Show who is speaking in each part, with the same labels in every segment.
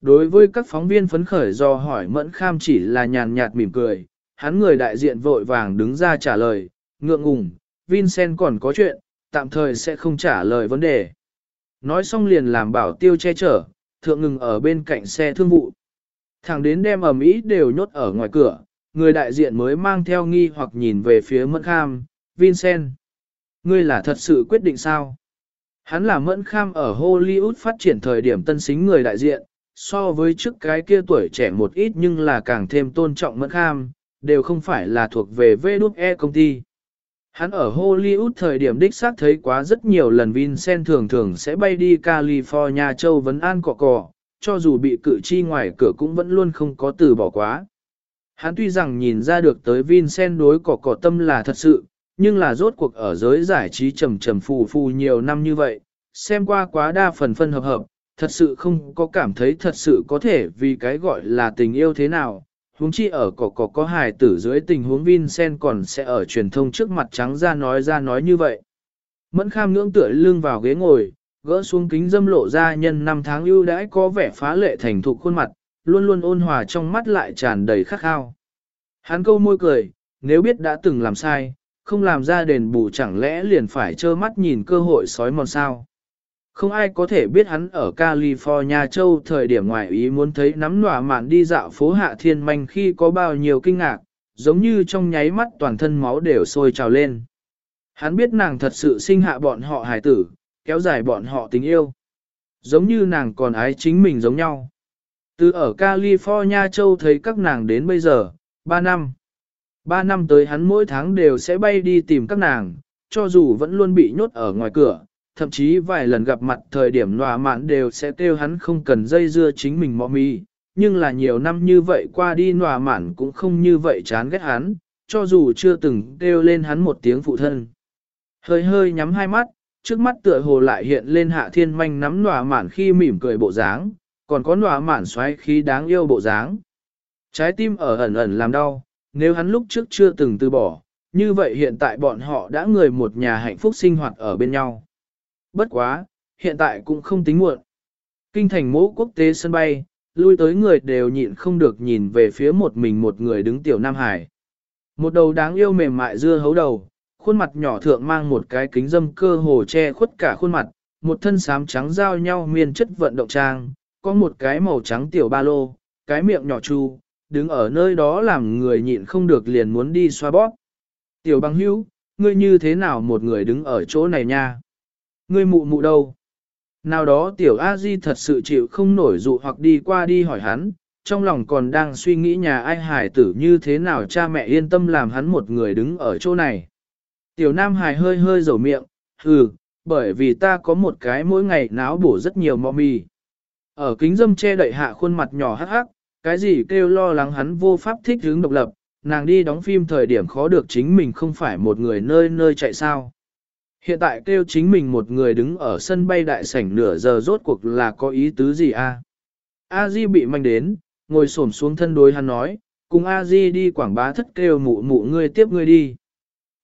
Speaker 1: đối với các phóng viên phấn khởi do hỏi Mẫn Kham chỉ là nhàn nhạt mỉm cười, hắn người đại diện vội vàng đứng ra trả lời, ngượng ngùng, Vincent còn có chuyện, tạm thời sẽ không trả lời vấn đề. Nói xong liền làm bảo tiêu che chở, thượng ngừng ở bên cạnh xe thương vụ. Thẳng đến đem ẩm ý đều nhốt ở ngoài cửa, người đại diện mới mang theo nghi hoặc nhìn về phía Mẫn Kham, Vincent. Ngươi là thật sự quyết định sao? Hắn là Mẫn Kham ở Hollywood phát triển thời điểm tân xính người đại diện, so với trước cái kia tuổi trẻ một ít nhưng là càng thêm tôn trọng Mẫn Kham, đều không phải là thuộc về VWE công ty. Hắn ở Hollywood thời điểm đích xác thấy quá rất nhiều lần Vincent thường thường sẽ bay đi California châu vấn an cọ cọ, cho dù bị cử chi ngoài cửa cũng vẫn luôn không có từ bỏ quá. Hắn tuy rằng nhìn ra được tới Vincent đối cỏ cỏ tâm là thật sự, nhưng là rốt cuộc ở giới giải trí trầm trầm phù phù nhiều năm như vậy, xem qua quá đa phần phân hợp hợp, thật sự không có cảm thấy thật sự có thể vì cái gọi là tình yêu thế nào. Huống chi ở cỏ cỏ có hài tử dưới tình huống Vincent còn sẽ ở truyền thông trước mặt trắng ra nói ra nói như vậy. Mẫn kham ngưỡng tựa lưng vào ghế ngồi, gỡ xuống kính dâm lộ ra nhân năm tháng ưu đãi có vẻ phá lệ thành thục khuôn mặt, luôn luôn ôn hòa trong mắt lại tràn đầy khắc khao. Hắn câu môi cười, nếu biết đã từng làm sai, không làm ra đền bù chẳng lẽ liền phải trơ mắt nhìn cơ hội sói mòn sao. Không ai có thể biết hắn ở California châu thời điểm ngoài ý muốn thấy nắm nỏa mạn đi dạo phố hạ thiên manh khi có bao nhiêu kinh ngạc, giống như trong nháy mắt toàn thân máu đều sôi trào lên. Hắn biết nàng thật sự sinh hạ bọn họ hài tử, kéo dài bọn họ tình yêu. Giống như nàng còn ái chính mình giống nhau. Từ ở California châu thấy các nàng đến bây giờ, 3 năm. 3 năm tới hắn mỗi tháng đều sẽ bay đi tìm các nàng, cho dù vẫn luôn bị nhốt ở ngoài cửa, thậm chí vài lần gặp mặt thời điểm nòa mạn đều sẽ kêu hắn không cần dây dưa chính mình mọ mì. Nhưng là nhiều năm như vậy qua đi nòa mạn cũng không như vậy chán ghét hắn, cho dù chưa từng kêu lên hắn một tiếng phụ thân. Hơi hơi nhắm hai mắt, trước mắt tựa hồ lại hiện lên hạ thiên manh nắm nòa mạn khi mỉm cười bộ dáng, còn có nòa mạn xoáy khí đáng yêu bộ dáng. Trái tim ở ẩn ẩn làm đau, nếu hắn lúc trước chưa từng từ bỏ, như vậy hiện tại bọn họ đã người một nhà hạnh phúc sinh hoạt ở bên nhau. Bất quá, hiện tại cũng không tính muộn. Kinh thành mẫu quốc tế sân bay, lui tới người đều nhịn không được nhìn về phía một mình một người đứng tiểu Nam Hải. Một đầu đáng yêu mềm mại dưa hấu đầu, khuôn mặt nhỏ thượng mang một cái kính dâm cơ hồ che khuất cả khuôn mặt, một thân xám trắng giao nhau miên chất vận động trang, có một cái màu trắng tiểu ba lô, cái miệng nhỏ chu, đứng ở nơi đó làm người nhịn không được liền muốn đi xoa bóp. Tiểu băng hữu, ngươi như thế nào một người đứng ở chỗ này nha? Ngươi mụ mụ đâu? Nào đó tiểu a di thật sự chịu không nổi dụ hoặc đi qua đi hỏi hắn, trong lòng còn đang suy nghĩ nhà ai hải tử như thế nào cha mẹ yên tâm làm hắn một người đứng ở chỗ này. Tiểu nam hải hơi hơi dầu miệng, hừ, bởi vì ta có một cái mỗi ngày náo bổ rất nhiều mò mì. Ở kính dâm che đậy hạ khuôn mặt nhỏ hắc hắc, cái gì kêu lo lắng hắn vô pháp thích hướng độc lập, nàng đi đóng phim thời điểm khó được chính mình không phải một người nơi nơi chạy sao. Hiện tại kêu chính mình một người đứng ở sân bay đại sảnh nửa giờ rốt cuộc là có ý tứ gì a? A Di bị manh đến, ngồi xổm xuống thân đối hắn nói, cùng A Di đi quảng bá thất kêu mụ mụ ngươi tiếp ngươi đi.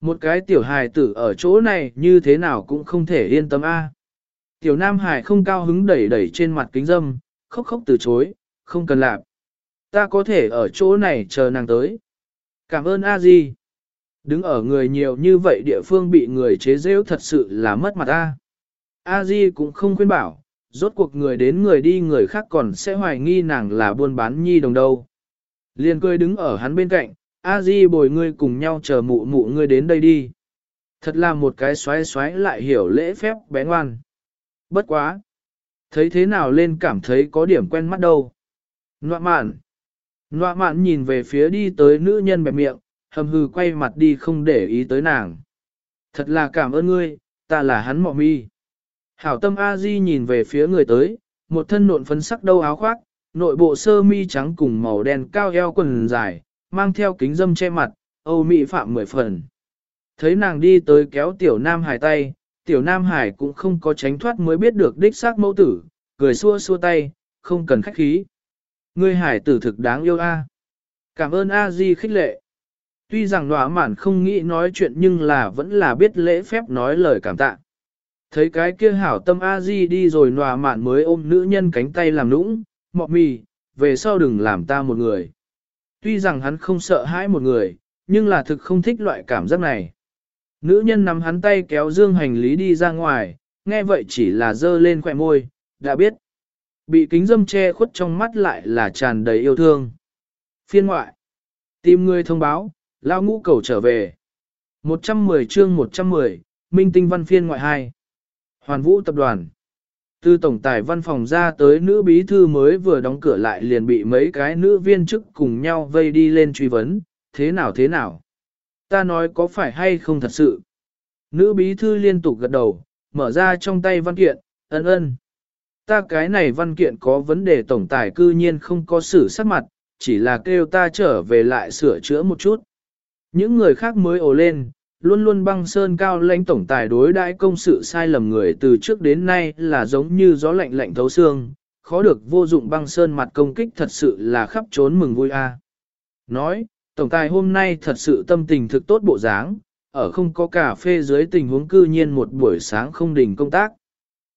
Speaker 1: Một cái tiểu hài tử ở chỗ này như thế nào cũng không thể yên tâm a. Tiểu Nam Hải không cao hứng đẩy đẩy trên mặt kính dâm, khóc khóc từ chối, không cần làm. Ta có thể ở chỗ này chờ nàng tới. Cảm ơn A Di. Đứng ở người nhiều như vậy địa phương bị người chế giễu thật sự là mất mặt A. A Di cũng không khuyên bảo, rốt cuộc người đến người đi người khác còn sẽ hoài nghi nàng là buôn bán nhi đồng đâu. Liền cười đứng ở hắn bên cạnh, A Di bồi ngươi cùng nhau chờ mụ mụ ngươi đến đây đi. Thật là một cái xoáy xoáy lại hiểu lễ phép bé ngoan. Bất quá. Thấy thế nào lên cảm thấy có điểm quen mắt đâu. Ngoạ mạn. Ngoạ mạn nhìn về phía đi tới nữ nhân bẹp miệng, hầm hư quay mặt đi không để ý tới nàng. Thật là cảm ơn ngươi, ta là hắn mọ mi. Hảo tâm A-di nhìn về phía người tới, một thân nộn phấn sắc đâu áo khoác, nội bộ sơ mi trắng cùng màu đen cao eo quần dài, mang theo kính dâm che mặt, Âu Mỹ phạm mười phần. Thấy nàng đi tới kéo tiểu Nam Hải tay, tiểu Nam Hải cũng không có tránh thoát mới biết được đích xác mẫu tử, cười xua xua tay, không cần khách khí. Ngươi Hải tử thực đáng yêu a. Cảm ơn A Di khích lệ. Tuy rằng đóa mạn không nghĩ nói chuyện nhưng là vẫn là biết lễ phép nói lời cảm tạ. Thấy cái kia hảo tâm A Di đi rồi nòa mạn mới ôm nữ nhân cánh tay làm nũng, mọ mì, về sau đừng làm ta một người. Tuy rằng hắn không sợ hãi một người, nhưng là thực không thích loại cảm giác này. Nữ nhân nắm hắn tay kéo dương hành lý đi ra ngoài, nghe vậy chỉ là dơ lên khỏe môi, đã biết. Bị kính dâm che khuất trong mắt lại là tràn đầy yêu thương. Phiên ngoại. Tìm người thông báo, lao ngũ cầu trở về. 110 chương 110, Minh Tinh Văn Phiên ngoại 2. Hoàn Vũ Tập đoàn. Từ tổng tài văn phòng ra tới nữ bí thư mới vừa đóng cửa lại liền bị mấy cái nữ viên chức cùng nhau vây đi lên truy vấn, thế nào thế nào? Ta nói có phải hay không thật sự? Nữ bí thư liên tục gật đầu, mở ra trong tay văn kiện, ân ân. Ta cái này văn kiện có vấn đề tổng tài cư nhiên không có xử sắc mặt, chỉ là kêu ta trở về lại sửa chữa một chút. Những người khác mới ồ lên, luôn luôn băng sơn cao lãnh tổng tài đối đãi công sự sai lầm người từ trước đến nay là giống như gió lạnh lạnh thấu xương, khó được vô dụng băng sơn mặt công kích thật sự là khắp trốn mừng vui a. Nói, tổng tài hôm nay thật sự tâm tình thực tốt bộ dáng, ở không có cà phê dưới tình huống cư nhiên một buổi sáng không đình công tác.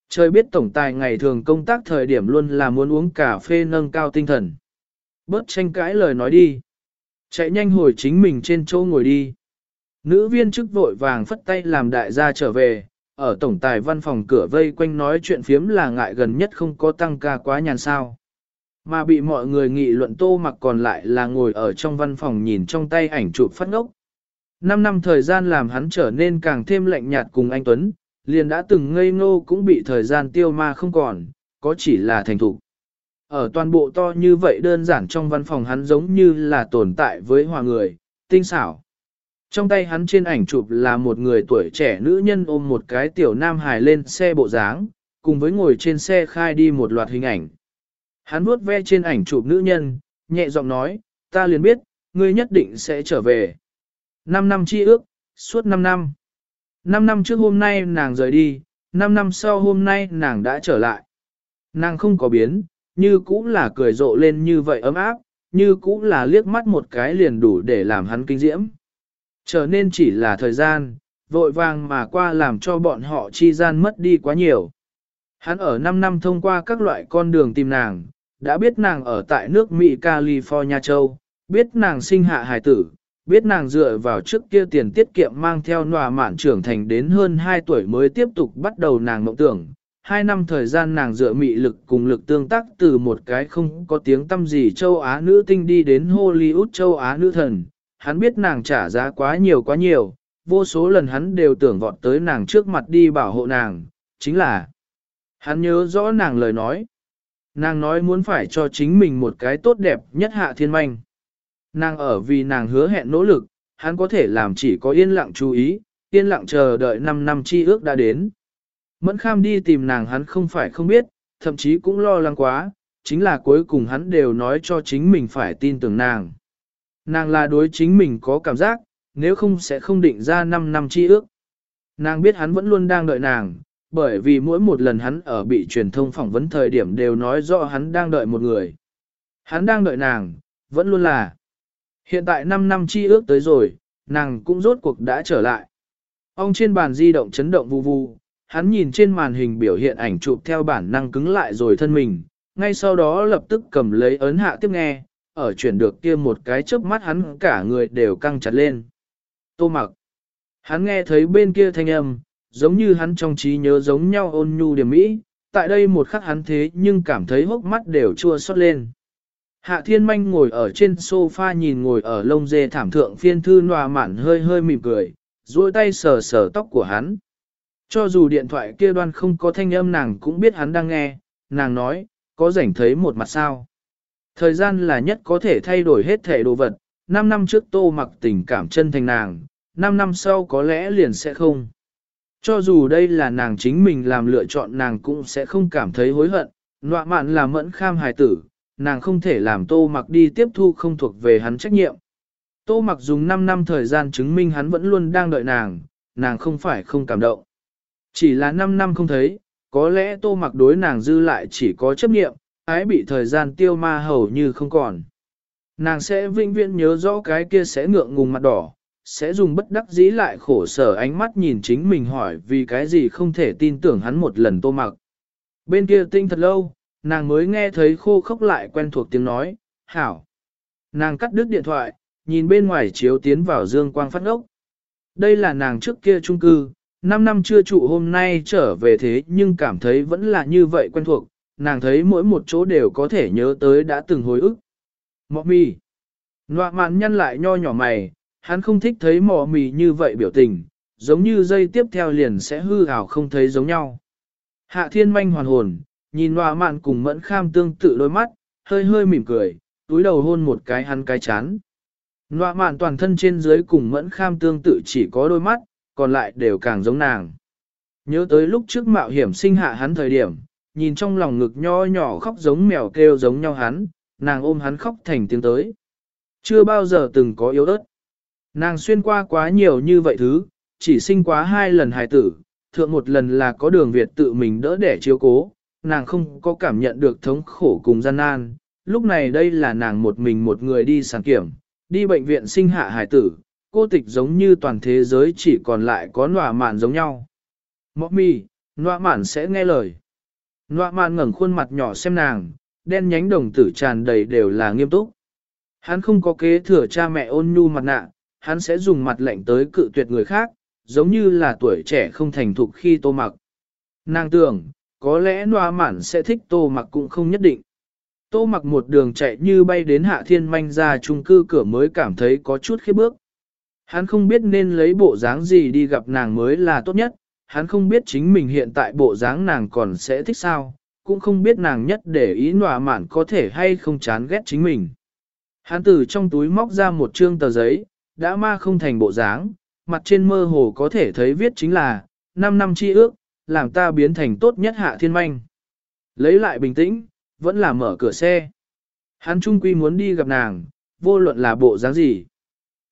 Speaker 1: Trời biết tổng tài ngày thường công tác thời điểm luôn là muốn uống cà phê nâng cao tinh thần. Bớt tranh cãi lời nói đi. Chạy nhanh hồi chính mình trên chỗ ngồi đi. Nữ viên chức vội vàng phất tay làm đại gia trở về, ở tổng tài văn phòng cửa vây quanh nói chuyện phiếm là ngại gần nhất không có tăng ca quá nhàn sao. Mà bị mọi người nghị luận tô mặc còn lại là ngồi ở trong văn phòng nhìn trong tay ảnh chụp phát ngốc. Năm năm thời gian làm hắn trở nên càng thêm lạnh nhạt cùng anh Tuấn, liền đã từng ngây ngô cũng bị thời gian tiêu ma không còn, có chỉ là thành thủ. Ở toàn bộ to như vậy đơn giản trong văn phòng hắn giống như là tồn tại với hòa người, tinh xảo. Trong tay hắn trên ảnh chụp là một người tuổi trẻ nữ nhân ôm một cái tiểu nam hài lên xe bộ dáng, cùng với ngồi trên xe khai đi một loạt hình ảnh. Hắn vuốt ve trên ảnh chụp nữ nhân, nhẹ giọng nói, ta liền biết, ngươi nhất định sẽ trở về. Năm năm chi ước, suốt năm năm. Năm năm trước hôm nay nàng rời đi, năm năm sau hôm nay nàng đã trở lại. Nàng không có biến, như cũng là cười rộ lên như vậy ấm áp, như cũng là liếc mắt một cái liền đủ để làm hắn kinh diễm. Trở nên chỉ là thời gian, vội vàng mà qua làm cho bọn họ chi gian mất đi quá nhiều. Hắn ở 5 năm thông qua các loại con đường tìm nàng, đã biết nàng ở tại nước Mỹ California châu, biết nàng sinh hạ hài tử, biết nàng dựa vào trước kia tiền tiết kiệm mang theo nòa mạn trưởng thành đến hơn 2 tuổi mới tiếp tục bắt đầu nàng mộng tưởng. Hai năm thời gian nàng dựa mị lực cùng lực tương tác từ một cái không có tiếng tâm gì châu Á nữ tinh đi đến Hollywood châu Á nữ thần, hắn biết nàng trả giá quá nhiều quá nhiều, vô số lần hắn đều tưởng vọt tới nàng trước mặt đi bảo hộ nàng, chính là hắn nhớ rõ nàng lời nói. Nàng nói muốn phải cho chính mình một cái tốt đẹp nhất hạ thiên manh. Nàng ở vì nàng hứa hẹn nỗ lực, hắn có thể làm chỉ có yên lặng chú ý, yên lặng chờ đợi 5 năm chi ước đã đến. Mẫn kham đi tìm nàng hắn không phải không biết, thậm chí cũng lo lắng quá, chính là cuối cùng hắn đều nói cho chính mình phải tin tưởng nàng. Nàng là đối chính mình có cảm giác, nếu không sẽ không định ra 5 năm chi ước. Nàng biết hắn vẫn luôn đang đợi nàng, bởi vì mỗi một lần hắn ở bị truyền thông phỏng vấn thời điểm đều nói rõ hắn đang đợi một người. Hắn đang đợi nàng, vẫn luôn là. Hiện tại 5 năm chi ước tới rồi, nàng cũng rốt cuộc đã trở lại. Ông trên bàn di động chấn động vu vu, hắn nhìn trên màn hình biểu hiện ảnh chụp theo bản năng cứng lại rồi thân mình, ngay sau đó lập tức cầm lấy ấn hạ tiếp nghe, ở chuyển được kia một cái chớp mắt hắn cả người đều căng chặt lên. Tô mặc. Hắn nghe thấy bên kia thanh âm, giống như hắn trong trí nhớ giống nhau ôn nhu điểm mỹ, tại đây một khắc hắn thế nhưng cảm thấy hốc mắt đều chua xót lên. Hạ thiên manh ngồi ở trên sofa nhìn ngồi ở lông dê thảm thượng phiên thư nòa mạn hơi hơi mỉm cười, duỗi tay sờ sờ tóc của hắn. Cho dù điện thoại kia đoan không có thanh âm nàng cũng biết hắn đang nghe, nàng nói, có rảnh thấy một mặt sao. Thời gian là nhất có thể thay đổi hết thể đồ vật, 5 năm trước tô mặc tình cảm chân thành nàng, 5 năm sau có lẽ liền sẽ không. Cho dù đây là nàng chính mình làm lựa chọn nàng cũng sẽ không cảm thấy hối hận, nọa mạn là mẫn kham hài tử, nàng không thể làm tô mặc đi tiếp thu không thuộc về hắn trách nhiệm. Tô mặc dùng 5 năm thời gian chứng minh hắn vẫn luôn đang đợi nàng, nàng không phải không cảm động. Chỉ là 5 năm không thấy, có lẽ tô mặc đối nàng dư lại chỉ có chấp nghiệm, ái bị thời gian tiêu ma hầu như không còn. Nàng sẽ vinh viễn nhớ rõ cái kia sẽ ngượng ngùng mặt đỏ, sẽ dùng bất đắc dĩ lại khổ sở ánh mắt nhìn chính mình hỏi vì cái gì không thể tin tưởng hắn một lần tô mặc. Bên kia tinh thật lâu, nàng mới nghe thấy khô khốc lại quen thuộc tiếng nói, hảo. Nàng cắt đứt điện thoại, nhìn bên ngoài chiếu tiến vào dương quang phát ốc. Đây là nàng trước kia trung cư, 5 năm chưa trụ hôm nay trở về thế nhưng cảm thấy vẫn là như vậy quen thuộc, nàng thấy mỗi một chỗ đều có thể nhớ tới đã từng hồi ức. Mọ mì. Nọa mạn nhăn lại nho nhỏ mày, hắn không thích thấy mọ mì như vậy biểu tình, giống như dây tiếp theo liền sẽ hư ảo không thấy giống nhau. Hạ thiên manh hoàn hồn, nhìn nọa mạn cùng mẫn kham tương tự đôi mắt, hơi hơi mỉm cười, túi đầu hôn một cái hắn cái chán. Nọa mạn toàn thân trên dưới cùng mẫn kham tương tự chỉ có đôi mắt, còn lại đều càng giống nàng. Nhớ tới lúc trước mạo hiểm sinh hạ hắn thời điểm, nhìn trong lòng ngực nho nhỏ khóc giống mèo kêu giống nhau hắn, nàng ôm hắn khóc thành tiếng tới. Chưa bao giờ từng có yếu ớt. Nàng xuyên qua quá nhiều như vậy thứ, chỉ sinh quá hai lần hài tử, thượng một lần là có đường Việt tự mình đỡ để chiếu cố, nàng không có cảm nhận được thống khổ cùng gian nan. Lúc này đây là nàng một mình một người đi sản kiểm, đi bệnh viện sinh hạ hài tử, cô tịch giống như toàn thế giới chỉ còn lại có nọa mạn giống nhau. Mọ mì, nọa mạn sẽ nghe lời. Nọa mạn ngẩng khuôn mặt nhỏ xem nàng, đen nhánh đồng tử tràn đầy đều là nghiêm túc. Hắn không có kế thừa cha mẹ ôn nhu mặt nạ, hắn sẽ dùng mặt lạnh tới cự tuyệt người khác, giống như là tuổi trẻ không thành thục khi tô mặc. Nàng tưởng, có lẽ nọa mạn sẽ thích tô mặc cũng không nhất định. Tô mặc một đường chạy như bay đến hạ thiên manh ra chung cư cửa mới cảm thấy có chút khiếp bước. Hắn không biết nên lấy bộ dáng gì đi gặp nàng mới là tốt nhất, hắn không biết chính mình hiện tại bộ dáng nàng còn sẽ thích sao, cũng không biết nàng nhất để ý nọa mạn có thể hay không chán ghét chính mình. Hắn từ trong túi móc ra một trương tờ giấy, đã ma không thành bộ dáng, mặt trên mơ hồ có thể thấy viết chính là, 5 năm chi ước, làm ta biến thành tốt nhất hạ thiên manh. Lấy lại bình tĩnh, vẫn là mở cửa xe. Hắn trung quy muốn đi gặp nàng, vô luận là bộ dáng gì.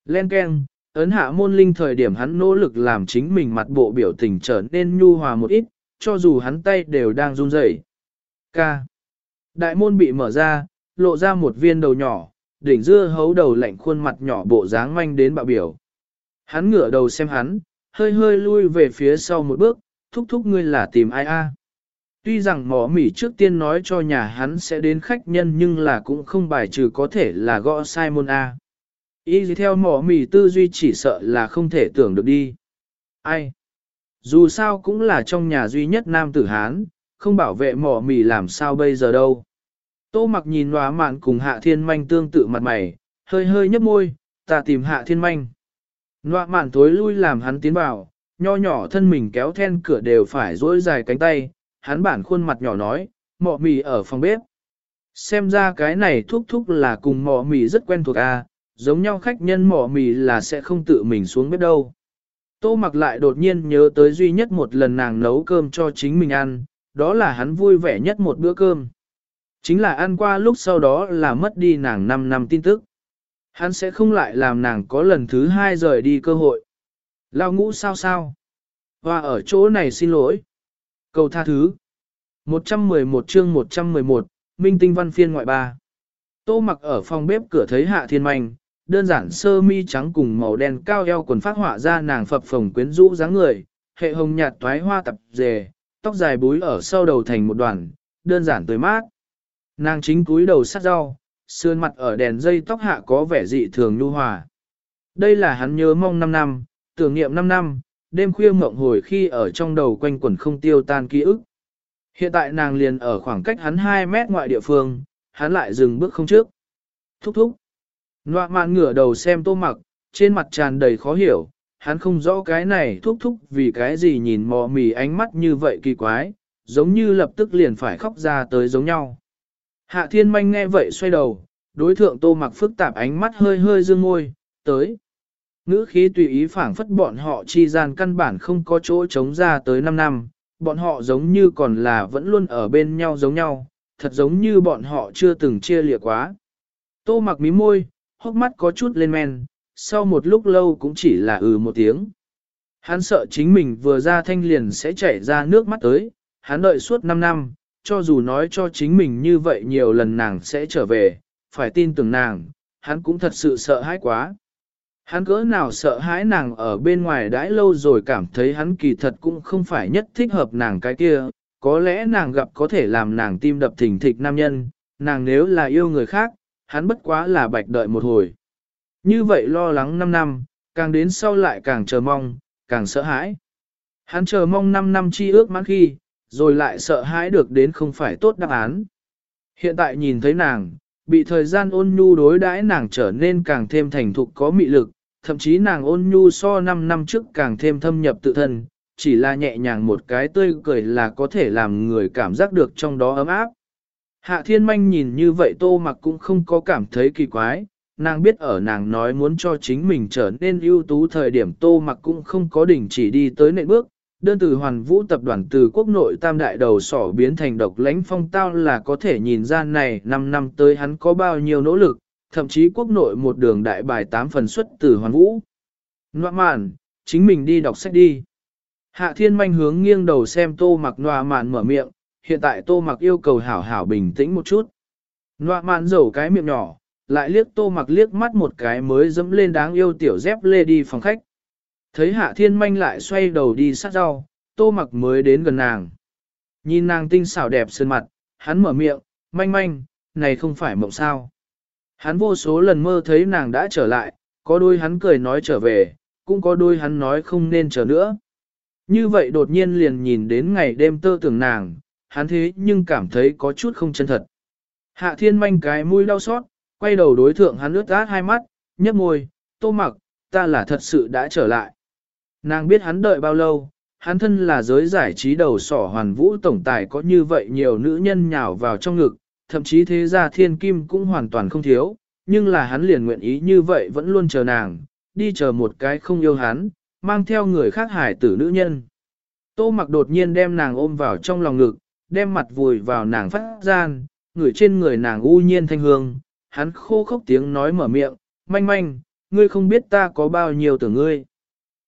Speaker 1: Len keng ấn hạ môn linh thời điểm hắn nỗ lực làm chính mình mặt bộ biểu tình trở nên nhu hòa một ít, cho dù hắn tay đều đang run rẩy. Ca. Đại môn bị mở ra, lộ ra một viên đầu nhỏ, đỉnh dưa hấu đầu lạnh khuôn mặt nhỏ bộ dáng manh đến bạo biểu. Hắn ngửa đầu xem hắn, hơi hơi lui về phía sau một bước, thúc thúc ngươi là tìm ai a? Tuy rằng mỏ mỉ trước tiên nói cho nhà hắn sẽ đến khách nhân nhưng là cũng không bài trừ có thể là gõ sai môn A. Ý theo mỏ mì tư duy chỉ sợ là không thể tưởng được đi. Ai? Dù sao cũng là trong nhà duy nhất nam tử Hán, không bảo vệ mỏ mì làm sao bây giờ đâu. Tô mặc nhìn nóa mạn cùng hạ thiên manh tương tự mặt mày, hơi hơi nhấp môi, ta tìm hạ thiên manh. Nóa mạn tối lui làm hắn tiến vào, nho nhỏ thân mình kéo then cửa đều phải dỗi dài cánh tay, hắn bản khuôn mặt nhỏ nói, mỏ mì ở phòng bếp. Xem ra cái này thúc thúc là cùng mỏ mì rất quen thuộc à, giống nhau khách nhân mỏ mì là sẽ không tự mình xuống bếp đâu. Tô mặc lại đột nhiên nhớ tới duy nhất một lần nàng nấu cơm cho chính mình ăn, đó là hắn vui vẻ nhất một bữa cơm. Chính là ăn qua lúc sau đó là mất đi nàng 5 năm tin tức. Hắn sẽ không lại làm nàng có lần thứ hai rời đi cơ hội. Lao ngũ sao sao? Và ở chỗ này xin lỗi. Cầu tha thứ. 111 chương 111, Minh Tinh Văn Phiên ngoại ba. Tô mặc ở phòng bếp cửa thấy Hạ Thiên Manh, đơn giản sơ mi trắng cùng màu đen cao eo quần phát họa ra nàng phập phồng quyến rũ dáng người, hệ hồng nhạt toái hoa tập dề, tóc dài búi ở sau đầu thành một đoàn, đơn giản tươi mát. Nàng chính cúi đầu sát rau, sườn mặt ở đèn dây tóc hạ có vẻ dị thường nhu hòa. Đây là hắn nhớ mong 5 năm, tưởng niệm 5 năm, đêm khuya mộng hồi khi ở trong đầu quanh quẩn không tiêu tan ký ức. Hiện tại nàng liền ở khoảng cách hắn 2 mét ngoại địa phương, hắn lại dừng bước không trước. Thúc thúc. Nọa mạn ngửa đầu xem tô mặc, trên mặt tràn đầy khó hiểu, hắn không rõ cái này thúc thúc vì cái gì nhìn mò mì ánh mắt như vậy kỳ quái, giống như lập tức liền phải khóc ra tới giống nhau. Hạ thiên manh nghe vậy xoay đầu, đối thượng tô mặc phức tạp ánh mắt hơi hơi dương ngôi, tới. Ngữ khí tùy ý phảng phất bọn họ chi gian căn bản không có chỗ chống ra tới 5 năm, bọn họ giống như còn là vẫn luôn ở bên nhau giống nhau, thật giống như bọn họ chưa từng chia lìa quá. Tô mặc mí môi, hốc mắt có chút lên men, sau một lúc lâu cũng chỉ là ừ một tiếng. Hắn sợ chính mình vừa ra thanh liền sẽ chảy ra nước mắt tới, hắn đợi suốt 5 năm, cho dù nói cho chính mình như vậy nhiều lần nàng sẽ trở về, phải tin tưởng nàng, hắn cũng thật sự sợ hãi quá. Hắn cỡ nào sợ hãi nàng ở bên ngoài đãi lâu rồi cảm thấy hắn kỳ thật cũng không phải nhất thích hợp nàng cái kia, có lẽ nàng gặp có thể làm nàng tim đập thình thịch nam nhân, nàng nếu là yêu người khác, hắn bất quá là bạch đợi một hồi. Như vậy lo lắng 5 năm, càng đến sau lại càng chờ mong, càng sợ hãi. Hắn chờ mong 5 năm chi ước mãn khi, rồi lại sợ hãi được đến không phải tốt đáp án. Hiện tại nhìn thấy nàng, bị thời gian ôn nhu đối đãi nàng trở nên càng thêm thành thục có mị lực, thậm chí nàng ôn nhu so 5 năm trước càng thêm thâm nhập tự thân, chỉ là nhẹ nhàng một cái tươi cười là có thể làm người cảm giác được trong đó ấm áp. Hạ thiên manh nhìn như vậy tô mặc cũng không có cảm thấy kỳ quái, nàng biết ở nàng nói muốn cho chính mình trở nên ưu tú thời điểm tô mặc cũng không có đỉnh chỉ đi tới nệm bước, đơn từ hoàn vũ tập đoàn từ quốc nội tam đại đầu sỏ biến thành độc lãnh phong tao là có thể nhìn ra này 5 năm tới hắn có bao nhiêu nỗ lực, thậm chí quốc nội một đường đại bài 8 phần xuất từ hoàn vũ. Ngoạ mạn, chính mình đi đọc sách đi. Hạ thiên manh hướng nghiêng đầu xem tô mặc ngoạ mạn mở miệng, hiện tại tô mặc yêu cầu hảo hảo bình tĩnh một chút. Nọa mạn dầu cái miệng nhỏ, lại liếc tô mặc liếc mắt một cái mới dẫm lên đáng yêu tiểu dép lê đi phòng khách. Thấy hạ thiên manh lại xoay đầu đi sát rau, tô mặc mới đến gần nàng. Nhìn nàng tinh xảo đẹp sơn mặt, hắn mở miệng, manh manh, này không phải mộng sao. Hắn vô số lần mơ thấy nàng đã trở lại, có đôi hắn cười nói trở về, cũng có đôi hắn nói không nên chờ nữa. Như vậy đột nhiên liền nhìn đến ngày đêm tơ tưởng nàng, hắn thế nhưng cảm thấy có chút không chân thật. Hạ thiên manh cái mũi đau xót, quay đầu đối thượng hắn ướt át hai mắt, nhấp môi, tô mặc, ta là thật sự đã trở lại. Nàng biết hắn đợi bao lâu, hắn thân là giới giải trí đầu sỏ hoàn vũ tổng tài có như vậy nhiều nữ nhân nhào vào trong ngực, thậm chí thế gia thiên kim cũng hoàn toàn không thiếu, nhưng là hắn liền nguyện ý như vậy vẫn luôn chờ nàng, đi chờ một cái không yêu hắn, mang theo người khác hải tử nữ nhân. Tô mặc đột nhiên đem nàng ôm vào trong lòng ngực, đem mặt vùi vào nàng phát gian, ngửi trên người nàng u nhiên thanh hương, hắn khô khốc tiếng nói mở miệng, manh manh, ngươi không biết ta có bao nhiêu tưởng ngươi.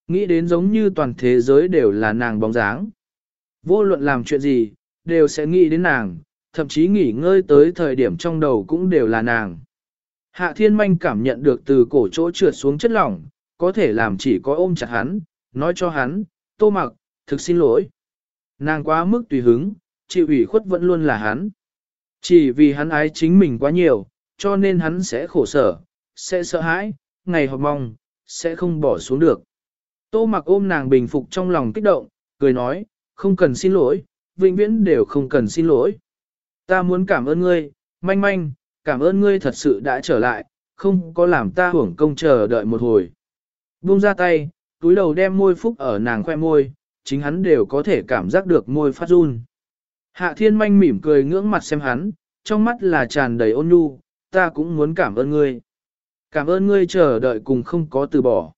Speaker 1: Nghĩ đến giống như toàn thế giới đều là nàng bóng dáng. Vô luận làm chuyện gì, đều sẽ nghĩ đến nàng, thậm chí nghỉ ngơi tới thời điểm trong đầu cũng đều là nàng. Hạ thiên manh cảm nhận được từ cổ chỗ trượt xuống chất lỏng, có thể làm chỉ có ôm chặt hắn, nói cho hắn, tô mặc, thực xin lỗi. Nàng quá mức tùy hứng, chịu ủy khuất vẫn luôn là hắn. Chỉ vì hắn ái chính mình quá nhiều, cho nên hắn sẽ khổ sở, sẽ sợ hãi, ngày họp mong, sẽ không bỏ xuống được. Tô mặc ôm nàng bình phục trong lòng kích động, cười nói, không cần xin lỗi, vĩnh viễn đều không cần xin lỗi. Ta muốn cảm ơn ngươi, manh manh, cảm ơn ngươi thật sự đã trở lại, không có làm ta hưởng công chờ đợi một hồi. Buông ra tay, túi đầu đem môi phúc ở nàng khoe môi, chính hắn đều có thể cảm giác được môi phát run. Hạ thiên manh mỉm cười ngưỡng mặt xem hắn, trong mắt là tràn đầy ôn nhu, ta cũng muốn cảm ơn ngươi. Cảm ơn ngươi chờ đợi cùng không có từ bỏ.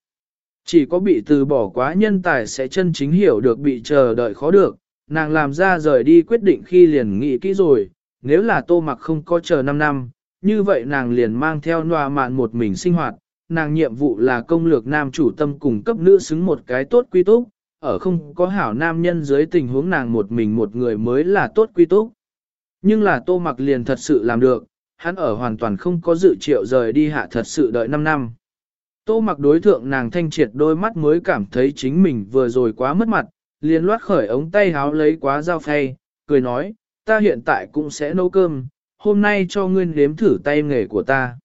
Speaker 1: Chỉ có bị từ bỏ quá nhân tài sẽ chân chính hiểu được bị chờ đợi khó được, nàng làm ra rời đi quyết định khi liền nghĩ kỹ rồi, nếu là tô mặc không có chờ 5 năm, như vậy nàng liền mang theo nòa mạn một mình sinh hoạt, nàng nhiệm vụ là công lược nam chủ tâm cùng cấp nữ xứng một cái tốt quy túc, ở không có hảo nam nhân dưới tình huống nàng một mình một người mới là tốt quy túc. Nhưng là tô mặc liền thật sự làm được, hắn ở hoàn toàn không có dự triệu rời đi hạ thật sự đợi 5 năm. Tô mặc đối thượng nàng thanh triệt đôi mắt mới cảm thấy chính mình vừa rồi quá mất mặt, liền loát khởi ống tay háo lấy quá dao phay, cười nói, ta hiện tại cũng sẽ nấu cơm, hôm nay cho ngươi nếm thử tay nghề của ta.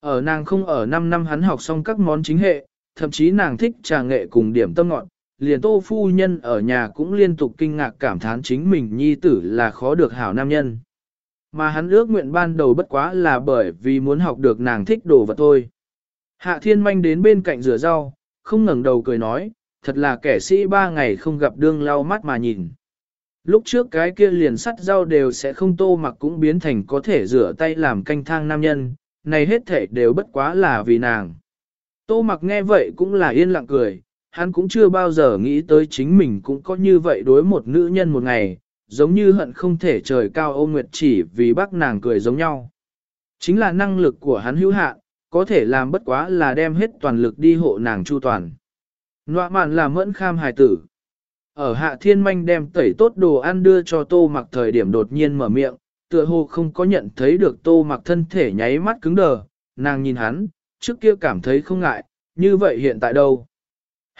Speaker 1: Ở nàng không ở 5 năm hắn học xong các món chính hệ, thậm chí nàng thích trà nghệ cùng điểm tâm ngọn, liền tô phu nhân ở nhà cũng liên tục kinh ngạc cảm thán chính mình nhi tử là khó được hảo nam nhân. Mà hắn ước nguyện ban đầu bất quá là bởi vì muốn học được nàng thích đồ vật thôi. Hạ thiên manh đến bên cạnh rửa rau, không ngẩng đầu cười nói, thật là kẻ sĩ ba ngày không gặp đương lau mắt mà nhìn. Lúc trước cái kia liền sắt rau đều sẽ không tô mặc cũng biến thành có thể rửa tay làm canh thang nam nhân, này hết thể đều bất quá là vì nàng. Tô mặc nghe vậy cũng là yên lặng cười, hắn cũng chưa bao giờ nghĩ tới chính mình cũng có như vậy đối một nữ nhân một ngày, giống như hận không thể trời cao ôm nguyệt chỉ vì bác nàng cười giống nhau. Chính là năng lực của hắn hữu hạn, có thể làm bất quá là đem hết toàn lực đi hộ nàng chu toàn. Nọa mạn là mẫn kham hài tử. Ở hạ thiên manh đem tẩy tốt đồ ăn đưa cho tô mặc thời điểm đột nhiên mở miệng, tựa hồ không có nhận thấy được tô mặc thân thể nháy mắt cứng đờ, nàng nhìn hắn, trước kia cảm thấy không ngại, như vậy hiện tại đâu.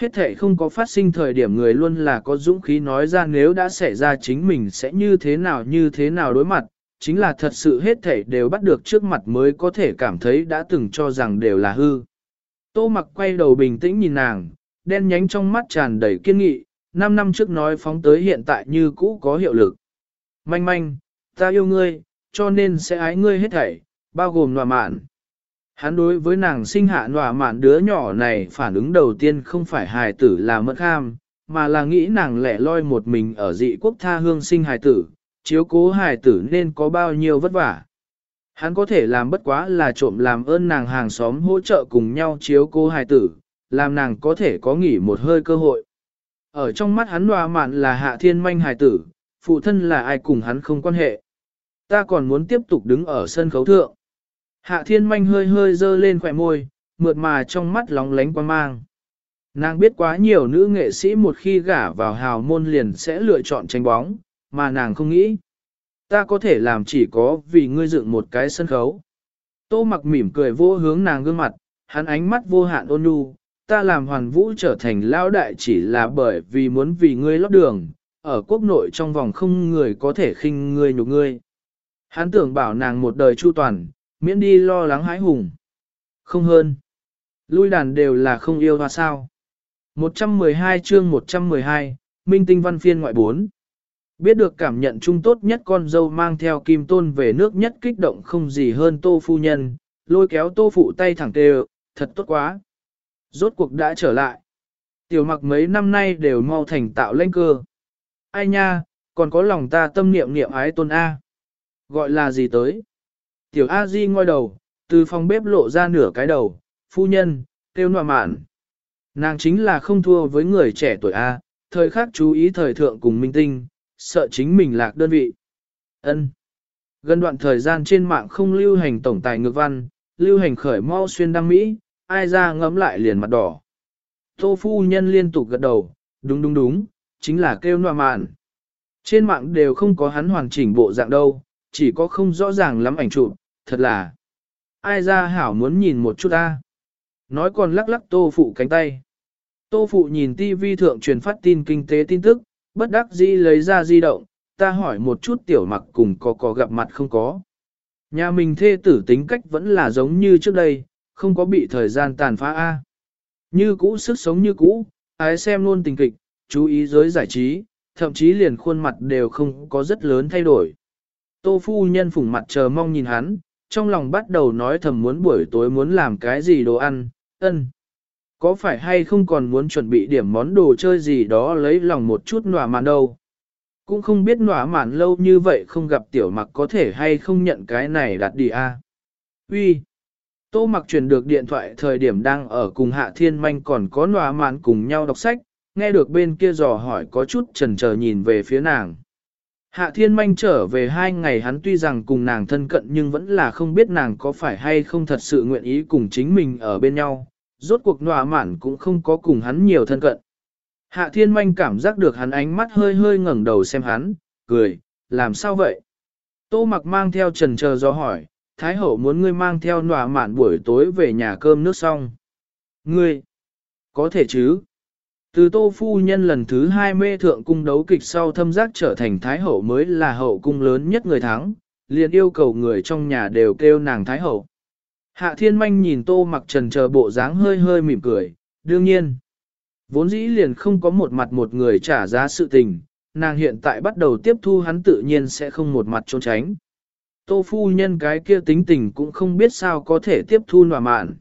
Speaker 1: Hết thể không có phát sinh thời điểm người luôn là có dũng khí nói ra nếu đã xảy ra chính mình sẽ như thế nào như thế nào đối mặt, chính là thật sự hết thể đều bắt được trước mặt mới có thể cảm thấy đã từng cho rằng đều là hư. Tô mặc quay đầu bình tĩnh nhìn nàng, đen nhánh trong mắt tràn đầy kiên nghị, 5 năm trước nói phóng tới hiện tại như cũ có hiệu lực. Manh manh, ta yêu ngươi, cho nên sẽ ái ngươi hết thảy, bao gồm nòa mạn. Hắn đối với nàng sinh hạ nọa mạn đứa nhỏ này phản ứng đầu tiên không phải hài tử là mất ham, mà là nghĩ nàng lẻ loi một mình ở dị quốc tha hương sinh hài tử, chiếu cố hài tử nên có bao nhiêu vất vả. Hắn có thể làm bất quá là trộm làm ơn nàng hàng xóm hỗ trợ cùng nhau chiếu cố hài tử, làm nàng có thể có nghỉ một hơi cơ hội. Ở trong mắt hắn nọa mạn là hạ thiên manh hài tử, phụ thân là ai cùng hắn không quan hệ. Ta còn muốn tiếp tục đứng ở sân khấu thượng. Hạ thiên manh hơi hơi dơ lên khỏe môi, mượt mà trong mắt lóng lánh quan mang. Nàng biết quá nhiều nữ nghệ sĩ một khi gả vào hào môn liền sẽ lựa chọn tranh bóng, mà nàng không nghĩ. Ta có thể làm chỉ có vì ngươi dựng một cái sân khấu. Tô mặc mỉm cười vô hướng nàng gương mặt, hắn ánh mắt vô hạn ôn nhu, ta làm hoàn vũ trở thành lão đại chỉ là bởi vì muốn vì ngươi lót đường, ở quốc nội trong vòng không người có thể khinh ngươi nhục ngươi. Hắn tưởng bảo nàng một đời chu toàn, miễn đi lo lắng hãi hùng. Không hơn. Lui đàn đều là không yêu hoa sao. 112 chương 112, Minh Tinh Văn Phiên ngoại 4. Biết được cảm nhận chung tốt nhất con dâu mang theo kim tôn về nước nhất kích động không gì hơn tô phu nhân, lôi kéo tô phụ tay thẳng tê thật tốt quá. Rốt cuộc đã trở lại. Tiểu mặc mấy năm nay đều mau thành tạo lên cơ. Ai nha, còn có lòng ta tâm niệm niệm ái tôn A. Gọi là gì tới? Tiểu A Di ngoi đầu, từ phòng bếp lộ ra nửa cái đầu, phu nhân, tiêu nọa mạn. Nàng chính là không thua với người trẻ tuổi A, thời khắc chú ý thời thượng cùng minh tinh, sợ chính mình lạc đơn vị. ân Gần đoạn thời gian trên mạng không lưu hành tổng tài ngược văn, lưu hành khởi mau xuyên đăng Mỹ, ai ra ngấm lại liền mặt đỏ. Tô phu nhân liên tục gật đầu, đúng đúng đúng, chính là kêu nọa mạn. Trên mạng đều không có hắn hoàn chỉnh bộ dạng đâu, chỉ có không rõ ràng lắm ảnh chụp, thật là. Ai ra hảo muốn nhìn một chút ta. Nói còn lắc lắc tô phụ cánh tay. Tô phụ nhìn tivi thượng truyền phát tin kinh tế tin tức, bất đắc dĩ lấy ra di động, ta hỏi một chút tiểu mặc cùng có có gặp mặt không có. Nhà mình thê tử tính cách vẫn là giống như trước đây, không có bị thời gian tàn phá A. Như cũ sức sống như cũ, ái xem luôn tình kịch, chú ý giới giải trí, thậm chí liền khuôn mặt đều không có rất lớn thay đổi. Tô phu nhân phủng mặt chờ mong nhìn hắn, trong lòng bắt đầu nói thầm muốn buổi tối muốn làm cái gì đồ ăn, ân. Có phải hay không còn muốn chuẩn bị điểm món đồ chơi gì đó lấy lòng một chút nỏa mạn đâu. Cũng không biết nỏa mạn lâu như vậy không gặp tiểu mặc có thể hay không nhận cái này đặt đi a. À. Uy. Tô mặc truyền được điện thoại thời điểm đang ở cùng hạ thiên manh còn có nòa mạn cùng nhau đọc sách, nghe được bên kia dò hỏi có chút chần chờ nhìn về phía nàng. Hạ thiên manh trở về hai ngày hắn tuy rằng cùng nàng thân cận nhưng vẫn là không biết nàng có phải hay không thật sự nguyện ý cùng chính mình ở bên nhau, rốt cuộc nọa mạn cũng không có cùng hắn nhiều thân cận. Hạ thiên manh cảm giác được hắn ánh mắt hơi hơi ngẩng đầu xem hắn, cười, làm sao vậy? Tô mặc mang theo trần chờ do hỏi, Thái hậu muốn ngươi mang theo nọa mạn buổi tối về nhà cơm nước xong. Ngươi, có thể chứ? Từ tô phu nhân lần thứ hai mê thượng cung đấu kịch sau thâm giác trở thành Thái hậu mới là hậu cung lớn nhất người thắng, liền yêu cầu người trong nhà đều kêu nàng Thái hậu. Hạ thiên manh nhìn tô mặc trần chờ bộ dáng hơi hơi mỉm cười, đương nhiên. Vốn dĩ liền không có một mặt một người trả giá sự tình, nàng hiện tại bắt đầu tiếp thu hắn tự nhiên sẽ không một mặt trốn tránh tô phu nhân cái kia tính tình cũng không biết sao có thể tiếp thu nòa mạn.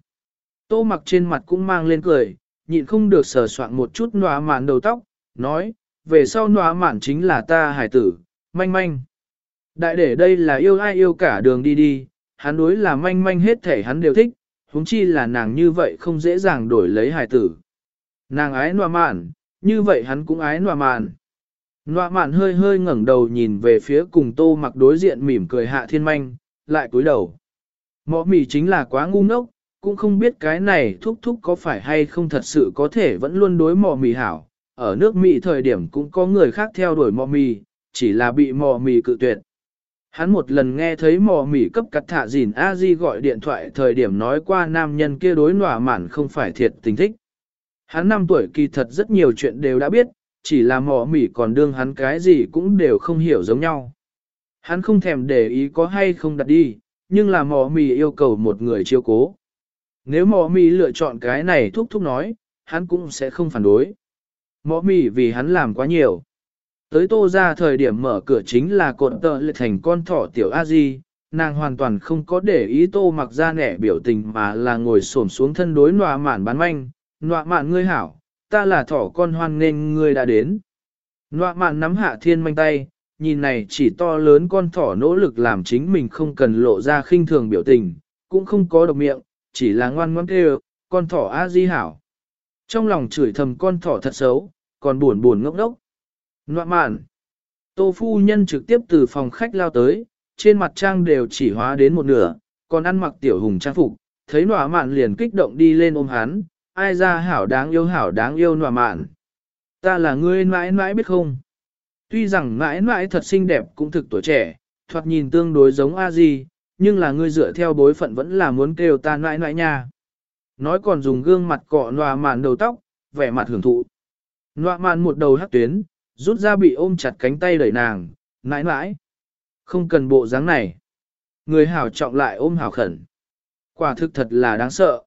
Speaker 1: Tô mặc trên mặt cũng mang lên cười, nhịn không được sờ soạn một chút nòa mạn đầu tóc, nói, về sau nòa mạn chính là ta hải tử, manh manh. Đại để đây là yêu ai yêu cả đường đi đi, hắn đối là manh manh hết thể hắn đều thích, huống chi là nàng như vậy không dễ dàng đổi lấy hải tử. Nàng ái nòa mạn, như vậy hắn cũng ái nòa mạn. Nọa mạn hơi hơi ngẩng đầu nhìn về phía cùng tô mặc đối diện mỉm cười hạ thiên manh, lại cúi đầu. Mọ mỉ chính là quá ngu ngốc, cũng không biết cái này thúc thúc có phải hay không thật sự có thể vẫn luôn đối mò mì hảo. Ở nước Mỹ thời điểm cũng có người khác theo đuổi mò mì, chỉ là bị mò mì cự tuyệt. Hắn một lần nghe thấy mò mì cấp cắt thạ dìn a di gọi điện thoại thời điểm nói qua nam nhân kia đối nỏa mạn không phải thiệt tình thích. Hắn năm tuổi kỳ thật rất nhiều chuyện đều đã biết, chỉ là mò mỉ còn đương hắn cái gì cũng đều không hiểu giống nhau. Hắn không thèm để ý có hay không đặt đi, nhưng là mò mỉ yêu cầu một người chiêu cố. Nếu mò mì lựa chọn cái này thúc thúc nói, hắn cũng sẽ không phản đối. Mò mì vì hắn làm quá nhiều. Tới tô ra thời điểm mở cửa chính là cột tợ lệ thành con thỏ tiểu a di nàng hoàn toàn không có để ý tô mặc ra nẻ biểu tình mà là ngồi xổm xuống thân đối nọa mạn bán manh, nọa mạn ngươi hảo, ta là thỏ con hoan nên ngươi đã đến. Nọa mạn nắm hạ thiên manh tay, nhìn này chỉ to lớn con thỏ nỗ lực làm chính mình không cần lộ ra khinh thường biểu tình, cũng không có độc miệng, chỉ là ngoan ngoãn kêu, con thỏ a di hảo. Trong lòng chửi thầm con thỏ thật xấu, còn buồn buồn ngốc ngốc. Ngoạn mạn. Tô phu nhân trực tiếp từ phòng khách lao tới, trên mặt trang đều chỉ hóa đến một nửa, còn ăn mặc tiểu hùng trang phục, thấy nọa mạn liền kích động đi lên ôm hắn, ai ra hảo đáng yêu hảo đáng yêu nọa mạn. Ta là ngươi mãi mãi biết không? Tuy rằng mãi mãi thật xinh đẹp cũng thực tuổi trẻ, thoạt nhìn tương đối giống a di, nhưng là ngươi dựa theo bối phận vẫn là muốn kêu ta nãi nãi nha. Nói còn dùng gương mặt cọ nòa mạn đầu tóc, vẻ mặt hưởng thụ. Nọa mạn một đầu hắc tuyến, rút ra bị ôm chặt cánh tay đẩy nàng, nãi nãi Không cần bộ dáng này. Người hảo trọng lại ôm hảo khẩn. Quả thực thật là đáng sợ.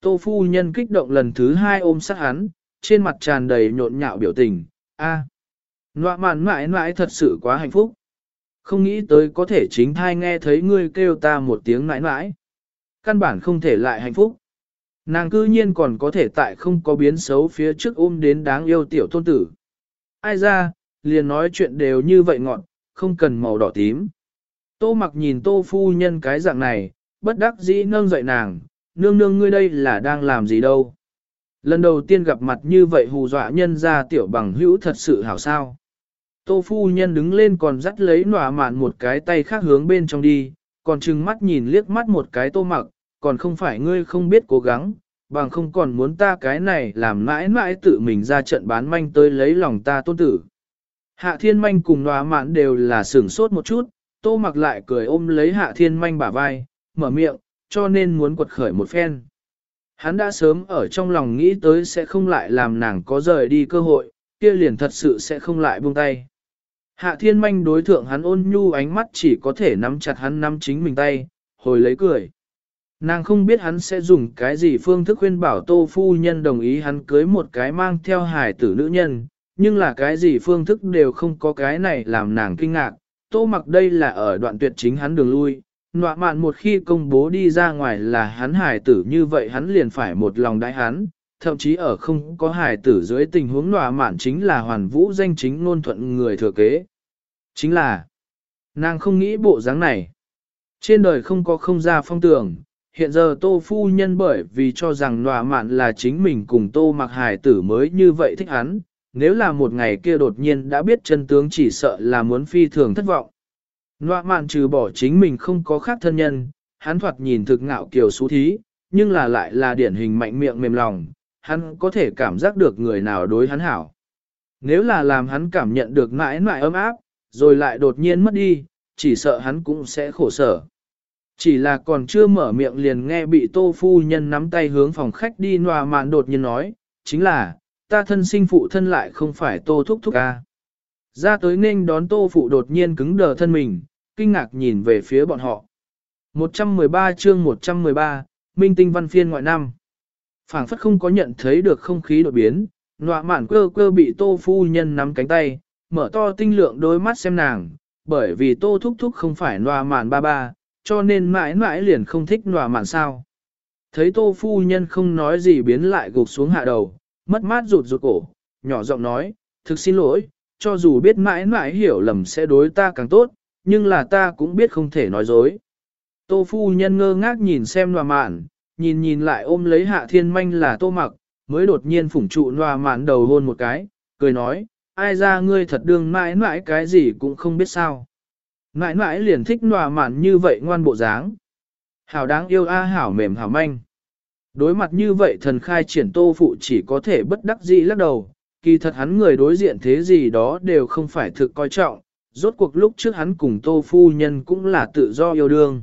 Speaker 1: Tô phu nhân kích động lần thứ hai ôm sát hắn, trên mặt tràn đầy nhộn nhạo biểu tình. A, à, nọa mạn mãi mãi thật sự quá hạnh phúc. Không nghĩ tới có thể chính thai nghe thấy ngươi kêu ta một tiếng mãi mãi. Căn bản không thể lại hạnh phúc. Nàng cư nhiên còn có thể tại không có biến xấu phía trước ôm đến đáng yêu tiểu tôn tử. Ai ra, liền nói chuyện đều như vậy ngọn, không cần màu đỏ tím. Tô mặc nhìn tô phu nhân cái dạng này, bất đắc dĩ nâng dậy nàng, nương nương ngươi đây là đang làm gì đâu. Lần đầu tiên gặp mặt như vậy hù dọa nhân ra tiểu bằng hữu thật sự hảo sao. Tô phu nhân đứng lên còn dắt lấy nỏa mạn một cái tay khác hướng bên trong đi, còn trừng mắt nhìn liếc mắt một cái tô mặc, còn không phải ngươi không biết cố gắng, bằng không còn muốn ta cái này làm mãi mãi tự mình ra trận bán manh tới lấy lòng ta tôn tử. Hạ thiên manh cùng nòa mạn đều là sửng sốt một chút, tô mặc lại cười ôm lấy hạ thiên manh bả vai, mở miệng, cho nên muốn quật khởi một phen. Hắn đã sớm ở trong lòng nghĩ tới sẽ không lại làm nàng có rời đi cơ hội, kia liền thật sự sẽ không lại buông tay. Hạ thiên manh đối thượng hắn ôn nhu ánh mắt chỉ có thể nắm chặt hắn nắm chính mình tay, hồi lấy cười. Nàng không biết hắn sẽ dùng cái gì phương thức khuyên bảo tô phu nhân đồng ý hắn cưới một cái mang theo hài tử nữ nhân, nhưng là cái gì phương thức đều không có cái này làm nàng kinh ngạc. Tô mặc đây là ở đoạn tuyệt chính hắn đường lui, nọa mạn một khi công bố đi ra ngoài là hắn hài tử như vậy hắn liền phải một lòng đại hắn, thậm chí ở không có hài tử dưới tình huống nọa mạn chính là hoàn vũ danh chính ngôn thuận người thừa kế. Chính là, nàng không nghĩ bộ dáng này. Trên đời không có không ra phong tưởng hiện giờ tô phu nhân bởi vì cho rằng nọa mạn là chính mình cùng tô mặc hài tử mới như vậy thích hắn, nếu là một ngày kia đột nhiên đã biết chân tướng chỉ sợ là muốn phi thường thất vọng. Nọa mạn trừ bỏ chính mình không có khác thân nhân, hắn thoạt nhìn thực ngạo kiều xú thí, nhưng là lại là điển hình mạnh miệng mềm lòng, hắn có thể cảm giác được người nào đối hắn hảo. Nếu là làm hắn cảm nhận được mãi mãi ấm áp, rồi lại đột nhiên mất đi, chỉ sợ hắn cũng sẽ khổ sở. Chỉ là còn chưa mở miệng liền nghe bị tô phu nhân nắm tay hướng phòng khách đi nòa mạn đột nhiên nói, chính là, ta thân sinh phụ thân lại không phải tô thúc thúc ca. Ra tới nên đón tô phụ đột nhiên cứng đờ thân mình, kinh ngạc nhìn về phía bọn họ. 113 chương 113, Minh tinh văn phiên ngoại năm phảng phất không có nhận thấy được không khí đột biến, nọa mạn cơ cơ bị tô phu nhân nắm cánh tay, mở to tinh lượng đôi mắt xem nàng, bởi vì tô thúc thúc không phải nọa mạn ba ba, cho nên mãi mãi liền không thích nọa mạn sao. Thấy tô phu nhân không nói gì biến lại gục xuống hạ đầu, Mất mát rụt rụt cổ, nhỏ giọng nói, thực xin lỗi, cho dù biết mãi mãi hiểu lầm sẽ đối ta càng tốt, nhưng là ta cũng biết không thể nói dối. Tô phu nhân ngơ ngác nhìn xem nọa mạn, nhìn nhìn lại ôm lấy hạ thiên manh là tô mặc, mới đột nhiên phủng trụ loà mạn đầu hôn một cái, cười nói, ai ra ngươi thật đương mãi mãi cái gì cũng không biết sao. Mãi mãi liền thích loà mạn như vậy ngoan bộ dáng. Hảo đáng yêu a hảo mềm hảo manh. Đối mặt như vậy thần khai triển tô phụ chỉ có thể bất đắc dĩ lắc đầu, kỳ thật hắn người đối diện thế gì đó đều không phải thực coi trọng, rốt cuộc lúc trước hắn cùng tô phu nhân cũng là tự do yêu đương.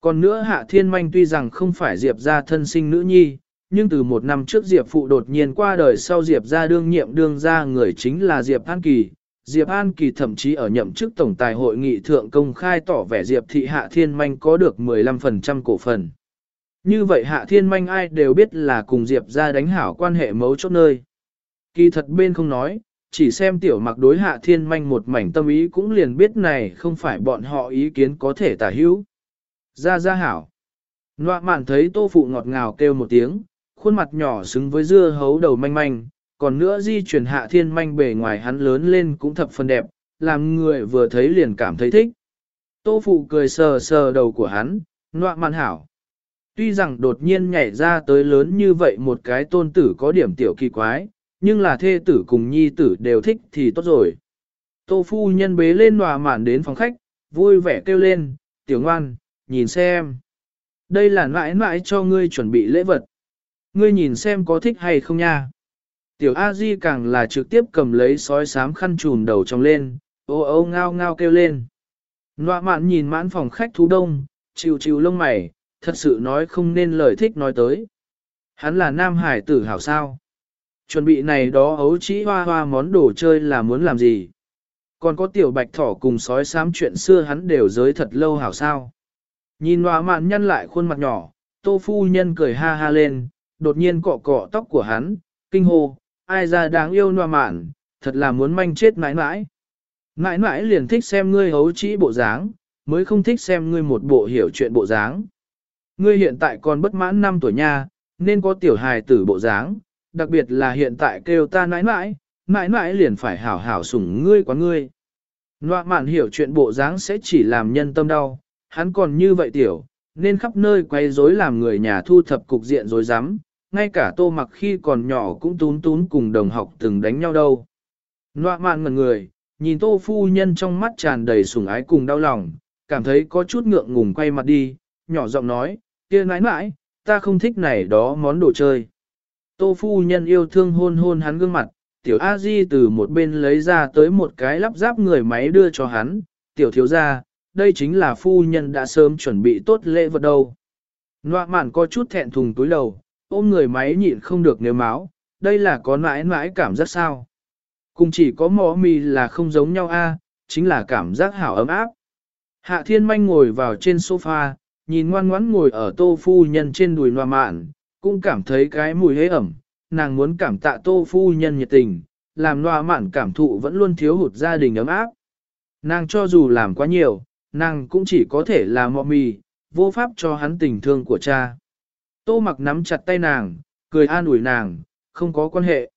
Speaker 1: Còn nữa hạ thiên manh tuy rằng không phải diệp ra thân sinh nữ nhi, nhưng từ một năm trước Diệp Phụ đột nhiên qua đời sau Diệp ra đương nhiệm đương ra người chính là Diệp An Kỳ. Diệp An Kỳ thậm chí ở nhậm chức tổng tài hội nghị thượng công khai tỏ vẻ Diệp Thị Hạ Thiên Manh có được 15% cổ phần. Như vậy Hạ Thiên Manh ai đều biết là cùng Diệp ra đánh hảo quan hệ mấu chốt nơi. Kỳ thật bên không nói, chỉ xem tiểu mặc đối Hạ Thiên Manh một mảnh tâm ý cũng liền biết này không phải bọn họ ý kiến có thể tả hữu. Ra ra hảo. Nọa mạn thấy tô phụ ngọt ngào kêu một tiếng, khuôn mặt nhỏ xứng với dưa hấu đầu manh manh, còn nữa di chuyển hạ thiên manh bề ngoài hắn lớn lên cũng thập phần đẹp, làm người vừa thấy liền cảm thấy thích. Tô phụ cười sờ sờ đầu của hắn, nọa mạn hảo. Tuy rằng đột nhiên nhảy ra tới lớn như vậy một cái tôn tử có điểm tiểu kỳ quái, nhưng là thê tử cùng nhi tử đều thích thì tốt rồi. Tô phu nhân bế lên nọa mạn đến phòng khách, vui vẻ kêu lên, tiểu ngoan, nhìn xem. Đây là mãi mãi cho ngươi chuẩn bị lễ vật. Ngươi nhìn xem có thích hay không nha. Tiểu A Di càng là trực tiếp cầm lấy sói sám khăn trùn đầu trong lên, ô ô ngao ngao kêu lên. Nọa mạn nhìn mãn phòng khách thú đông, chiều chiều lông mày, thật sự nói không nên lời thích nói tới. Hắn là nam hải tử hảo sao. Chuẩn bị này đó ấu chỉ hoa hoa món đồ chơi là muốn làm gì. Còn có tiểu bạch thỏ cùng sói sám chuyện xưa hắn đều giới thật lâu hảo sao. Nhìn nọa mạn nhăn lại khuôn mặt nhỏ, tô phu nhân cười ha ha lên, đột nhiên cọ cọ tóc của hắn, kinh hô, ai ra đáng yêu nọa mạn, thật là muốn manh chết mãi mãi. Mãi mãi liền thích xem ngươi hấu trĩ bộ dáng, mới không thích xem ngươi một bộ hiểu chuyện bộ dáng. Ngươi hiện tại còn bất mãn 5 tuổi nha, nên có tiểu hài tử bộ dáng, đặc biệt là hiện tại kêu ta mãi mãi, mãi mãi liền phải hảo hảo sủng ngươi quá ngươi. Nọa mạn hiểu chuyện bộ dáng sẽ chỉ làm nhân tâm đau, hắn còn như vậy tiểu, nên khắp nơi quay rối làm người nhà thu thập cục diện rối rắm, ngay cả tô mặc khi còn nhỏ cũng tún tún cùng đồng học từng đánh nhau đâu. Nọa mạn ngần người, nhìn tô phu nhân trong mắt tràn đầy sủng ái cùng đau lòng, cảm thấy có chút ngượng ngùng quay mặt đi, nhỏ giọng nói, kia nãi nãi, ta không thích này đó món đồ chơi. Tô phu nhân yêu thương hôn hôn hắn gương mặt, tiểu A Di từ một bên lấy ra tới một cái lắp ráp người máy đưa cho hắn, tiểu thiếu gia, đây chính là phu nhân đã sớm chuẩn bị tốt lễ vật đâu. Nọa mạn có chút thẹn thùng túi đầu, ôm người máy nhịn không được nếu máu, đây là có mãi mãi cảm giác sao. Cùng chỉ có mỏ mì là không giống nhau a, chính là cảm giác hảo ấm áp. Hạ thiên manh ngồi vào trên sofa, nhìn ngoan ngoãn ngồi ở tô phu nhân trên đùi nọa mạn, cũng cảm thấy cái mùi hế ẩm, nàng muốn cảm tạ tô phu nhân nhiệt tình, làm nọa mạn cảm thụ vẫn luôn thiếu hụt gia đình ấm áp. Nàng cho dù làm quá nhiều, nàng cũng chỉ có thể là mọ mì, vô pháp cho hắn tình thương của cha. Tô mặc nắm chặt tay nàng, cười an ủi nàng, không có quan hệ.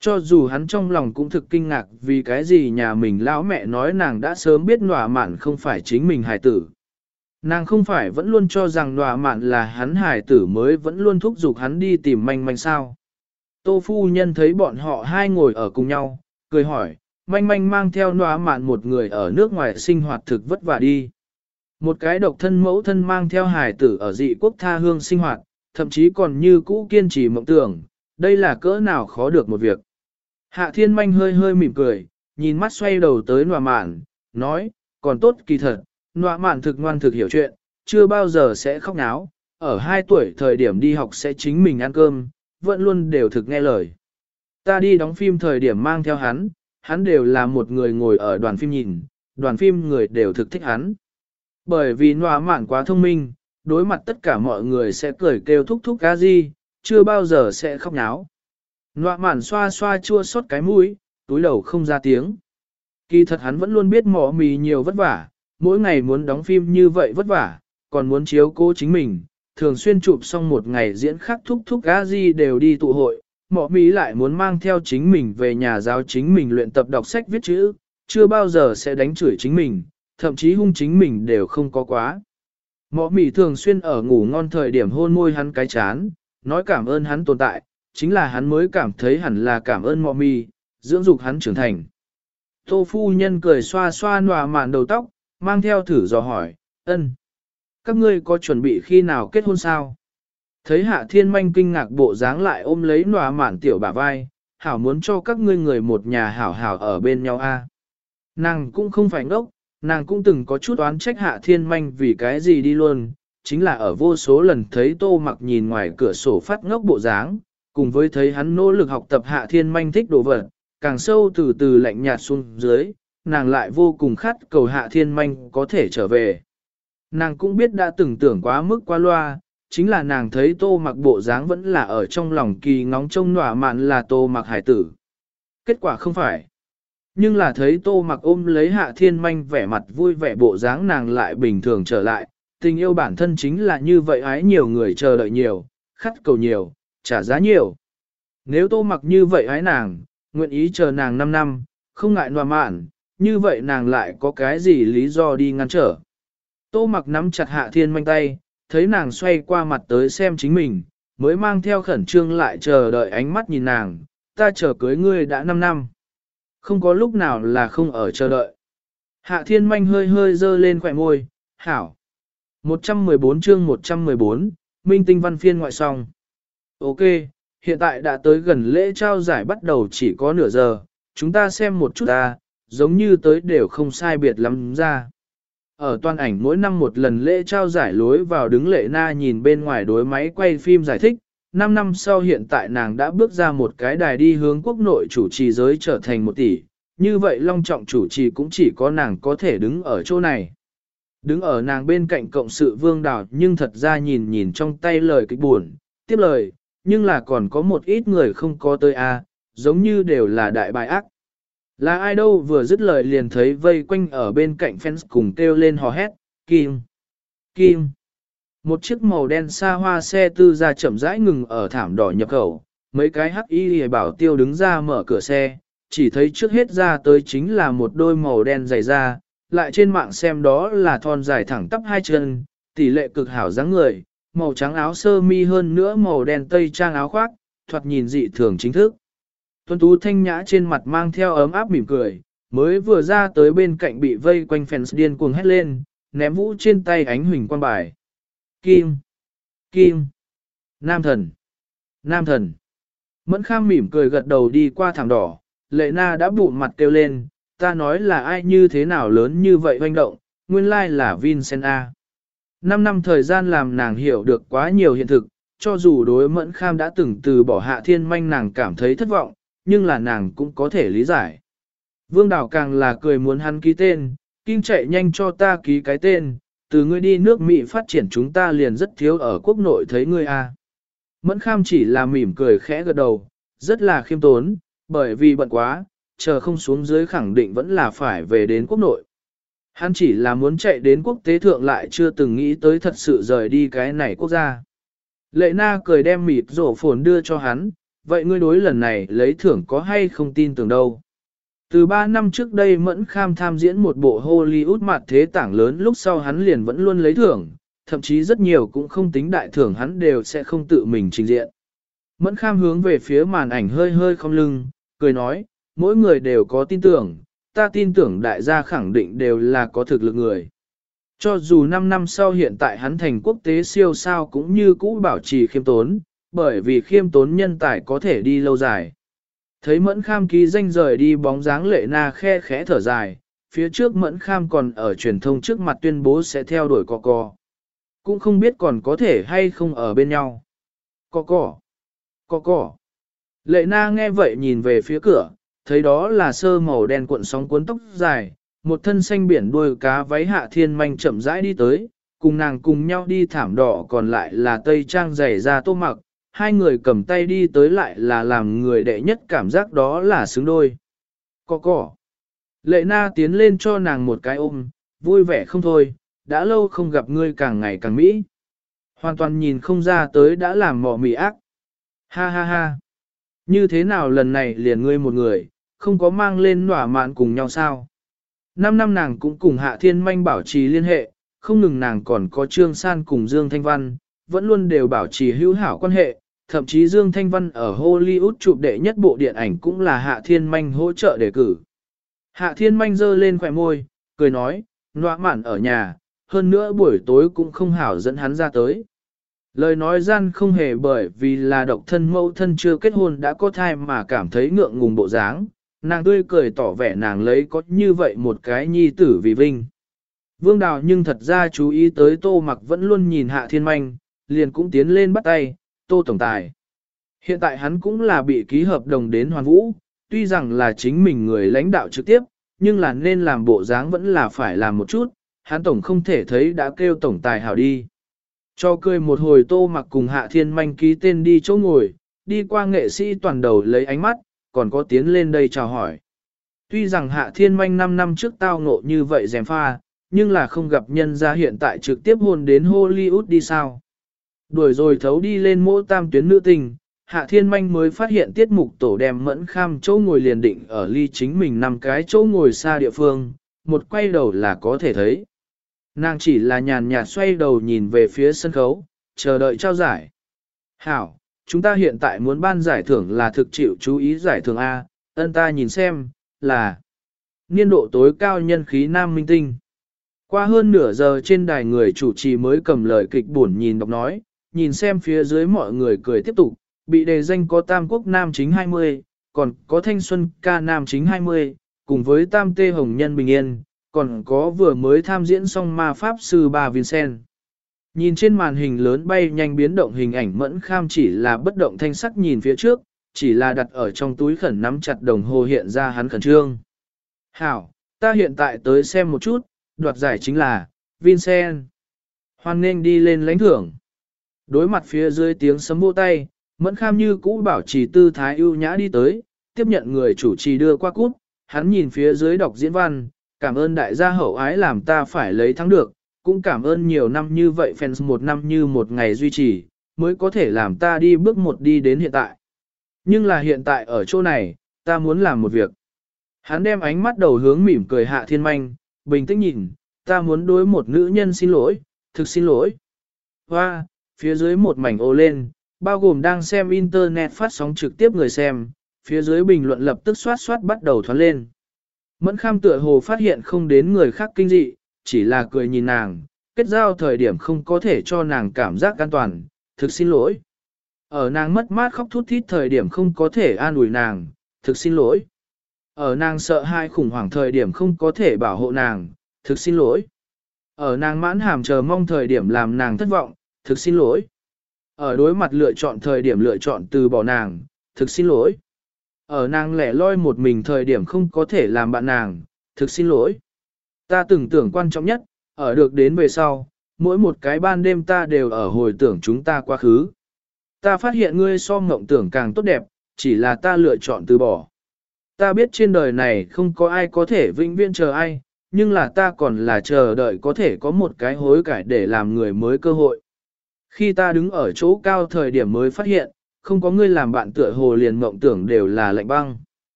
Speaker 1: Cho dù hắn trong lòng cũng thực kinh ngạc vì cái gì nhà mình lão mẹ nói nàng đã sớm biết nọa mạn không phải chính mình hài tử. Nàng không phải vẫn luôn cho rằng nọa mạn là hắn hài tử mới vẫn luôn thúc giục hắn đi tìm manh manh sao. Tô phu nhân thấy bọn họ hai ngồi ở cùng nhau, cười hỏi, manh manh mang theo nóa mạn một người ở nước ngoài sinh hoạt thực vất vả đi. Một cái độc thân mẫu thân mang theo hài tử ở dị quốc tha hương sinh hoạt, thậm chí còn như cũ kiên trì mộng tưởng, đây là cỡ nào khó được một việc. Hạ thiên manh hơi hơi mỉm cười, nhìn mắt xoay đầu tới nóa mạn, nói, còn tốt kỳ thật, nóa mạn thực ngoan thực hiểu chuyện, chưa bao giờ sẽ khóc náo, ở hai tuổi thời điểm đi học sẽ chính mình ăn cơm, vẫn luôn đều thực nghe lời. Ta đi đóng phim thời điểm mang theo hắn, hắn đều là một người ngồi ở đoàn phim nhìn, đoàn phim người đều thực thích hắn. Bởi vì nòa mạn quá thông minh, đối mặt tất cả mọi người sẽ cười kêu thúc thúc cá gì, chưa bao giờ sẽ khóc náo. Nọa mạn xoa xoa chua xót cái mũi, túi đầu không ra tiếng. Kỳ thật hắn vẫn luôn biết mỏ mì nhiều vất vả, mỗi ngày muốn đóng phim như vậy vất vả, còn muốn chiếu cố chính mình, thường xuyên chụp xong một ngày diễn khắc thúc thúc gà gì đều đi tụ hội, mọ mỹ lại muốn mang theo chính mình về nhà giáo chính mình luyện tập đọc sách viết chữ, chưa bao giờ sẽ đánh chửi chính mình, thậm chí hung chính mình đều không có quá. Mọ mỹ thường xuyên ở ngủ ngon thời điểm hôn môi hắn cái chán, nói cảm ơn hắn tồn tại, chính là hắn mới cảm thấy hẳn là cảm ơn mọ mỹ, dưỡng dục hắn trưởng thành. Tô phu nhân cười xoa xoa nòa mạn đầu tóc, mang theo thử dò hỏi, ân. Các ngươi có chuẩn bị khi nào kết hôn sao? Thấy hạ thiên manh kinh ngạc bộ dáng lại ôm lấy nòa mạn tiểu bả vai, hảo muốn cho các ngươi người một nhà hảo hảo ở bên nhau a. Nàng cũng không phải ngốc, nàng cũng từng có chút oán trách hạ thiên manh vì cái gì đi luôn, chính là ở vô số lần thấy tô mặc nhìn ngoài cửa sổ phát ngốc bộ dáng, cùng với thấy hắn nỗ lực học tập hạ thiên manh thích đồ vật, càng sâu từ từ lạnh nhạt xuống dưới, nàng lại vô cùng khát cầu hạ thiên manh có thể trở về. Nàng cũng biết đã từng tưởng quá mức qua loa, chính là nàng thấy tô mặc bộ dáng vẫn là ở trong lòng kỳ ngóng trông nỏa mạn là tô mặc hải tử. Kết quả không phải. Nhưng là thấy tô mặc ôm lấy hạ thiên manh vẻ mặt vui vẻ bộ dáng nàng lại bình thường trở lại, tình yêu bản thân chính là như vậy ái nhiều người chờ đợi nhiều, khát cầu nhiều, trả giá nhiều. Nếu tô mặc như vậy ái nàng, nguyện ý chờ nàng 5 năm, không ngại nòa mạn, như vậy nàng lại có cái gì lý do đi ngăn trở. Tô mặc nắm chặt hạ thiên manh tay, thấy nàng xoay qua mặt tới xem chính mình, mới mang theo khẩn trương lại chờ đợi ánh mắt nhìn nàng, ta chờ cưới ngươi đã 5 năm. Không có lúc nào là không ở chờ đợi. Hạ thiên manh hơi hơi dơ lên khỏe môi, hảo. 114 chương 114, Minh tinh văn phiên ngoại song. Ok, hiện tại đã tới gần lễ trao giải bắt đầu chỉ có nửa giờ, chúng ta xem một chút ta, giống như tới đều không sai biệt lắm ra. Ở toàn ảnh mỗi năm một lần lễ trao giải lối vào đứng lệ na nhìn bên ngoài đối máy quay phim giải thích, 5 năm sau hiện tại nàng đã bước ra một cái đài đi hướng quốc nội chủ trì giới trở thành một tỷ, như vậy long trọng chủ trì cũng chỉ có nàng có thể đứng ở chỗ này. Đứng ở nàng bên cạnh cộng sự vương đào nhưng thật ra nhìn nhìn trong tay lời kịch buồn, tiếp lời, nhưng là còn có một ít người không có tới a, giống như đều là đại bài ác. Là ai đâu vừa dứt lời liền thấy vây quanh ở bên cạnh fans cùng kêu lên hò hét, Kim, Kim. Một chiếc màu đen xa hoa xe tư ra chậm rãi ngừng ở thảm đỏ nhập khẩu, mấy cái hắc y bảo tiêu đứng ra mở cửa xe, chỉ thấy trước hết ra tới chính là một đôi màu đen dày da, lại trên mạng xem đó là thon dài thẳng tắp hai chân, tỷ lệ cực hảo dáng người, màu trắng áo sơ mi hơn nữa màu đen tây trang áo khoác, thoạt nhìn dị thường chính thức. Tuân tú thanh nhã trên mặt mang theo ấm áp mỉm cười, mới vừa ra tới bên cạnh bị vây quanh fans điên cuồng hét lên, ném vũ trên tay ánh huỳnh quan bài. Kim! Kim! Nam thần! Nam thần! Mẫn kham mỉm cười gật đầu đi qua thảm đỏ, lệ na đã bụng mặt kêu lên, ta nói là ai như thế nào lớn như vậy hoành động, nguyên lai là Vincent A. Năm năm thời gian làm nàng hiểu được quá nhiều hiện thực, cho dù đối mẫn kham đã từng từ bỏ hạ thiên manh nàng cảm thấy thất vọng, nhưng là nàng cũng có thể lý giải. Vương Đào càng là cười muốn hắn ký tên, kinh chạy nhanh cho ta ký cái tên, từ ngươi đi nước Mỹ phát triển chúng ta liền rất thiếu ở quốc nội thấy ngươi a. Mẫn kham chỉ là mỉm cười khẽ gật đầu, rất là khiêm tốn, bởi vì bận quá, chờ không xuống dưới khẳng định vẫn là phải về đến quốc nội. Hắn chỉ là muốn chạy đến quốc tế thượng lại chưa từng nghĩ tới thật sự rời đi cái này quốc gia. Lệ na cười đem mịt rổ phồn đưa cho hắn, vậy ngươi đối lần này lấy thưởng có hay không tin tưởng đâu. Từ 3 năm trước đây Mẫn Kham tham diễn một bộ Hollywood mặt thế tảng lớn lúc sau hắn liền vẫn luôn lấy thưởng, thậm chí rất nhiều cũng không tính đại thưởng hắn đều sẽ không tự mình trình diện. Mẫn Kham hướng về phía màn ảnh hơi hơi không lưng, cười nói, mỗi người đều có tin tưởng, ta tin tưởng đại gia khẳng định đều là có thực lực người. Cho dù 5 năm sau hiện tại hắn thành quốc tế siêu sao cũng như cũ bảo trì khiêm tốn, bởi vì khiêm tốn nhân tài có thể đi lâu dài. Thấy mẫn kham ký danh rời đi bóng dáng lệ na khe khẽ thở dài, phía trước mẫn kham còn ở truyền thông trước mặt tuyên bố sẽ theo đuổi cò cò. Cũng không biết còn có thể hay không ở bên nhau. Cò cò, cò cò. Lệ na nghe vậy nhìn về phía cửa, thấy đó là sơ màu đen cuộn sóng cuốn tóc dài, một thân xanh biển đuôi cá váy hạ thiên manh chậm rãi đi tới, cùng nàng cùng nhau đi thảm đỏ còn lại là tây trang dày ra tô mặc, hai người cầm tay đi tới lại là làm người đệ nhất cảm giác đó là xứng đôi. Có cỏ. Lệ na tiến lên cho nàng một cái ôm, vui vẻ không thôi, đã lâu không gặp ngươi càng ngày càng mỹ. Hoàn toàn nhìn không ra tới đã làm mọ mị ác. Ha ha ha. Như thế nào lần này liền ngươi một người, không có mang lên nỏa mạn cùng nhau sao? Năm năm nàng cũng cùng Hạ Thiên Manh bảo trì liên hệ, không ngừng nàng còn có Trương San cùng Dương Thanh Văn, vẫn luôn đều bảo trì hữu hảo quan hệ, thậm chí Dương Thanh Văn ở Hollywood chụp đệ nhất bộ điện ảnh cũng là Hạ Thiên Manh hỗ trợ đề cử. Hạ Thiên Manh giơ lên khỏe môi, cười nói, nọa mạn ở nhà, hơn nữa buổi tối cũng không hảo dẫn hắn ra tới. Lời nói gian không hề bởi vì là độc thân mẫu thân chưa kết hôn đã có thai mà cảm thấy ngượng ngùng bộ dáng, nàng tươi cười tỏ vẻ nàng lấy có như vậy một cái nhi tử vì vinh. Vương Đào nhưng thật ra chú ý tới Tô Mặc vẫn luôn nhìn Hạ Thiên Manh, liền cũng tiến lên bắt tay, Tô Tổng Tài. Hiện tại hắn cũng là bị ký hợp đồng đến Hoàn Vũ, tuy rằng là chính mình người lãnh đạo trực tiếp, nhưng là nên làm bộ dáng vẫn là phải làm một chút, hắn Tổng không thể thấy đã kêu Tổng Tài hảo đi. Cho cười một hồi Tô Mặc cùng Hạ Thiên Manh ký tên đi chỗ ngồi, đi qua nghệ sĩ toàn đầu lấy ánh mắt, còn có tiến lên đây chào hỏi. Tuy rằng Hạ Thiên Manh 5 năm trước tao ngộ như vậy dèm pha, nhưng là không gặp nhân ra hiện tại trực tiếp hôn đến Hollywood đi sao. Đuổi rồi thấu đi lên mỗ tam tuyến nữ tình, Hạ Thiên Manh mới phát hiện tiết mục tổ đem mẫn kham chỗ ngồi liền định ở ly chính mình nằm cái chỗ ngồi xa địa phương, một quay đầu là có thể thấy. Nàng chỉ là nhàn nhạt xoay đầu nhìn về phía sân khấu, chờ đợi trao giải. Hảo, chúng ta hiện tại muốn ban giải thưởng là thực chịu chú ý giải thưởng A, ân ta nhìn xem, là niên độ tối cao nhân khí nam minh tinh. Qua hơn nửa giờ trên đài người chủ trì mới cầm lời kịch buồn nhìn đọc nói, nhìn xem phía dưới mọi người cười tiếp tục, bị đề danh có Tam Quốc Nam chính 20, còn có Thanh Xuân ca Nam chính 20, cùng với Tam Tê Hồng Nhân Bình Yên, còn có vừa mới tham diễn xong ma Pháp Sư Ba Vincent. Nhìn trên màn hình lớn bay nhanh biến động hình ảnh mẫn kham chỉ là bất động thanh sắc nhìn phía trước, chỉ là đặt ở trong túi khẩn nắm chặt đồng hồ hiện ra hắn khẩn trương. Hảo, ta hiện tại tới xem một chút, đoạt giải chính là, Vincent. Hoan nên đi lên lãnh thưởng. Đối mặt phía dưới tiếng sấm vô tay, mẫn kham như cũ bảo trì tư thái ưu nhã đi tới, tiếp nhận người chủ trì đưa qua cút, hắn nhìn phía dưới đọc diễn văn, cảm ơn đại gia hậu ái làm ta phải lấy thắng được, cũng cảm ơn nhiều năm như vậy fans một năm như một ngày duy trì, mới có thể làm ta đi bước một đi đến hiện tại. Nhưng là hiện tại ở chỗ này, ta muốn làm một việc. Hắn đem ánh mắt đầu hướng mỉm cười hạ thiên manh, bình tĩnh nhìn, ta muốn đối một nữ nhân xin lỗi, thực xin lỗi. Hoa, phía dưới một mảnh ô lên, bao gồm đang xem internet phát sóng trực tiếp người xem, phía dưới bình luận lập tức xoát xoát bắt đầu thoát lên. Mẫn kham tựa hồ phát hiện không đến người khác kinh dị, chỉ là cười nhìn nàng, kết giao thời điểm không có thể cho nàng cảm giác an toàn, thực xin lỗi. Ở nàng mất mát khóc thút thít thời điểm không có thể an ủi nàng, thực xin lỗi. Ở nàng sợ hai khủng hoảng thời điểm không có thể bảo hộ nàng, thực xin lỗi. Ở nàng mãn hàm chờ mong thời điểm làm nàng thất vọng, thực xin lỗi. Ở đối mặt lựa chọn thời điểm lựa chọn từ bỏ nàng, thực xin lỗi. Ở nàng lẻ loi một mình thời điểm không có thể làm bạn nàng, thực xin lỗi. Ta tưởng tưởng quan trọng nhất, ở được đến về sau, mỗi một cái ban đêm ta đều ở hồi tưởng chúng ta quá khứ. Ta phát hiện ngươi so ngộng tưởng càng tốt đẹp, chỉ là ta lựa chọn từ bỏ. Ta biết trên đời này không có ai có thể vĩnh viễn chờ ai, nhưng là ta còn là chờ đợi có thể có một cái hối cải để làm người mới cơ hội. Khi ta đứng ở chỗ cao thời điểm mới phát hiện, không có ngươi làm bạn tựa hồ liền mộng tưởng đều là lạnh băng.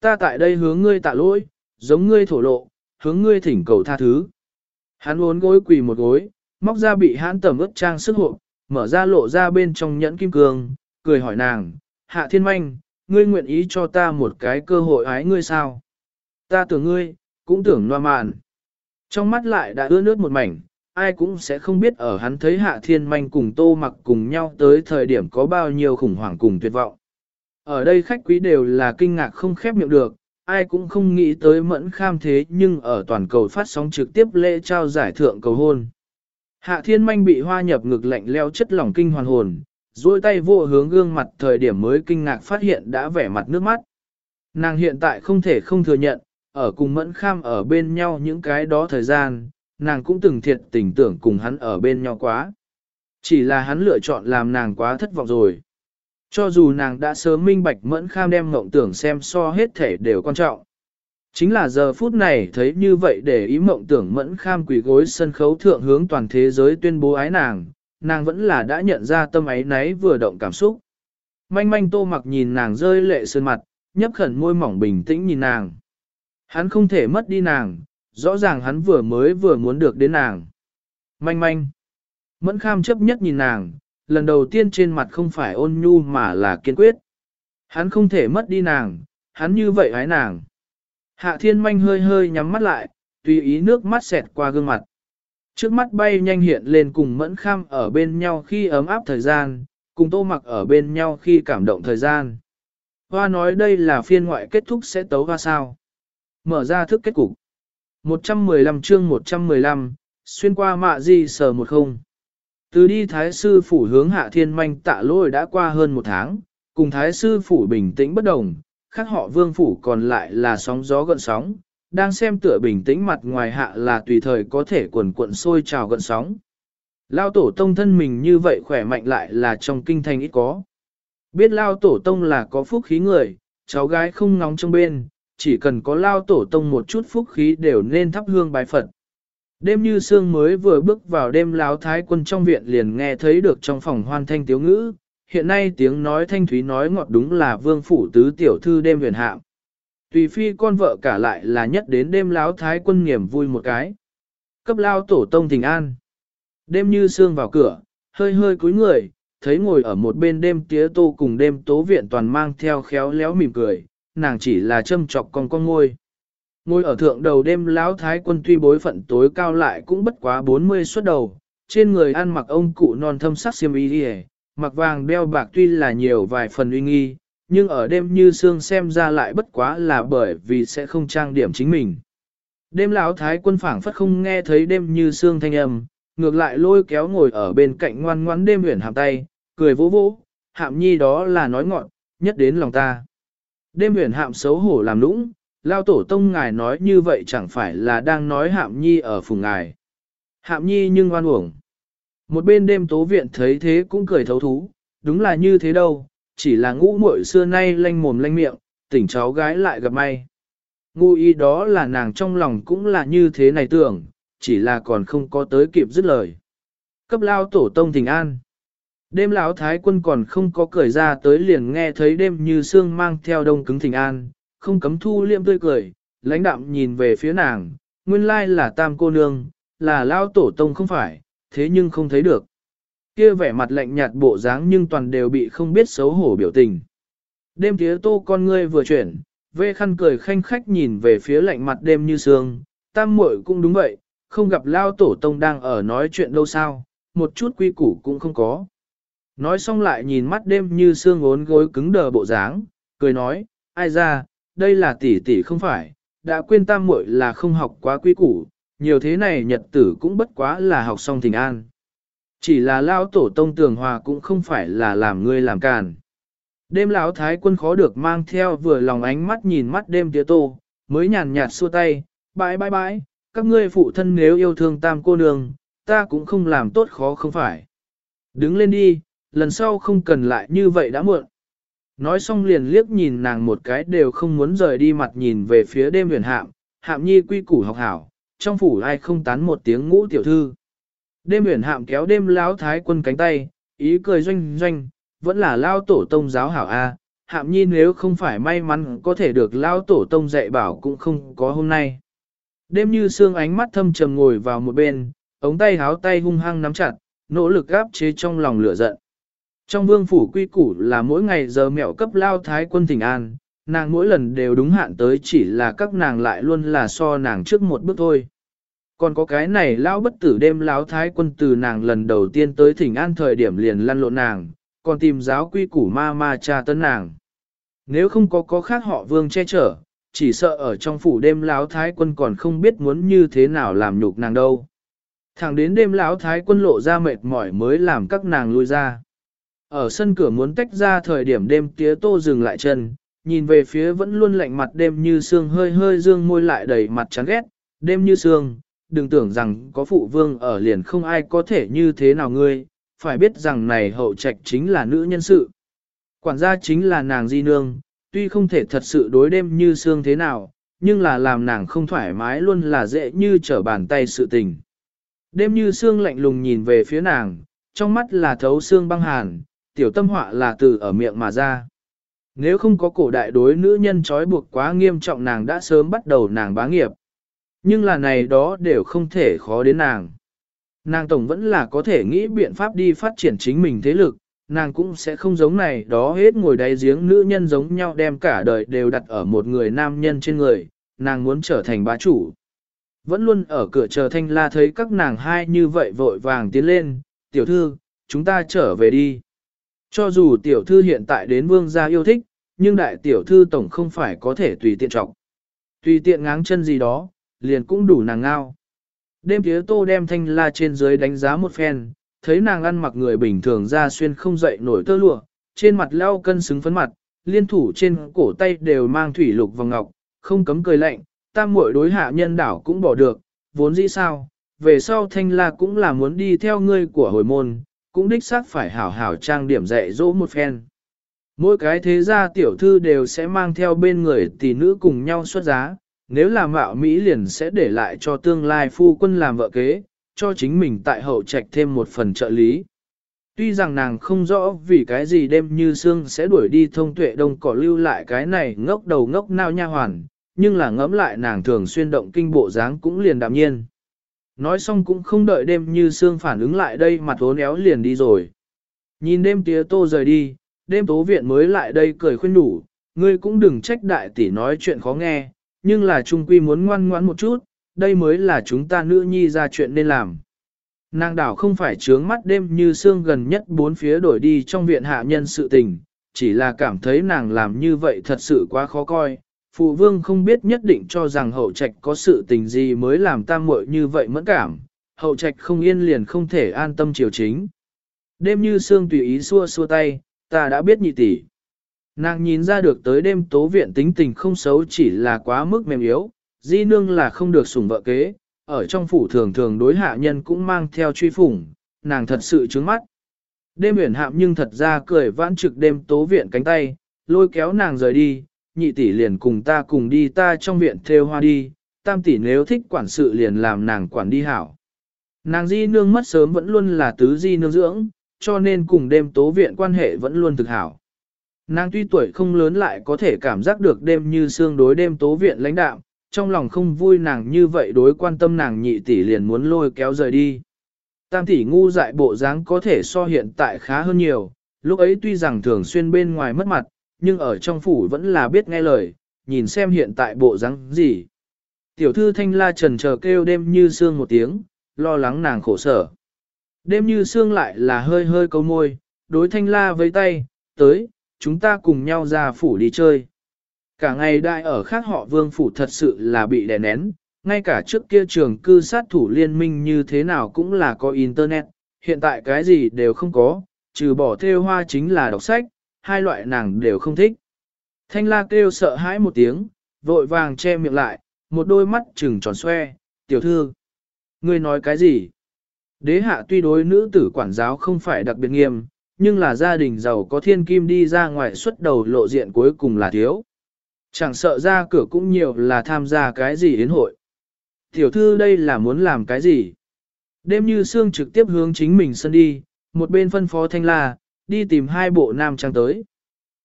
Speaker 1: Ta tại đây hướng ngươi tạ lỗi, giống ngươi thổ lộ, hướng ngươi thỉnh cầu tha thứ. Hắn uốn gối quỳ một gối, móc ra bị hắn tầm ướp trang sức hộp, mở ra lộ ra bên trong nhẫn kim cương, cười hỏi nàng, hạ thiên manh, ngươi nguyện ý cho ta một cái cơ hội ái ngươi sao? Ta tưởng ngươi, cũng tưởng loa mạn. Trong mắt lại đã ướt nước một mảnh, ai cũng sẽ không biết ở hắn thấy hạ thiên manh cùng tô mặc cùng nhau tới thời điểm có bao nhiêu khủng hoảng cùng tuyệt vọng. Ở đây khách quý đều là kinh ngạc không khép miệng được, ai cũng không nghĩ tới mẫn kham thế nhưng ở toàn cầu phát sóng trực tiếp lễ trao giải thượng cầu hôn. Hạ thiên manh bị hoa nhập ngực lạnh leo chất lỏng kinh hoàn hồn, duỗi tay vô hướng gương mặt thời điểm mới kinh ngạc phát hiện đã vẻ mặt nước mắt. Nàng hiện tại không thể không thừa nhận, ở cùng mẫn kham ở bên nhau những cái đó thời gian, nàng cũng từng thiệt tình tưởng cùng hắn ở bên nhau quá. Chỉ là hắn lựa chọn làm nàng quá thất vọng rồi. Cho dù nàng đã sớm minh bạch mẫn kham đem mộng tưởng xem so hết thể đều quan trọng. Chính là giờ phút này thấy như vậy để ý mộng tưởng mẫn kham quỷ gối sân khấu thượng hướng toàn thế giới tuyên bố ái nàng, nàng vẫn là đã nhận ra tâm ấy náy vừa động cảm xúc. Manh manh tô mặc nhìn nàng rơi lệ sơn mặt, nhấp khẩn môi mỏng bình tĩnh nhìn nàng. Hắn không thể mất đi nàng, rõ ràng hắn vừa mới vừa muốn được đến nàng. Manh manh. Mẫn kham chấp nhất nhìn nàng, lần đầu tiên trên mặt không phải ôn nhu mà là kiên quyết. Hắn không thể mất đi nàng, hắn như vậy hái nàng. Hạ thiên manh hơi hơi nhắm mắt lại, tùy ý nước mắt xẹt qua gương mặt. Trước mắt bay nhanh hiện lên cùng mẫn kham ở bên nhau khi ấm áp thời gian, cùng tô mặc ở bên nhau khi cảm động thời gian. Hoa nói đây là phiên ngoại kết thúc sẽ tấu hoa sao. Mở ra thức kết cục. 115 chương 115, xuyên qua mạ di sờ một không. Từ đi Thái sư phủ hướng hạ thiên manh tạ lôi đã qua hơn một tháng, cùng Thái sư phủ bình tĩnh bất đồng, khác họ vương phủ còn lại là sóng gió gợn sóng, đang xem tựa bình tĩnh mặt ngoài hạ là tùy thời có thể quần cuộn sôi trào gợn sóng. Lao tổ tông thân mình như vậy khỏe mạnh lại là trong kinh thành ít có. Biết lao tổ tông là có phúc khí người, cháu gái không ngóng trong bên, chỉ cần có lao tổ tông một chút phúc khí đều nên thắp hương bài Phật. Đêm như sương mới vừa bước vào đêm láo thái quân trong viện liền nghe thấy được trong phòng hoan thanh tiếu ngữ, hiện nay tiếng nói thanh thúy nói ngọt đúng là vương phủ tứ tiểu thư đêm huyền hạm. Tùy phi con vợ cả lại là nhất đến đêm láo thái quân niềm vui một cái. Cấp lao tổ tông thình an. Đêm như sương vào cửa, hơi hơi cúi người, thấy ngồi ở một bên đêm tía tô cùng đêm tố viện toàn mang theo khéo léo mỉm cười, nàng chỉ là châm chọc con con ngôi. Ngồi ở thượng đầu đêm lão thái quân tuy bối phận tối cao lại cũng bất quá 40 xuất đầu, trên người ăn mặc ông cụ non thâm sắc xiêm y đi mặc vàng đeo bạc tuy là nhiều vài phần uy nghi, nhưng ở đêm như sương xem ra lại bất quá là bởi vì sẽ không trang điểm chính mình. Đêm lão thái quân phảng phất không nghe thấy đêm như sương thanh âm, ngược lại lôi kéo ngồi ở bên cạnh ngoan ngoãn đêm huyền hàm tay, cười vỗ vỗ, hạm nhi đó là nói ngọn, nhất đến lòng ta. Đêm huyền hạm xấu hổ làm lũng, lao tổ tông ngài nói như vậy chẳng phải là đang nói hạm nhi ở phùng ngài. Hạm nhi nhưng oan uổng. Một bên đêm tố viện thấy thế cũng cười thấu thú, đúng là như thế đâu, chỉ là ngũ muội xưa nay lanh mồm lanh miệng, tỉnh cháu gái lại gặp may. Ngu ý đó là nàng trong lòng cũng là như thế này tưởng, chỉ là còn không có tới kịp dứt lời. Cấp lao tổ tông thỉnh an. Đêm lão thái quân còn không có cười ra tới liền nghe thấy đêm như sương mang theo đông cứng thỉnh an, không cấm thu liệm tươi cười, lãnh đạm nhìn về phía nàng, nguyên lai là tam cô nương, là lao tổ tông không phải, thế nhưng không thấy được. Kia vẻ mặt lạnh nhạt bộ dáng nhưng toàn đều bị không biết xấu hổ biểu tình. Đêm tía tô con ngươi vừa chuyển, vê khăn cười khanh khách nhìn về phía lạnh mặt đêm như sương, tam muội cũng đúng vậy, không gặp lao tổ tông đang ở nói chuyện đâu sao, một chút quy củ cũng không có. Nói xong lại nhìn mắt đêm như xương ốn gối cứng đờ bộ dáng, cười nói, ai ra, đây là tỷ tỷ không phải, đã quên tam muội là không học quá quy củ, nhiều thế này nhật tử cũng bất quá là học xong thình an. Chỉ là lao tổ tông tường hòa cũng không phải là làm ngươi làm càn. Đêm lão thái quân khó được mang theo vừa lòng ánh mắt nhìn mắt đêm tía tô, mới nhàn nhạt xua tay, bãi bãi bãi, các ngươi phụ thân nếu yêu thương tam cô nương, ta cũng không làm tốt khó không phải. Đứng lên đi, lần sau không cần lại như vậy đã muộn. Nói xong liền liếc nhìn nàng một cái đều không muốn rời đi mặt nhìn về phía đêm huyền hạm, hạm nhi quy củ học hảo, trong phủ ai không tán một tiếng ngũ tiểu thư. Đêm huyền hạm kéo đêm lão thái quân cánh tay, ý cười doanh doanh, vẫn là lao tổ tông giáo hảo A, hạm nhi nếu không phải may mắn có thể được lao tổ tông dạy bảo cũng không có hôm nay. Đêm như xương ánh mắt thâm trầm ngồi vào một bên, ống tay háo tay hung hăng nắm chặt, nỗ lực gáp chế trong lòng lửa giận. Trong vương phủ quy củ là mỗi ngày giờ mẹo cấp lao thái quân thỉnh an, nàng mỗi lần đều đúng hạn tới chỉ là các nàng lại luôn là so nàng trước một bước thôi. Còn có cái này lao bất tử đêm lão thái quân từ nàng lần đầu tiên tới thỉnh an thời điểm liền lăn lộn nàng, còn tìm giáo quy củ ma ma cha tấn nàng. Nếu không có có khác họ vương che chở, chỉ sợ ở trong phủ đêm lão thái quân còn không biết muốn như thế nào làm nhục nàng đâu. Thẳng đến đêm lão thái quân lộ ra mệt mỏi mới làm các nàng lui ra. Ở sân cửa muốn tách ra thời điểm đêm tía tô dừng lại chân, nhìn về phía vẫn luôn lạnh mặt đêm như sương hơi hơi dương môi lại đầy mặt chán ghét, đêm như sương, đừng tưởng rằng có phụ vương ở liền không ai có thể như thế nào ngươi, phải biết rằng này hậu trạch chính là nữ nhân sự. Quản gia chính là nàng di nương, tuy không thể thật sự đối đêm như sương thế nào, nhưng là làm nàng không thoải mái luôn là dễ như trở bàn tay sự tình. Đêm như sương lạnh lùng nhìn về phía nàng, trong mắt là thấu xương băng hàn, tiểu tâm họa là từ ở miệng mà ra. Nếu không có cổ đại đối nữ nhân trói buộc quá nghiêm trọng nàng đã sớm bắt đầu nàng bá nghiệp. Nhưng là này đó đều không thể khó đến nàng. Nàng tổng vẫn là có thể nghĩ biện pháp đi phát triển chính mình thế lực, nàng cũng sẽ không giống này đó hết ngồi đáy giếng nữ nhân giống nhau đem cả đời đều đặt ở một người nam nhân trên người, nàng muốn trở thành bá chủ. Vẫn luôn ở cửa chờ thanh la thấy các nàng hai như vậy vội vàng tiến lên, tiểu thư, chúng ta trở về đi. Cho dù tiểu thư hiện tại đến vương gia yêu thích, nhưng đại tiểu thư tổng không phải có thể tùy tiện trọng. Tùy tiện ngáng chân gì đó, liền cũng đủ nàng ngao. Đêm tía tô đem thanh la trên dưới đánh giá một phen, thấy nàng ăn mặc người bình thường ra xuyên không dậy nổi tơ lụa, trên mặt leo cân xứng phấn mặt, liên thủ trên cổ tay đều mang thủy lục và ngọc, không cấm cười lạnh, tam muội đối hạ nhân đảo cũng bỏ được, vốn dĩ sao, về sau thanh la cũng là muốn đi theo ngươi của hồi môn, cũng đích xác phải hảo hảo trang điểm dạy dỗ một phen. Mỗi cái thế gia tiểu thư đều sẽ mang theo bên người tỷ nữ cùng nhau xuất giá, nếu là mạo Mỹ liền sẽ để lại cho tương lai phu quân làm vợ kế, cho chính mình tại hậu trạch thêm một phần trợ lý. Tuy rằng nàng không rõ vì cái gì đêm như xương sẽ đuổi đi thông tuệ đông cỏ lưu lại cái này ngốc đầu ngốc nao nha hoàn, nhưng là ngẫm lại nàng thường xuyên động kinh bộ dáng cũng liền đạm nhiên. Nói xong cũng không đợi đêm như xương phản ứng lại đây mặt vốn éo liền đi rồi. Nhìn đêm tía tô rời đi, đêm tố viện mới lại đây cười khuyên đủ, ngươi cũng đừng trách đại tỷ nói chuyện khó nghe, nhưng là trung quy muốn ngoan ngoãn một chút, đây mới là chúng ta nữ nhi ra chuyện nên làm. Nàng đảo không phải trướng mắt đêm như xương gần nhất bốn phía đổi đi trong viện hạ nhân sự tình, chỉ là cảm thấy nàng làm như vậy thật sự quá khó coi. Phụ vương không biết nhất định cho rằng hậu trạch có sự tình gì mới làm tam muội như vậy mẫn cảm, hậu trạch không yên liền không thể an tâm chiều chính. Đêm như xương tùy ý xua xua tay, ta đã biết nhị tỷ. Nàng nhìn ra được tới đêm tố viện tính tình không xấu chỉ là quá mức mềm yếu, di nương là không được sủng vợ kế, ở trong phủ thường thường đối hạ nhân cũng mang theo truy phủng, nàng thật sự trướng mắt. Đêm uyển hạm nhưng thật ra cười vãn trực đêm tố viện cánh tay, lôi kéo nàng rời đi, nhị tỷ liền cùng ta cùng đi ta trong viện theo hoa đi, tam tỷ nếu thích quản sự liền làm nàng quản đi hảo. Nàng di nương mất sớm vẫn luôn là tứ di nương dưỡng, cho nên cùng đêm tố viện quan hệ vẫn luôn thực hảo. Nàng tuy tuổi không lớn lại có thể cảm giác được đêm như xương đối đêm tố viện lãnh đạo, trong lòng không vui nàng như vậy đối quan tâm nàng nhị tỷ liền muốn lôi kéo rời đi. Tam tỷ ngu dại bộ dáng có thể so hiện tại khá hơn nhiều, lúc ấy tuy rằng thường xuyên bên ngoài mất mặt, nhưng ở trong phủ vẫn là biết nghe lời, nhìn xem hiện tại bộ dáng gì. Tiểu thư thanh la trần chờ kêu đêm như sương một tiếng, lo lắng nàng khổ sở. Đêm như sương lại là hơi hơi câu môi, đối thanh la với tay, tới, chúng ta cùng nhau ra phủ đi chơi. Cả ngày đại ở khác họ vương phủ thật sự là bị đè nén, ngay cả trước kia trường cư sát thủ liên minh như thế nào cũng là có internet, hiện tại cái gì đều không có, trừ bỏ theo hoa chính là đọc sách, hai loại nàng đều không thích. Thanh la kêu sợ hãi một tiếng, vội vàng che miệng lại, một đôi mắt trừng tròn xoe, tiểu thư. Ngươi nói cái gì? Đế hạ tuy đối nữ tử quản giáo không phải đặc biệt nghiêm, nhưng là gia đình giàu có thiên kim đi ra ngoài xuất đầu lộ diện cuối cùng là thiếu. Chẳng sợ ra cửa cũng nhiều là tham gia cái gì đến hội. Tiểu thư đây là muốn làm cái gì? Đêm như xương trực tiếp hướng chính mình sân đi, một bên phân phó thanh la, đi tìm hai bộ nam trang tới.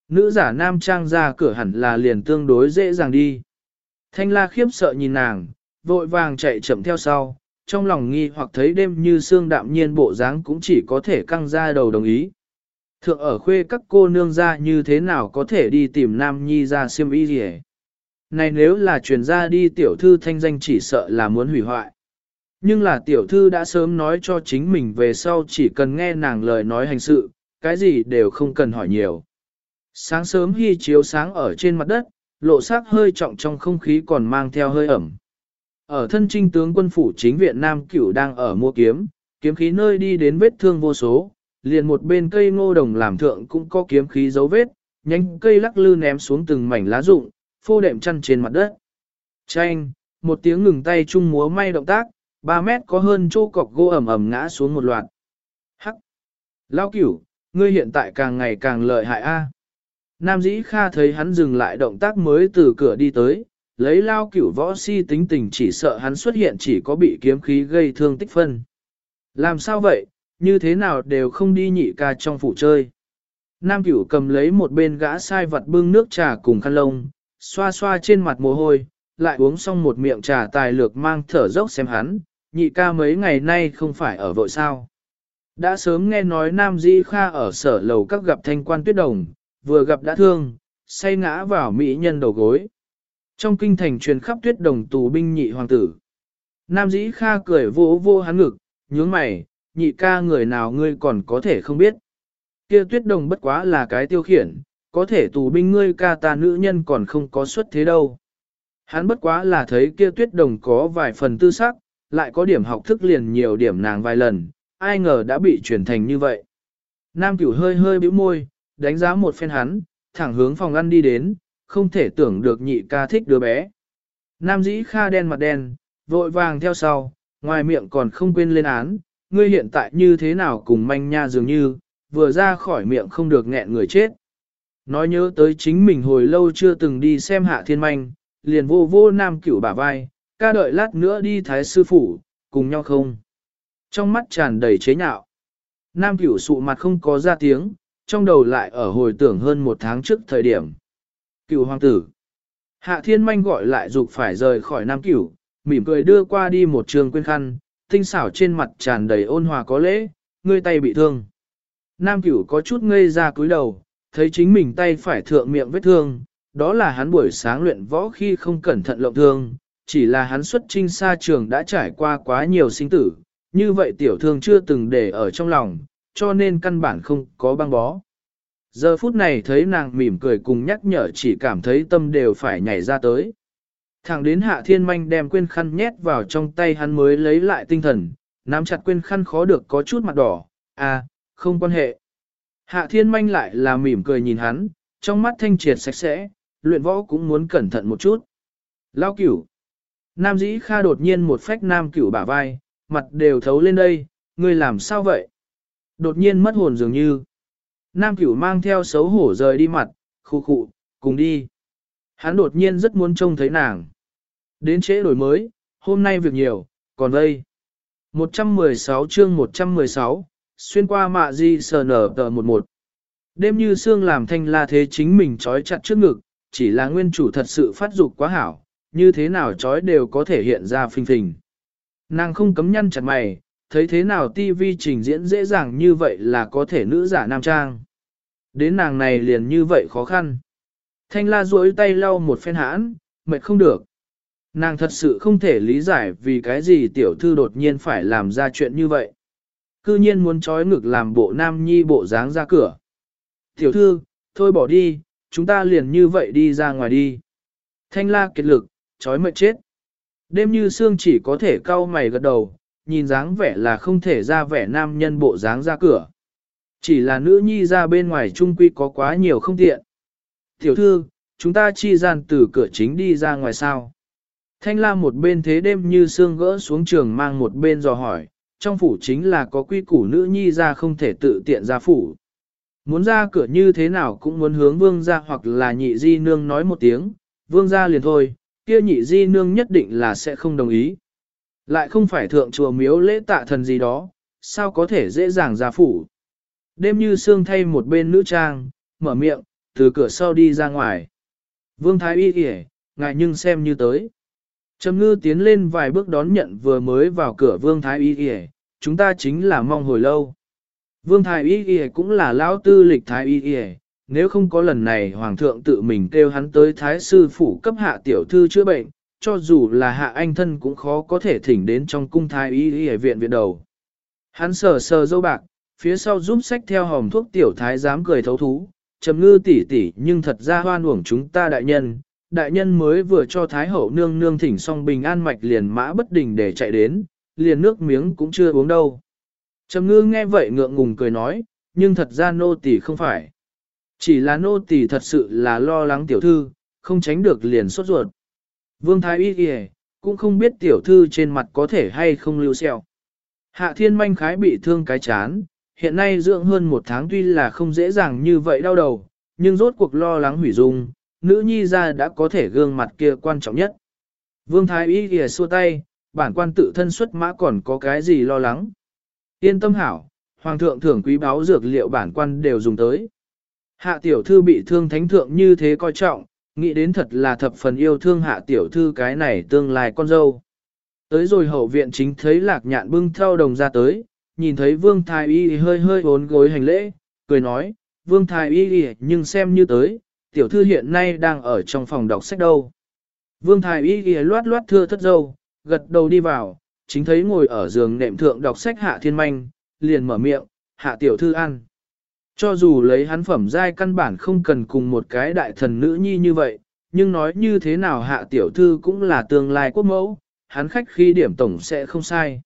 Speaker 1: Nữ giả nam trang ra cửa hẳn là liền tương đối dễ dàng đi. Thanh la khiếp sợ nhìn nàng, vội vàng chạy chậm theo sau, trong lòng nghi hoặc thấy đêm như xương đạm nhiên bộ dáng cũng chỉ có thể căng ra đầu đồng ý. Thượng ở khuê các cô nương ra như thế nào có thể đi tìm nam nhi ra siêm y gì Này nếu là truyền ra đi tiểu thư thanh danh chỉ sợ là muốn hủy hoại. Nhưng là tiểu thư đã sớm nói cho chính mình về sau chỉ cần nghe nàng lời nói hành sự, cái gì đều không cần hỏi nhiều. Sáng sớm hy chiếu sáng ở trên mặt đất, lộ sắc hơi trọng trong không khí còn mang theo hơi ẩm. Ở thân trinh tướng quân phủ chính viện Nam Cửu đang ở mua kiếm, kiếm khí nơi đi đến vết thương vô số, liền một bên cây ngô đồng làm thượng cũng có kiếm khí dấu vết, nhánh cây lắc lư ném xuống từng mảnh lá rụng, phô đệm chăn trên mặt đất. Chanh, một tiếng ngừng tay chung múa may động tác, 3 mét có hơn chỗ cọc gỗ ẩm ẩm ngã xuống một loạt. Hắc! Lao cửu, ngươi hiện tại càng ngày càng lợi hại a. Nam dĩ kha thấy hắn dừng lại động tác mới từ cửa đi tới, lấy lao cửu võ si tính tình chỉ sợ hắn xuất hiện chỉ có bị kiếm khí gây thương tích phân. Làm sao vậy, như thế nào đều không đi nhị ca trong phủ chơi. Nam cửu cầm lấy một bên gã sai vật bưng nước trà cùng khăn lông, xoa xoa trên mặt mồ hôi, lại uống xong một miệng trà tài lược mang thở dốc xem hắn, nhị ca mấy ngày nay không phải ở vội sao. Đã sớm nghe nói Nam Di Kha ở sở lầu các gặp thanh quan tuyết đồng, vừa gặp đã thương, say ngã vào mỹ nhân đầu gối. Trong kinh thành truyền khắp tuyết đồng tù binh nhị hoàng tử. Nam Dĩ Kha cười vỗ vô hắn ngực, nhướng mày, nhị ca người nào ngươi còn có thể không biết. Kia tuyết đồng bất quá là cái tiêu khiển, có thể tù binh ngươi ca ta nữ nhân còn không có xuất thế đâu. Hắn bất quá là thấy kia tuyết đồng có vài phần tư sắc, lại có điểm học thức liền nhiều điểm nàng vài lần, ai ngờ đã bị chuyển thành như vậy. Nam cửu hơi hơi bĩu môi, đánh giá một phen hắn, thẳng hướng phòng ăn đi đến, không thể tưởng được nhị ca thích đứa bé. Nam dĩ kha đen mặt đen, vội vàng theo sau, ngoài miệng còn không quên lên án, ngươi hiện tại như thế nào cùng manh nha dường như, vừa ra khỏi miệng không được nghẹn người chết. Nói nhớ tới chính mình hồi lâu chưa từng đi xem hạ thiên manh, liền vô vô nam cửu bả vai, ca đợi lát nữa đi thái sư phủ, cùng nhau không. Trong mắt tràn đầy chế nhạo. Nam cửu sụ mặt không có ra tiếng, trong đầu lại ở hồi tưởng hơn một tháng trước thời điểm. Cửu hoàng tử. Hạ thiên manh gọi lại dục phải rời khỏi nam cửu, mỉm cười đưa qua đi một trường quên khăn, tinh xảo trên mặt tràn đầy ôn hòa có lễ, ngươi tay bị thương. Nam cửu có chút ngây ra cúi đầu, thấy chính mình tay phải thượng miệng vết thương, đó là hắn buổi sáng luyện võ khi không cẩn thận lộng thương, chỉ là hắn xuất trinh xa trường đã trải qua quá nhiều sinh tử, như vậy tiểu thương chưa từng để ở trong lòng, cho nên căn bản không có băng bó. Giờ phút này thấy nàng mỉm cười cùng nhắc nhở chỉ cảm thấy tâm đều phải nhảy ra tới. Thẳng đến hạ thiên manh đem quên khăn nhét vào trong tay hắn mới lấy lại tinh thần, nắm chặt quên khăn khó được có chút mặt đỏ, à, không quan hệ. Hạ thiên manh lại là mỉm cười nhìn hắn, trong mắt thanh triệt sạch sẽ, luyện võ cũng muốn cẩn thận một chút. Lao cửu. Nam dĩ kha đột nhiên một phách nam cửu bả vai, mặt đều thấu lên đây, ngươi làm sao vậy? Đột nhiên mất hồn dường như. Nam cửu mang theo xấu hổ rời đi mặt, khu khụ, cùng đi. Hắn đột nhiên rất muốn trông thấy nàng. Đến trễ đổi mới, hôm nay việc nhiều, còn đây. 116 chương 116, xuyên qua mạ di sờ nở tờ 11. Đêm như xương làm thanh la thế chính mình trói chặt trước ngực, chỉ là nguyên chủ thật sự phát dục quá hảo, như thế nào trói đều có thể hiện ra phình phình. Nàng không cấm nhăn chặt mày, thấy thế nào tivi trình diễn dễ dàng như vậy là có thể nữ giả nam trang. Đến nàng này liền như vậy khó khăn. Thanh la duỗi tay lau một phen hãn, mệt không được. Nàng thật sự không thể lý giải vì cái gì tiểu thư đột nhiên phải làm ra chuyện như vậy. Cư nhiên muốn trói ngực làm bộ nam nhi bộ dáng ra cửa. Tiểu thư, thôi bỏ đi, chúng ta liền như vậy đi ra ngoài đi. Thanh la kiệt lực, trói mệt chết. Đêm như xương chỉ có thể cau mày gật đầu, nhìn dáng vẻ là không thể ra vẻ nam nhân bộ dáng ra cửa. Chỉ là nữ nhi ra bên ngoài trung quy có quá nhiều không tiện. Tiểu thư, chúng ta chi gian từ cửa chính đi ra ngoài sao. Thanh la một bên thế đêm như xương gỡ xuống trường mang một bên dò hỏi, trong phủ chính là có quy củ nữ nhi ra không thể tự tiện ra phủ. Muốn ra cửa như thế nào cũng muốn hướng vương ra hoặc là nhị di nương nói một tiếng, vương ra liền thôi, kia nhị di nương nhất định là sẽ không đồng ý. Lại không phải thượng chùa miếu lễ tạ thần gì đó, sao có thể dễ dàng ra phủ. Đêm như xương thay một bên nữ trang, mở miệng, từ cửa sau đi ra ngoài. Vương Thái Y kể, ngại nhưng xem như tới. Trầm ngư tiến lên vài bước đón nhận vừa mới vào cửa Vương Thái Y kể, chúng ta chính là mong hồi lâu. Vương Thái Y kể cũng là lão tư lịch Thái Y kể, nếu không có lần này Hoàng thượng tự mình kêu hắn tới Thái sư phủ cấp hạ tiểu thư chữa bệnh, cho dù là hạ anh thân cũng khó có thể thỉnh đến trong cung Thái Y y viện viện đầu. Hắn sờ sờ dâu bạc, phía sau giúp sách theo hòm thuốc tiểu thái dám cười thấu thú, trầm ngư tỷ tỷ nhưng thật ra hoan uổng chúng ta đại nhân, đại nhân mới vừa cho thái hậu nương nương thỉnh xong bình an mạch liền mã bất đình để chạy đến, liền nước miếng cũng chưa uống đâu. Trầm ngư nghe vậy ngượng ngùng cười nói, nhưng thật ra nô tỷ không phải. Chỉ là nô tỳ thật sự là lo lắng tiểu thư, không tránh được liền sốt ruột. Vương thái y kìa, cũng không biết tiểu thư trên mặt có thể hay không lưu sẹo. Hạ thiên manh khái bị thương cái chán, hiện nay dưỡng hơn một tháng tuy là không dễ dàng như vậy đau đầu, nhưng rốt cuộc lo lắng hủy dung, nữ nhi ra đã có thể gương mặt kia quan trọng nhất. Vương Thái Y kìa xua tay, bản quan tự thân xuất mã còn có cái gì lo lắng. Yên tâm hảo, Hoàng thượng thưởng quý báo dược liệu bản quan đều dùng tới. Hạ tiểu thư bị thương thánh thượng như thế coi trọng, nghĩ đến thật là thập phần yêu thương hạ tiểu thư cái này tương lai con dâu. Tới rồi hậu viện chính thấy lạc nhạn bưng theo đồng ra tới, nhìn thấy vương thái y hơi hơi bốn gối hành lễ, cười nói, vương thái y nhưng xem như tới, tiểu thư hiện nay đang ở trong phòng đọc sách đâu. Vương thái y loát loát thưa thất dâu, gật đầu đi vào, chính thấy ngồi ở giường nệm thượng đọc sách hạ thiên manh, liền mở miệng, hạ tiểu thư ăn. Cho dù lấy hắn phẩm giai căn bản không cần cùng một cái đại thần nữ nhi như vậy, nhưng nói như thế nào hạ tiểu thư cũng là tương lai quốc mẫu, hắn khách khi điểm tổng sẽ không sai.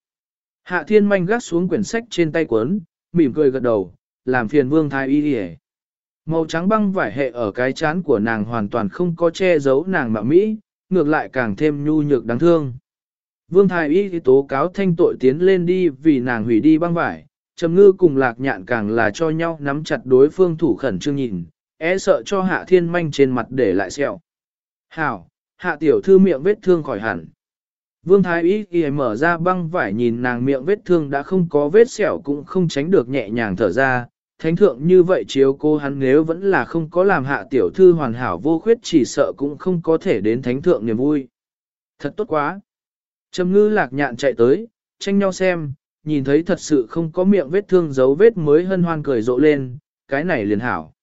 Speaker 1: Hạ thiên manh gác xuống quyển sách trên tay cuốn, mỉm cười gật đầu, làm phiền vương thái y đi Màu trắng băng vải hệ ở cái chán của nàng hoàn toàn không có che giấu nàng mạo mỹ, ngược lại càng thêm nhu nhược đáng thương. Vương thái y tố cáo thanh tội tiến lên đi vì nàng hủy đi băng vải, trầm ngư cùng lạc nhạn càng là cho nhau nắm chặt đối phương thủ khẩn trương nhìn, e sợ cho hạ thiên manh trên mặt để lại sẹo. Hảo, hạ tiểu thư miệng vết thương khỏi hẳn. Vương Thái Y Y mở ra băng vải nhìn nàng miệng vết thương đã không có vết sẹo cũng không tránh được nhẹ nhàng thở ra. Thánh thượng như vậy chiếu cô hắn nếu vẫn là không có làm hạ tiểu thư hoàn hảo vô khuyết chỉ sợ cũng không có thể đến thánh thượng niềm vui. Thật tốt quá. Trầm ngư lạc nhạn chạy tới, tranh nhau xem, nhìn thấy thật sự không có miệng vết thương dấu vết mới hân hoan cười rộ lên, cái này liền hảo.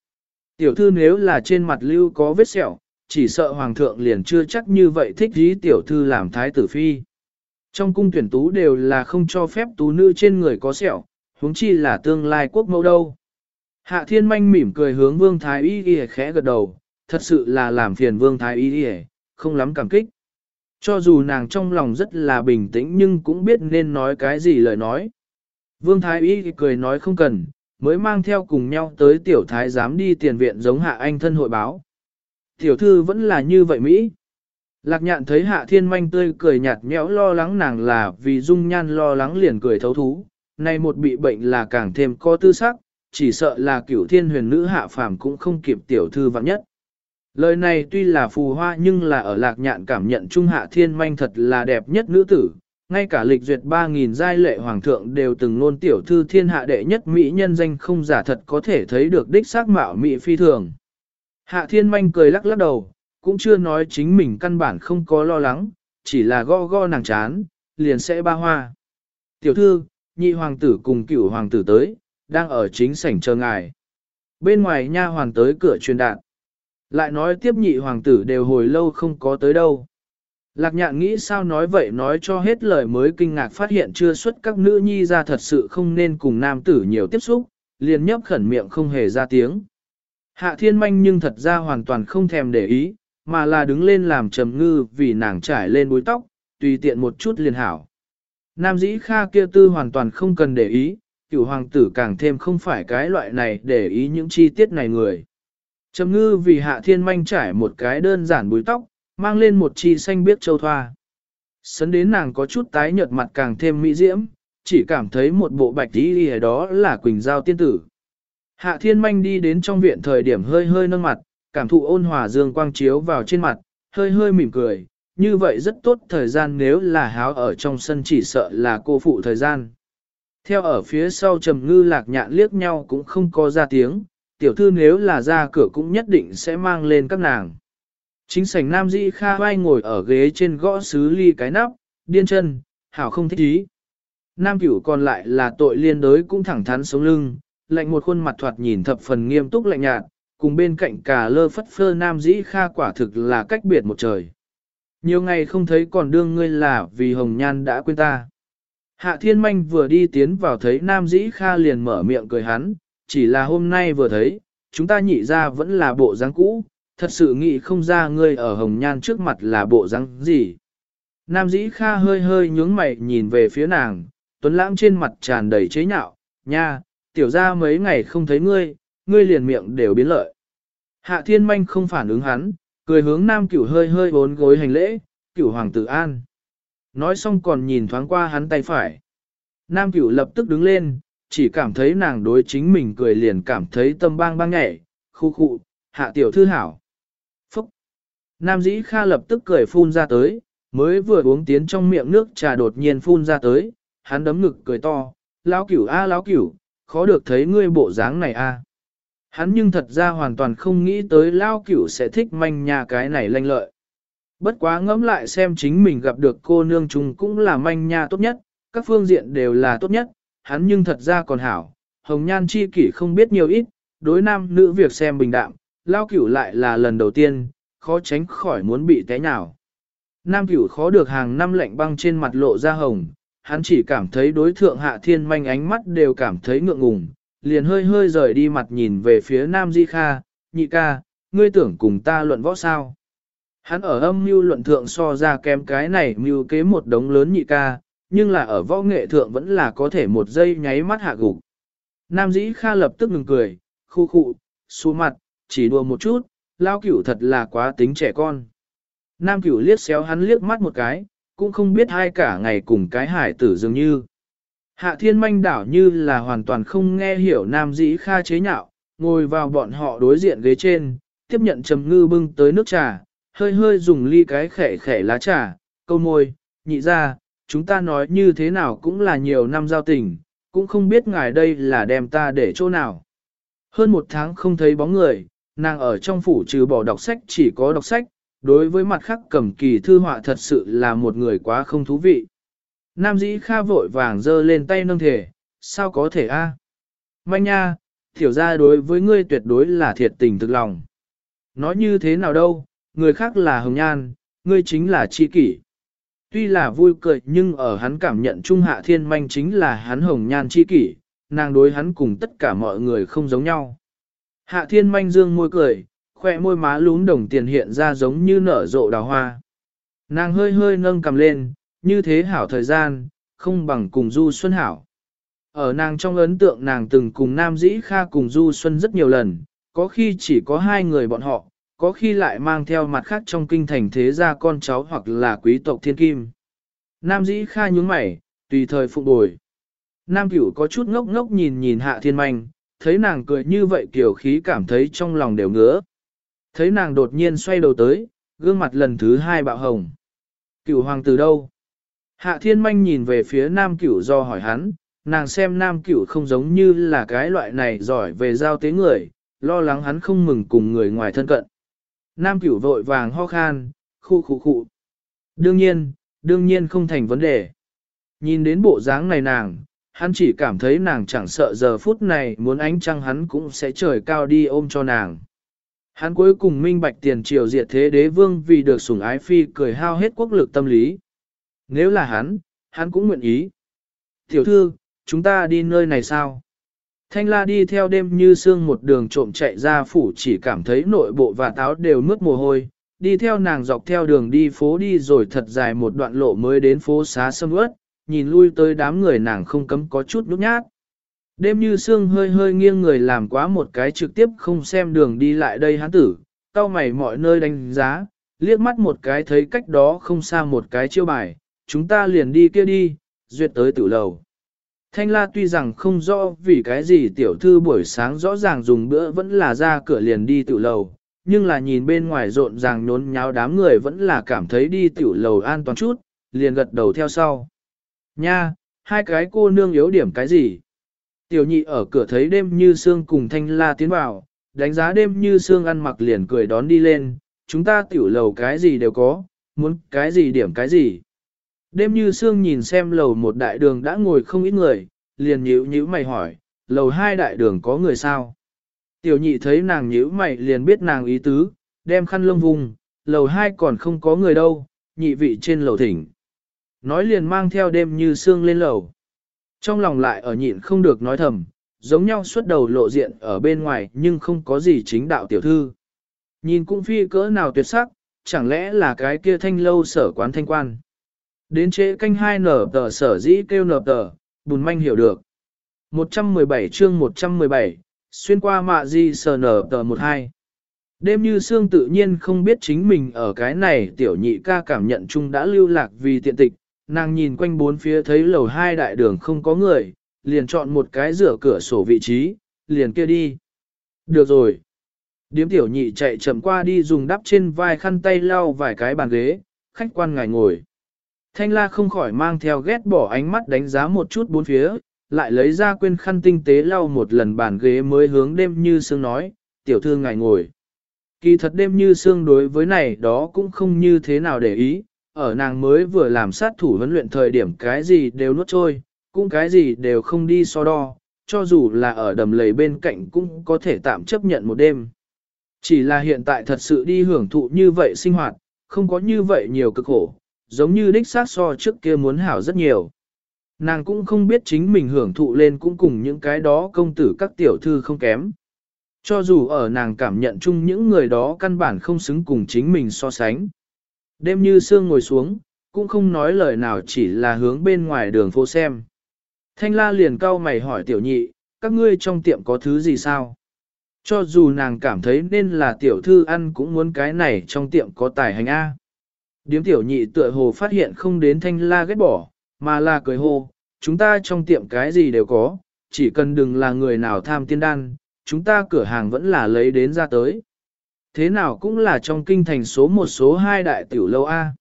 Speaker 1: Tiểu thư nếu là trên mặt lưu có vết sẹo, chỉ sợ hoàng thượng liền chưa chắc như vậy thích dí tiểu thư làm thái tử phi. Trong cung tuyển tú đều là không cho phép tú nữ trên người có sẹo, huống chi là tương lai quốc mẫu đâu. Hạ thiên manh mỉm cười hướng vương thái y y khẽ gật đầu, thật sự là làm phiền vương thái y y, không lắm cảm kích. Cho dù nàng trong lòng rất là bình tĩnh nhưng cũng biết nên nói cái gì lời nói. Vương thái y cười nói không cần, mới mang theo cùng nhau tới tiểu thái giám đi tiền viện giống hạ anh thân hội báo. Tiểu thư vẫn là như vậy Mỹ. Lạc nhạn thấy hạ thiên manh tươi cười nhạt nhẽo lo lắng nàng là vì dung nhan lo lắng liền cười thấu thú. Này một bị bệnh là càng thêm co tư sắc, chỉ sợ là cửu thiên huyền nữ hạ phàm cũng không kịp tiểu thư vạn nhất. Lời này tuy là phù hoa nhưng là ở lạc nhạn cảm nhận trung hạ thiên manh thật là đẹp nhất nữ tử. Ngay cả lịch duyệt 3.000 giai lệ hoàng thượng đều từng nôn tiểu thư thiên hạ đệ nhất mỹ nhân danh không giả thật có thể thấy được đích xác mạo mỹ phi thường. Hạ thiên manh cười lắc lắc đầu, cũng chưa nói chính mình căn bản không có lo lắng, chỉ là go go nàng chán, liền sẽ ba hoa. Tiểu thư, nhị hoàng tử cùng cửu hoàng tử tới, đang ở chính sảnh chờ ngài. Bên ngoài nha hoàng tới cửa truyền đạn. Lại nói tiếp nhị hoàng tử đều hồi lâu không có tới đâu. Lạc nhạn nghĩ sao nói vậy nói cho hết lời mới kinh ngạc phát hiện chưa xuất các nữ nhi ra thật sự không nên cùng nam tử nhiều tiếp xúc, liền nhấp khẩn miệng không hề ra tiếng. Hạ thiên manh nhưng thật ra hoàn toàn không thèm để ý, mà là đứng lên làm trầm ngư vì nàng trải lên búi tóc, tùy tiện một chút liền hảo. Nam dĩ kha kia tư hoàn toàn không cần để ý, cựu hoàng tử càng thêm không phải cái loại này để ý những chi tiết này người. Trầm ngư vì hạ thiên manh trải một cái đơn giản búi tóc, mang lên một chi xanh biếc châu thoa. Sấn đến nàng có chút tái nhợt mặt càng thêm mỹ diễm, chỉ cảm thấy một bộ bạch tí ở đó là Quỳnh Giao tiên tử. Hạ thiên manh đi đến trong viện thời điểm hơi hơi nâng mặt, cảm thụ ôn hòa dương quang chiếu vào trên mặt, hơi hơi mỉm cười, như vậy rất tốt thời gian nếu là háo ở trong sân chỉ sợ là cô phụ thời gian. Theo ở phía sau trầm ngư lạc nhạn liếc nhau cũng không có ra tiếng, tiểu thư nếu là ra cửa cũng nhất định sẽ mang lên các nàng. Chính sảnh nam dĩ kha vai ngồi ở ghế trên gõ sứ ly cái nắp, điên chân, hảo không thích ý. Nam cửu còn lại là tội liên đới cũng thẳng thắn sống lưng, lạnh một khuôn mặt thoạt nhìn thập phần nghiêm túc lạnh nhạt, cùng bên cạnh cả lơ phất phơ nam dĩ kha quả thực là cách biệt một trời. Nhiều ngày không thấy còn đương ngươi là vì hồng nhan đã quên ta. Hạ thiên manh vừa đi tiến vào thấy nam dĩ kha liền mở miệng cười hắn, chỉ là hôm nay vừa thấy, chúng ta nhị ra vẫn là bộ dáng cũ, thật sự nghĩ không ra ngươi ở hồng nhan trước mặt là bộ dáng gì. Nam dĩ kha hơi hơi nhướng mày nhìn về phía nàng, tuấn lãng trên mặt tràn đầy chế nhạo, nha, tiểu ra mấy ngày không thấy ngươi, ngươi liền miệng đều biến lợi. Hạ thiên manh không phản ứng hắn, cười hướng nam cửu hơi hơi bốn gối hành lễ, cửu hoàng tử an. Nói xong còn nhìn thoáng qua hắn tay phải. Nam cửu lập tức đứng lên, chỉ cảm thấy nàng đối chính mình cười liền cảm thấy tâm bang bang nhẹ, khu khu, hạ tiểu thư hảo. Phúc! Nam dĩ kha lập tức cười phun ra tới, mới vừa uống tiến trong miệng nước trà đột nhiên phun ra tới, hắn đấm ngực cười to, lão cửu a lão cửu, khó được thấy ngươi bộ dáng này a. Hắn nhưng thật ra hoàn toàn không nghĩ tới lao cửu sẽ thích manh nhà cái này lanh lợi. Bất quá ngẫm lại xem chính mình gặp được cô nương chung cũng là manh nha tốt nhất, các phương diện đều là tốt nhất, hắn nhưng thật ra còn hảo, hồng nhan chi kỷ không biết nhiều ít, đối nam nữ việc xem bình đạm, lao cửu lại là lần đầu tiên, khó tránh khỏi muốn bị té nhào. Nam cửu khó được hàng năm lạnh băng trên mặt lộ ra hồng, hắn chỉ cảm thấy đối thượng hạ thiên manh ánh mắt đều cảm thấy ngượng ngùng, liền hơi hơi rời đi mặt nhìn về phía Nam Di Kha, nhị ca, ngươi tưởng cùng ta luận võ sao. Hắn ở âm mưu luận thượng so ra kém cái này mưu kế một đống lớn nhị ca, nhưng là ở võ nghệ thượng vẫn là có thể một giây nháy mắt hạ gục. Nam dĩ kha lập tức ngừng cười, khu khụ, xuống mặt, chỉ đùa một chút, lao cửu thật là quá tính trẻ con. Nam cửu liếc xéo hắn liếc mắt một cái, cũng không biết hai cả ngày cùng cái hải tử dường như. Hạ thiên manh đảo như là hoàn toàn không nghe hiểu nam dĩ kha chế nhạo, ngồi vào bọn họ đối diện ghế trên, tiếp nhận trầm ngư bưng tới nước trà, hơi hơi dùng ly cái khẻ khẻ lá trà, câu môi, nhị ra, chúng ta nói như thế nào cũng là nhiều năm giao tình, cũng không biết ngài đây là đem ta để chỗ nào. Hơn một tháng không thấy bóng người, nàng ở trong phủ trừ bỏ đọc sách chỉ có đọc sách, đối với mặt khác cầm kỳ thư họa thật sự là một người quá không thú vị. Nam dĩ kha vội vàng giơ lên tay nâng thể, sao có thể a? À? Manh nha, thiểu ra đối với ngươi tuyệt đối là thiệt tình thực lòng. Nói như thế nào đâu, người khác là hồng nhan, ngươi chính là chi kỷ. Tuy là vui cười nhưng ở hắn cảm nhận trung hạ thiên manh chính là hắn hồng nhan chi kỷ, nàng đối hắn cùng tất cả mọi người không giống nhau. Hạ thiên manh dương môi cười, khoe môi má lún đồng tiền hiện ra giống như nở rộ đào hoa. Nàng hơi hơi nâng cầm lên, như thế hảo thời gian, không bằng cùng Du Xuân hảo. Ở nàng trong ấn tượng nàng từng cùng Nam Dĩ Kha cùng Du Xuân rất nhiều lần, có khi chỉ có hai người bọn họ, có khi lại mang theo mặt khác trong kinh thành thế gia con cháu hoặc là quý tộc thiên kim. Nam Dĩ Kha nhướng mày, tùy thời phụ bồi. Nam Cửu có chút ngốc ngốc nhìn nhìn Hạ Thiên Manh, thấy nàng cười như vậy kiểu khí cảm thấy trong lòng đều ngứa. Thấy nàng đột nhiên xoay đầu tới, gương mặt lần thứ hai bạo hồng. Cửu hoàng từ đâu? Hạ Thiên Manh nhìn về phía Nam Cửu do hỏi hắn, nàng xem Nam Cửu không giống như là cái loại này giỏi về giao tế người, lo lắng hắn không mừng cùng người ngoài thân cận. Nam Cửu vội vàng ho khan, khu khu khu. Đương nhiên, đương nhiên không thành vấn đề. Nhìn đến bộ dáng này nàng, hắn chỉ cảm thấy nàng chẳng sợ giờ phút này muốn ánh trăng hắn cũng sẽ trời cao đi ôm cho nàng. Hắn cuối cùng minh bạch tiền triều diệt thế đế vương vì được sủng ái phi cười hao hết quốc lực tâm lý. Nếu là hắn, hắn cũng nguyện ý. Tiểu thư, chúng ta đi nơi này sao? Thanh la đi theo đêm như sương một đường trộm chạy ra phủ chỉ cảm thấy nội bộ và táo đều mướt mồ hôi, đi theo nàng dọc theo đường đi phố đi rồi thật dài một đoạn lộ mới đến phố xá sâm ướt, nhìn lui tới đám người nàng không cấm có chút nhút nhát. Đêm như sương hơi hơi nghiêng người làm quá một cái trực tiếp không xem đường đi lại đây hắn tử, tao mày mọi nơi đánh giá, liếc mắt một cái thấy cách đó không xa một cái chiêu bài, chúng ta liền đi kia đi, duyệt tới tử lầu. Thanh la tuy rằng không rõ vì cái gì tiểu thư buổi sáng rõ ràng dùng bữa vẫn là ra cửa liền đi tiểu lầu, nhưng là nhìn bên ngoài rộn ràng nhốn nháo đám người vẫn là cảm thấy đi tiểu lầu an toàn chút, liền gật đầu theo sau. Nha, hai cái cô nương yếu điểm cái gì? Tiểu nhị ở cửa thấy đêm như sương cùng thanh la tiến vào, đánh giá đêm như sương ăn mặc liền cười đón đi lên, chúng ta tiểu lầu cái gì đều có, muốn cái gì điểm cái gì. Đêm như sương nhìn xem lầu một đại đường đã ngồi không ít người, liền nhíu nhíu mày hỏi, lầu hai đại đường có người sao? Tiểu nhị thấy nàng nhíu mày liền biết nàng ý tứ, đem khăn lông vùng, lầu hai còn không có người đâu, nhị vị trên lầu thỉnh. Nói liền mang theo đêm như sương lên lầu. Trong lòng lại ở nhịn không được nói thầm, giống nhau suốt đầu lộ diện ở bên ngoài nhưng không có gì chính đạo tiểu thư. Nhìn cũng phi cỡ nào tuyệt sắc, chẳng lẽ là cái kia thanh lâu sở quán thanh quan. Đến trễ canh hai nở tờ sở dĩ kêu nở tờ, bùn manh hiểu được. 117 chương 117, xuyên qua mạ di sờ nở tờ 12. Đêm như xương tự nhiên không biết chính mình ở cái này tiểu nhị ca cảm nhận chung đã lưu lạc vì tiện tịch, nàng nhìn quanh bốn phía thấy lầu hai đại đường không có người, liền chọn một cái rửa cửa sổ vị trí, liền kia đi. Được rồi. Điếm tiểu nhị chạy chậm qua đi dùng đắp trên vai khăn tay lau vài cái bàn ghế, khách quan ngài ngồi. Thanh la không khỏi mang theo ghét bỏ ánh mắt đánh giá một chút bốn phía, lại lấy ra quên khăn tinh tế lau một lần bàn ghế mới hướng đêm như sương nói, tiểu thư ngài ngồi. Kỳ thật đêm như sương đối với này đó cũng không như thế nào để ý, ở nàng mới vừa làm sát thủ huấn luyện thời điểm cái gì đều nuốt trôi, cũng cái gì đều không đi so đo, cho dù là ở đầm lầy bên cạnh cũng có thể tạm chấp nhận một đêm. Chỉ là hiện tại thật sự đi hưởng thụ như vậy sinh hoạt, không có như vậy nhiều cực khổ, giống như đích xác so trước kia muốn hảo rất nhiều. Nàng cũng không biết chính mình hưởng thụ lên cũng cùng những cái đó công tử các tiểu thư không kém. Cho dù ở nàng cảm nhận chung những người đó căn bản không xứng cùng chính mình so sánh. Đêm như sương ngồi xuống, cũng không nói lời nào chỉ là hướng bên ngoài đường phố xem. Thanh la liền cau mày hỏi tiểu nhị, các ngươi trong tiệm có thứ gì sao? Cho dù nàng cảm thấy nên là tiểu thư ăn cũng muốn cái này trong tiệm có tài hành A. Điếm tiểu nhị tựa hồ phát hiện không đến thanh la ghét bỏ, mà là cười hô, chúng ta trong tiệm cái gì đều có, chỉ cần đừng là người nào tham tiên đan, chúng ta cửa hàng vẫn là lấy đến ra tới. Thế nào cũng là trong kinh thành số một số hai đại tiểu lâu A.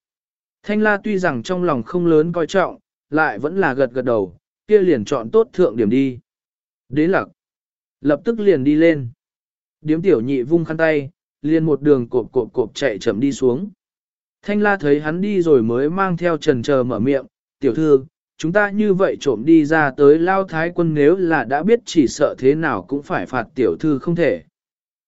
Speaker 1: Thanh la tuy rằng trong lòng không lớn coi trọng, lại vẫn là gật gật đầu, kia liền chọn tốt thượng điểm đi. Đế lặc, lập tức liền đi lên. Điếm tiểu nhị vung khăn tay, liền một đường cộp cộp cộp chạy chậm đi xuống. Thanh la thấy hắn đi rồi mới mang theo trần chờ mở miệng, tiểu thư, chúng ta như vậy trộm đi ra tới lao thái quân nếu là đã biết chỉ sợ thế nào cũng phải phạt tiểu thư không thể.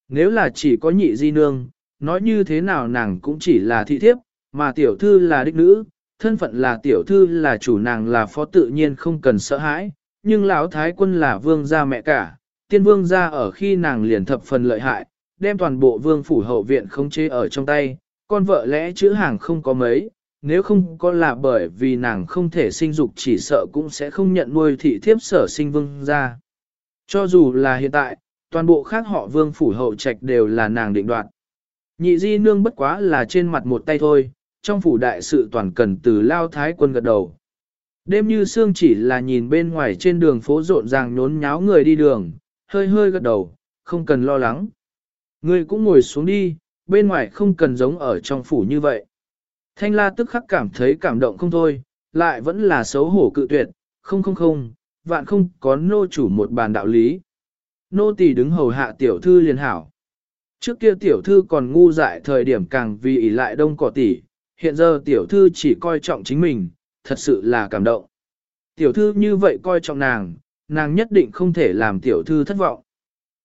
Speaker 1: Nếu là chỉ có nhị di nương, nói như thế nào nàng cũng chỉ là thị thiếp, mà tiểu thư là đích nữ, thân phận là tiểu thư là chủ nàng là phó tự nhiên không cần sợ hãi, nhưng lão thái quân là vương gia mẹ cả, tiên vương gia ở khi nàng liền thập phần lợi hại, đem toàn bộ vương phủ hậu viện khống chế ở trong tay, con vợ lẽ chữ hàng không có mấy, nếu không có là bởi vì nàng không thể sinh dục chỉ sợ cũng sẽ không nhận nuôi thị thiếp sở sinh vương gia. Cho dù là hiện tại, toàn bộ khác họ vương phủ hậu trạch đều là nàng định đoạt. Nhị di nương bất quá là trên mặt một tay thôi, trong phủ đại sự toàn cần từ lao thái quân gật đầu. Đêm như sương chỉ là nhìn bên ngoài trên đường phố rộn ràng nhốn nháo người đi đường, hơi hơi gật đầu, không cần lo lắng. Người cũng ngồi xuống đi, bên ngoài không cần giống ở trong phủ như vậy. Thanh la tức khắc cảm thấy cảm động không thôi, lại vẫn là xấu hổ cự tuyệt, không không không, vạn không có nô chủ một bàn đạo lý. Nô tỳ đứng hầu hạ tiểu thư liền hảo. Trước kia tiểu thư còn ngu dại thời điểm càng vì ỷ lại đông cỏ tỷ, hiện giờ tiểu thư chỉ coi trọng chính mình, thật sự là cảm động. Tiểu thư như vậy coi trọng nàng, nàng nhất định không thể làm tiểu thư thất vọng.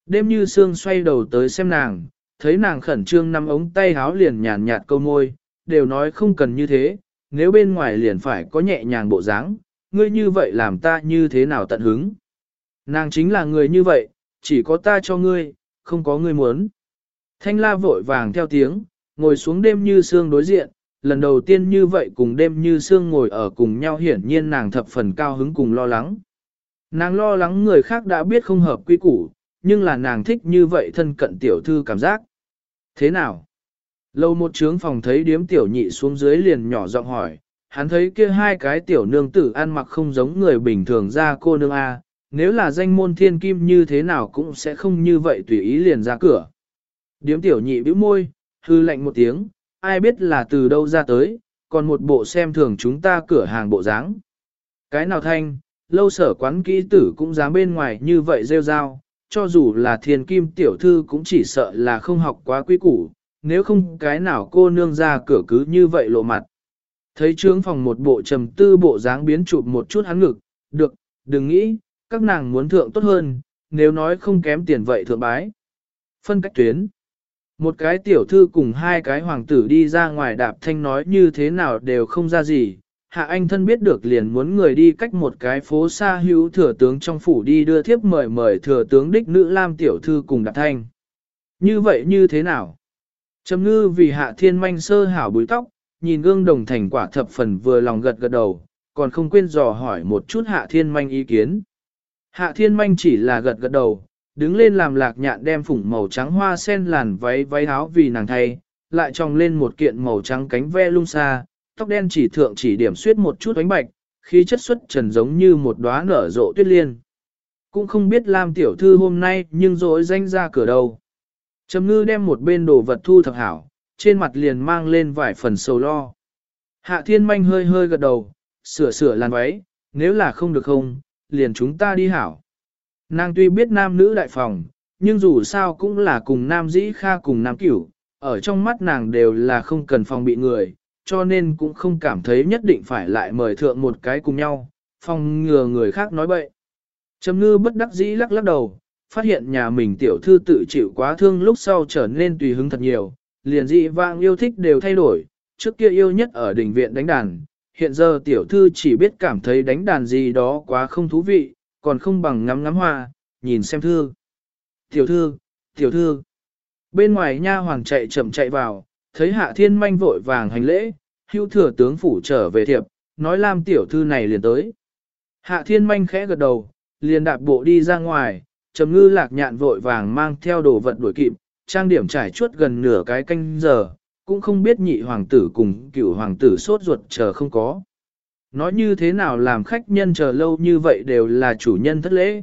Speaker 1: Đêm như sương xoay đầu tới xem nàng, thấy nàng khẩn trương nắm ống tay háo liền nhàn nhạt câu môi, đều nói không cần như thế, nếu bên ngoài liền phải có nhẹ nhàng bộ dáng, ngươi như vậy làm ta như thế nào tận hứng. Nàng chính là người như vậy, chỉ có ta cho ngươi, không có ngươi muốn. Thanh la vội vàng theo tiếng, ngồi xuống đêm như sương đối diện, lần đầu tiên như vậy cùng đêm như sương ngồi ở cùng nhau hiển nhiên nàng thập phần cao hứng cùng lo lắng. Nàng lo lắng người khác đã biết không hợp quy củ, nhưng là nàng thích như vậy thân cận tiểu thư cảm giác. Thế nào? Lâu một trướng phòng thấy điếm tiểu nhị xuống dưới liền nhỏ giọng hỏi, hắn thấy kia hai cái tiểu nương tử ăn mặc không giống người bình thường ra cô nương A, nếu là danh môn thiên kim như thế nào cũng sẽ không như vậy tùy ý liền ra cửa. Điếm tiểu nhị bĩu môi, hư lạnh một tiếng, ai biết là từ đâu ra tới, còn một bộ xem thường chúng ta cửa hàng bộ dáng. Cái nào thanh, lâu sở quán kỹ tử cũng dám bên ngoài như vậy rêu rao, cho dù là thiên kim tiểu thư cũng chỉ sợ là không học quá quý củ, nếu không cái nào cô nương ra cửa cứ như vậy lộ mặt. Thấy trướng phòng một bộ trầm tư bộ dáng biến chụp một chút hắn ngực, được, đừng nghĩ, các nàng muốn thượng tốt hơn, nếu nói không kém tiền vậy thượng bái. Phân cách tuyến. Một cái tiểu thư cùng hai cái hoàng tử đi ra ngoài đạp thanh nói như thế nào đều không ra gì. Hạ Anh thân biết được liền muốn người đi cách một cái phố xa hữu thừa tướng trong phủ đi đưa thiếp mời mời thừa tướng đích nữ lam tiểu thư cùng đạp thanh. Như vậy như thế nào? Trầm ngư vì hạ thiên manh sơ hảo búi tóc, nhìn gương đồng thành quả thập phần vừa lòng gật gật đầu, còn không quên dò hỏi một chút hạ thiên manh ý kiến. Hạ thiên manh chỉ là gật gật đầu, đứng lên làm lạc nhạn đem phủng màu trắng hoa sen làn váy váy áo vì nàng thay, lại tròng lên một kiện màu trắng cánh ve lung xa, tóc đen chỉ thượng chỉ điểm suyết một chút ánh bạch, khí chất xuất trần giống như một đóa nở rộ tuyết liên. Cũng không biết Lam tiểu thư hôm nay nhưng rồi danh ra cửa đầu. Trầm ngư đem một bên đồ vật thu thập hảo, trên mặt liền mang lên vài phần sầu lo. Hạ thiên manh hơi hơi gật đầu, sửa sửa làn váy, nếu là không được không, liền chúng ta đi hảo. Nàng tuy biết nam nữ đại phòng, nhưng dù sao cũng là cùng nam dĩ kha cùng nam cửu, ở trong mắt nàng đều là không cần phòng bị người, cho nên cũng không cảm thấy nhất định phải lại mời thượng một cái cùng nhau, phòng ngừa người khác nói bậy. Trầm ngư bất đắc dĩ lắc lắc đầu, phát hiện nhà mình tiểu thư tự chịu quá thương lúc sau trở nên tùy hứng thật nhiều, liền dị vang yêu thích đều thay đổi, trước kia yêu nhất ở đỉnh viện đánh đàn, hiện giờ tiểu thư chỉ biết cảm thấy đánh đàn gì đó quá không thú vị, còn không bằng ngắm ngắm hoa, nhìn xem thư. Tiểu thư, Tiểu thư, bên ngoài nha hoàng chạy chậm chạy vào, thấy hạ thiên manh vội vàng hành lễ, hưu thừa tướng phủ trở về thiệp, nói Lam tiểu thư này liền tới. Hạ thiên manh khẽ gật đầu, liền đạp bộ đi ra ngoài, trầm ngư lạc nhạn vội vàng mang theo đồ vật đuổi kịp, trang điểm trải chuốt gần nửa cái canh giờ, cũng không biết nhị hoàng tử cùng cựu hoàng tử sốt ruột chờ không có. Nói như thế nào làm khách nhân chờ lâu như vậy đều là chủ nhân thất lễ.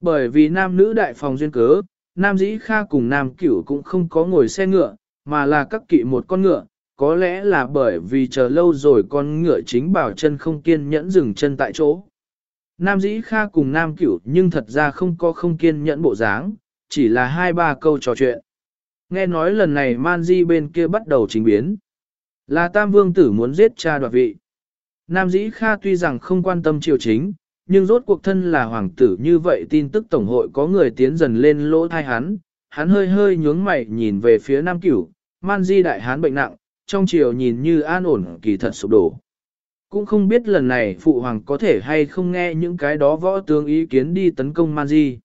Speaker 1: Bởi vì nam nữ đại phòng duyên cớ, nam dĩ kha cùng nam cửu cũng không có ngồi xe ngựa, mà là các kỵ một con ngựa, có lẽ là bởi vì chờ lâu rồi con ngựa chính bảo chân không kiên nhẫn dừng chân tại chỗ. Nam dĩ kha cùng nam cửu nhưng thật ra không có không kiên nhẫn bộ dáng, chỉ là hai ba câu trò chuyện. Nghe nói lần này man di bên kia bắt đầu trình biến. Là tam vương tử muốn giết cha đoạt vị. Nam dĩ kha tuy rằng không quan tâm triều chính, nhưng rốt cuộc thân là hoàng tử như vậy tin tức tổng hội có người tiến dần lên lỗ thai hắn. Hắn hơi hơi nhướng mày nhìn về phía nam cửu, man di đại hán bệnh nặng, trong triều nhìn như an ổn kỳ thật sụp đổ. Cũng không biết lần này phụ hoàng có thể hay không nghe những cái đó võ tướng ý kiến đi tấn công man di.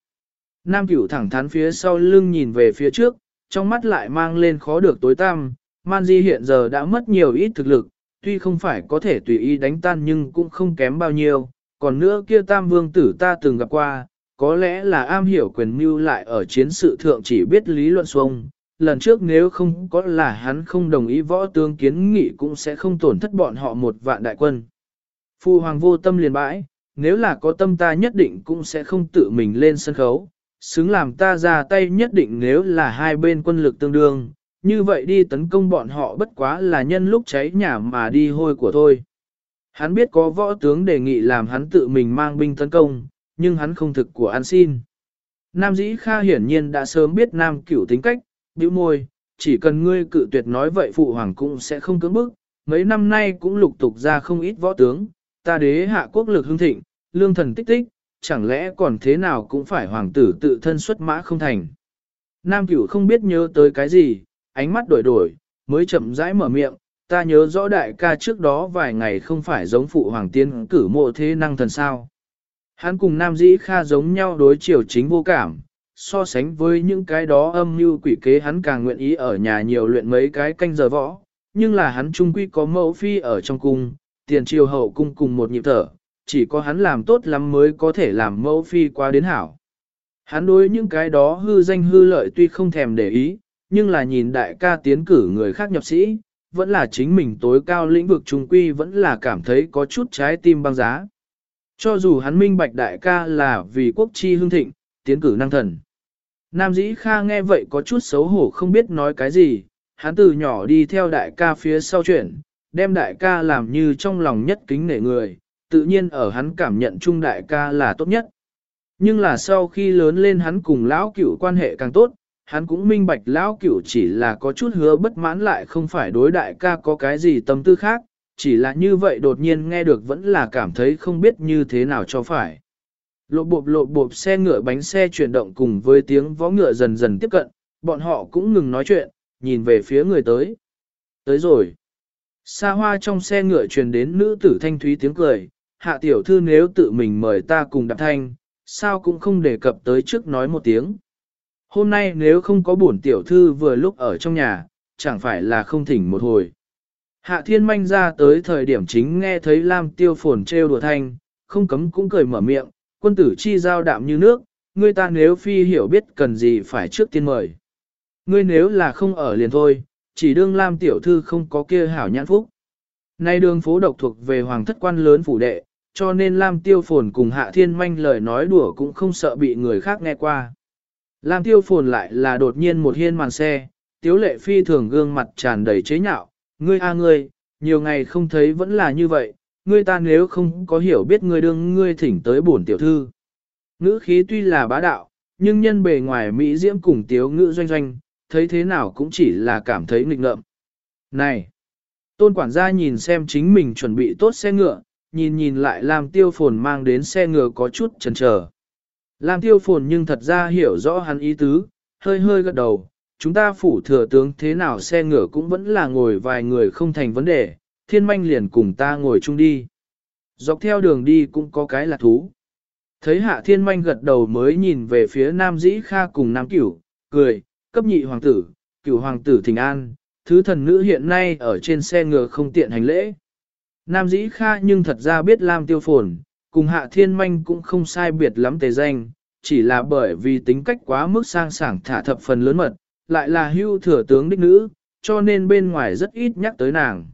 Speaker 1: Nam cửu thẳng thắn phía sau lưng nhìn về phía trước, trong mắt lại mang lên khó được tối tăm. Man di hiện giờ đã mất nhiều ít thực lực, tuy không phải có thể tùy ý đánh tan nhưng cũng không kém bao nhiêu. Còn nữa kia tam vương tử ta từng gặp qua, có lẽ là am hiểu quyền mưu lại ở chiến sự thượng chỉ biết lý luận xuông. Lần trước nếu không có là hắn không đồng ý võ tướng kiến nghị cũng sẽ không tổn thất bọn họ một vạn đại quân. Phu hoàng vô tâm liền bãi, nếu là có tâm ta nhất định cũng sẽ không tự mình lên sân khấu, xứng làm ta ra tay nhất định nếu là hai bên quân lực tương đương, như vậy đi tấn công bọn họ bất quá là nhân lúc cháy nhà mà đi hôi của thôi. Hắn biết có võ tướng đề nghị làm hắn tự mình mang binh tấn công, nhưng hắn không thực của an xin. Nam dĩ Kha hiển nhiên đã sớm biết Nam cửu tính cách, bĩu môi, chỉ cần ngươi cự tuyệt nói vậy phụ hoàng cũng sẽ không cưỡng bức, mấy năm nay cũng lục tục ra không ít võ tướng, ta đế hạ quốc lực hưng thịnh, lương thần tích tích, chẳng lẽ còn thế nào cũng phải hoàng tử tự thân xuất mã không thành. Nam cửu không biết nhớ tới cái gì, ánh mắt đổi đổi, mới chậm rãi mở miệng, ta nhớ rõ đại ca trước đó vài ngày không phải giống phụ hoàng tiên cử mộ thế năng thần sao. Hắn cùng Nam Dĩ Kha giống nhau đối chiều chính vô cảm, so sánh với những cái đó âm mưu quỷ kế hắn càng nguyện ý ở nhà nhiều luyện mấy cái canh giờ võ, nhưng là hắn trung quy có mẫu phi ở trong cung, tiền triều hậu cung cùng một nhịp thở, chỉ có hắn làm tốt lắm mới có thể làm mẫu phi qua đến hảo. Hắn đối những cái đó hư danh hư lợi tuy không thèm để ý, nhưng là nhìn đại ca tiến cử người khác nhập sĩ, vẫn là chính mình tối cao lĩnh vực trung quy vẫn là cảm thấy có chút trái tim băng giá. Cho dù hắn minh bạch đại ca là vì quốc chi hương thịnh, tiến cử năng thần. Nam dĩ Kha nghe vậy có chút xấu hổ không biết nói cái gì, hắn từ nhỏ đi theo đại ca phía sau chuyển, đem đại ca làm như trong lòng nhất kính nể người, tự nhiên ở hắn cảm nhận trung đại ca là tốt nhất. Nhưng là sau khi lớn lên hắn cùng lão cửu quan hệ càng tốt, hắn cũng minh bạch lão cửu chỉ là có chút hứa bất mãn lại không phải đối đại ca có cái gì tâm tư khác, chỉ là như vậy đột nhiên nghe được vẫn là cảm thấy không biết như thế nào cho phải. Lộ bộp lộ bộp xe ngựa bánh xe chuyển động cùng với tiếng vó ngựa dần dần tiếp cận, bọn họ cũng ngừng nói chuyện, nhìn về phía người tới. Tới rồi. Xa hoa trong xe ngựa truyền đến nữ tử thanh thúy tiếng cười, hạ tiểu thư nếu tự mình mời ta cùng đạp thanh, sao cũng không đề cập tới trước nói một tiếng. Hôm nay nếu không có bổn tiểu thư vừa lúc ở trong nhà, chẳng phải là không thỉnh một hồi. Hạ thiên manh ra tới thời điểm chính nghe thấy Lam tiêu phồn trêu đùa thanh, không cấm cũng cười mở miệng, quân tử chi giao đạm như nước, ngươi ta nếu phi hiểu biết cần gì phải trước tiên mời. Ngươi nếu là không ở liền thôi, chỉ đương Lam tiểu thư không có kia hảo nhãn phúc. Nay đường phố độc thuộc về hoàng thất quan lớn phủ đệ, cho nên Lam tiêu phồn cùng hạ thiên manh lời nói đùa cũng không sợ bị người khác nghe qua. Lam tiêu phồn lại là đột nhiên một hiên màn xe, tiếu lệ phi thường gương mặt tràn đầy chế nhạo, ngươi a ngươi, nhiều ngày không thấy vẫn là như vậy, ngươi ta nếu không có hiểu biết ngươi đương ngươi thỉnh tới bổn tiểu thư. Ngữ khí tuy là bá đạo, nhưng nhân bề ngoài Mỹ diễm cùng tiếu ngữ doanh doanh, thấy thế nào cũng chỉ là cảm thấy nghịch ngợm. Này! Tôn quản gia nhìn xem chính mình chuẩn bị tốt xe ngựa, nhìn nhìn lại làm tiêu phồn mang đến xe ngựa có chút chần chờ. Làm tiêu phồn nhưng thật ra hiểu rõ hắn ý tứ, hơi hơi gật đầu, chúng ta phủ thừa tướng thế nào xe ngựa cũng vẫn là ngồi vài người không thành vấn đề, thiên manh liền cùng ta ngồi chung đi. Dọc theo đường đi cũng có cái là thú. Thấy hạ thiên manh gật đầu mới nhìn về phía nam dĩ kha cùng nam cửu, cười, cấp nhị hoàng tử, cửu hoàng tử thỉnh an, thứ thần nữ hiện nay ở trên xe ngựa không tiện hành lễ. Nam dĩ kha nhưng thật ra biết Lam tiêu phồn, cùng hạ thiên manh cũng không sai biệt lắm tề danh, chỉ là bởi vì tính cách quá mức sang sảng thả thập phần lớn mật, lại là hưu thừa tướng đích nữ, cho nên bên ngoài rất ít nhắc tới nàng.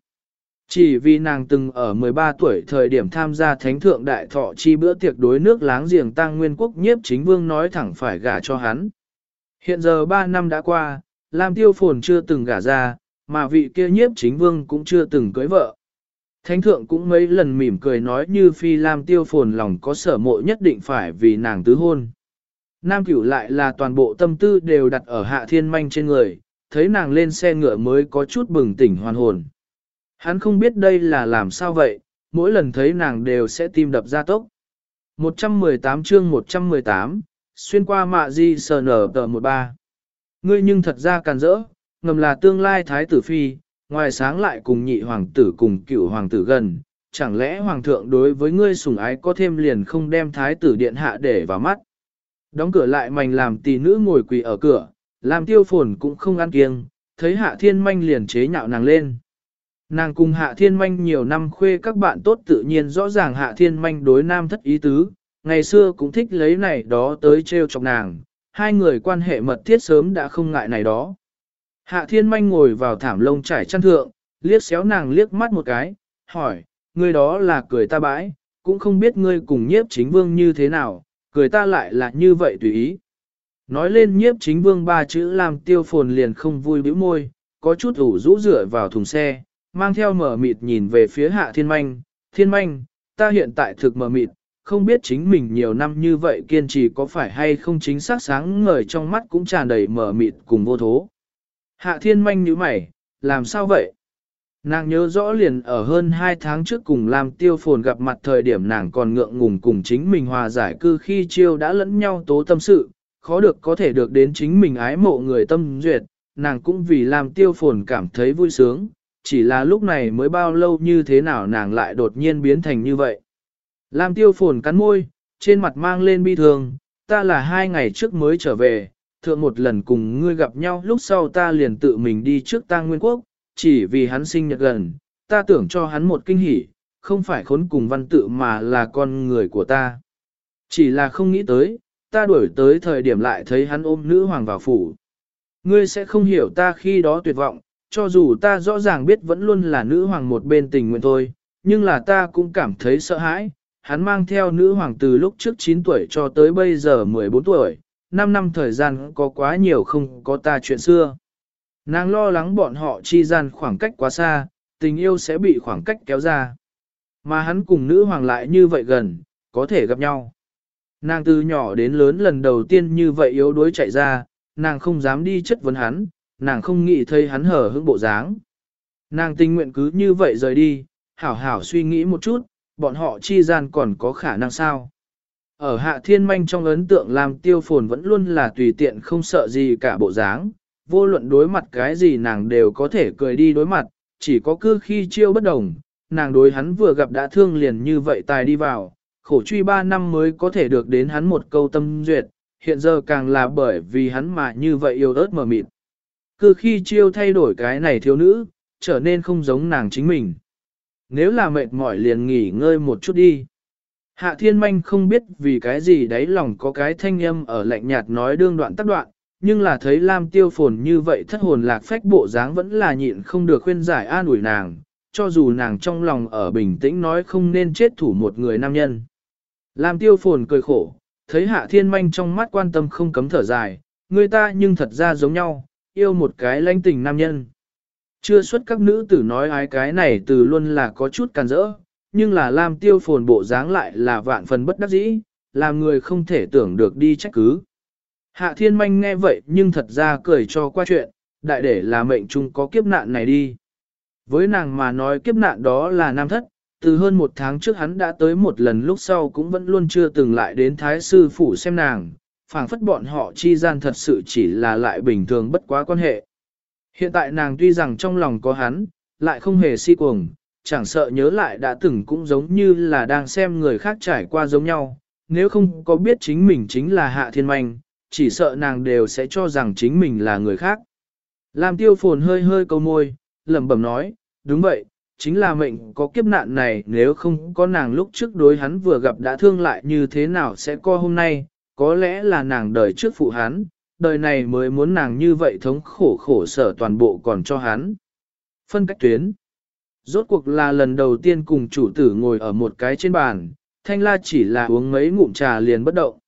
Speaker 1: Chỉ vì nàng từng ở 13 tuổi thời điểm tham gia thánh thượng đại thọ chi bữa tiệc đối nước láng giềng tăng nguyên quốc nhiếp chính vương nói thẳng phải gả cho hắn. Hiện giờ 3 năm đã qua, Lam Tiêu Phồn chưa từng gả ra, mà vị kia nhiếp chính vương cũng chưa từng cưới vợ. Thánh thượng cũng mấy lần mỉm cười nói như phi Lam Tiêu Phồn lòng có sở mộ nhất định phải vì nàng tứ hôn. Nam cửu lại là toàn bộ tâm tư đều đặt ở hạ thiên manh trên người, thấy nàng lên xe ngựa mới có chút bừng tỉnh hoàn hồn. Hắn không biết đây là làm sao vậy, mỗi lần thấy nàng đều sẽ tim đập ra tốc. 118 chương 118, xuyên qua mạ di sờ nở tờ 13. Ngươi nhưng thật ra càn rỡ, ngầm là tương lai thái tử phi, ngoài sáng lại cùng nhị hoàng tử cùng cựu hoàng tử gần, chẳng lẽ hoàng thượng đối với ngươi sủng ái có thêm liền không đem thái tử điện hạ để vào mắt. Đóng cửa lại mành làm tỷ nữ ngồi quỳ ở cửa, làm tiêu phồn cũng không ăn kiêng, thấy hạ thiên manh liền chế nhạo nàng lên. Nàng cùng hạ thiên manh nhiều năm khuê các bạn tốt tự nhiên rõ ràng hạ thiên manh đối nam thất ý tứ, ngày xưa cũng thích lấy này đó tới trêu chọc nàng, hai người quan hệ mật thiết sớm đã không ngại này đó. Hạ thiên manh ngồi vào thảm lông trải chăn thượng, liếc xéo nàng liếc mắt một cái, hỏi, người đó là cười ta bãi, cũng không biết ngươi cùng nhiếp chính vương như thế nào, cười ta lại là như vậy tùy ý. Nói lên nhiếp chính vương ba chữ làm tiêu phồn liền không vui bĩu môi, có chút ủ rũ rửa vào thùng xe, mang theo mở mịt nhìn về phía hạ thiên manh, thiên manh, ta hiện tại thực mở mịt, không biết chính mình nhiều năm như vậy kiên trì có phải hay không chính xác sáng ngời trong mắt cũng tràn đầy mở mịt cùng vô thố. Hạ thiên manh như mày, làm sao vậy? Nàng nhớ rõ liền ở hơn 2 tháng trước cùng làm tiêu phồn gặp mặt thời điểm nàng còn ngượng ngùng cùng chính mình hòa giải cư khi chiêu đã lẫn nhau tố tâm sự, khó được có thể được đến chính mình ái mộ người tâm duyệt, nàng cũng vì làm tiêu phồn cảm thấy vui sướng, chỉ là lúc này mới bao lâu như thế nào nàng lại đột nhiên biến thành như vậy. Lam tiêu phồn cắn môi, trên mặt mang lên bi thường, ta là hai ngày trước mới trở về, thượng một lần cùng ngươi gặp nhau lúc sau ta liền tự mình đi trước tang nguyên quốc, chỉ vì hắn sinh nhật gần, ta tưởng cho hắn một kinh hỉ, không phải khốn cùng văn tự mà là con người của ta. Chỉ là không nghĩ tới, ta đuổi tới thời điểm lại thấy hắn ôm nữ hoàng vào phủ. Ngươi sẽ không hiểu ta khi đó tuyệt vọng, cho dù ta rõ ràng biết vẫn luôn là nữ hoàng một bên tình nguyện thôi, nhưng là ta cũng cảm thấy sợ hãi. Hắn mang theo nữ hoàng từ lúc trước 9 tuổi cho tới bây giờ 14 tuổi, 5 năm thời gian có quá nhiều không có ta chuyện xưa. Nàng lo lắng bọn họ chi gian khoảng cách quá xa, tình yêu sẽ bị khoảng cách kéo ra. Mà hắn cùng nữ hoàng lại như vậy gần, có thể gặp nhau. Nàng từ nhỏ đến lớn lần đầu tiên như vậy yếu đuối chạy ra, nàng không dám đi chất vấn hắn, nàng không nghĩ thấy hắn hở hững bộ dáng. Nàng tình nguyện cứ như vậy rời đi, hảo hảo suy nghĩ một chút, bọn họ chi gian còn có khả năng sao. Ở hạ thiên manh trong ấn tượng làm tiêu phồn vẫn luôn là tùy tiện không sợ gì cả bộ dáng, vô luận đối mặt cái gì nàng đều có thể cười đi đối mặt, chỉ có cứ khi chiêu bất đồng, nàng đối hắn vừa gặp đã thương liền như vậy tài đi vào, khổ truy ba năm mới có thể được đến hắn một câu tâm duyệt, hiện giờ càng là bởi vì hắn mà như vậy yêu ớt mờ mịt. Cứ khi chiêu thay đổi cái này thiếu nữ, trở nên không giống nàng chính mình. Nếu là mệt mỏi liền nghỉ ngơi một chút đi. Hạ thiên manh không biết vì cái gì đấy lòng có cái thanh âm ở lạnh nhạt nói đương đoạn tắc đoạn, nhưng là thấy Lam tiêu phồn như vậy thất hồn lạc phách bộ dáng vẫn là nhịn không được khuyên giải an ủi nàng, cho dù nàng trong lòng ở bình tĩnh nói không nên chết thủ một người nam nhân. Lam tiêu phồn cười khổ, thấy hạ thiên manh trong mắt quan tâm không cấm thở dài, người ta nhưng thật ra giống nhau, yêu một cái lãnh tình nam nhân. Chưa xuất các nữ tử nói ái cái này từ luôn là có chút càn rỡ, nhưng là Lam tiêu phồn bộ dáng lại là vạn phần bất đắc dĩ, làm người không thể tưởng được đi trách cứ. Hạ thiên manh nghe vậy nhưng thật ra cười cho qua chuyện, đại để là mệnh chung có kiếp nạn này đi. Với nàng mà nói kiếp nạn đó là nam thất, từ hơn một tháng trước hắn đã tới một lần lúc sau cũng vẫn luôn chưa từng lại đến thái sư phủ xem nàng, phảng phất bọn họ chi gian thật sự chỉ là lại bình thường bất quá quan hệ. Hiện tại nàng tuy rằng trong lòng có hắn, lại không hề si cuồng, chẳng sợ nhớ lại đã từng cũng giống như là đang xem người khác trải qua giống nhau, nếu không có biết chính mình chính là hạ thiên manh, chỉ sợ nàng đều sẽ cho rằng chính mình là người khác. Lam tiêu phồn hơi hơi câu môi, lẩm bẩm nói, đúng vậy, chính là mệnh có kiếp nạn này nếu không có nàng lúc trước đối hắn vừa gặp đã thương lại như thế nào sẽ co hôm nay, có lẽ là nàng đời trước phụ hắn, đời này mới muốn nàng như vậy thống khổ khổ sở toàn bộ còn cho hắn. Phân cách tuyến Rốt cuộc là lần đầu tiên cùng chủ tử ngồi ở một cái trên bàn, thanh la chỉ là uống mấy ngụm trà liền bất động.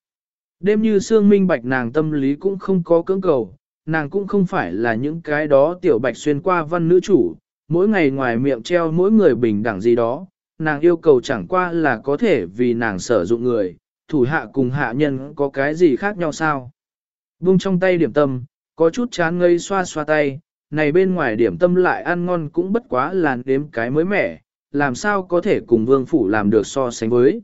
Speaker 1: Đêm như sương minh bạch nàng tâm lý cũng không có cưỡng cầu, nàng cũng không phải là những cái đó tiểu bạch xuyên qua văn nữ chủ, mỗi ngày ngoài miệng treo mỗi người bình đẳng gì đó, nàng yêu cầu chẳng qua là có thể vì nàng sử dụng người, thủ hạ cùng hạ nhân có cái gì khác nhau sao. Vung trong tay điểm tâm, có chút chán ngây xoa xoa tay, này bên ngoài điểm tâm lại ăn ngon cũng bất quá là đếm cái mới mẻ, làm sao có thể cùng vương phủ làm được so sánh với.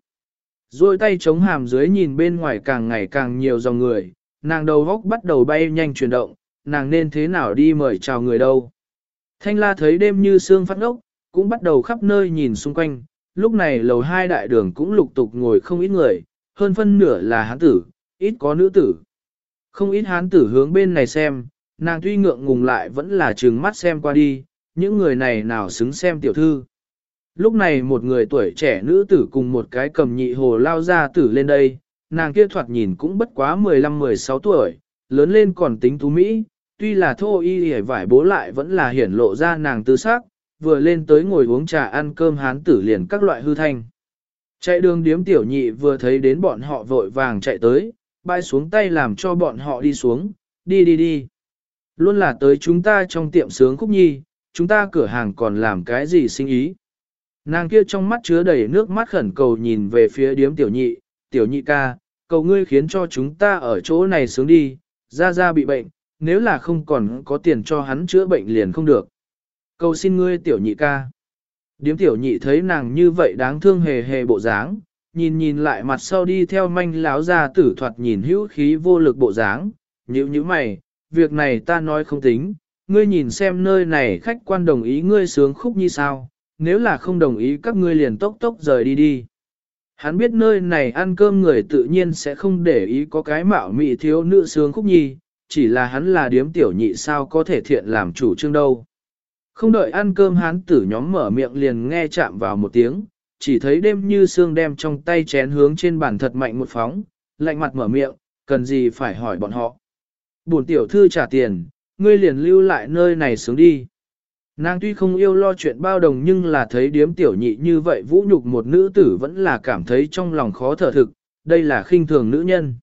Speaker 1: Rồi tay chống hàm dưới nhìn bên ngoài càng ngày càng nhiều dòng người, nàng đầu góc bắt đầu bay nhanh chuyển động, nàng nên thế nào đi mời chào người đâu. Thanh la thấy đêm như sương phát ngốc, cũng bắt đầu khắp nơi nhìn xung quanh, lúc này lầu hai đại đường cũng lục tục ngồi không ít người, hơn phân nửa là hán tử, ít có nữ tử. Không ít hán tử hướng bên này xem, nàng tuy ngượng ngùng lại vẫn là trừng mắt xem qua đi, những người này nào xứng xem tiểu thư. Lúc này một người tuổi trẻ nữ tử cùng một cái cầm nhị hồ lao ra tử lên đây, nàng kia thoạt nhìn cũng bất quá 15-16 tuổi, lớn lên còn tính tú Mỹ, tuy là thô y hề vải bố lại vẫn là hiển lộ ra nàng tư sắc, vừa lên tới ngồi uống trà ăn cơm hán tử liền các loại hư thanh. Chạy đường điếm tiểu nhị vừa thấy đến bọn họ vội vàng chạy tới, bay xuống tay làm cho bọn họ đi xuống, đi đi đi. Luôn là tới chúng ta trong tiệm sướng khúc nhi, chúng ta cửa hàng còn làm cái gì sinh ý. Nàng kia trong mắt chứa đầy nước mắt khẩn cầu nhìn về phía điếm tiểu nhị, tiểu nhị ca, cầu ngươi khiến cho chúng ta ở chỗ này sướng đi, ra ra bị bệnh, nếu là không còn có tiền cho hắn chữa bệnh liền không được. Cầu xin ngươi tiểu nhị ca. Điếm tiểu nhị thấy nàng như vậy đáng thương hề hề bộ dáng, nhìn nhìn lại mặt sau đi theo manh láo ra tử thoạt nhìn hữu khí vô lực bộ dáng, nhíu như mày, việc này ta nói không tính, ngươi nhìn xem nơi này khách quan đồng ý ngươi sướng khúc như sao, nếu là không đồng ý các ngươi liền tốc tốc rời đi đi. Hắn biết nơi này ăn cơm người tự nhiên sẽ không để ý có cái mạo mị thiếu nữ sướng khúc nhi, chỉ là hắn là điếm tiểu nhị sao có thể thiện làm chủ trương đâu. Không đợi ăn cơm hắn tử nhóm mở miệng liền nghe chạm vào một tiếng, chỉ thấy đêm như xương đem trong tay chén hướng trên bàn thật mạnh một phóng, lạnh mặt mở miệng, cần gì phải hỏi bọn họ. Bổn tiểu thư trả tiền, ngươi liền lưu lại nơi này sướng đi. Nàng tuy không yêu lo chuyện bao đồng nhưng là thấy điếm tiểu nhị như vậy vũ nhục một nữ tử vẫn là cảm thấy trong lòng khó thở thực, đây là khinh thường nữ nhân.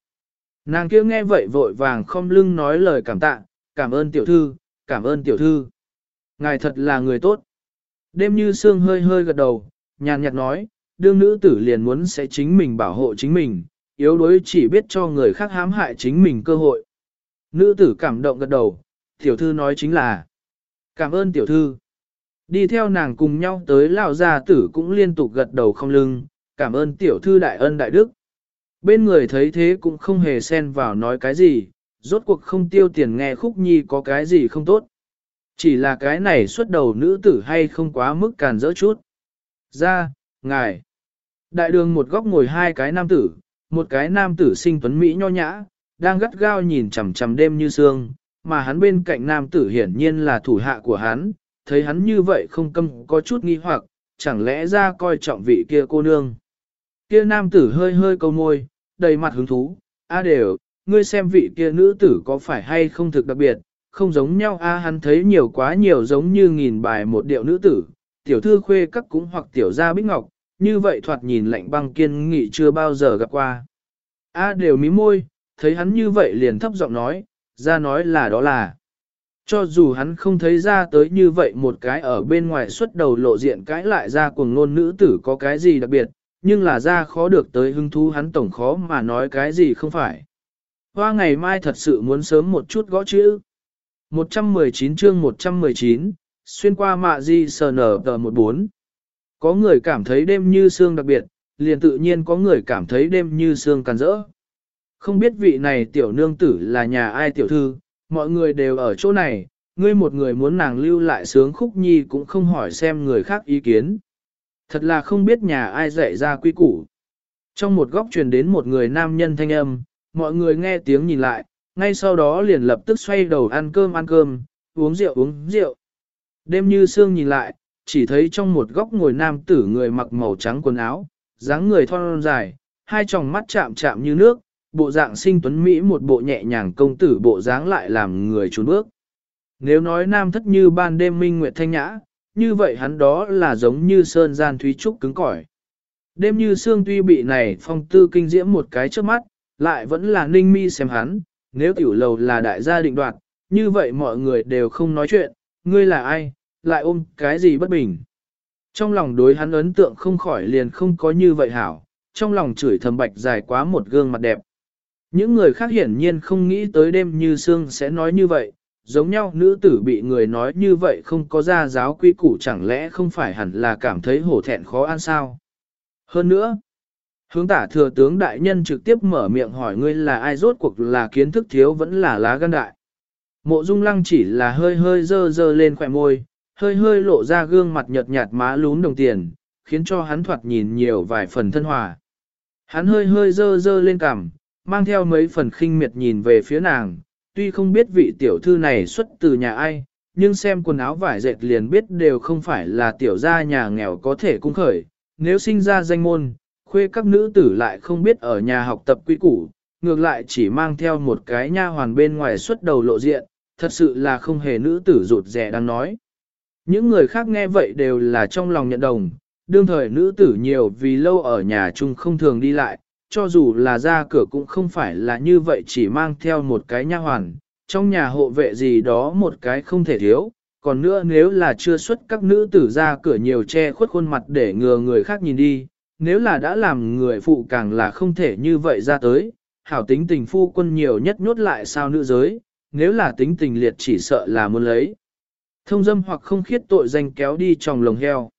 Speaker 1: Nàng kia nghe vậy vội vàng không lưng nói lời cảm tạ, cảm ơn tiểu thư, cảm ơn tiểu thư. Ngài thật là người tốt. Đêm như sương hơi hơi gật đầu, nhàn nhạt nói, đương nữ tử liền muốn sẽ chính mình bảo hộ chính mình, yếu đuối chỉ biết cho người khác hãm hại chính mình cơ hội. Nữ tử cảm động gật đầu, tiểu thư nói chính là, cảm ơn tiểu thư. Đi theo nàng cùng nhau tới lão gia tử cũng liên tục gật đầu không lưng, cảm ơn tiểu thư đại ân đại đức. Bên người thấy thế cũng không hề xen vào nói cái gì, rốt cuộc không tiêu tiền nghe khúc nhi có cái gì không tốt. Chỉ là cái này xuất đầu nữ tử hay không quá mức càn dỡ chút. Ra, ngài. Đại đường một góc ngồi hai cái nam tử, một cái nam tử sinh tuấn Mỹ nho nhã, đang gắt gao nhìn chằm chằm đêm như sương, mà hắn bên cạnh nam tử hiển nhiên là thủ hạ của hắn, thấy hắn như vậy không câm có chút nghi hoặc, chẳng lẽ ra coi trọng vị kia cô nương. Kia nam tử hơi hơi câu môi, đầy mặt hứng thú, a đều, ngươi xem vị kia nữ tử có phải hay không thực đặc biệt, không giống nhau a hắn thấy nhiều quá nhiều giống như nghìn bài một điệu nữ tử, tiểu thư khuê các cũng hoặc tiểu gia bích ngọc, như vậy thoạt nhìn lạnh băng kiên nghị chưa bao giờ gặp qua. A đều mí môi, thấy hắn như vậy liền thấp giọng nói, ra nói là đó là. Cho dù hắn không thấy ra tới như vậy một cái ở bên ngoài xuất đầu lộ diện cãi lại ra cuồng ngôn nữ tử có cái gì đặc biệt, nhưng là ra khó được tới hứng thú hắn tổng khó mà nói cái gì không phải. Hoa ngày mai thật sự muốn sớm một chút gõ chữ. 119 chương 119, xuyên qua mạ di sờ nở tờ 14. Có người cảm thấy đêm như sương đặc biệt, liền tự nhiên có người cảm thấy đêm như sương càn rỡ. Không biết vị này tiểu nương tử là nhà ai tiểu thư, mọi người đều ở chỗ này, ngươi một người muốn nàng lưu lại sướng khúc nhi cũng không hỏi xem người khác ý kiến. Thật là không biết nhà ai dạy ra quy củ. Trong một góc truyền đến một người nam nhân thanh âm, mọi người nghe tiếng nhìn lại, ngay sau đó liền lập tức xoay đầu ăn cơm ăn cơm, uống rượu uống rượu. Đêm như sương nhìn lại, chỉ thấy trong một góc ngồi nam tử người mặc màu trắng quần áo, dáng người thon dài, hai tròng mắt chạm chạm như nước, bộ dạng sinh tuấn Mỹ một bộ nhẹ nhàng công tử bộ dáng lại làm người trốn bước. Nếu nói nam thất như ban đêm minh nguyệt thanh nhã, như vậy hắn đó là giống như sơn gian thúy trúc cứng cỏi. Đêm như sương tuy bị này phong tư kinh diễm một cái trước mắt, lại vẫn là ninh mi xem hắn, nếu tiểu lầu là đại gia định đoạt, như vậy mọi người đều không nói chuyện, ngươi là ai, lại ôm cái gì bất bình. Trong lòng đối hắn ấn tượng không khỏi liền không có như vậy hảo, trong lòng chửi thầm bạch dài quá một gương mặt đẹp. Những người khác hiển nhiên không nghĩ tới đêm như sương sẽ nói như vậy, giống nhau nữ tử bị người nói như vậy không có ra giáo quy củ chẳng lẽ không phải hẳn là cảm thấy hổ thẹn khó ăn sao. Hơn nữa, hướng tả thừa tướng đại nhân trực tiếp mở miệng hỏi ngươi là ai rốt cuộc là kiến thức thiếu vẫn là lá gan đại. Mộ dung lăng chỉ là hơi hơi dơ dơ lên khỏe môi, hơi hơi lộ ra gương mặt nhợt nhạt má lún đồng tiền, khiến cho hắn thoạt nhìn nhiều vài phần thân hòa. Hắn hơi hơi dơ dơ lên cằm, mang theo mấy phần khinh miệt nhìn về phía nàng, tuy không biết vị tiểu thư này xuất từ nhà ai, nhưng xem quần áo vải dệt liền biết đều không phải là tiểu gia nhà nghèo có thể cung khởi, nếu sinh ra danh môn, khuê các nữ tử lại không biết ở nhà học tập quy củ, ngược lại chỉ mang theo một cái nha hoàn bên ngoài xuất đầu lộ diện, thật sự là không hề nữ tử rụt rè đang nói. Những người khác nghe vậy đều là trong lòng nhận đồng, đương thời nữ tử nhiều vì lâu ở nhà chung không thường đi lại, cho dù là ra cửa cũng không phải là như vậy chỉ mang theo một cái nha hoàn, trong nhà hộ vệ gì đó một cái không thể thiếu, còn nữa nếu là chưa xuất các nữ tử ra cửa nhiều che khuất khuôn mặt để ngừa người khác nhìn đi, nếu là đã làm người phụ càng là không thể như vậy ra tới, hảo tính tình phu quân nhiều nhất nhốt lại sao nữ giới, nếu là tính tình liệt chỉ sợ là muốn lấy. Thông dâm hoặc không khiết tội danh kéo đi trong lồng heo.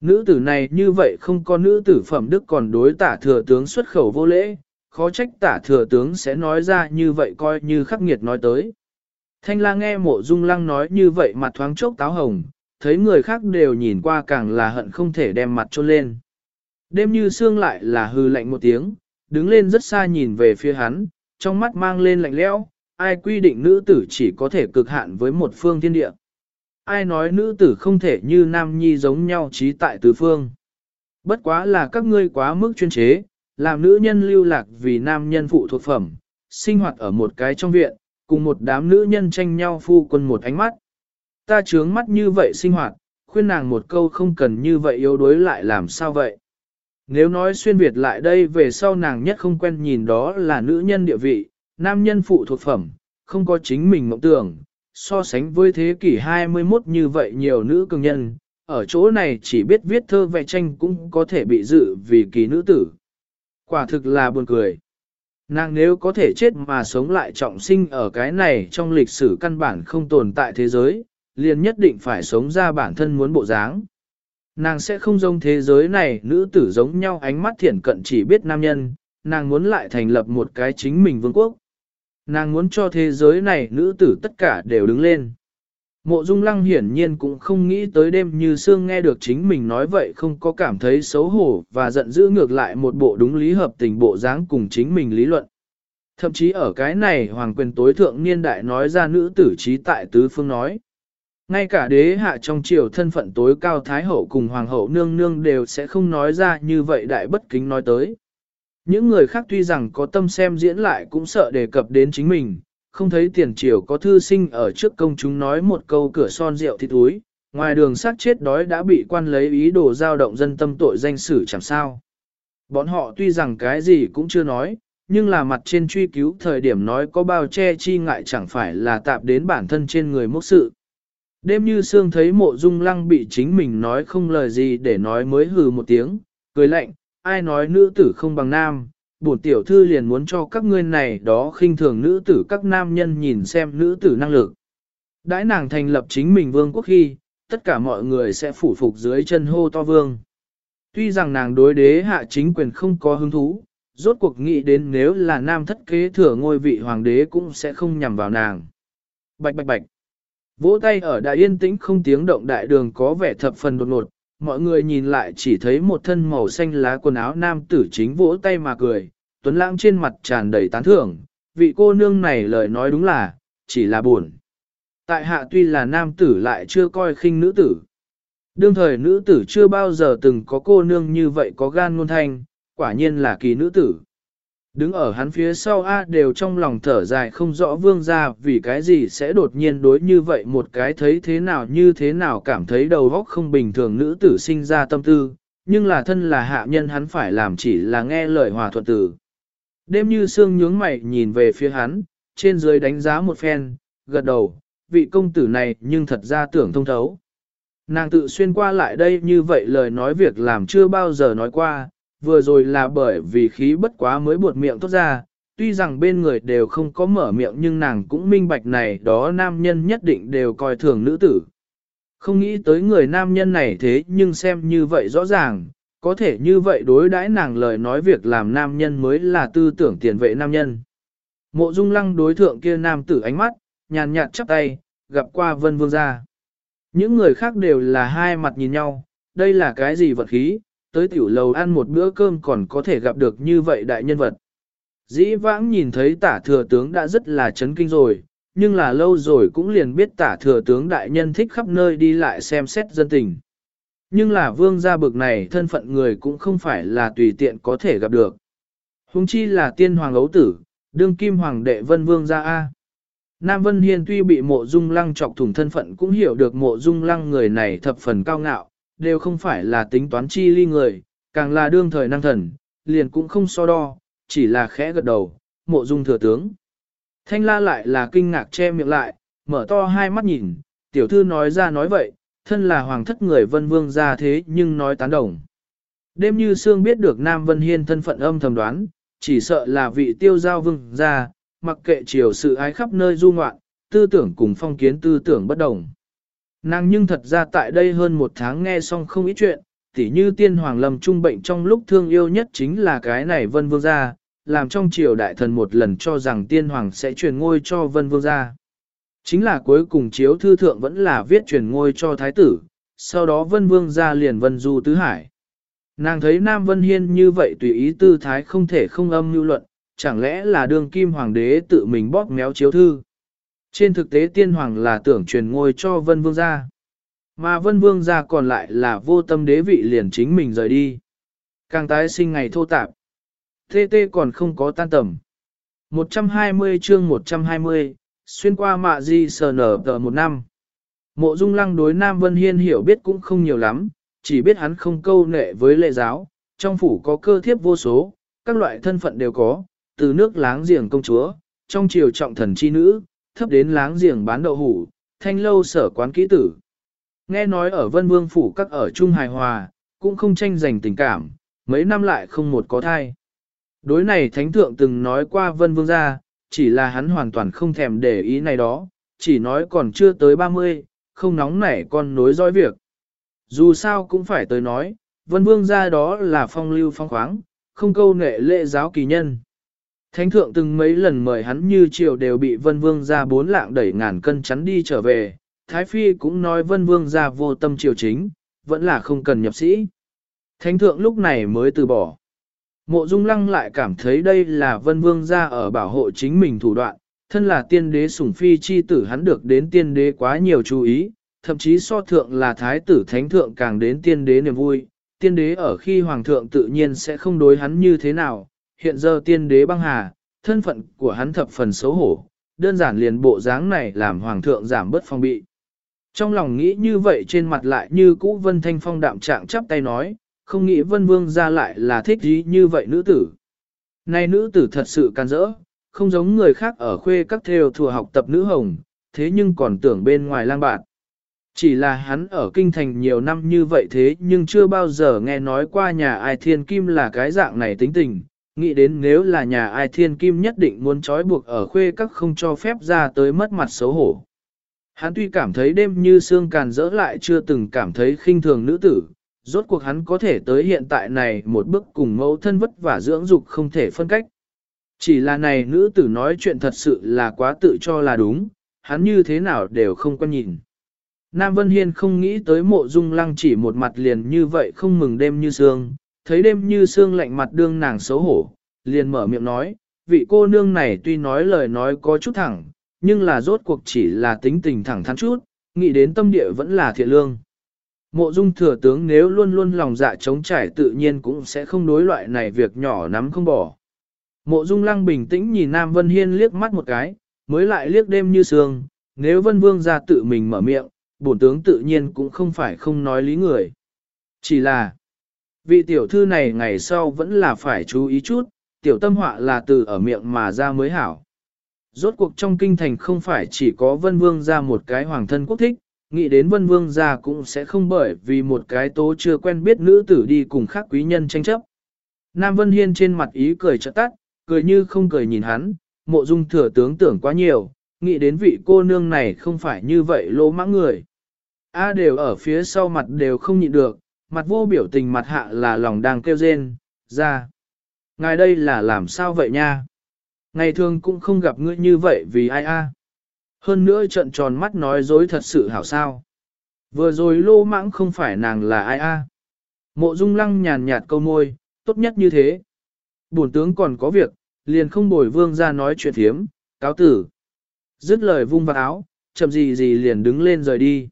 Speaker 1: Nữ tử này như vậy không có nữ tử phẩm đức còn đối tả thừa tướng xuất khẩu vô lễ, khó trách tả thừa tướng sẽ nói ra như vậy coi như khắc nghiệt nói tới. Thanh la nghe mộ dung lăng nói như vậy mặt thoáng chốc táo hồng, thấy người khác đều nhìn qua càng là hận không thể đem mặt trôn lên. Đêm như xương lại là hư lạnh một tiếng, đứng lên rất xa nhìn về phía hắn, trong mắt mang lên lạnh lẽo, ai quy định nữ tử chỉ có thể cực hạn với một phương thiên địa ai nói nữ tử không thể như nam nhi giống nhau trí tại tứ phương. Bất quá là các ngươi quá mức chuyên chế, làm nữ nhân lưu lạc vì nam nhân phụ thuộc phẩm, sinh hoạt ở một cái trong viện, cùng một đám nữ nhân tranh nhau phu quân một ánh mắt. Ta trướng mắt như vậy sinh hoạt, khuyên nàng một câu không cần như vậy yếu đuối lại làm sao vậy. Nếu nói xuyên Việt lại đây về sau nàng nhất không quen nhìn đó là nữ nhân địa vị, nam nhân phụ thuộc phẩm, không có chính mình mộng tưởng, so sánh với thế kỷ 21 như vậy nhiều nữ cường nhân, ở chỗ này chỉ biết viết thơ vẽ tranh cũng có thể bị dự vì kỳ nữ tử. Quả thực là buồn cười. Nàng nếu có thể chết mà sống lại trọng sinh ở cái này trong lịch sử căn bản không tồn tại thế giới, liền nhất định phải sống ra bản thân muốn bộ dáng. Nàng sẽ không giống thế giới này nữ tử giống nhau ánh mắt thiển cận chỉ biết nam nhân, nàng muốn lại thành lập một cái chính mình vương quốc. Nàng muốn cho thế giới này nữ tử tất cả đều đứng lên. Mộ Dung Lăng hiển nhiên cũng không nghĩ tới đêm như sương nghe được chính mình nói vậy không có cảm thấy xấu hổ và giận dữ ngược lại một bộ đúng lý hợp tình bộ dáng cùng chính mình lý luận. Thậm chí ở cái này hoàng quyền tối thượng niên đại nói ra nữ tử trí tại tứ phương nói. Ngay cả đế hạ trong triều thân phận tối cao thái hậu cùng hoàng hậu nương nương đều sẽ không nói ra như vậy đại bất kính nói tới. Những người khác tuy rằng có tâm xem diễn lại cũng sợ đề cập đến chính mình, không thấy tiền triều có thư sinh ở trước công chúng nói một câu cửa son rượu thịt túi, ngoài đường sát chết đói đã bị quan lấy ý đồ giao động dân tâm tội danh xử chẳng sao. Bọn họ tuy rằng cái gì cũng chưa nói, nhưng là mặt trên truy cứu thời điểm nói có bao che chi ngại chẳng phải là tạp đến bản thân trên người mốc sự. Đêm như sương thấy mộ dung lăng bị chính mình nói không lời gì để nói mới hừ một tiếng, cười lạnh, ai nói nữ tử không bằng nam, bổn tiểu thư liền muốn cho các ngươi này đó khinh thường nữ tử các nam nhân nhìn xem nữ tử năng lực. Đãi nàng thành lập chính mình vương quốc khi, tất cả mọi người sẽ phủ phục dưới chân hô to vương. Tuy rằng nàng đối đế hạ chính quyền không có hứng thú, rốt cuộc nghĩ đến nếu là nam thất kế thừa ngôi vị hoàng đế cũng sẽ không nhằm vào nàng. Bạch bạch bạch. Vỗ tay ở đại yên tĩnh không tiếng động đại đường có vẻ thập phần đột ngột, mọi người nhìn lại chỉ thấy một thân màu xanh lá quần áo nam tử chính vỗ tay mà cười, Tuấn Lãng trên mặt tràn đầy tán thưởng, vị cô nương này lời nói đúng là, chỉ là buồn. Tại hạ tuy là nam tử lại chưa coi khinh nữ tử. Đương thời nữ tử chưa bao giờ từng có cô nương như vậy có gan ngôn thanh, quả nhiên là kỳ nữ tử. Đứng ở hắn phía sau A đều trong lòng thở dài không rõ vương ra vì cái gì sẽ đột nhiên đối như vậy một cái thấy thế nào như thế nào cảm thấy đầu óc không bình thường nữ tử sinh ra tâm tư, nhưng là thân là hạ nhân hắn phải làm chỉ là nghe lời hòa thuận tử. Đêm như sương nhướng mày nhìn về phía hắn, trên dưới đánh giá một phen, gật đầu, vị công tử này nhưng thật ra tưởng thông thấu. Nàng tự xuyên qua lại đây như vậy lời nói việc làm chưa bao giờ nói qua, vừa rồi là bởi vì khí bất quá mới buột miệng tốt ra, tuy rằng bên người đều không có mở miệng nhưng nàng cũng minh bạch này đó nam nhân nhất định đều coi thường nữ tử. Không nghĩ tới người nam nhân này thế nhưng xem như vậy rõ ràng, có thể như vậy đối đãi nàng lời nói việc làm nam nhân mới là tư tưởng tiền vệ nam nhân. Mộ dung lăng đối thượng kia nam tử ánh mắt, nhàn nhạt chắp tay, gặp qua vân vương gia. Những người khác đều là hai mặt nhìn nhau, đây là cái gì vật khí, tới tiểu lầu ăn một bữa cơm còn có thể gặp được như vậy đại nhân vật. Dĩ vãng nhìn thấy tả thừa tướng đã rất là chấn kinh rồi, nhưng là lâu rồi cũng liền biết tả thừa tướng đại nhân thích khắp nơi đi lại xem xét dân tình. Nhưng là vương gia bực này thân phận người cũng không phải là tùy tiện có thể gặp được. Hùng chi là tiên hoàng ấu tử, đương kim hoàng đệ vân vương gia A. Nam Vân Hiên tuy bị mộ dung lăng chọc thủng thân phận cũng hiểu được mộ dung lăng người này thập phần cao ngạo, đều không phải là tính toán chi ly người, càng là đương thời năng thần, liền cũng không so đo, chỉ là khẽ gật đầu, mộ dung thừa tướng. Thanh la lại là kinh ngạc che miệng lại, mở to hai mắt nhìn, tiểu thư nói ra nói vậy, thân là hoàng thất người vân vương ra thế nhưng nói tán đồng. Đêm như xương biết được Nam Vân Hiên thân phận âm thầm đoán, chỉ sợ là vị tiêu giao vương ra, mặc kệ chiều sự ái khắp nơi du ngoạn, tư tưởng cùng phong kiến tư tưởng bất đồng. Nàng nhưng thật ra tại đây hơn một tháng nghe xong không ít chuyện, tỉ như tiên hoàng lầm trung bệnh trong lúc thương yêu nhất chính là cái này vân vương gia, làm trong triều đại thần một lần cho rằng tiên hoàng sẽ truyền ngôi cho vân vương gia. Chính là cuối cùng chiếu thư thượng vẫn là viết truyền ngôi cho thái tử, sau đó vân vương gia liền vân du tứ hải. Nàng thấy Nam Vân Hiên như vậy tùy ý tư thái không thể không âm lưu luận, chẳng lẽ là đương kim hoàng đế tự mình bóp méo chiếu thư. Trên thực tế tiên hoàng là tưởng truyền ngôi cho vân vương gia. Mà vân vương gia còn lại là vô tâm đế vị liền chính mình rời đi. Càng tái sinh ngày thô tạp. Tê tê còn không có tan tầm. 120 chương 120, xuyên qua mạ di sờ nở tờ một năm. Mộ dung lăng đối Nam Vân Hiên hiểu biết cũng không nhiều lắm, chỉ biết hắn không câu nệ với lệ giáo, trong phủ có cơ thiếp vô số, các loại thân phận đều có, từ nước láng giềng công chúa, trong triều trọng thần chi nữ, thấp đến láng giềng bán đậu hủ, thanh lâu sở quán kỹ tử. Nghe nói ở Vân Vương Phủ các ở Trung Hài Hòa, cũng không tranh giành tình cảm, mấy năm lại không một có thai. Đối này Thánh Thượng từng nói qua Vân Vương ra, chỉ là hắn hoàn toàn không thèm để ý này đó, chỉ nói còn chưa tới 30, không nóng nảy con nối dõi việc. Dù sao cũng phải tới nói, Vân Vương ra đó là phong lưu phong khoáng, không câu nệ lệ giáo kỳ nhân. Thánh thượng từng mấy lần mời hắn như triều đều bị vân vương ra bốn lạng đẩy ngàn cân chắn đi trở về, Thái Phi cũng nói vân vương ra vô tâm triều chính, vẫn là không cần nhập sĩ. Thánh thượng lúc này mới từ bỏ. Mộ Dung Lăng lại cảm thấy đây là vân vương ra ở bảo hộ chính mình thủ đoạn, thân là tiên đế sủng phi chi tử hắn được đến tiên đế quá nhiều chú ý, thậm chí so thượng là thái tử thánh thượng càng đến tiên đế niềm vui. Tiên đế ở khi hoàng thượng tự nhiên sẽ không đối hắn như thế nào, hiện giờ tiên đế băng hà, thân phận của hắn thập phần xấu hổ, đơn giản liền bộ dáng này làm hoàng thượng giảm bớt phong bị. Trong lòng nghĩ như vậy trên mặt lại như cũ vân thanh phong đạm trạng chắp tay nói, không nghĩ vân vương ra lại là thích gì như vậy nữ tử. Này nữ tử thật sự can dỡ, không giống người khác ở khuê các theo thừa học tập nữ hồng, thế nhưng còn tưởng bên ngoài lang bạn. Chỉ là hắn ở kinh thành nhiều năm như vậy thế nhưng chưa bao giờ nghe nói qua nhà ai thiên kim là cái dạng này tính tình, Nghĩ đến nếu là nhà ai thiên kim nhất định muốn trói buộc ở khuê các không cho phép ra tới mất mặt xấu hổ. Hắn tuy cảm thấy đêm như xương càn rỡ lại chưa từng cảm thấy khinh thường nữ tử, rốt cuộc hắn có thể tới hiện tại này một bước cùng mẫu thân vất vả dưỡng dục không thể phân cách. Chỉ là này nữ tử nói chuyện thật sự là quá tự cho là đúng, hắn như thế nào đều không quan nhìn. Nam Vân Hiên không nghĩ tới mộ dung lăng chỉ một mặt liền như vậy không mừng đêm như sương, thấy đêm như sương lạnh mặt đương nàng xấu hổ, liền mở miệng nói, vị cô nương này tuy nói lời nói có chút thẳng, nhưng là rốt cuộc chỉ là tính tình thẳng thắn chút, nghĩ đến tâm địa vẫn là thiện lương. Mộ dung thừa tướng nếu luôn luôn lòng dạ chống trải tự nhiên cũng sẽ không đối loại này việc nhỏ nắm không bỏ. Mộ dung lăng bình tĩnh nhìn Nam Vân Hiên liếc mắt một cái, mới lại liếc đêm như sương, nếu Vân Vương ra tự mình mở miệng, bổn tướng tự nhiên cũng không phải không nói lý người. Chỉ là, vị tiểu thư này ngày sau vẫn là phải chú ý chút, tiểu tâm họa là từ ở miệng mà ra mới hảo. Rốt cuộc trong kinh thành không phải chỉ có Vân Vương ra một cái hoàng thân quốc thích, nghĩ đến Vân Vương ra cũng sẽ không bởi vì một cái tố chưa quen biết nữ tử đi cùng khác quý nhân tranh chấp. Nam Vân Hiên trên mặt ý cười trợ tắt, cười như không cười nhìn hắn, mộ dung thừa tướng tưởng quá nhiều, nghĩ đến vị cô nương này không phải như vậy lỗ mãng người. A đều ở phía sau mặt đều không nhịn được, mặt vô biểu tình mặt hạ là lòng đang kêu rên, ra. Ngài đây là làm sao vậy nha? Ngày thường cũng không gặp ngươi như vậy vì ai a? Hơn nữa trận tròn mắt nói dối thật sự hảo sao. Vừa rồi lô mãng không phải nàng là ai a? Mộ dung lăng nhàn nhạt câu môi, tốt nhất như thế. Bổn tướng còn có việc, liền không bồi vương ra nói chuyện thiếm, cáo tử. Dứt lời vung vào áo, chậm gì gì liền đứng lên rời đi.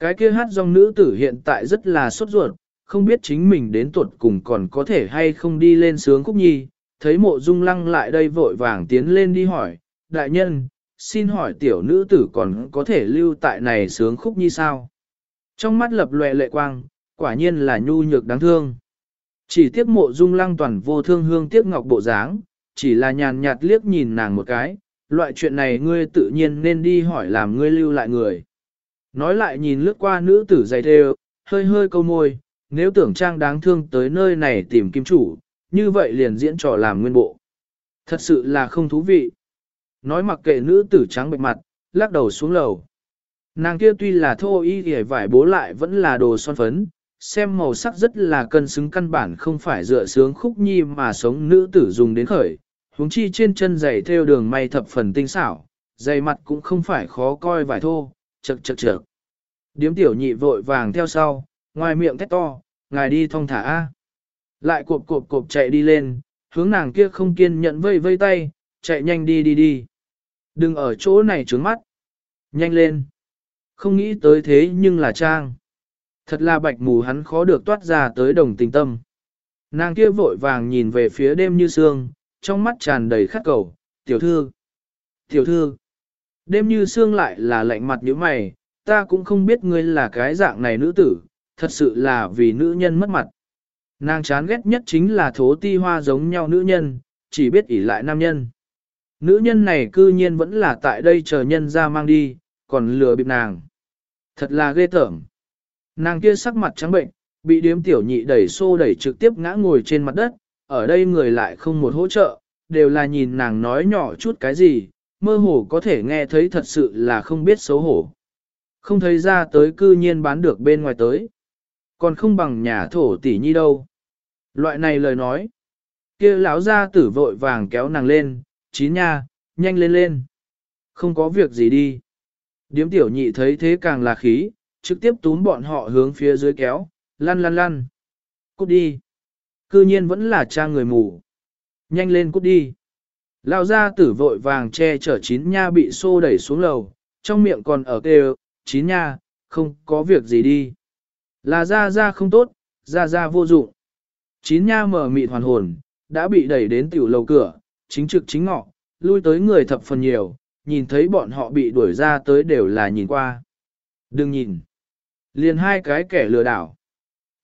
Speaker 1: Cái kia hát dòng nữ tử hiện tại rất là sốt ruột, không biết chính mình đến tuột cùng còn có thể hay không đi lên sướng khúc nhi, thấy mộ dung lăng lại đây vội vàng tiến lên đi hỏi, đại nhân, xin hỏi tiểu nữ tử còn có thể lưu tại này sướng khúc nhi sao? Trong mắt lập lệ lệ quang, quả nhiên là nhu nhược đáng thương. Chỉ tiếc mộ dung lăng toàn vô thương hương tiếc ngọc bộ dáng, chỉ là nhàn nhạt liếc nhìn nàng một cái, loại chuyện này ngươi tự nhiên nên đi hỏi làm ngươi lưu lại người. Nói lại nhìn lướt qua nữ tử dày đều, hơi hơi câu môi, nếu tưởng trang đáng thương tới nơi này tìm kim chủ, như vậy liền diễn trò làm nguyên bộ. Thật sự là không thú vị. Nói mặc kệ nữ tử trắng bệch mặt, lắc đầu xuống lầu. Nàng kia tuy là thô y hề vải bố lại vẫn là đồ son phấn, xem màu sắc rất là cân xứng căn bản không phải dựa sướng khúc nhi mà sống nữ tử dùng đến khởi. huống chi trên chân giày theo đường may thập phần tinh xảo, giày mặt cũng không phải khó coi vải thô, chật chật chật. Điếm tiểu nhị vội vàng theo sau, ngoài miệng thét to, ngài đi thong thả A. Lại cộp cộp cộp chạy đi lên, hướng nàng kia không kiên nhẫn vây vây tay, chạy nhanh đi đi đi. Đừng ở chỗ này trướng mắt. Nhanh lên. Không nghĩ tới thế nhưng là trang. Thật là bạch mù hắn khó được toát ra tới đồng tình tâm. Nàng kia vội vàng nhìn về phía đêm như sương, trong mắt tràn đầy khát cầu, tiểu thư, tiểu thư. Đêm như sương lại là lạnh mặt như mày, ta cũng không biết ngươi là cái dạng này nữ tử, thật sự là vì nữ nhân mất mặt. Nàng chán ghét nhất chính là thố ti hoa giống nhau nữ nhân, chỉ biết ỷ lại nam nhân. Nữ nhân này cư nhiên vẫn là tại đây chờ nhân ra mang đi, còn lừa bịp nàng. Thật là ghê tởm. Nàng kia sắc mặt trắng bệnh, bị điếm tiểu nhị đẩy xô đẩy trực tiếp ngã ngồi trên mặt đất, ở đây người lại không một hỗ trợ, đều là nhìn nàng nói nhỏ chút cái gì, mơ hồ có thể nghe thấy thật sự là không biết xấu hổ. Không thấy ra tới cư nhiên bán được bên ngoài tới. Còn không bằng nhà thổ tỷ nhi đâu. Loại này lời nói. kia lão ra tử vội vàng kéo nàng lên, chín nha, nhanh lên lên. Không có việc gì đi. Điếm tiểu nhị thấy thế càng là khí, trực tiếp túm bọn họ hướng phía dưới kéo, lăn lăn lăn. Cút đi. Cư nhiên vẫn là cha người mù. Nhanh lên cút đi. Lao ra tử vội vàng che chở chín nha bị xô đẩy xuống lầu, trong miệng còn ở kêu, chín nha, không có việc gì đi. Là ra ra không tốt, ra ra vô dụng. Chín nha mở mịt hoàn hồn, đã bị đẩy đến tiểu lầu cửa, chính trực chính ngọ, lui tới người thập phần nhiều, nhìn thấy bọn họ bị đuổi ra tới đều là nhìn qua. Đừng nhìn. Liền hai cái kẻ lừa đảo.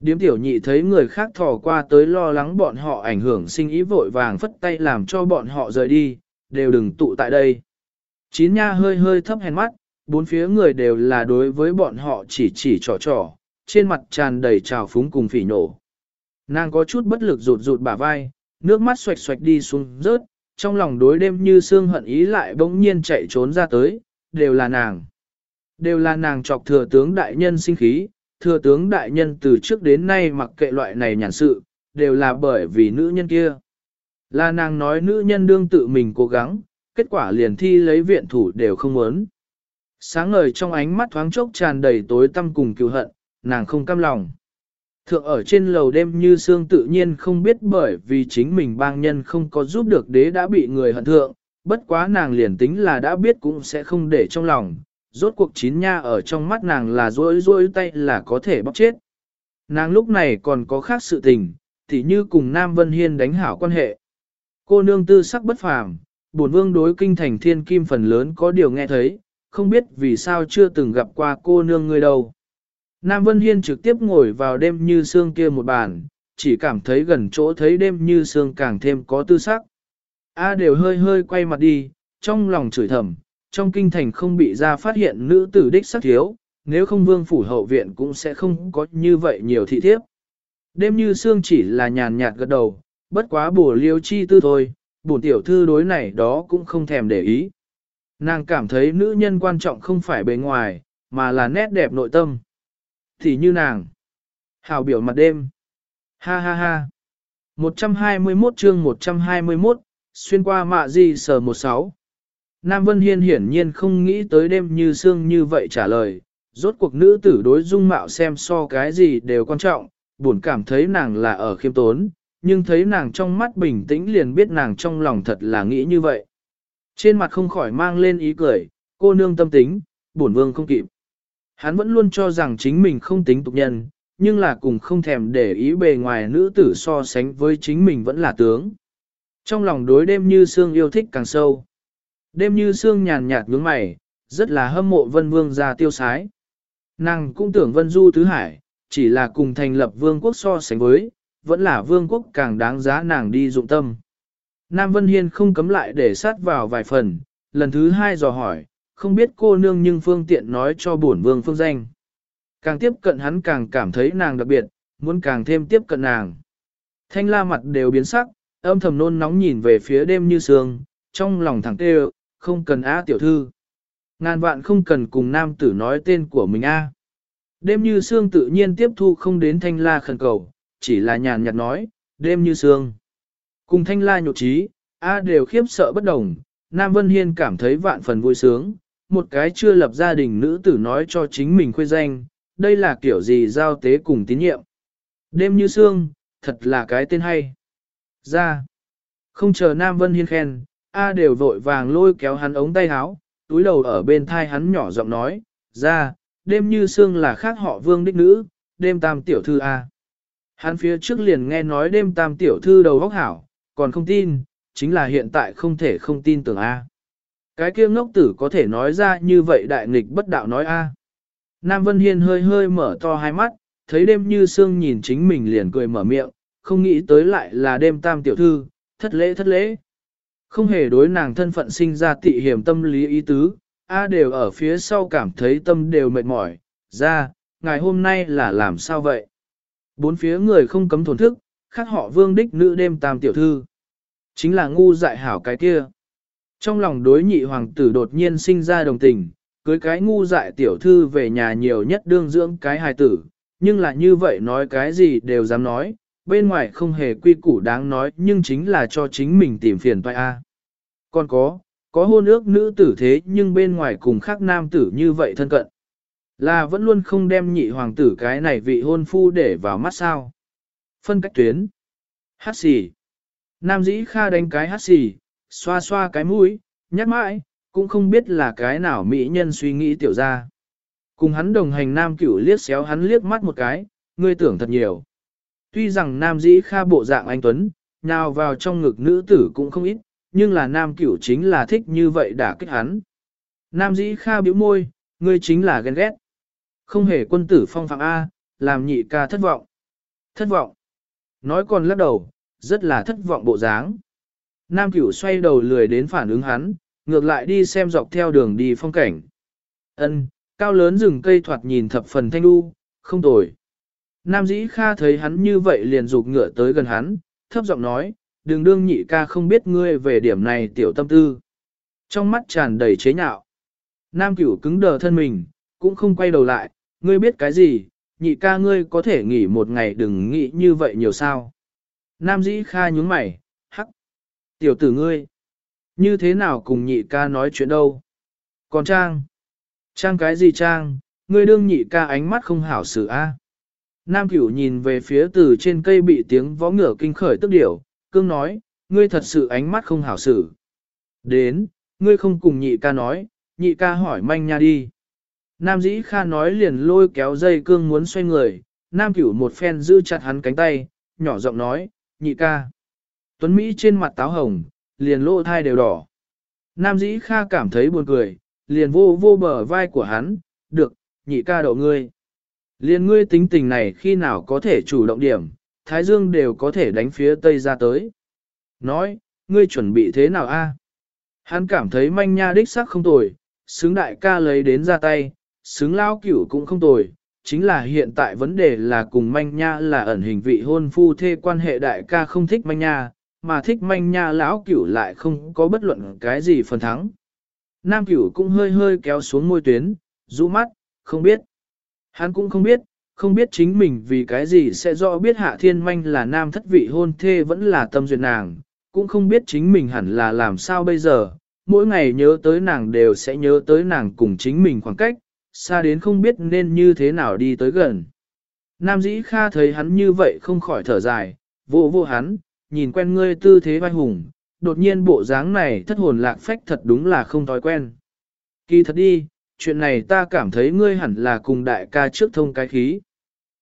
Speaker 1: Điếm tiểu nhị thấy người khác thò qua tới lo lắng bọn họ ảnh hưởng sinh ý vội vàng phất tay làm cho bọn họ rời đi, đều đừng tụ tại đây. Chín nha hơi hơi thấp hèn mắt, bốn phía người đều là đối với bọn họ chỉ chỉ trò trò, trên mặt tràn đầy trào phúng cùng phỉ nổ. Nàng có chút bất lực rụt rụt bả vai, nước mắt xoạch xoạch đi xuống rớt, trong lòng đối đêm như xương hận ý lại bỗng nhiên chạy trốn ra tới, đều là nàng. Đều là nàng chọc thừa tướng đại nhân sinh khí, thừa tướng đại nhân từ trước đến nay mặc kệ loại này nhàn sự, đều là bởi vì nữ nhân kia. Là nàng nói nữ nhân đương tự mình cố gắng, kết quả liền thi lấy viện thủ đều không muốn. Sáng ngời trong ánh mắt thoáng chốc tràn đầy tối tăm cùng cựu hận, nàng không cam lòng. Thượng ở trên lầu đêm như xương tự nhiên không biết bởi vì chính mình bang nhân không có giúp được đế đã bị người hận thượng, bất quá nàng liền tính là đã biết cũng sẽ không để trong lòng, rốt cuộc chín nha ở trong mắt nàng là rối rối tay là có thể bóc chết. Nàng lúc này còn có khác sự tình, tỉ như cùng Nam Vân Hiên đánh hảo quan hệ. Cô nương tư sắc bất phàm, bổn vương đối kinh thành thiên kim phần lớn có điều nghe thấy, không biết vì sao chưa từng gặp qua cô nương người đâu. Nam Vân Hiên trực tiếp ngồi vào đêm như xương kia một bàn, chỉ cảm thấy gần chỗ thấy đêm như xương càng thêm có tư sắc. A đều hơi hơi quay mặt đi, trong lòng chửi thầm, trong kinh thành không bị ra phát hiện nữ tử đích sắc thiếu, nếu không vương phủ hậu viện cũng sẽ không có như vậy nhiều thị thiếp. Đêm như xương chỉ là nhàn nhạt gật đầu, bất quá bổ liêu chi tư thôi, bổn tiểu thư đối này đó cũng không thèm để ý. Nàng cảm thấy nữ nhân quan trọng không phải bề ngoài, mà là nét đẹp nội tâm. Thì như nàng. Hào biểu mặt đêm. Ha ha ha. 121 chương 121, xuyên qua mạ di sờ 16. Nam Vân Hiên hiển nhiên không nghĩ tới đêm như sương như vậy trả lời, rốt cuộc nữ tử đối dung mạo xem so cái gì đều quan trọng, buồn cảm thấy nàng là ở khiêm tốn, nhưng thấy nàng trong mắt bình tĩnh liền biết nàng trong lòng thật là nghĩ như vậy. Trên mặt không khỏi mang lên ý cười, cô nương tâm tính, bổn vương không kịp. Hắn vẫn luôn cho rằng chính mình không tính tục nhân, nhưng là cùng không thèm để ý bề ngoài nữ tử so sánh với chính mình vẫn là tướng. Trong lòng đối đêm như xương yêu thích càng sâu. Đêm như sương nhàn nhạt nhướng mày, rất là hâm mộ vân vương ra tiêu sái. Nàng cũng tưởng vân du thứ hải, chỉ là cùng thành lập vương quốc so sánh với, vẫn là vương quốc càng đáng giá nàng đi dụng tâm. Nam Vân Hiên không cấm lại để sát vào vài phần, lần thứ hai dò hỏi, không biết cô nương nhưng phương tiện nói cho bổn vương phương danh. Càng tiếp cận hắn càng cảm thấy nàng đặc biệt, muốn càng thêm tiếp cận nàng. Thanh la mặt đều biến sắc, âm thầm nôn nóng nhìn về phía đêm như sương, trong lòng thẳng tê không cần á tiểu thư. Ngàn vạn không cần cùng nam tử nói tên của mình a. Đêm như sương tự nhiên tiếp thu không đến thanh la khẩn cầu, chỉ là nhàn nhạt nói, đêm như sương. Cùng thanh la nhột trí, A đều khiếp sợ bất đồng, Nam Vân Hiên cảm thấy vạn phần vui sướng, một cái chưa lập gia đình nữ tử nói cho chính mình khuê danh, đây là kiểu gì giao tế cùng tín nhiệm. Đêm như sương, thật là cái tên hay. Ra, không chờ Nam Vân Hiên khen, A đều vội vàng lôi kéo hắn ống tay áo, túi đầu ở bên thai hắn nhỏ giọng nói, ra, đêm như sương là khác họ vương đích nữ, đêm tam tiểu thư A. Hắn phía trước liền nghe nói đêm tam tiểu thư đầu góc hảo, còn không tin, chính là hiện tại không thể không tin tưởng A. Cái kia ngốc tử có thể nói ra như vậy đại nghịch bất đạo nói A. Nam Vân Hiên hơi hơi mở to hai mắt, thấy đêm như sương nhìn chính mình liền cười mở miệng, không nghĩ tới lại là đêm tam tiểu thư, thất lễ thất lễ. Không hề đối nàng thân phận sinh ra tị hiểm tâm lý ý tứ, A đều ở phía sau cảm thấy tâm đều mệt mỏi, ra, ngày hôm nay là làm sao vậy? Bốn phía người không cấm thổn thức, khác họ vương đích nữ đêm tam tiểu thư. Chính là ngu dại hảo cái kia. Trong lòng đối nhị hoàng tử đột nhiên sinh ra đồng tình, cưới cái ngu dại tiểu thư về nhà nhiều nhất đương dưỡng cái hài tử, nhưng là như vậy nói cái gì đều dám nói, bên ngoài không hề quy củ đáng nói nhưng chính là cho chính mình tìm phiền toại a. Còn có, có hôn ước nữ tử thế nhưng bên ngoài cùng khác nam tử như vậy thân cận. Là vẫn luôn không đem nhị hoàng tử cái này vị hôn phu để vào mắt sao. Phân cách tuyến. Hát xì. Nam dĩ kha đánh cái hát xì, xoa xoa cái mũi, nhắc mãi, cũng không biết là cái nào mỹ nhân suy nghĩ tiểu ra. Cùng hắn đồng hành nam cửu liếc xéo hắn liếc mắt một cái, ngươi tưởng thật nhiều. Tuy rằng nam dĩ kha bộ dạng anh Tuấn, nào vào trong ngực nữ tử cũng không ít, nhưng là nam cửu chính là thích như vậy đã kích hắn. Nam dĩ kha biểu môi, ngươi chính là ghen ghét. Không hề quân tử phong phạm A, làm nhị ca thất vọng. Thất vọng. Nói còn lắc đầu, rất là thất vọng bộ dáng. Nam cửu xoay đầu lười đến phản ứng hắn, ngược lại đi xem dọc theo đường đi phong cảnh. Ân, cao lớn rừng cây thoạt nhìn thập phần thanh u, không tồi. Nam dĩ kha thấy hắn như vậy liền rụt ngựa tới gần hắn, thấp giọng nói, đừng đương nhị ca không biết ngươi về điểm này tiểu tâm tư. Trong mắt tràn đầy chế nhạo. Nam cửu cứng đờ thân mình, cũng không quay đầu lại, ngươi biết cái gì, nhị ca ngươi có thể nghỉ một ngày đừng nghĩ như vậy nhiều sao. Nam dĩ kha nhúng mày, hắc. Tiểu tử ngươi, như thế nào cùng nhị ca nói chuyện đâu? Còn Trang, Trang cái gì Trang, ngươi đương nhị ca ánh mắt không hảo xử a. Nam cửu nhìn về phía từ trên cây bị tiếng vó ngựa kinh khởi tức điểu, cương nói, ngươi thật sự ánh mắt không hảo xử. Đến, ngươi không cùng nhị ca nói, nhị ca hỏi manh nha đi. Nam dĩ kha nói liền lôi kéo dây cương muốn xoay người, nam cửu một phen giữ chặt hắn cánh tay, nhỏ giọng nói, nhị ca. Tuấn Mỹ trên mặt táo hồng, liền lỗ thai đều đỏ. Nam dĩ kha cảm thấy buồn cười, liền vô vô bờ vai của hắn, được, nhị ca đậu ngươi. Liền ngươi tính tình này khi nào có thể chủ động điểm, Thái Dương đều có thể đánh phía Tây ra tới. Nói, ngươi chuẩn bị thế nào a? Hắn cảm thấy manh nha đích sắc không tồi, xứng đại ca lấy đến ra tay, xứng lao cửu cũng không tồi. Chính là hiện tại vấn đề là cùng manh nha là ẩn hình vị hôn phu thê quan hệ đại ca không thích manh nha, mà thích manh nha lão cửu lại không có bất luận cái gì phần thắng. Nam cửu cũng hơi hơi kéo xuống môi tuyến, rũ mắt, không biết. Hắn cũng không biết, không biết chính mình vì cái gì sẽ rõ biết hạ thiên manh là nam thất vị hôn thê vẫn là tâm duyệt nàng, cũng không biết chính mình hẳn là làm sao bây giờ, mỗi ngày nhớ tới nàng đều sẽ nhớ tới nàng cùng chính mình khoảng cách, xa đến không biết nên như thế nào đi tới gần. Nam dĩ kha thấy hắn như vậy không khỏi thở dài, vô vô hắn, nhìn quen ngươi tư thế vai hùng, đột nhiên bộ dáng này thất hồn lạc phách thật đúng là không thói quen. Kỳ thật đi, chuyện này ta cảm thấy ngươi hẳn là cùng đại ca trước thông cái khí.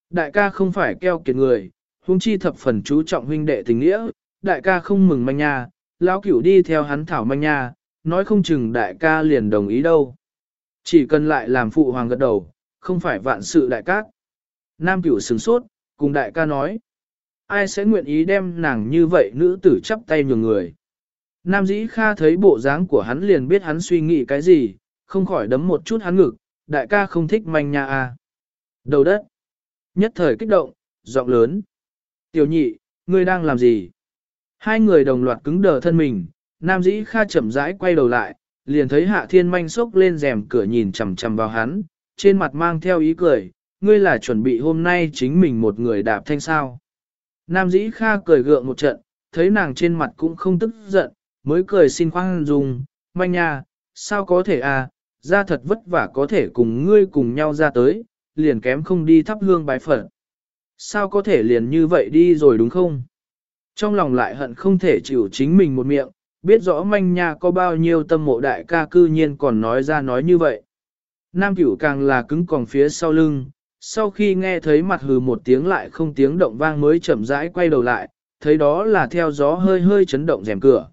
Speaker 1: Đại ca không phải keo kiệt người, huống chi thập phần chú trọng huynh đệ tình nghĩa, đại ca không mừng manh nha, lão cửu đi theo hắn thảo manh nha, nói không chừng đại ca liền đồng ý đâu. Chỉ cần lại làm phụ hoàng gật đầu, không phải vạn sự đại cát. Nam cửu sừng sốt, cùng đại ca nói. Ai sẽ nguyện ý đem nàng như vậy nữ tử chắp tay nhường người. Nam dĩ kha thấy bộ dáng của hắn liền biết hắn suy nghĩ cái gì, không khỏi đấm một chút hắn ngực, đại ca không thích manh nha à. Đầu đất. Nhất thời kích động, giọng lớn. Tiểu nhị, ngươi đang làm gì? Hai người đồng loạt cứng đờ thân mình, nam dĩ kha chậm rãi quay đầu lại, liền thấy hạ thiên manh sốc lên rèm cửa nhìn chằm chằm vào hắn, trên mặt mang theo ý cười, ngươi là chuẩn bị hôm nay chính mình một người đạp thanh sao. Nam dĩ kha cười gượng một trận, thấy nàng trên mặt cũng không tức giận, mới cười xin khoan dung, manh nha, sao có thể à, ra thật vất vả có thể cùng ngươi cùng nhau ra tới, liền kém không đi thắp hương bái phật. Sao có thể liền như vậy đi rồi đúng không? Trong lòng lại hận không thể chịu chính mình một miệng, biết rõ manh nha có bao nhiêu tâm mộ đại ca cư nhiên còn nói ra nói như vậy. Nam cửu càng là cứng còn phía sau lưng, sau khi nghe thấy mặt hừ một tiếng lại không tiếng động vang mới chậm rãi quay đầu lại, thấy đó là theo gió hơi hơi chấn động rèm cửa.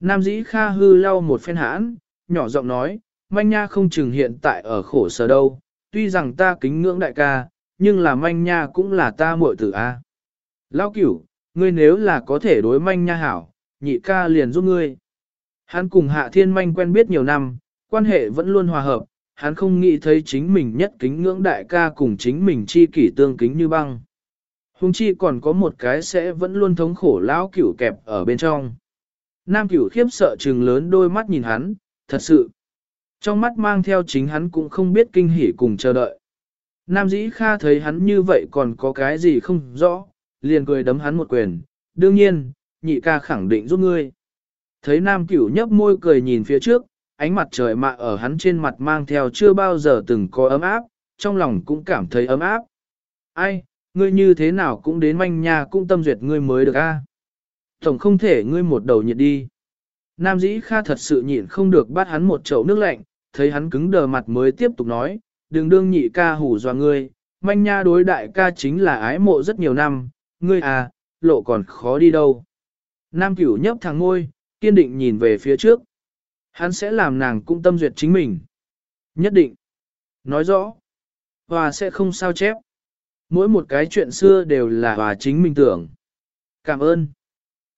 Speaker 1: Nam dĩ kha hư lau một phen hãn, nhỏ giọng nói, manh nha không chừng hiện tại ở khổ sở đâu, tuy rằng ta kính ngưỡng đại ca, nhưng là manh nha cũng là ta muội tử a. Lão cửu, ngươi nếu là có thể đối manh nha hảo, nhị ca liền giúp ngươi. Hắn cùng hạ thiên manh quen biết nhiều năm, quan hệ vẫn luôn hòa hợp, hắn không nghĩ thấy chính mình nhất kính ngưỡng đại ca cùng chính mình chi kỷ tương kính như băng. Hùng chi còn có một cái sẽ vẫn luôn thống khổ lão cửu kẹp ở bên trong. Nam cửu khiếp sợ trừng lớn đôi mắt nhìn hắn, thật sự. Trong mắt mang theo chính hắn cũng không biết kinh hỉ cùng chờ đợi. Nam dĩ kha thấy hắn như vậy còn có cái gì không rõ, liền cười đấm hắn một quyền. Đương nhiên, nhị ca khẳng định giúp ngươi. Thấy nam cửu nhấp môi cười nhìn phía trước, ánh mặt trời mạ ở hắn trên mặt mang theo chưa bao giờ từng có ấm áp, trong lòng cũng cảm thấy ấm áp. Ai, ngươi như thế nào cũng đến manh nhà cũng tâm duyệt ngươi mới được a. Tổng không thể ngươi một đầu nhiệt đi. Nam dĩ kha thật sự nhịn không được bắt hắn một chậu nước lạnh, thấy hắn cứng đờ mặt mới tiếp tục nói, đừng đương nhị ca hủ dọa ngươi, manh nha đối đại ca chính là ái mộ rất nhiều năm, ngươi à, lộ còn khó đi đâu. Nam cửu nhấp thẳng ngôi, kiên định nhìn về phía trước. Hắn sẽ làm nàng cũng tâm duyệt chính mình. Nhất định. Nói rõ. Hòa sẽ không sao chép. Mỗi một cái chuyện xưa đều là hòa chính mình tưởng. Cảm ơn.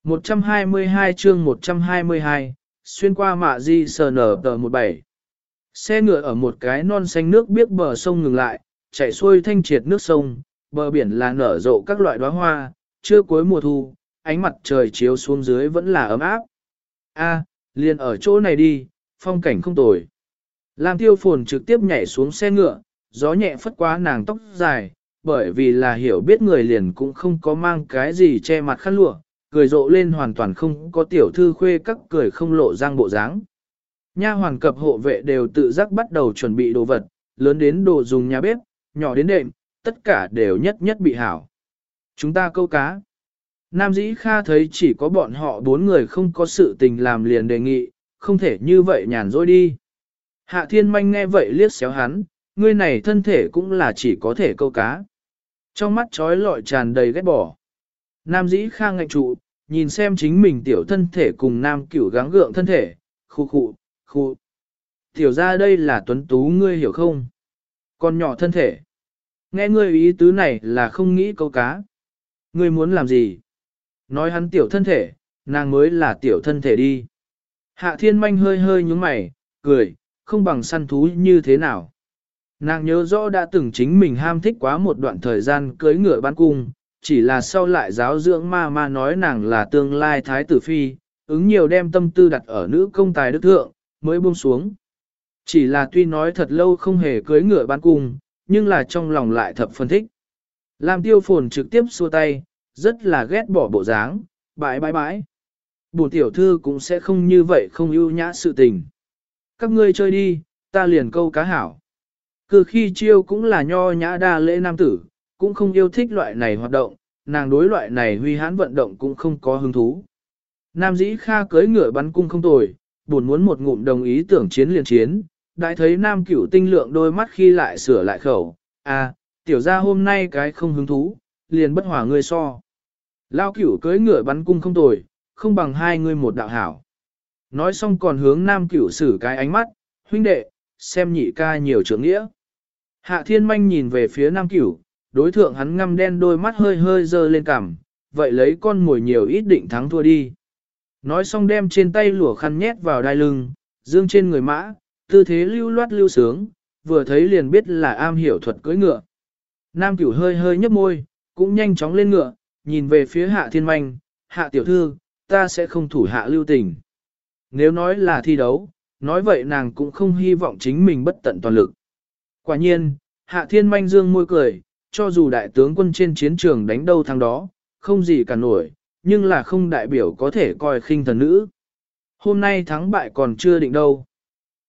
Speaker 1: 122 chương 122, xuyên qua mạ di sờ nở tờ 17. Xe ngựa ở một cái non xanh nước biếc bờ sông ngừng lại, chạy xuôi thanh triệt nước sông, bờ biển là nở rộ các loại đóa hoa, chưa cuối mùa thu, ánh mặt trời chiếu xuống dưới vẫn là ấm áp. A, liền ở chỗ này đi, phong cảnh không tồi. Lam tiêu phồn trực tiếp nhảy xuống xe ngựa, gió nhẹ phất qua nàng tóc dài, bởi vì là hiểu biết người liền cũng không có mang cái gì che mặt khăn lụa, cười rộ lên hoàn toàn không có tiểu thư khuê các cười không lộ răng bộ dáng. Nha hoàn cập hộ vệ đều tự giác bắt đầu chuẩn bị đồ vật, lớn đến đồ dùng nhà bếp, nhỏ đến đệm, tất cả đều nhất nhất bị hảo. Chúng ta câu cá. Nam dĩ kha thấy chỉ có bọn họ bốn người không có sự tình làm liền đề nghị, không thể như vậy nhàn rỗi đi. Hạ thiên manh nghe vậy liếc xéo hắn, ngươi này thân thể cũng là chỉ có thể câu cá. Trong mắt trói lọi tràn đầy ghét bỏ. Nam dĩ kha ngạch trụ, nhìn xem chính mình tiểu thân thể cùng nam cửu gắng gượng thân thể, khu khụ khu. Tiểu ra đây là tuấn tú ngươi hiểu không? Con nhỏ thân thể. Nghe ngươi ý tứ này là không nghĩ câu cá. Ngươi muốn làm gì? Nói hắn tiểu thân thể, nàng mới là tiểu thân thể đi. Hạ thiên manh hơi hơi nhúng mày, cười, không bằng săn thú như thế nào. Nàng nhớ rõ đã từng chính mình ham thích quá một đoạn thời gian cưới ngựa bán cung, chỉ là sau lại giáo dưỡng ma ma nói nàng là tương lai thái tử phi, ứng nhiều đem tâm tư đặt ở nữ công tài đức thượng, mới buông xuống. Chỉ là tuy nói thật lâu không hề cưới ngựa bán cung, nhưng là trong lòng lại thập phân thích. Lam tiêu phồn trực tiếp xua tay, rất là ghét bỏ bộ dáng, bãi bãi bãi. Bùn tiểu thư cũng sẽ không như vậy không ưu nhã sự tình. Các ngươi chơi đi, ta liền câu cá hảo. Cứ khi chiêu cũng là nho nhã đa lễ nam tử, cũng không yêu thích loại này hoạt động, nàng đối loại này huy hãn vận động cũng không có hứng thú. Nam dĩ kha cưới ngựa bắn cung không tồi, buồn muốn một ngụm đồng ý tưởng chiến liền chiến, đại thấy nam cửu tinh lượng đôi mắt khi lại sửa lại khẩu, à, tiểu ra hôm nay cái không hứng thú, liền bất hòa ngươi so. Lao cửu cưới ngựa bắn cung không tồi, không bằng hai ngươi một đạo hảo. Nói xong còn hướng nam cửu xử cái ánh mắt, huynh đệ, xem nhị ca nhiều trưởng nghĩa. Hạ thiên manh nhìn về phía nam cửu, đối thượng hắn ngăm đen đôi mắt hơi hơi dơ lên cằm, vậy lấy con mồi nhiều ít định thắng thua đi. Nói xong đem trên tay lụa khăn nhét vào đai lưng, dương trên người mã, tư thế lưu loát lưu sướng, vừa thấy liền biết là am hiểu thuật cưỡi ngựa. Nam cửu hơi hơi nhấp môi, cũng nhanh chóng lên ngựa, nhìn về phía hạ thiên manh, hạ tiểu thư, ta sẽ không thủ hạ lưu tình. Nếu nói là thi đấu, nói vậy nàng cũng không hy vọng chính mình bất tận toàn lực. Quả nhiên, hạ thiên manh dương môi cười, cho dù đại tướng quân trên chiến trường đánh đâu thắng đó, không gì cả nổi, nhưng là không đại biểu có thể coi khinh thần nữ. Hôm nay thắng bại còn chưa định đâu.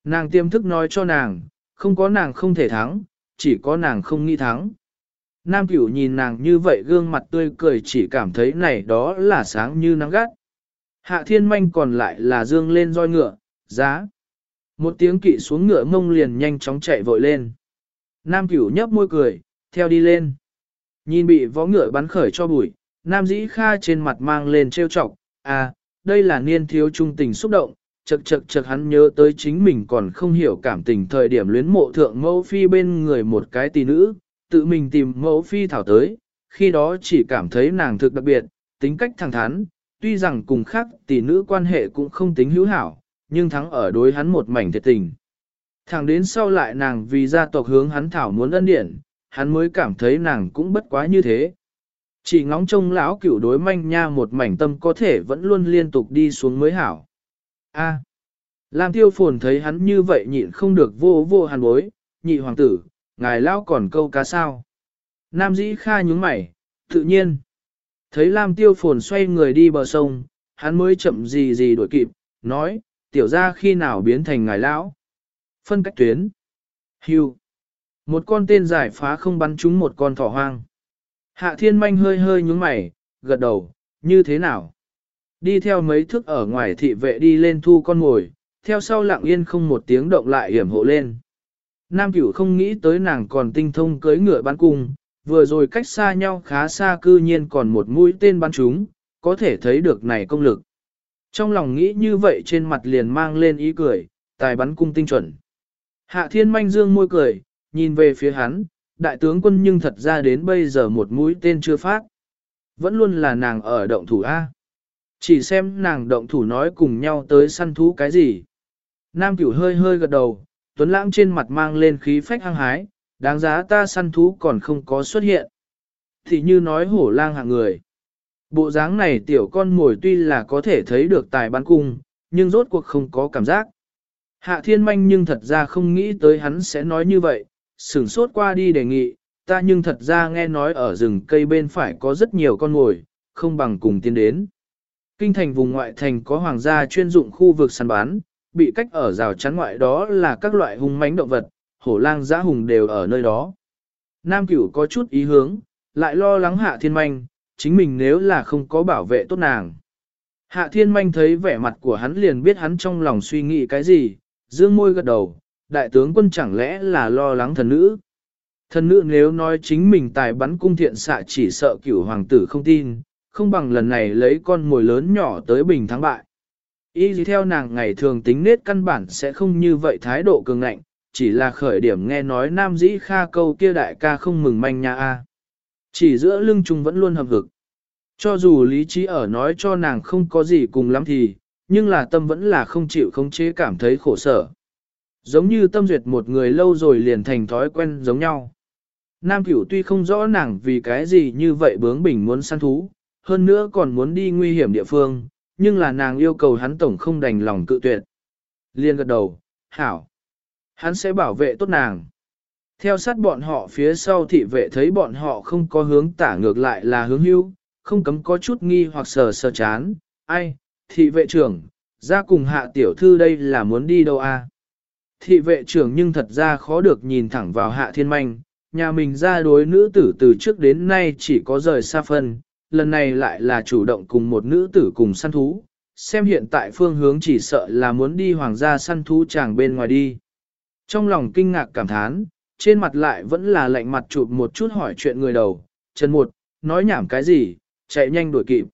Speaker 1: Nàng tiêm thức nói cho nàng, không có nàng không thể thắng, chỉ có nàng không nghĩ thắng. Nam cửu nhìn nàng như vậy gương mặt tươi cười chỉ cảm thấy này đó là sáng như nắng gắt. Hạ thiên manh còn lại là dương lên roi ngựa, giá. Một tiếng kỵ xuống ngựa mông liền nhanh chóng chạy vội lên. Nam cửu nhấp môi cười, theo đi lên. Nhìn bị võ ngựa bắn khởi cho bụi, Nam dĩ kha trên mặt mang lên trêu chọc, à, đây là niên thiếu trung tình xúc động, chật chật chật hắn nhớ tới chính mình còn không hiểu cảm tình thời điểm luyến mộ thượng mẫu phi bên người một cái tỷ nữ, tự mình tìm mẫu phi thảo tới, khi đó chỉ cảm thấy nàng thực đặc biệt, tính cách thẳng thắn, tuy rằng cùng khác tỷ nữ quan hệ cũng không tính hữu hảo, nhưng thắng ở đối hắn một mảnh thiệt tình. Thẳng đến sau lại nàng vì gia tộc hướng hắn thảo muốn ân điển, hắn mới cảm thấy nàng cũng bất quá như thế. Chỉ ngóng trông lão cửu đối manh nha một mảnh tâm có thể vẫn luôn liên tục đi xuống mới hảo. A. Lam tiêu phồn thấy hắn như vậy nhịn không được vô vô hàn bối, nhị hoàng tử, ngài lão còn câu cá sao. Nam dĩ kha nhúng mày, tự nhiên. Thấy Lam tiêu phồn xoay người đi bờ sông, hắn mới chậm gì gì đuổi kịp, nói, tiểu ra khi nào biến thành ngài lão. Phân cách tuyến. Hưu. Một con tên giải phá không bắn trúng một con thỏ hoang. Hạ thiên manh hơi hơi nhúng mày, gật đầu, như thế nào? Đi theo mấy thước ở ngoài thị vệ đi lên thu con ngồi, theo sau lặng yên không một tiếng động lại hiểm hộ lên. Nam cửu không nghĩ tới nàng còn tinh thông cưới ngựa bắn cung, vừa rồi cách xa nhau khá xa cư nhiên còn một mũi tên bắn chúng, có thể thấy được này công lực. Trong lòng nghĩ như vậy trên mặt liền mang lên ý cười, tài bắn cung tinh chuẩn. Hạ thiên manh dương môi cười, nhìn về phía hắn, đại tướng quân nhưng thật ra đến bây giờ một mũi tên chưa phát. Vẫn luôn là nàng ở động thủ A. Chỉ xem nàng động thủ nói cùng nhau tới săn thú cái gì. Nam cửu hơi hơi gật đầu, tuấn lãng trên mặt mang lên khí phách hăng hái, đáng giá ta săn thú còn không có xuất hiện. Thì như nói hổ lang hạng người. Bộ dáng này tiểu con mồi tuy là có thể thấy được tài bắn cung, nhưng rốt cuộc không có cảm giác. Hạ thiên manh nhưng thật ra không nghĩ tới hắn sẽ nói như vậy, sửng sốt qua đi đề nghị, ta nhưng thật ra nghe nói ở rừng cây bên phải có rất nhiều con ngồi, không bằng cùng tiến đến. Kinh thành vùng ngoại thành có hoàng gia chuyên dụng khu vực săn bán, bị cách ở rào chắn ngoại đó là các loại hung mãnh động vật, hổ lang giã hùng đều ở nơi đó. Nam cửu có chút ý hướng, lại lo lắng hạ thiên manh, chính mình nếu là không có bảo vệ tốt nàng. Hạ thiên manh thấy vẻ mặt của hắn liền biết hắn trong lòng suy nghĩ cái gì, dương môi gật đầu, đại tướng quân chẳng lẽ là lo lắng thần nữ. Thần nữ nếu nói chính mình tài bắn cung thiện xạ chỉ sợ cửu hoàng tử không tin, không bằng lần này lấy con mồi lớn nhỏ tới bình thắng bại. Y gì theo nàng ngày thường tính nết căn bản sẽ không như vậy thái độ cường ngạnh, chỉ là khởi điểm nghe nói nam dĩ kha câu kia đại ca không mừng manh nha a. Chỉ giữa lưng chúng vẫn luôn hợp hực. Cho dù lý trí ở nói cho nàng không có gì cùng lắm thì, nhưng là tâm vẫn là không chịu không chế cảm thấy khổ sở. Giống như tâm duyệt một người lâu rồi liền thành thói quen giống nhau. Nam cửu tuy không rõ nàng vì cái gì như vậy bướng bỉnh muốn săn thú, hơn nữa còn muốn đi nguy hiểm địa phương, nhưng là nàng yêu cầu hắn tổng không đành lòng cự tuyệt. Liên gật đầu, hảo. Hắn sẽ bảo vệ tốt nàng. Theo sát bọn họ phía sau thị vệ thấy bọn họ không có hướng tả ngược lại là hướng hưu, không cấm có chút nghi hoặc sờ sờ chán. Ai, thị vệ trưởng, ra cùng hạ tiểu thư đây là muốn đi đâu a? À? Thị vệ trưởng nhưng thật ra khó được nhìn thẳng vào hạ thiên manh, nhà mình ra đối nữ tử từ trước đến nay chỉ có rời xa phân, lần này lại là chủ động cùng một nữ tử cùng săn thú, xem hiện tại phương hướng chỉ sợ là muốn đi hoàng gia săn thú chàng bên ngoài đi. Trong lòng kinh ngạc cảm thán, trên mặt lại vẫn là lạnh mặt chụp một chút hỏi chuyện người đầu, chân một, nói nhảm cái gì, chạy nhanh đuổi kịp.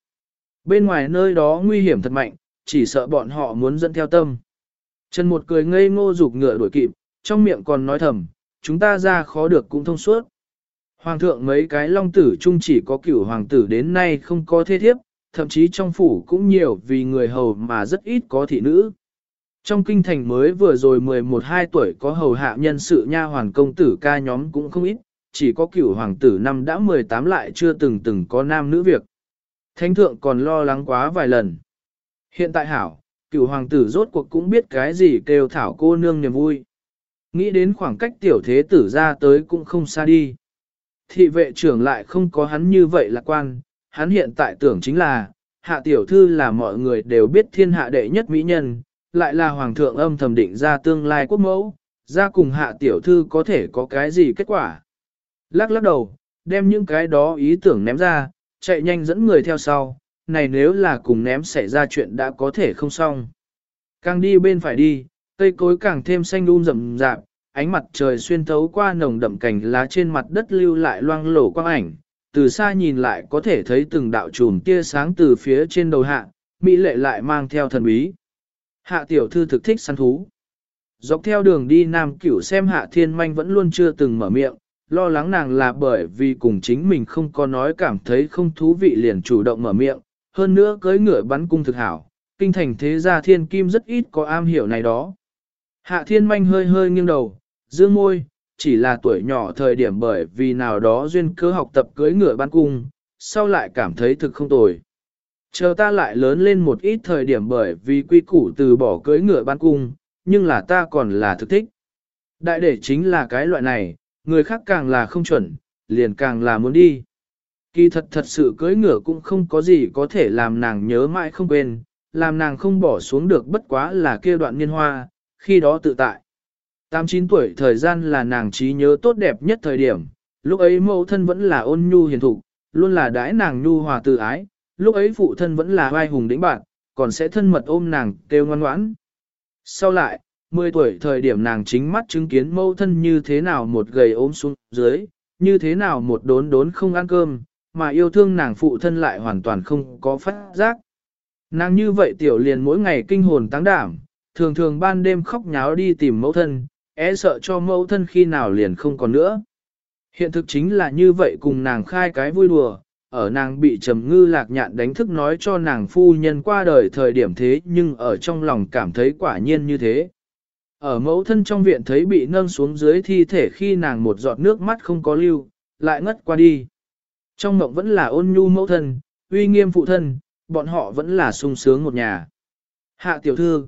Speaker 1: Bên ngoài nơi đó nguy hiểm thật mạnh, chỉ sợ bọn họ muốn dẫn theo tâm. Trần một cười ngây ngô rụt ngựa đuổi kịp, trong miệng còn nói thầm, chúng ta ra khó được cũng thông suốt. Hoàng thượng mấy cái long tử chung chỉ có cửu hoàng tử đến nay không có thế thiếp, thậm chí trong phủ cũng nhiều vì người hầu mà rất ít có thị nữ. Trong kinh thành mới vừa rồi 11-12 tuổi có hầu hạ nhân sự nha hoàn công tử ca nhóm cũng không ít, chỉ có cửu hoàng tử năm đã 18 lại chưa từng từng có nam nữ việc. Thánh thượng còn lo lắng quá vài lần. Hiện tại hảo, cửu hoàng tử rốt cuộc cũng biết cái gì kêu thảo cô nương niềm vui. Nghĩ đến khoảng cách tiểu thế tử ra tới cũng không xa đi. Thị vệ trưởng lại không có hắn như vậy lạc quan, hắn hiện tại tưởng chính là, hạ tiểu thư là mọi người đều biết thiên hạ đệ nhất mỹ nhân, lại là hoàng thượng âm thầm định ra tương lai quốc mẫu, ra cùng hạ tiểu thư có thể có cái gì kết quả. Lắc lắc đầu, đem những cái đó ý tưởng ném ra, chạy nhanh dẫn người theo sau, này nếu là cùng ném xảy ra chuyện đã có thể không xong. Càng đi bên phải đi, cây cối càng thêm xanh um rậm rạp, ánh mặt trời xuyên thấu qua nồng đậm cành lá trên mặt đất lưu lại loang lổ quang ảnh, từ xa nhìn lại có thể thấy từng đạo chùm tia sáng từ phía trên đầu hạ, mỹ lệ lại mang theo thần bí. Hạ tiểu thư thực thích săn thú. Dọc theo đường đi Nam Cửu xem Hạ Thiên Manh vẫn luôn chưa từng mở miệng, lo lắng nàng là bởi vì cùng chính mình không có nói cảm thấy không thú vị liền chủ động mở miệng, hơn nữa cưới ngựa bắn cung thực hảo, kinh thành thế gia thiên kim rất ít có am hiểu này đó. Hạ Thiên Manh hơi hơi nghiêng đầu, dương môi, chỉ là tuổi nhỏ thời điểm bởi vì nào đó duyên cơ học tập cưới ngựa bắn cung, sau lại cảm thấy thực không tồi. Chờ ta lại lớn lên một ít thời điểm bởi vì quy củ từ bỏ cưới ngựa bắn cung, nhưng là ta còn là thực thích. Đại để chính là cái loại này, người khác càng là không chuẩn, liền càng là muốn đi. Kỳ thật thật sự cưỡi ngựa cũng không có gì có thể làm nàng nhớ mãi không quên, làm nàng không bỏ xuống được bất quá là kia đoạn niên hoa, khi đó tự tại. 89 tuổi thời gian là nàng trí nhớ tốt đẹp nhất thời điểm, lúc ấy mẫu thân vẫn là ôn nhu hiền thục, luôn là đãi nàng nhu hòa tự ái, lúc ấy phụ thân vẫn là vai hùng đĩnh bạn, còn sẽ thân mật ôm nàng kêu ngoan ngoãn. Sau lại, 10 tuổi thời điểm nàng chính mắt chứng kiến mẫu thân như thế nào một gầy ôm xuống dưới, như thế nào một đốn đốn không ăn cơm, mà yêu thương nàng phụ thân lại hoàn toàn không có phát giác. Nàng như vậy tiểu liền mỗi ngày kinh hồn tăng đảm, thường thường ban đêm khóc nháo đi tìm mẫu thân, e sợ cho mẫu thân khi nào liền không còn nữa. Hiện thực chính là như vậy cùng nàng khai cái vui đùa, ở nàng bị trầm ngư lạc nhạn đánh thức nói cho nàng phu nhân qua đời thời điểm thế nhưng ở trong lòng cảm thấy quả nhiên như thế. Ở mẫu thân trong viện thấy bị nâng xuống dưới thi thể khi nàng một giọt nước mắt không có lưu, lại ngất qua đi. Trong mộng vẫn là ôn nhu mẫu thân, uy nghiêm phụ thân, bọn họ vẫn là sung sướng một nhà. Hạ tiểu thư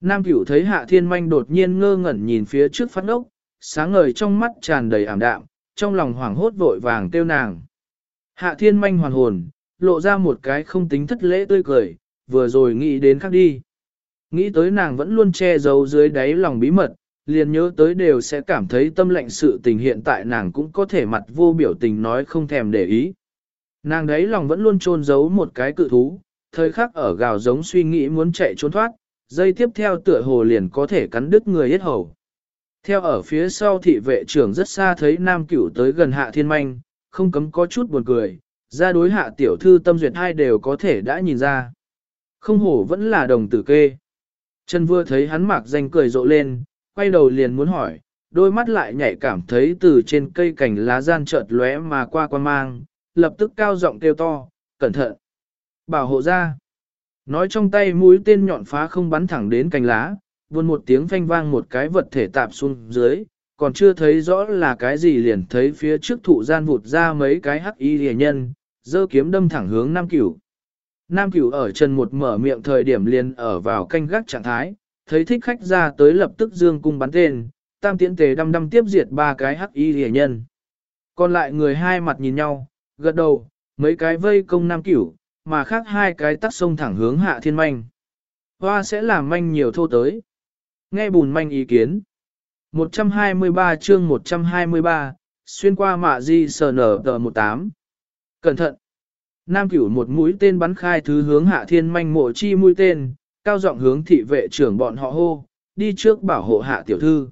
Speaker 1: Nam cửu thấy hạ thiên manh đột nhiên ngơ ngẩn nhìn phía trước phát ốc, sáng ngời trong mắt tràn đầy ảm đạm, trong lòng hoảng hốt vội vàng tiêu nàng. Hạ thiên manh hoàn hồn, lộ ra một cái không tính thất lễ tươi cười, vừa rồi nghĩ đến khác đi. Nghĩ tới nàng vẫn luôn che giấu dưới đáy lòng bí mật, liền nhớ tới đều sẽ cảm thấy tâm lệnh sự tình hiện tại nàng cũng có thể mặt vô biểu tình nói không thèm để ý. Nàng đấy lòng vẫn luôn trôn giấu một cái cự thú, thời khắc ở gào giống suy nghĩ muốn chạy trốn thoát, dây tiếp theo tựa hồ liền có thể cắn đứt người hết hầu. Theo ở phía sau thị vệ trưởng rất xa thấy nam cửu tới gần hạ thiên manh, không cấm có chút buồn cười, ra đối hạ tiểu thư tâm duyệt hai đều có thể đã nhìn ra. Không hổ vẫn là đồng tử kê. chân vừa thấy hắn mạc danh cười rộ lên, quay đầu liền muốn hỏi, đôi mắt lại nhạy cảm thấy từ trên cây cành lá gian chợt lóe mà qua quan mang, lập tức cao giọng kêu to, cẩn thận. Bảo hộ ra. Nói trong tay mũi tên nhọn phá không bắn thẳng đến cành lá, buồn một tiếng phanh vang một cái vật thể tạp xuống dưới, còn chưa thấy rõ là cái gì liền thấy phía trước thụ gian vụt ra mấy cái hắc y rìa nhân, dơ kiếm đâm thẳng hướng Nam Cửu. Nam Cửu ở chân một mở miệng thời điểm liền ở vào canh gác trạng thái, thấy thích khách ra tới lập tức dương cung bắn tên, tam tiễn tề đăm đăm tiếp diệt ba cái hắc y rìa nhân. Còn lại người hai mặt nhìn nhau, gật đầu, mấy cái vây công Nam Cửu, mà khác hai cái tắt sông thẳng hướng hạ thiên manh. Hoa sẽ làm manh nhiều thô tới. Nghe bùn manh ý kiến. 123 chương 123, xuyên qua mạ di sờ nở tờ 18. Cẩn thận! Nam cửu một mũi tên bắn khai thứ hướng hạ thiên manh mộ chi mũi tên, cao giọng hướng thị vệ trưởng bọn họ hô, đi trước bảo hộ hạ tiểu thư.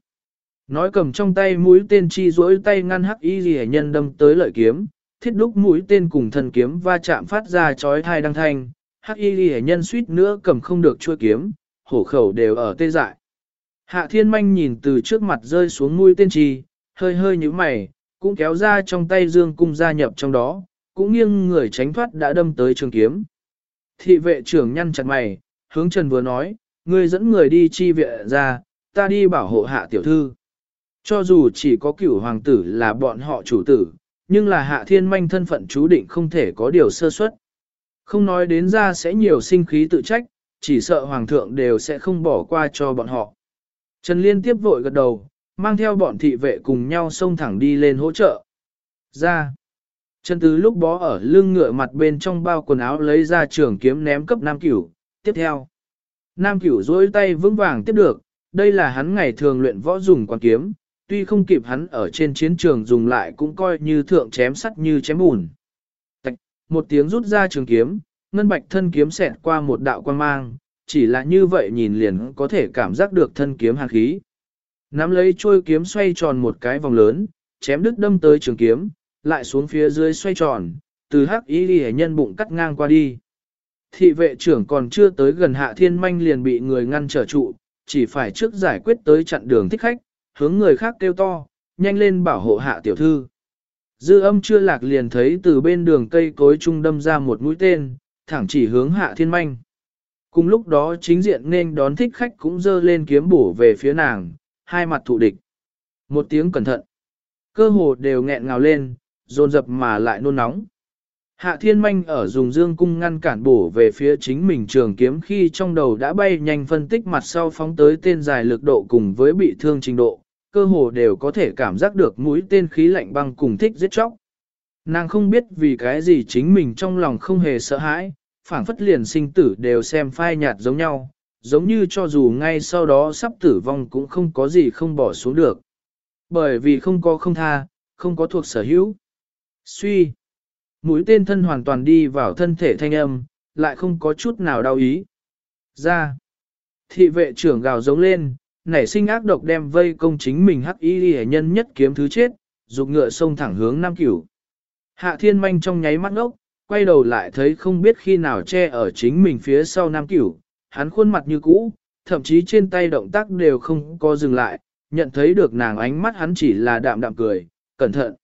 Speaker 1: Nói cầm trong tay mũi tên chi duỗi tay ngăn hắc y ghi nhân đâm tới lợi kiếm, thiết đúc mũi tên cùng thần kiếm va chạm phát ra chói thai đăng thanh, hắc y ghi nhân suýt nữa cầm không được chua kiếm, hổ khẩu đều ở tê dại. Hạ thiên manh nhìn từ trước mặt rơi xuống mũi tên chi, hơi hơi như mày, cũng kéo ra trong tay dương cung gia nhập trong đó, cũng nghiêng người tránh thoát đã đâm tới trường kiếm. Thị vệ trưởng nhăn chặt mày, hướng Trần vừa nói, ngươi dẫn người đi chi viện ra, ta đi bảo hộ hạ tiểu thư. Cho dù chỉ có cửu hoàng tử là bọn họ chủ tử, nhưng là hạ thiên manh thân phận chú định không thể có điều sơ suất. Không nói đến ra sẽ nhiều sinh khí tự trách, chỉ sợ hoàng thượng đều sẽ không bỏ qua cho bọn họ. Trần Liên tiếp vội gật đầu, mang theo bọn thị vệ cùng nhau xông thẳng đi lên hỗ trợ. Ra. Trần Tứ lúc bó ở lưng ngựa mặt bên trong bao quần áo lấy ra trường kiếm ném cấp Nam Cửu. Tiếp theo. Nam Cửu dối tay vững vàng tiếp được, đây là hắn ngày thường luyện võ dùng quan kiếm, tuy không kịp hắn ở trên chiến trường dùng lại cũng coi như thượng chém sắt như chém bùn. Tạch, một tiếng rút ra trường kiếm, ngân bạch thân kiếm xẹt qua một đạo quan mang, chỉ là như vậy nhìn liền có thể cảm giác được thân kiếm hàn khí. Nắm lấy trôi kiếm xoay tròn một cái vòng lớn, chém đứt đâm tới trường kiếm, lại xuống phía dưới xoay tròn, từ hắc ý ghi nhân bụng cắt ngang qua đi. Thị vệ trưởng còn chưa tới gần hạ thiên manh liền bị người ngăn trở trụ, chỉ phải trước giải quyết tới chặn đường thích khách, hướng người khác kêu to, nhanh lên bảo hộ hạ tiểu thư. Dư âm chưa lạc liền thấy từ bên đường cây cối trung đâm ra một mũi tên, thẳng chỉ hướng hạ thiên manh. Cùng lúc đó chính diện nên đón thích khách cũng dơ lên kiếm bổ về phía nàng, hai mặt thụ địch. Một tiếng cẩn thận. Cơ hồ đều nghẹn ngào lên, dồn dập mà lại nôn nóng. Hạ thiên manh ở dùng dương cung ngăn cản bổ về phía chính mình trường kiếm khi trong đầu đã bay nhanh phân tích mặt sau phóng tới tên dài lực độ cùng với bị thương trình độ, cơ hồ đều có thể cảm giác được mũi tên khí lạnh băng cùng thích giết chóc. Nàng không biết vì cái gì chính mình trong lòng không hề sợ hãi, phảng phất liền sinh tử đều xem phai nhạt giống nhau, giống như cho dù ngay sau đó sắp tử vong cũng không có gì không bỏ xuống được. Bởi vì không có không tha, không có thuộc sở hữu. Suy. Mũi tên thân hoàn toàn đi vào thân thể thanh âm, lại không có chút nào đau ý. Ra. Thị vệ trưởng gào giống lên, nảy sinh ác độc đem vây công chính mình hắc y hệ nhân nhất kiếm thứ chết, dục ngựa sông thẳng hướng Nam Cửu. Hạ thiên manh trong nháy mắt ngốc, quay đầu lại thấy không biết khi nào che ở chính mình phía sau Nam Cửu, hắn khuôn mặt như cũ, thậm chí trên tay động tác đều không có dừng lại, nhận thấy được nàng ánh mắt hắn chỉ là đạm đạm cười, cẩn thận.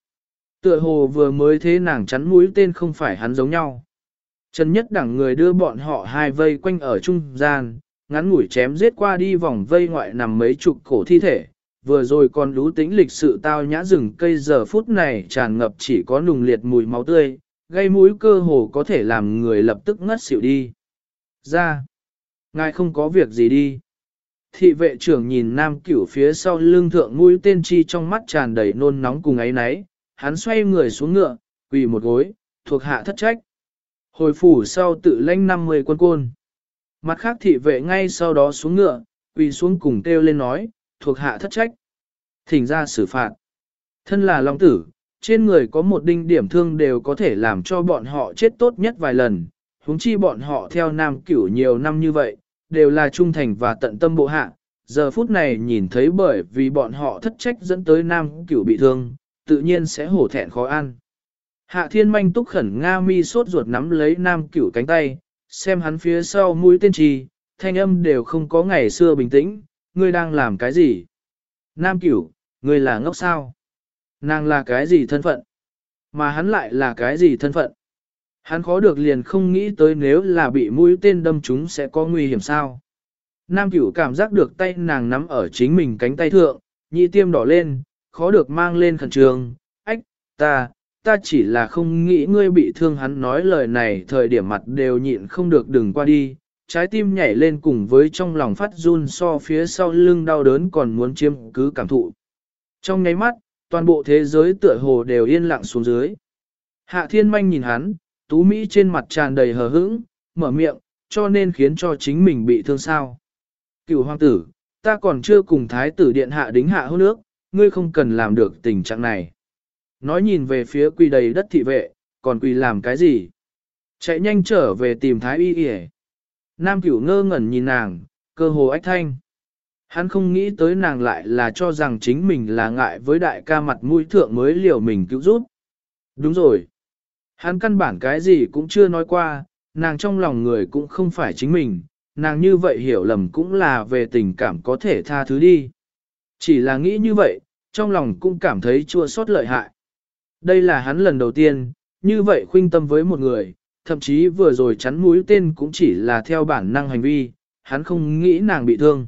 Speaker 1: Tựa hồ vừa mới thế nàng chắn mũi tên không phải hắn giống nhau. Trần Nhất đẳng người đưa bọn họ hai vây quanh ở trung gian, ngắn ngủi chém giết qua đi vòng vây ngoại nằm mấy chục cổ thi thể, vừa rồi còn lú tĩnh lịch sự tao nhã rừng cây giờ phút này tràn ngập chỉ có nùng liệt mùi máu tươi, gây mũi cơ hồ có thể làm người lập tức ngất xỉu đi. Ra, ngài không có việc gì đi. Thị vệ trưởng nhìn nam cửu phía sau lưng thượng mũi tên chi trong mắt tràn đầy nôn nóng cùng ấy náy, hắn xoay người xuống ngựa, quỳ một gối, thuộc hạ thất trách. Hồi phủ sau tự lãnh 50 quân côn. Mặt khác thị vệ ngay sau đó xuống ngựa, quỳ xuống cùng kêu lên nói, thuộc hạ thất trách. Thỉnh ra xử phạt. Thân là Long Tử, trên người có một đinh điểm thương đều có thể làm cho bọn họ chết tốt nhất vài lần, huống chi bọn họ theo nam cửu nhiều năm như vậy, đều là trung thành và tận tâm bộ hạ. Giờ phút này nhìn thấy bởi vì bọn họ thất trách dẫn tới nam cửu bị thương, tự nhiên sẽ hổ thẹn khó ăn. Hạ thiên manh túc khẩn Nga mi sốt ruột nắm lấy nam cửu cánh tay, xem hắn phía sau mũi tên trì, thanh âm đều không có ngày xưa bình tĩnh, ngươi đang làm cái gì? Nam cửu, ngươi là ngốc sao? Nàng là cái gì thân phận? Mà hắn lại là cái gì thân phận? Hắn khó được liền không nghĩ tới nếu là bị mũi tên đâm chúng sẽ có nguy hiểm sao. Nam cửu cảm giác được tay nàng nắm ở chính mình cánh tay thượng, nhị tiêm đỏ lên, khó được mang lên khẩn trường. Ách, ta, ta chỉ là không nghĩ ngươi bị thương hắn nói lời này thời điểm mặt đều nhịn không được đừng qua đi. Trái tim nhảy lên cùng với trong lòng phát run so phía sau lưng đau đớn còn muốn chiếm cứ cảm thụ. Trong nháy mắt, toàn bộ thế giới tựa hồ đều yên lặng xuống dưới. Hạ thiên manh nhìn hắn, tú Mỹ trên mặt tràn đầy hờ hững, mở miệng, cho nên khiến cho chính mình bị thương sao. Cựu hoàng tử, ta còn chưa cùng thái tử điện hạ đính hạ hôn nước, ngươi không cần làm được tình trạng này. Nói nhìn về phía quỳ đầy đất thị vệ, còn quỳ làm cái gì? Chạy nhanh trở về tìm thái y y Nam cửu ngơ ngẩn nhìn nàng, cơ hồ ách thanh. Hắn không nghĩ tới nàng lại là cho rằng chính mình là ngại với đại ca mặt mũi thượng mới liều mình cứu giúp. Đúng rồi. Hắn căn bản cái gì cũng chưa nói qua, nàng trong lòng người cũng không phải chính mình, nàng như vậy hiểu lầm cũng là về tình cảm có thể tha thứ đi. Chỉ là nghĩ như vậy, trong lòng cũng cảm thấy chua xót lợi hại. Đây là hắn lần đầu tiên, như vậy khuynh tâm với một người, thậm chí vừa rồi chắn mũi tên cũng chỉ là theo bản năng hành vi, hắn không nghĩ nàng bị thương.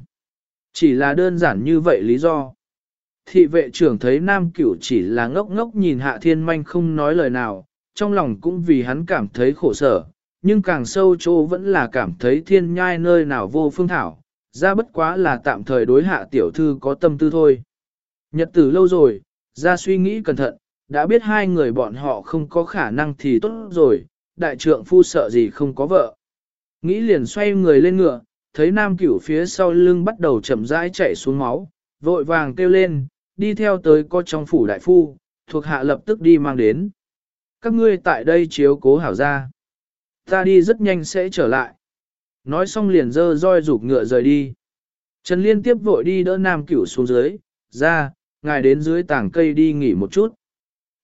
Speaker 1: Chỉ là đơn giản như vậy lý do. Thị vệ trưởng thấy nam cửu chỉ là ngốc ngốc nhìn hạ thiên manh không nói lời nào, trong lòng cũng vì hắn cảm thấy khổ sở, nhưng càng sâu chỗ vẫn là cảm thấy thiên nhai nơi nào vô phương thảo, ra bất quá là tạm thời đối hạ tiểu thư có tâm tư thôi. Nhật tử lâu rồi, ra suy nghĩ cẩn thận, đã biết hai người bọn họ không có khả năng thì tốt rồi, đại trượng phu sợ gì không có vợ. Nghĩ liền xoay người lên ngựa, thấy nam cửu phía sau lưng bắt đầu chậm rãi chạy xuống máu, vội vàng kêu lên, đi theo tới có trong phủ đại phu, thuộc hạ lập tức đi mang đến. Các ngươi tại đây chiếu cố hảo ra. Ta đi rất nhanh sẽ trở lại. Nói xong liền dơ roi rụt ngựa rời đi. Trần Liên tiếp vội đi đỡ nam cửu xuống dưới, ra, ngài đến dưới tảng cây đi nghỉ một chút.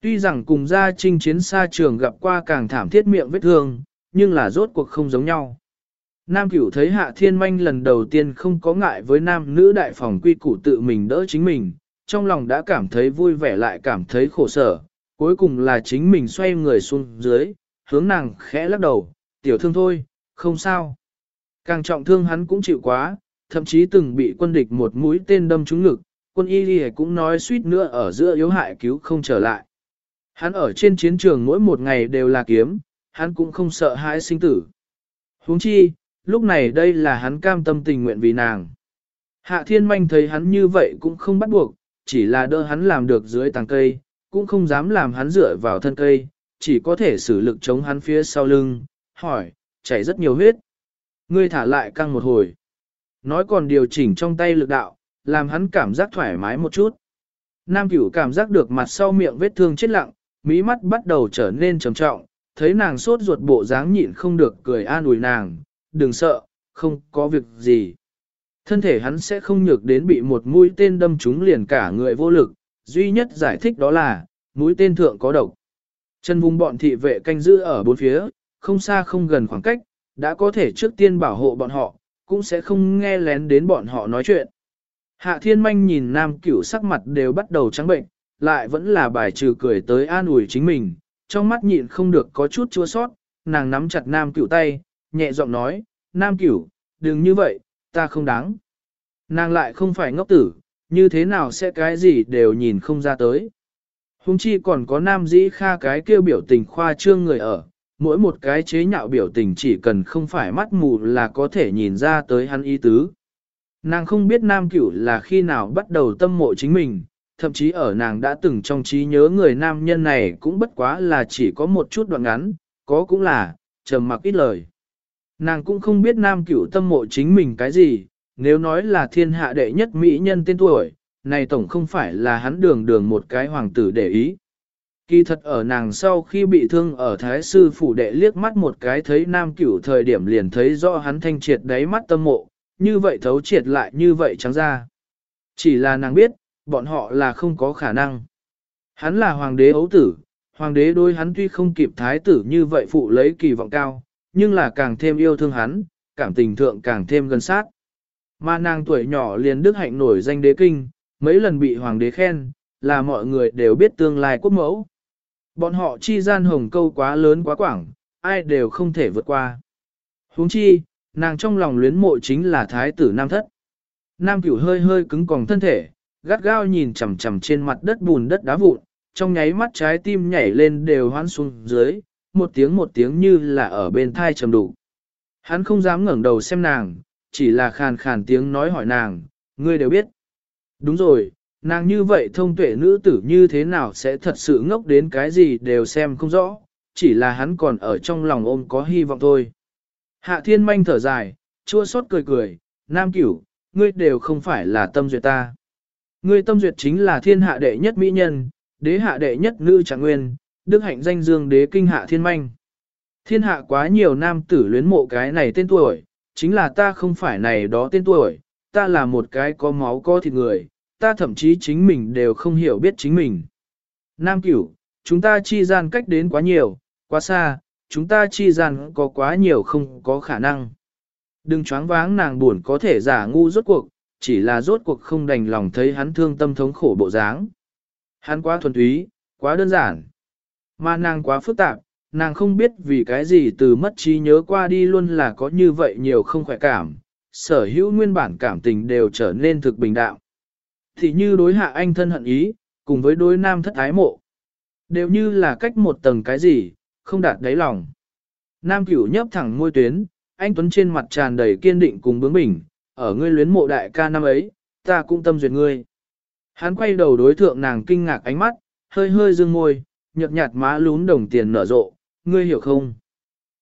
Speaker 1: Tuy rằng cùng gia trinh chiến xa trường gặp qua càng thảm thiết miệng vết thương, nhưng là rốt cuộc không giống nhau. Nam cửu thấy hạ thiên manh lần đầu tiên không có ngại với nam nữ đại phòng quy củ tự mình đỡ chính mình, trong lòng đã cảm thấy vui vẻ lại cảm thấy khổ sở, cuối cùng là chính mình xoay người xuống dưới, hướng nàng khẽ lắc đầu, tiểu thương thôi, không sao. Càng trọng thương hắn cũng chịu quá, thậm chí từng bị quân địch một mũi tên đâm trúng ngực, quân y đi cũng nói suýt nữa ở giữa yếu hại cứu không trở lại. Hắn ở trên chiến trường mỗi một ngày đều là kiếm, hắn cũng không sợ hãi sinh tử. huống chi, lúc này đây là hắn cam tâm tình nguyện vì nàng. Hạ thiên manh thấy hắn như vậy cũng không bắt buộc, chỉ là đỡ hắn làm được dưới tàng cây, cũng không dám làm hắn dựa vào thân cây, chỉ có thể sử lực chống hắn phía sau lưng, hỏi, chảy rất nhiều huyết. Ngươi thả lại căng một hồi. Nói còn điều chỉnh trong tay lực đạo, làm hắn cảm giác thoải mái một chút. Nam cửu cảm giác được mặt sau miệng vết thương chết lặng, mí mắt bắt đầu trở nên trầm trọng, thấy nàng sốt ruột bộ dáng nhịn không được cười an ủi nàng, đừng sợ, không có việc gì. Thân thể hắn sẽ không nhược đến bị một mũi tên đâm trúng liền cả người vô lực, duy nhất giải thích đó là, mũi tên thượng có độc. Chân vùng bọn thị vệ canh giữ ở bốn phía, không xa không gần khoảng cách, đã có thể trước tiên bảo hộ bọn họ, cũng sẽ không nghe lén đến bọn họ nói chuyện. Hạ thiên manh nhìn nam cửu sắc mặt đều bắt đầu trắng bệnh, lại vẫn là bài trừ cười tới an ủi chính mình, trong mắt nhịn không được có chút chua sót, nàng nắm chặt nam cửu tay, nhẹ giọng nói, nam cửu, đừng như vậy, ta không đáng. Nàng lại không phải ngốc tử, như thế nào sẽ cái gì đều nhìn không ra tới. Hùng chi còn có nam dĩ kha cái kêu biểu tình khoa trương người ở, mỗi một cái chế nhạo biểu tình chỉ cần không phải mắt mù là có thể nhìn ra tới hắn ý tứ. Nàng không biết nam cửu là khi nào bắt đầu tâm mộ chính mình, thậm chí ở nàng đã từng trong trí nhớ người nam nhân này cũng bất quá là chỉ có một chút đoạn ngắn, có cũng là, trầm mặc ít lời. Nàng cũng không biết nam cửu tâm mộ chính mình cái gì, nếu nói là thiên hạ đệ nhất mỹ nhân tên tuổi, này tổng không phải là hắn đường đường một cái hoàng tử để ý. Kỳ thật ở nàng sau khi bị thương ở Thái Sư Phủ Đệ liếc mắt một cái thấy Nam Cửu thời điểm liền thấy rõ hắn thanh triệt đáy mắt tâm mộ, như vậy thấu triệt lại như vậy trắng ra. Chỉ là nàng biết, bọn họ là không có khả năng. Hắn là hoàng đế ấu tử, hoàng đế đôi hắn tuy không kịp thái tử như vậy phụ lấy kỳ vọng cao, nhưng là càng thêm yêu thương hắn, cảm tình thượng càng thêm gần sát. Mà nàng tuổi nhỏ liền đức hạnh nổi danh đế kinh, mấy lần bị hoàng đế khen, là mọi người đều biết tương lai quốc mẫu. Bọn họ chi gian hồng câu quá lớn quá quảng, ai đều không thể vượt qua. huống chi, nàng trong lòng luyến mộ chính là thái tử nam thất. Nam cửu hơi hơi cứng còng thân thể, gắt gao nhìn chằm chằm trên mặt đất bùn đất đá vụn, trong nháy mắt trái tim nhảy lên đều hoan xuống dưới, một tiếng một tiếng như là ở bên thai trầm đủ. Hắn không dám ngẩng đầu xem nàng, chỉ là khàn khàn tiếng nói hỏi nàng, ngươi đều biết. Đúng rồi, nàng như vậy thông tuệ nữ tử như thế nào sẽ thật sự ngốc đến cái gì đều xem không rõ, chỉ là hắn còn ở trong lòng ôm có hy vọng thôi. Hạ thiên manh thở dài, chua xót cười cười, nam cửu, ngươi đều không phải là tâm duyệt ta. Ngươi tâm duyệt chính là thiên hạ đệ nhất mỹ nhân, đế hạ đệ nhất nữ trạng nguyên, đức hạnh danh dương đế kinh hạ thiên manh. Thiên hạ quá nhiều nam tử luyến mộ cái này tên tuổi, chính là ta không phải này đó tên tuổi, ta là một cái có máu có thịt người, ta thậm chí chính mình đều không hiểu biết chính mình. Nam cửu, chúng ta chi gian cách đến quá nhiều, quá xa, chúng ta chi rằng có quá nhiều không có khả năng. Đừng choáng váng nàng buồn có thể giả ngu rốt cuộc, chỉ là rốt cuộc không đành lòng thấy hắn thương tâm thống khổ bộ dáng. Hắn quá thuần túy, quá đơn giản. Mà nàng quá phức tạp, nàng không biết vì cái gì từ mất trí nhớ qua đi luôn là có như vậy nhiều không khỏe cảm, sở hữu nguyên bản cảm tình đều trở nên thực bình đạo. Thì như đối hạ anh thân hận ý, cùng với đối nam thất ái mộ. Đều như là cách một tầng cái gì, không đạt đáy lòng. Nam cửu nhấp thẳng môi tuyến, anh Tuấn trên mặt tràn đầy kiên định cùng bướng bỉnh, ở ngươi luyến mộ đại ca năm ấy, ta cũng tâm duyệt ngươi. Hắn quay đầu đối thượng nàng kinh ngạc ánh mắt, hơi hơi dương môi, nhợt nhạt má lún đồng tiền nở rộ, ngươi hiểu không?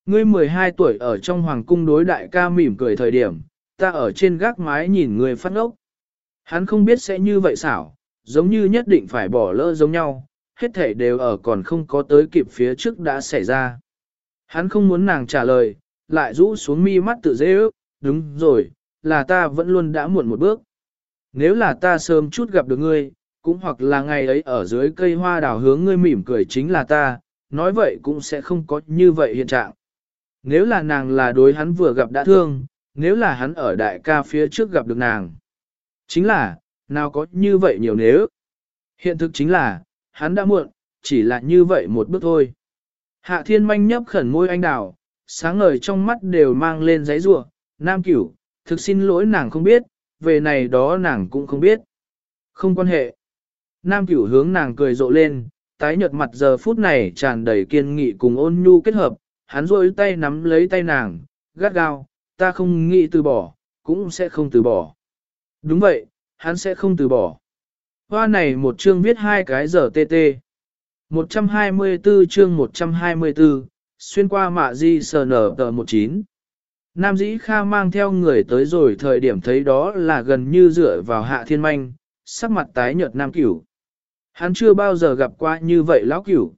Speaker 1: Ngươi 12 tuổi ở trong hoàng cung đối đại ca mỉm cười thời điểm, ta ở trên gác mái nhìn ngươi phát ngốc. Hắn không biết sẽ như vậy xảo, giống như nhất định phải bỏ lỡ giống nhau, hết thể đều ở còn không có tới kịp phía trước đã xảy ra. Hắn không muốn nàng trả lời, lại rũ xuống mi mắt tự dễ ước, đúng rồi, là ta vẫn luôn đã muộn một bước. Nếu là ta sớm chút gặp được ngươi, cũng hoặc là ngày ấy ở dưới cây hoa đào hướng ngươi mỉm cười chính là ta, nói vậy cũng sẽ không có như vậy hiện trạng. Nếu là nàng là đối hắn vừa gặp đã thương, nếu là hắn ở đại ca phía trước gặp được nàng. Chính là, nào có như vậy nhiều nếu. Hiện thực chính là, hắn đã muộn, chỉ là như vậy một bước thôi. Hạ thiên manh nhấp khẩn môi anh đào, sáng ngời trong mắt đều mang lên giấy rủa nam cửu, thực xin lỗi nàng không biết, về này đó nàng cũng không biết. Không quan hệ. Nam cửu hướng nàng cười rộ lên, tái nhợt mặt giờ phút này tràn đầy kiên nghị cùng ôn nhu kết hợp, hắn rôi tay nắm lấy tay nàng, gắt gao, ta không nghĩ từ bỏ, cũng sẽ không từ bỏ. Đúng vậy, hắn sẽ không từ bỏ. Hoa này một chương viết hai cái giờ TT. 124 chương 124, xuyên qua mạ di sờ nở tờ 19. Nam dĩ Kha mang theo người tới rồi thời điểm thấy đó là gần như dựa vào hạ thiên manh, sắc mặt tái nhợt nam cửu. Hắn chưa bao giờ gặp qua như vậy lão cửu.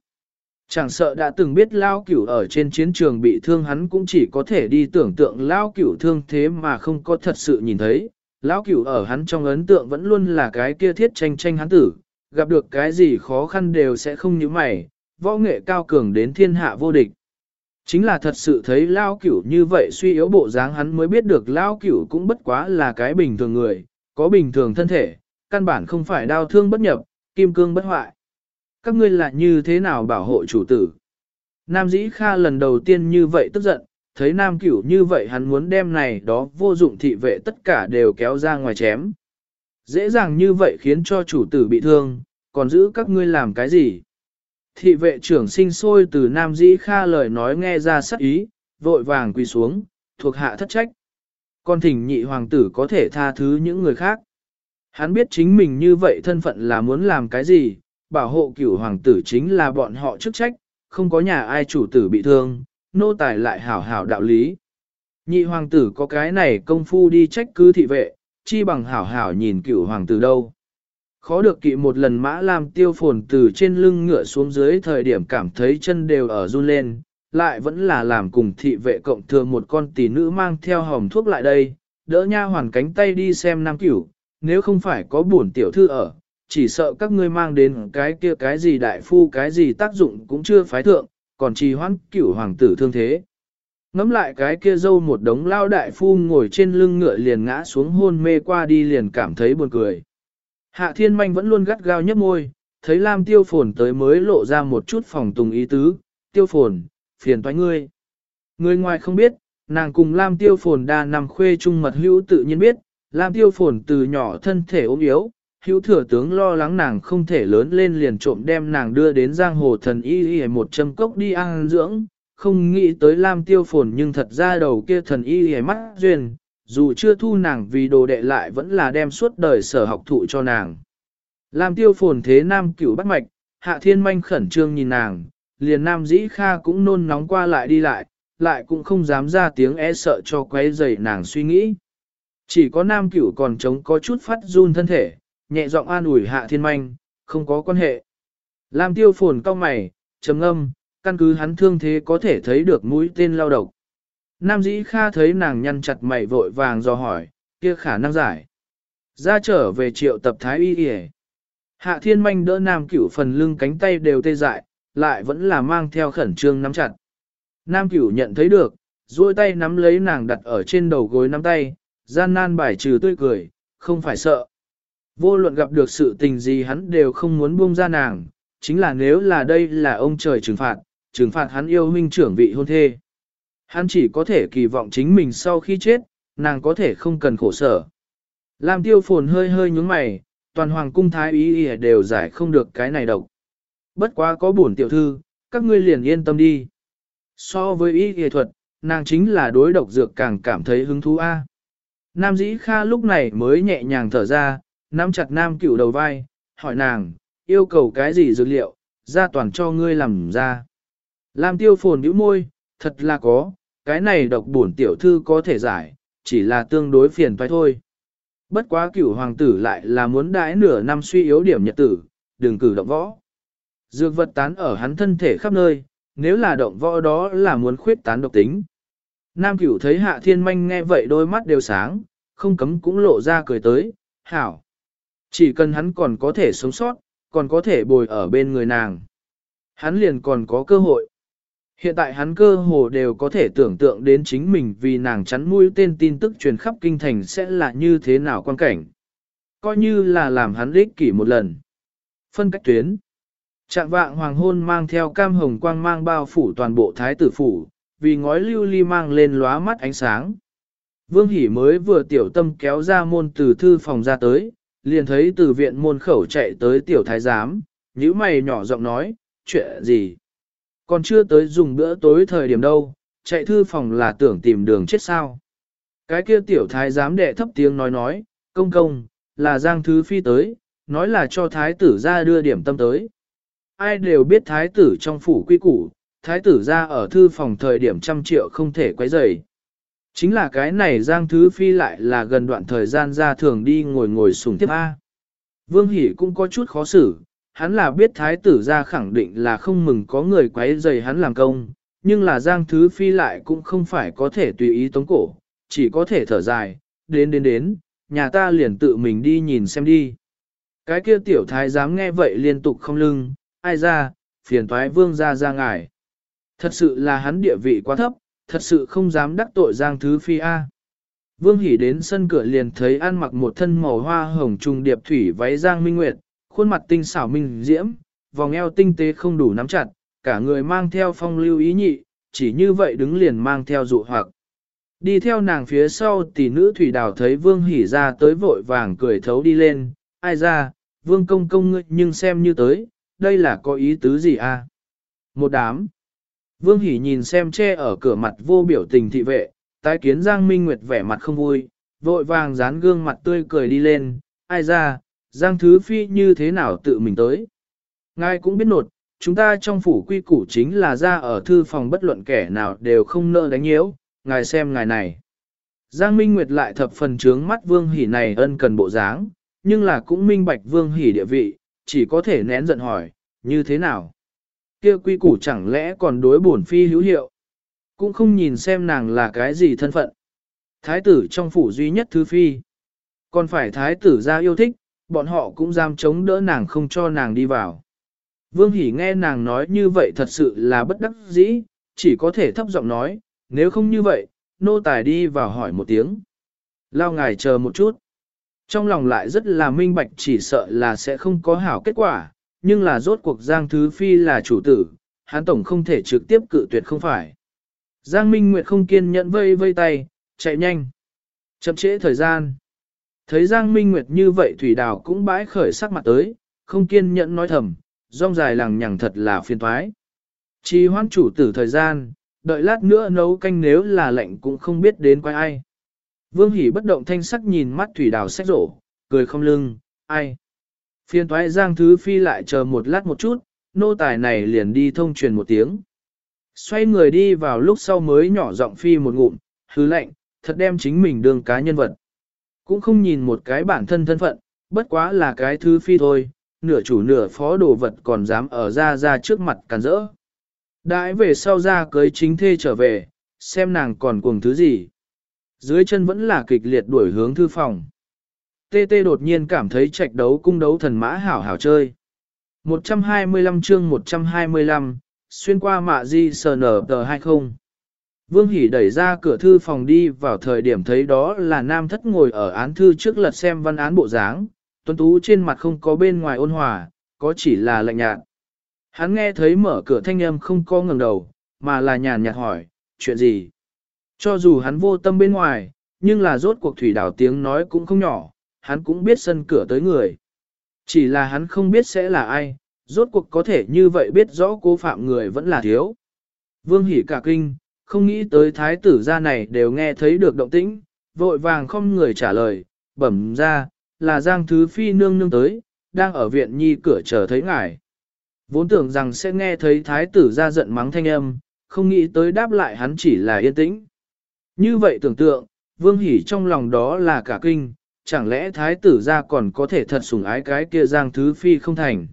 Speaker 1: Chẳng sợ đã từng biết lão cửu ở trên chiến trường bị thương hắn cũng chỉ có thể đi tưởng tượng lão cửu thương thế mà không có thật sự nhìn thấy. Lão cửu ở hắn trong ấn tượng vẫn luôn là cái kia thiết tranh tranh hắn tử, gặp được cái gì khó khăn đều sẽ không như mày, võ nghệ cao cường đến thiên hạ vô địch. Chính là thật sự thấy lao cửu như vậy suy yếu bộ dáng hắn mới biết được lao cửu cũng bất quá là cái bình thường người, có bình thường thân thể, căn bản không phải đau thương bất nhập, kim cương bất hoại. Các ngươi là như thế nào bảo hộ chủ tử? Nam dĩ kha lần đầu tiên như vậy tức giận, thấy nam cửu như vậy hắn muốn đem này đó vô dụng thị vệ tất cả đều kéo ra ngoài chém. Dễ dàng như vậy khiến cho chủ tử bị thương, còn giữ các ngươi làm cái gì? Thị vệ trưởng sinh sôi từ Nam Dĩ Kha lời nói nghe ra sắc ý, vội vàng quỳ xuống, thuộc hạ thất trách. Con thỉnh nhị hoàng tử có thể tha thứ những người khác. Hắn biết chính mình như vậy thân phận là muốn làm cái gì, bảo hộ cửu hoàng tử chính là bọn họ chức trách, không có nhà ai chủ tử bị thương, nô tài lại hảo hảo đạo lý. Nhị hoàng tử có cái này công phu đi trách cứ thị vệ, chi bằng hảo hảo nhìn cửu hoàng tử đâu. Khó được kỵ một lần mã làm tiêu phồn từ trên lưng ngựa xuống dưới thời điểm cảm thấy chân đều ở run lên, lại vẫn là làm cùng thị vệ cộng thừa một con tỷ nữ mang theo hồng thuốc lại đây, đỡ nha hoàn cánh tay đi xem nam cửu, nếu không phải có buồn tiểu thư ở, chỉ sợ các ngươi mang đến cái kia cái gì đại phu cái gì tác dụng cũng chưa phái thượng, còn trì hoãn cửu hoàng tử thương thế. Ngắm lại cái kia dâu một đống lao đại phu ngồi trên lưng ngựa liền ngã xuống hôn mê qua đi liền cảm thấy buồn cười. Hạ thiên manh vẫn luôn gắt gao nhấp môi, thấy Lam tiêu phồn tới mới lộ ra một chút phòng tùng ý tứ, tiêu phồn, phiền toái ngươi. Người ngoài không biết, nàng cùng Lam tiêu phồn đa nằm khuê chung mật hữu tự nhiên biết, Lam tiêu phồn từ nhỏ thân thể ốm yếu, hữu thừa tướng lo lắng nàng không thể lớn lên liền trộm đem nàng đưa đến giang hồ thần y y một châm cốc đi ăn dưỡng, không nghĩ tới Lam tiêu phồn nhưng thật ra đầu kia thần y y mắt duyên, dù chưa thu nàng vì đồ đệ lại vẫn là đem suốt đời sở học thụ cho nàng. Lam tiêu phồn thế nam cửu bắt mạch, hạ thiên manh khẩn trương nhìn nàng, liền nam dĩ kha cũng nôn nóng qua lại đi lại, lại cũng không dám ra tiếng e sợ cho quấy rầy nàng suy nghĩ. Chỉ có nam cửu còn chống có chút phát run thân thể, nhẹ giọng an ủi hạ thiên manh, không có quan hệ. Lam tiêu phồn cao mày, trầm âm, căn cứ hắn thương thế có thể thấy được mũi tên lao độc. Nam dĩ kha thấy nàng nhăn chặt mày vội vàng do hỏi, kia khả năng giải. Ra trở về triệu tập thái y y Hạ thiên manh đỡ nam cửu phần lưng cánh tay đều tê dại, lại vẫn là mang theo khẩn trương nắm chặt. Nam cửu nhận thấy được, duỗi tay nắm lấy nàng đặt ở trên đầu gối nắm tay, gian nan bài trừ tươi cười, không phải sợ. Vô luận gặp được sự tình gì hắn đều không muốn buông ra nàng, chính là nếu là đây là ông trời trừng phạt, trừng phạt hắn yêu huynh trưởng vị hôn thê. Hắn chỉ có thể kỳ vọng chính mình sau khi chết, nàng có thể không cần khổ sở. Lam tiêu phồn hơi hơi nhúng mày, toàn hoàng cung thái ý ý đều giải không được cái này độc. Bất quá có bổn tiểu thư, các ngươi liền yên tâm đi. So với ý y thuật, nàng chính là đối độc dược càng cảm thấy hứng thú a. Nam dĩ kha lúc này mới nhẹ nhàng thở ra, nắm chặt nam cửu đầu vai, hỏi nàng, yêu cầu cái gì dược liệu, ra toàn cho ngươi làm ra. Lam tiêu phồn bĩu môi, thật là có, cái này độc bổn tiểu thư có thể giải, chỉ là tương đối phiền phải thôi. Bất quá cửu hoàng tử lại là muốn đãi nửa năm suy yếu điểm nhật tử, đừng cử động võ. Dược vật tán ở hắn thân thể khắp nơi, nếu là động võ đó là muốn khuyết tán độc tính. Nam cửu thấy hạ thiên manh nghe vậy đôi mắt đều sáng, không cấm cũng lộ ra cười tới, hảo. Chỉ cần hắn còn có thể sống sót, còn có thể bồi ở bên người nàng. Hắn liền còn có cơ hội. Hiện tại hắn cơ hồ đều có thể tưởng tượng đến chính mình vì nàng chắn mũi tên tin tức truyền khắp kinh thành sẽ là như thế nào quan cảnh. Coi như là làm hắn ích kỷ một lần. Phân cách tuyến. Trạng vạng hoàng hôn mang theo cam hồng quang mang bao phủ toàn bộ thái tử phủ, vì ngói lưu ly mang lên lóa mắt ánh sáng. Vương Hỷ mới vừa tiểu tâm kéo ra môn từ thư phòng ra tới, liền thấy từ viện môn khẩu chạy tới tiểu thái giám, nhíu mày nhỏ giọng nói, chuyện gì? Còn chưa tới dùng bữa tối thời điểm đâu, chạy thư phòng là tưởng tìm đường chết sao. Cái kia tiểu thái giám đệ thấp tiếng nói nói, công công, là giang thứ phi tới, nói là cho thái tử ra đưa điểm tâm tới. Ai đều biết thái tử trong phủ quy củ, thái tử ra ở thư phòng thời điểm trăm triệu không thể quấy rầy. Chính là cái này Giang Thứ Phi lại là gần đoạn thời gian ra thường đi ngồi ngồi sùng tiếp A. Vương Hỷ cũng có chút khó xử, hắn là biết thái tử ra khẳng định là không mừng có người quấy rầy hắn làm công, nhưng là Giang Thứ Phi lại cũng không phải có thể tùy ý tống cổ, chỉ có thể thở dài, đến đến đến, nhà ta liền tự mình đi nhìn xem đi. Cái kia tiểu thái dám nghe vậy liên tục không lưng, ai ra, phiền toái vương ra ra ngài. Thật sự là hắn địa vị quá thấp, thật sự không dám đắc tội Giang Thứ Phi A. Vương Hỷ đến sân cửa liền thấy ăn mặc một thân màu hoa hồng trùng điệp thủy váy Giang Minh Nguyệt, khuôn mặt tinh xảo minh diễm, vòng eo tinh tế không đủ nắm chặt, cả người mang theo phong lưu ý nhị, chỉ như vậy đứng liền mang theo dụ hoặc. Đi theo nàng phía sau tỷ nữ thủy đào thấy Vương hỉ ra tới vội vàng cười thấu đi lên, ai ra, Vương công công ngươi nhưng xem như tới, đây là có ý tứ gì a? Một đám. Vương Hỷ nhìn xem che ở cửa mặt vô biểu tình thị vệ, tái kiến Giang Minh Nguyệt vẻ mặt không vui, vội vàng dán gương mặt tươi cười đi lên, ai ra, Giang Thứ Phi như thế nào tự mình tới. Ngài cũng biết nột, chúng ta trong phủ quy củ chính là ra ở thư phòng bất luận kẻ nào đều không nợ đánh nhiễu, ngài xem ngài này. Giang Minh Nguyệt lại thập phần trướng mắt Vương Hỷ này ân cần bộ dáng, nhưng là cũng minh bạch Vương Hỷ địa vị, chỉ có thể nén giận hỏi, như thế nào? Kia quy củ chẳng lẽ còn đối bổn phi hữu hiệu? Cũng không nhìn xem nàng là cái gì thân phận. Thái tử trong phủ duy nhất thứ phi. Còn phải thái tử ra yêu thích, bọn họ cũng dám chống đỡ nàng không cho nàng đi vào. Vương Hỷ nghe nàng nói như vậy thật sự là bất đắc dĩ, chỉ có thể thấp giọng nói, nếu không như vậy, nô tài đi vào hỏi một tiếng. Lao ngài chờ một chút. Trong lòng lại rất là minh bạch chỉ sợ là sẽ không có hảo kết quả, nhưng là rốt cuộc Giang Thứ Phi là chủ tử, hắn tổng không thể trực tiếp cự tuyệt không phải. Giang Minh Nguyệt không kiên nhẫn vây vây tay, chạy nhanh. Chậm trễ thời gian. Thấy Giang Minh Nguyệt như vậy Thủy Đào cũng bãi khởi sắc mặt tới, không kiên nhẫn nói thầm, rong dài lằng nhằng thật là phiền toái. Chỉ hoan chủ tử thời gian, đợi lát nữa nấu canh nếu là lệnh cũng không biết đến quay ai. Vương Hỷ bất động thanh sắc nhìn mắt Thủy Đào sách rổ, cười không lưng, ai. Phiền thoái Giang Thứ Phi lại chờ một lát một chút, nô tài này liền đi thông truyền một tiếng. Xoay người đi vào lúc sau mới nhỏ giọng phi một ngụm, hứ lệnh, thật đem chính mình đương cá nhân vật. Cũng không nhìn một cái bản thân thân phận, bất quá là cái thứ phi thôi, nửa chủ nửa phó đồ vật còn dám ở ra ra trước mặt càn rỡ. Đãi về sau ra cưới chính thê trở về, xem nàng còn cuồng thứ gì. Dưới chân vẫn là kịch liệt đuổi hướng thư phòng. Tê tê đột nhiên cảm thấy trạch đấu cung đấu thần mã hảo hảo chơi. 125 chương 125, xuyên qua mạ di sờ nở tờ 20. Vương Hỷ đẩy ra cửa thư phòng đi vào thời điểm thấy đó là nam thất ngồi ở án thư trước lật xem văn án bộ dáng, tuấn tú trên mặt không có bên ngoài ôn hòa, có chỉ là lạnh nhạt. Hắn nghe thấy mở cửa thanh âm không có ngẩng đầu, mà là nhàn nhạt hỏi, chuyện gì? Cho dù hắn vô tâm bên ngoài, nhưng là rốt cuộc thủy đảo tiếng nói cũng không nhỏ, hắn cũng biết sân cửa tới người. Chỉ là hắn không biết sẽ là ai, rốt cuộc có thể như vậy biết rõ cố phạm người vẫn là thiếu. Vương hỉ cả kinh, không nghĩ tới thái tử gia này đều nghe thấy được động tĩnh, vội vàng không người trả lời, bẩm ra, là Giang Thứ Phi nương nương tới, đang ở viện nhi cửa chờ thấy ngài. Vốn tưởng rằng sẽ nghe thấy thái tử ra giận mắng thanh âm, không nghĩ tới đáp lại hắn chỉ là yên tĩnh. Như vậy tưởng tượng, vương hỉ trong lòng đó là cả kinh, chẳng lẽ thái tử ra còn có thể thật sủng ái cái kia Giang Thứ Phi không thành.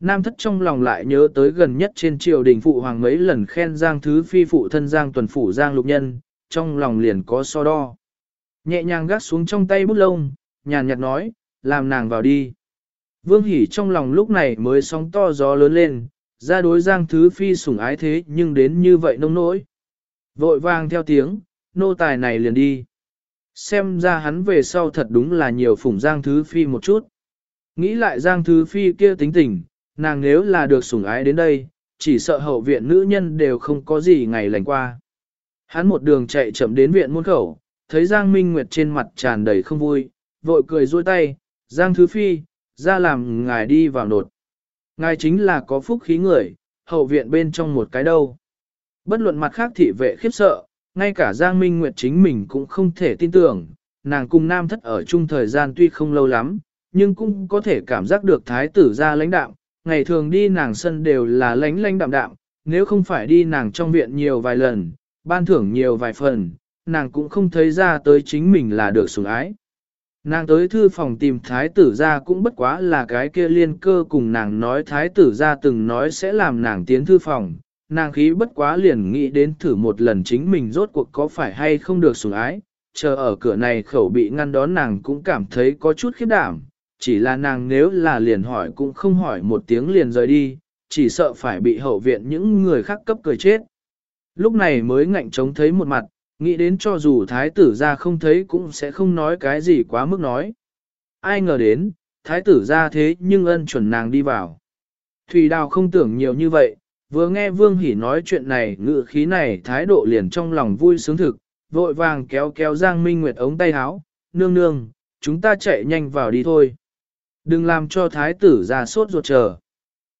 Speaker 1: Nam thất trong lòng lại nhớ tới gần nhất trên triều đình phụ hoàng mấy lần khen Giang Thứ Phi phụ thân Giang tuần phủ Giang lục nhân, trong lòng liền có so đo. Nhẹ nhàng gác xuống trong tay bút lông, nhàn nhạt nói, làm nàng vào đi. Vương hỉ trong lòng lúc này mới sóng to gió lớn lên, ra đối Giang Thứ Phi sủng ái thế nhưng đến như vậy nông nỗi. Vội vàng theo tiếng, nô tài này liền đi. Xem ra hắn về sau thật đúng là nhiều phủng Giang Thứ Phi một chút. Nghĩ lại Giang Thứ Phi kia tính tình, nàng nếu là được sủng ái đến đây, chỉ sợ hậu viện nữ nhân đều không có gì ngày lành qua. Hắn một đường chạy chậm đến viện muôn khẩu, thấy Giang Minh Nguyệt trên mặt tràn đầy không vui, vội cười duỗi tay, Giang Thứ Phi, ra làm ngài đi vào nột. Ngài chính là có phúc khí người, hậu viện bên trong một cái đâu. Bất luận mặt khác thị vệ khiếp sợ, ngay cả Giang Minh Nguyệt chính mình cũng không thể tin tưởng, nàng cùng nam thất ở chung thời gian tuy không lâu lắm, nhưng cũng có thể cảm giác được thái tử ra lãnh đạm, ngày thường đi nàng sân đều là lánh lánh đạm đạm, nếu không phải đi nàng trong viện nhiều vài lần, ban thưởng nhiều vài phần, nàng cũng không thấy ra tới chính mình là được sủng ái. Nàng tới thư phòng tìm thái tử ra cũng bất quá là cái kia liên cơ cùng nàng nói thái tử ra từng nói sẽ làm nàng tiến thư phòng, nàng khí bất quá liền nghĩ đến thử một lần chính mình rốt cuộc có phải hay không được sủng ái, chờ ở cửa này khẩu bị ngăn đón nàng cũng cảm thấy có chút khiếp đảm, chỉ là nàng nếu là liền hỏi cũng không hỏi một tiếng liền rời đi, chỉ sợ phải bị hậu viện những người khác cấp cười chết. Lúc này mới ngạnh trống thấy một mặt, nghĩ đến cho dù thái tử ra không thấy cũng sẽ không nói cái gì quá mức nói. Ai ngờ đến, thái tử ra thế nhưng ân chuẩn nàng đi vào. Thủy đào không tưởng nhiều như vậy, vừa nghe Vương Hỷ nói chuyện này ngự khí này thái độ liền trong lòng vui sướng thực, vội vàng kéo kéo Giang Minh Nguyệt ống tay háo, nương nương, chúng ta chạy nhanh vào đi thôi. Đừng làm cho thái tử ra sốt ruột chờ.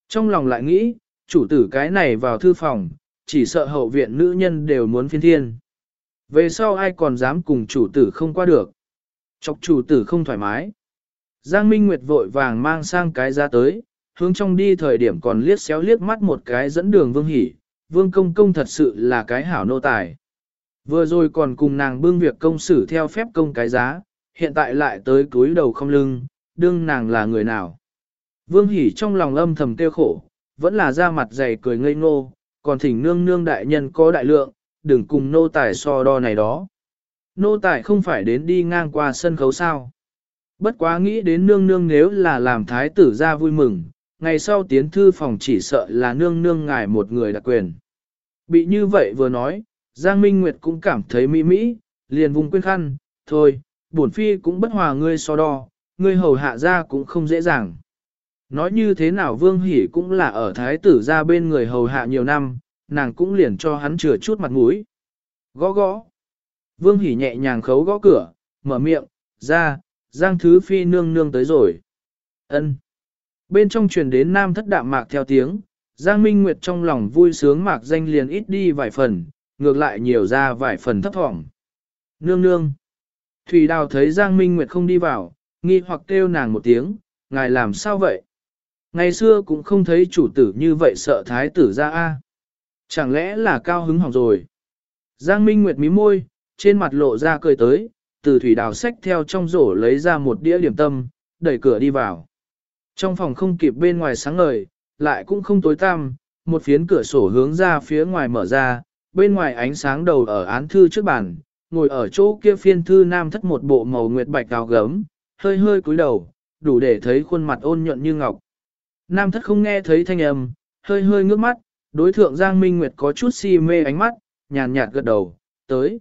Speaker 1: Trong lòng lại nghĩ, chủ tử cái này vào thư phòng, chỉ sợ hậu viện nữ nhân đều muốn phiên thiên. Về sau ai còn dám cùng chủ tử không qua được. Chọc chủ tử không thoải mái. Giang Minh Nguyệt vội vàng mang sang cái ra tới, hướng trong đi thời điểm còn liếc xéo liếc mắt một cái dẫn đường vương hỉ. Vương công công thật sự là cái hảo nô tài. Vừa rồi còn cùng nàng bưng việc công xử theo phép công cái giá, hiện tại lại tới cúi đầu không lưng, đương nàng là người nào. Vương hỉ trong lòng âm thầm kêu khổ, vẫn là ra mặt dày cười ngây ngô, còn thỉnh nương nương đại nhân có đại lượng, đừng cùng nô tài so đo này đó. Nô tài không phải đến đi ngang qua sân khấu sao. Bất quá nghĩ đến nương nương nếu là làm thái tử ra vui mừng, ngày sau tiến thư phòng chỉ sợ là nương nương ngài một người đặc quyền. Bị như vậy vừa nói, Giang Minh Nguyệt cũng cảm thấy mỹ mỹ, liền vùng quên khăn, thôi, bổn phi cũng bất hòa ngươi so đo, ngươi hầu hạ ra cũng không dễ dàng. Nói như thế nào Vương Hỷ cũng là ở thái tử ra bên người hầu hạ nhiều năm, nàng cũng liền cho hắn chừa chút mặt mũi. Gõ gõ. Vương Hỷ nhẹ nhàng khấu gõ cửa, mở miệng, ra, Giang Thứ Phi nương nương tới rồi. ân Bên trong truyền đến nam thất đạm mạc theo tiếng, Giang Minh Nguyệt trong lòng vui sướng mạc danh liền ít đi vài phần, ngược lại nhiều ra vài phần thấp thỏm. Nương nương. Thủy Đào thấy Giang Minh Nguyệt không đi vào, nghi hoặc kêu nàng một tiếng, ngài làm sao vậy? Ngày xưa cũng không thấy chủ tử như vậy sợ thái tử ra a. Chẳng lẽ là cao hứng hỏng rồi? Giang Minh Nguyệt mí môi, trên mặt lộ ra cười tới, từ thủy đào sách theo trong rổ lấy ra một đĩa điểm tâm, đẩy cửa đi vào. Trong phòng không kịp bên ngoài sáng ngời, lại cũng không tối tăm, một phiến cửa sổ hướng ra phía ngoài mở ra, bên ngoài ánh sáng đầu ở án thư trước bàn, ngồi ở chỗ kia phiên thư nam thất một bộ màu nguyệt bạch cao gấm, hơi hơi cúi đầu, đủ để thấy khuôn mặt ôn nhuận như ngọc. Nam thất không nghe thấy thanh âm, hơi hơi ngước mắt, đối thượng Giang Minh Nguyệt có chút si mê ánh mắt, nhàn nhạt gật đầu, tới.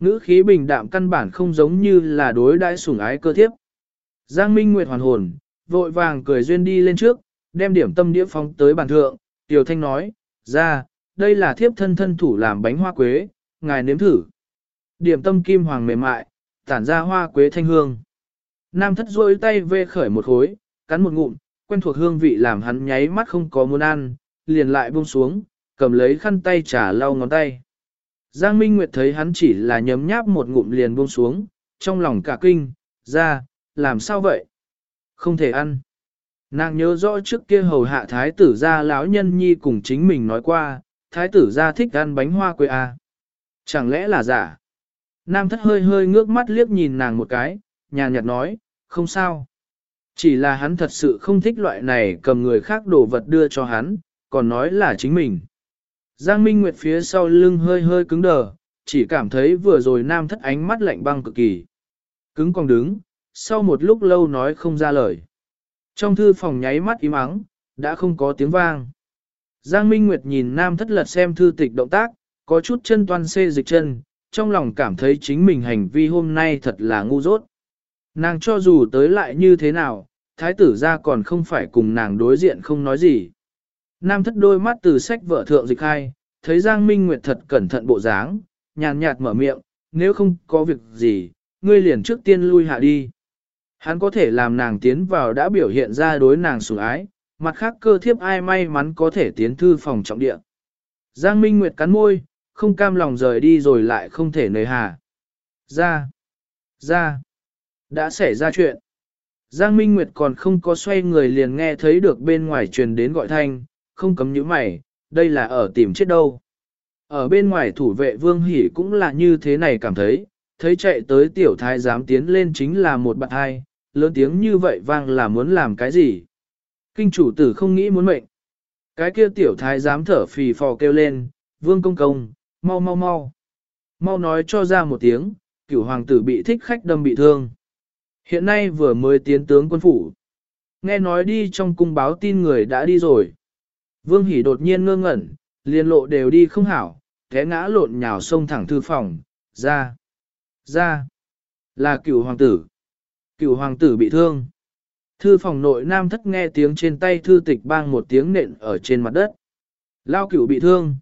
Speaker 1: Ngữ khí bình đạm căn bản không giống như là đối đãi sủng ái cơ thiếp. Giang Minh Nguyệt hoàn hồn, vội vàng cười duyên đi lên trước, đem điểm tâm đĩa phóng tới bàn thượng, Tiểu Thanh nói, ra, đây là thiếp thân thân thủ làm bánh hoa quế, ngài nếm thử. Điểm tâm kim hoàng mềm mại, tản ra hoa quế thanh hương. Nam thất rôi tay vê khởi một khối, cắn một ngụm, quen thuộc hương vị làm hắn nháy mắt không có muốn ăn, liền lại buông xuống, cầm lấy khăn tay trả lau ngón tay. Giang Minh Nguyệt thấy hắn chỉ là nhấm nháp một ngụm liền buông xuống, trong lòng cả kinh, ra, làm sao vậy? Không thể ăn. Nàng nhớ rõ trước kia hầu hạ thái tử gia lão nhân nhi cùng chính mình nói qua, thái tử gia thích ăn bánh hoa quê à. Chẳng lẽ là giả? Nam thất hơi hơi ngước mắt liếc nhìn nàng một cái, nhàn nhạt nói, không sao. Chỉ là hắn thật sự không thích loại này cầm người khác đồ vật đưa cho hắn, còn nói là chính mình. Giang Minh Nguyệt phía sau lưng hơi hơi cứng đờ, chỉ cảm thấy vừa rồi nam thất ánh mắt lạnh băng cực kỳ. Cứng còn đứng, sau một lúc lâu nói không ra lời. Trong thư phòng nháy mắt im ắng, đã không có tiếng vang. Giang Minh Nguyệt nhìn nam thất lật xem thư tịch động tác, có chút chân toan xê dịch chân, trong lòng cảm thấy chính mình hành vi hôm nay thật là ngu dốt. Nàng cho dù tới lại như thế nào, thái tử ra còn không phải cùng nàng đối diện không nói gì. Nam thất đôi mắt từ sách vợ thượng dịch hai, thấy Giang Minh Nguyệt thật cẩn thận bộ dáng, nhàn nhạt mở miệng, nếu không có việc gì, ngươi liền trước tiên lui hạ đi. Hắn có thể làm nàng tiến vào đã biểu hiện ra đối nàng sủng ái, mặt khác cơ thiếp ai may mắn có thể tiến thư phòng trọng địa. Giang Minh Nguyệt cắn môi, không cam lòng rời đi rồi lại không thể nề hà. Ra, ra, đã xảy ra chuyện. Giang Minh Nguyệt còn không có xoay người liền nghe thấy được bên ngoài truyền đến gọi thanh, không cấm những mày, đây là ở tìm chết đâu. Ở bên ngoài thủ vệ Vương Hỷ cũng là như thế này cảm thấy, thấy chạy tới tiểu thái giám tiến lên chính là một bạn hai, lớn tiếng như vậy vang là muốn làm cái gì. Kinh chủ tử không nghĩ muốn mệnh. Cái kia tiểu thái dám thở phì phò kêu lên, Vương công công, mau mau mau. Mau nói cho ra một tiếng, cửu hoàng tử bị thích khách đâm bị thương. Hiện nay vừa mới tiến tướng quân phủ. Nghe nói đi trong cung báo tin người đã đi rồi. Vương Hỷ đột nhiên ngơ ngẩn, liên lộ đều đi không hảo, té ngã lộn nhào sông thẳng thư phòng, ra, ra, là cựu hoàng tử. Cựu hoàng tử bị thương. Thư phòng nội nam thất nghe tiếng trên tay thư tịch bang một tiếng nện ở trên mặt đất. Lao cựu bị thương.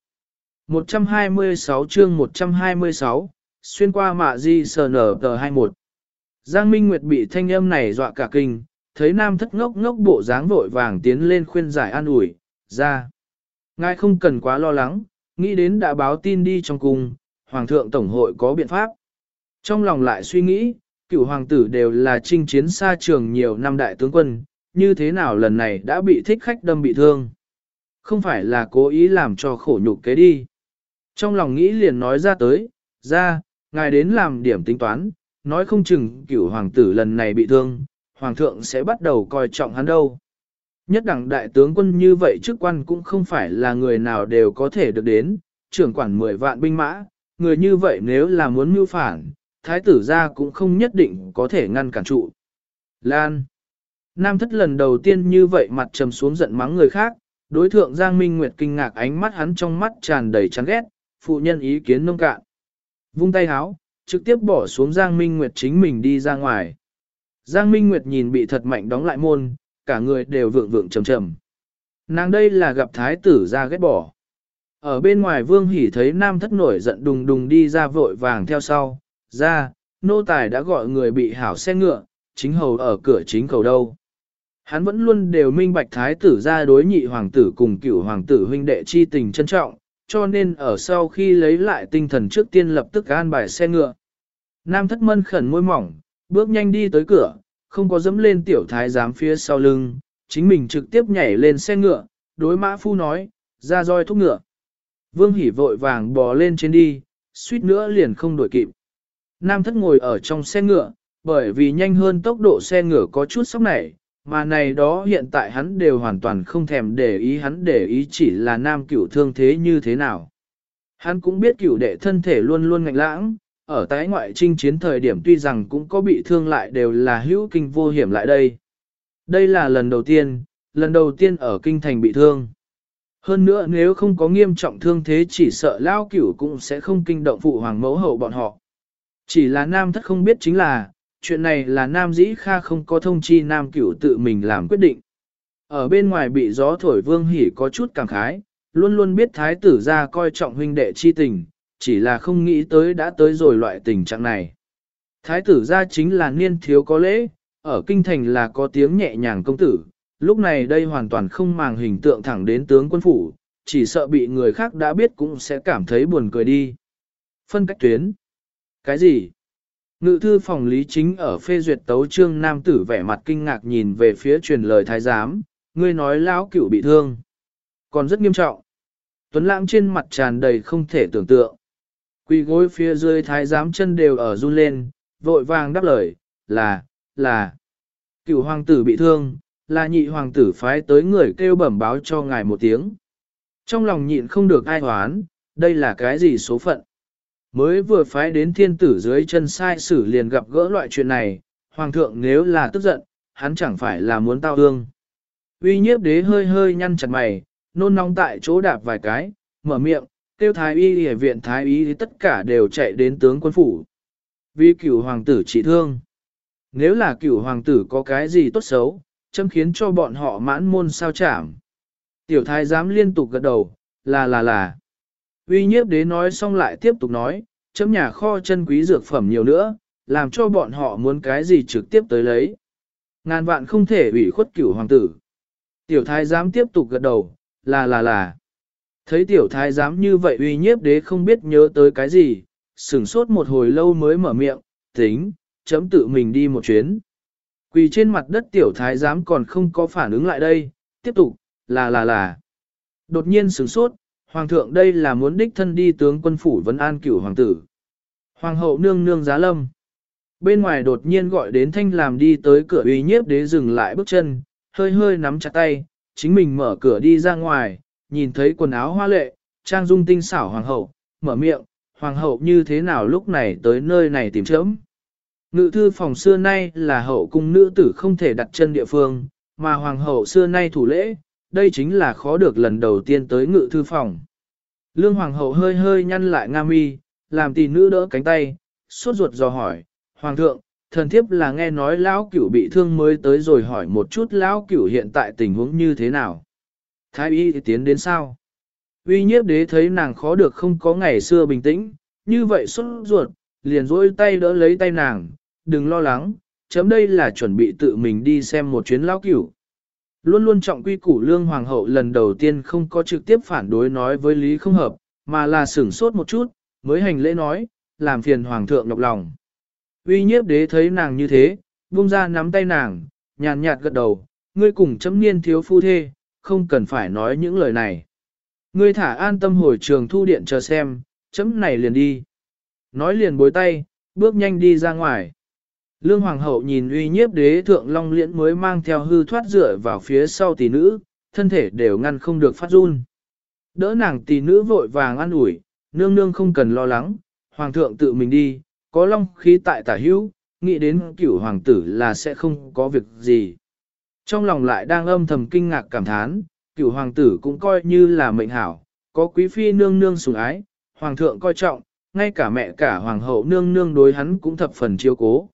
Speaker 1: 126 chương 126, xuyên qua mạ di sờ nở tờ 21. Giang Minh Nguyệt bị thanh âm này dọa cả kinh, thấy nam thất ngốc ngốc bộ dáng vội vàng tiến lên khuyên giải an ủi, ra. Ngài không cần quá lo lắng, nghĩ đến đã báo tin đi trong cung, Hoàng thượng Tổng hội có biện pháp. Trong lòng lại suy nghĩ, cựu hoàng tử đều là chinh chiến xa trường nhiều năm đại tướng quân, như thế nào lần này đã bị thích khách đâm bị thương. Không phải là cố ý làm cho khổ nhục kế đi. Trong lòng nghĩ liền nói ra tới, Ra, ngài đến làm điểm tính toán, nói không chừng cửu hoàng tử lần này bị thương, hoàng thượng sẽ bắt đầu coi trọng hắn đâu. Nhất đẳng đại tướng quân như vậy chức quan cũng không phải là người nào đều có thể được đến, trưởng quản 10 vạn binh mã, người như vậy nếu là muốn mưu phản, thái tử ra cũng không nhất định có thể ngăn cản trụ. Lan Nam thất lần đầu tiên như vậy mặt trầm xuống giận mắng người khác, đối thượng Giang Minh Nguyệt kinh ngạc ánh mắt hắn trong mắt tràn đầy chán ghét, phụ nhân ý kiến nông cạn. Vung tay háo, trực tiếp bỏ xuống Giang Minh Nguyệt chính mình đi ra ngoài. Giang Minh Nguyệt nhìn bị thật mạnh đóng lại môn, cả người đều vượng vượng trầm trầm. Nàng đây là gặp thái tử ra ghét bỏ. Ở bên ngoài vương hỉ thấy nam thất nổi giận đùng đùng đi ra vội vàng theo sau, ra, nô tài đã gọi người bị hảo xe ngựa, chính hầu ở cửa chính cầu đâu. Hắn vẫn luôn đều minh bạch thái tử ra đối nhị hoàng tử cùng cửu hoàng tử huynh đệ chi tình trân trọng, cho nên ở sau khi lấy lại tinh thần trước tiên lập tức an bài xe ngựa. Nam thất mân khẩn môi mỏng, bước nhanh đi tới cửa, không có dẫm lên tiểu thái giám phía sau lưng, chính mình trực tiếp nhảy lên xe ngựa, đối mã phu nói, ra roi thúc ngựa. Vương hỉ vội vàng bò lên trên đi, suýt nữa liền không đuổi kịp. Nam thất ngồi ở trong xe ngựa, bởi vì nhanh hơn tốc độ xe ngựa có chút sốc nảy, mà này đó hiện tại hắn đều hoàn toàn không thèm để ý hắn để ý chỉ là nam cửu thương thế như thế nào. Hắn cũng biết cửu đệ thân thể luôn luôn ngạnh lãng, ở tái ngoại trinh chiến thời điểm tuy rằng cũng có bị thương lại đều là hữu kinh vô hiểm lại đây. Đây là lần đầu tiên, lần đầu tiên ở kinh thành bị thương. Hơn nữa nếu không có nghiêm trọng thương thế chỉ sợ lao cửu cũng sẽ không kinh động phụ hoàng mẫu hậu bọn họ. Chỉ là nam thất không biết chính là, chuyện này là nam dĩ kha không có thông chi nam cửu tự mình làm quyết định. Ở bên ngoài bị gió thổi vương hỉ có chút cảm khái, luôn luôn biết thái tử ra coi trọng huynh đệ chi tình, chỉ là không nghĩ tới đã tới rồi loại tình trạng này. Thái tử ra chính là niên thiếu có lễ, ở kinh thành là có tiếng nhẹ nhàng công tử, lúc này đây hoàn toàn không màng hình tượng thẳng đến tướng quân phủ, chỉ sợ bị người khác đã biết cũng sẽ cảm thấy buồn cười đi. Phân cách tuyến. Cái gì? Ngự thư phòng lý chính ở phê duyệt tấu trương nam tử vẻ mặt kinh ngạc nhìn về phía truyền lời thái giám, ngươi nói lão cửu bị thương. Còn rất nghiêm trọng. Tuấn lãng trên mặt tràn đầy không thể tưởng tượng. Quỳ gối phía dưới thái giám chân đều ở run lên, vội vàng đáp lời, là, là. Cửu hoàng tử bị thương, là nhị hoàng tử phái tới người kêu bẩm báo cho ngài một tiếng. Trong lòng nhịn không được ai hoán, đây là cái gì số phận. Mới vừa phái đến thiên tử dưới chân sai sử liền gặp gỡ loại chuyện này, hoàng thượng nếu là tức giận, hắn chẳng phải là muốn tao hương. Uy nhiếp đế hơi hơi nhăn chặt mày, nôn nóng tại chỗ đạp vài cái, mở miệng, tiêu thái y ở viện thái y thì tất cả đều chạy đến tướng quân phủ. Vì cửu hoàng tử trị thương. Nếu là cửu hoàng tử có cái gì tốt xấu, châm khiến cho bọn họ mãn môn sao chảm. Tiểu thái giám liên tục gật đầu, là là là. Uy nhiếp đế nói xong lại tiếp tục nói, chấm nhà kho chân quý dược phẩm nhiều nữa, làm cho bọn họ muốn cái gì trực tiếp tới lấy. Ngàn vạn không thể ủy khuất cửu hoàng tử. Tiểu thái giám tiếp tục gật đầu, là là là. Thấy tiểu thái giám như vậy uy nhiếp đế không biết nhớ tới cái gì, sửng sốt một hồi lâu mới mở miệng, tính, chấm tự mình đi một chuyến. Quỳ trên mặt đất tiểu thái giám còn không có phản ứng lại đây, tiếp tục, là là là. Đột nhiên sửng sốt, hoàng thượng đây là muốn đích thân đi tướng quân phủ vấn an cửu hoàng tử. Hoàng hậu nương nương giá lâm. Bên ngoài đột nhiên gọi đến thanh làm đi tới cửa uy nhiếp đế dừng lại bước chân, hơi hơi nắm chặt tay, chính mình mở cửa đi ra ngoài, nhìn thấy quần áo hoa lệ, trang dung tinh xảo hoàng hậu, mở miệng, hoàng hậu như thế nào lúc này tới nơi này tìm chớm. Ngự thư phòng xưa nay là hậu cung nữ tử không thể đặt chân địa phương, mà hoàng hậu xưa nay thủ lễ, đây chính là khó được lần đầu tiên tới ngự thư phòng. Lương hoàng hậu hơi hơi nhăn lại nga mi, làm tỷ nữ đỡ cánh tay, sốt ruột dò hỏi, hoàng thượng, thần thiếp là nghe nói lão cửu bị thương mới tới rồi hỏi một chút lão cửu hiện tại tình huống như thế nào. Thái y tiến đến sao? Uy nhiếp đế thấy nàng khó được không có ngày xưa bình tĩnh, như vậy sốt ruột, liền dỗi tay đỡ lấy tay nàng, đừng lo lắng, chấm đây là chuẩn bị tự mình đi xem một chuyến lão cửu. Luôn luôn trọng quy củ lương hoàng hậu lần đầu tiên không có trực tiếp phản đối nói với lý không hợp, mà là sửng sốt một chút, mới hành lễ nói, làm phiền hoàng thượng nhọc lòng. Uy nhiếp đế thấy nàng như thế, buông ra nắm tay nàng, nhàn nhạt gật đầu, ngươi cùng chấm niên thiếu phu thê, không cần phải nói những lời này. Ngươi thả an tâm hồi trường thu điện chờ xem, chấm này liền đi. Nói liền bối tay, bước nhanh đi ra ngoài. Lương Hoàng hậu nhìn uy nhiếp đế thượng long liễn mới mang theo hư thoát dựa vào phía sau tỷ nữ, thân thể đều ngăn không được phát run. Đỡ nàng tỷ nữ vội vàng ăn ủi, nương nương không cần lo lắng, hoàng thượng tự mình đi, có long khí tại tả hữu, nghĩ đến cửu hoàng tử là sẽ không có việc gì. Trong lòng lại đang âm thầm kinh ngạc cảm thán, cửu hoàng tử cũng coi như là mệnh hảo, có quý phi nương nương sủng ái, hoàng thượng coi trọng, ngay cả mẹ cả hoàng hậu nương nương đối hắn cũng thập phần chiếu cố.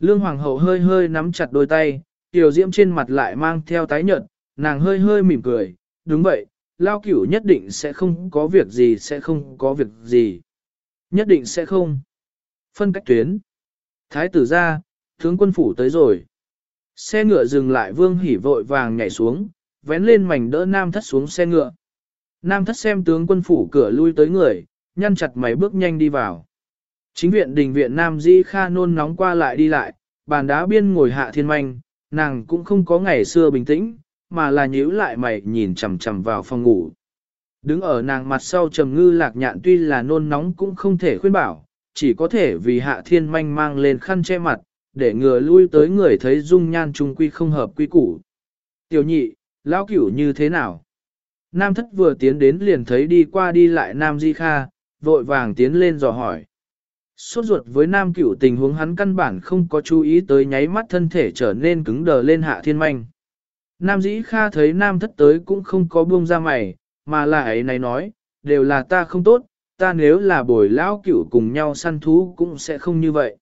Speaker 1: Lương hoàng hậu hơi hơi nắm chặt đôi tay, tiểu diễm trên mặt lại mang theo tái nhợt, nàng hơi hơi mỉm cười, đúng vậy, lao cửu nhất định sẽ không có việc gì sẽ không có việc gì. Nhất định sẽ không. Phân cách tuyến. Thái tử ra, tướng quân phủ tới rồi. Xe ngựa dừng lại vương hỉ vội vàng nhảy xuống, vén lên mảnh đỡ nam thất xuống xe ngựa. Nam thất xem tướng quân phủ cửa lui tới người, nhăn chặt mày bước nhanh đi vào. Chính viện đình viện Nam Di Kha nôn nóng qua lại đi lại, bàn đá biên ngồi hạ thiên manh, nàng cũng không có ngày xưa bình tĩnh, mà là nhíu lại mày nhìn chằm chằm vào phòng ngủ. Đứng ở nàng mặt sau trầm ngư lạc nhạn tuy là nôn nóng cũng không thể khuyên bảo, chỉ có thể vì hạ thiên manh mang lên khăn che mặt, để ngừa lui tới người thấy dung nhan trung quy không hợp quy củ. Tiểu nhị, lão cửu như thế nào? Nam thất vừa tiến đến liền thấy đi qua đi lại Nam Di Kha, vội vàng tiến lên dò hỏi. Sốt ruột với Nam cửu tình huống hắn căn bản không có chú ý tới nháy mắt thân thể trở nên cứng đờ lên hạ thiên manh. Nam dĩ kha thấy Nam thất tới cũng không có buông ra mày, mà là ấy này nói, đều là ta không tốt, ta nếu là bồi lão cửu cùng nhau săn thú cũng sẽ không như vậy.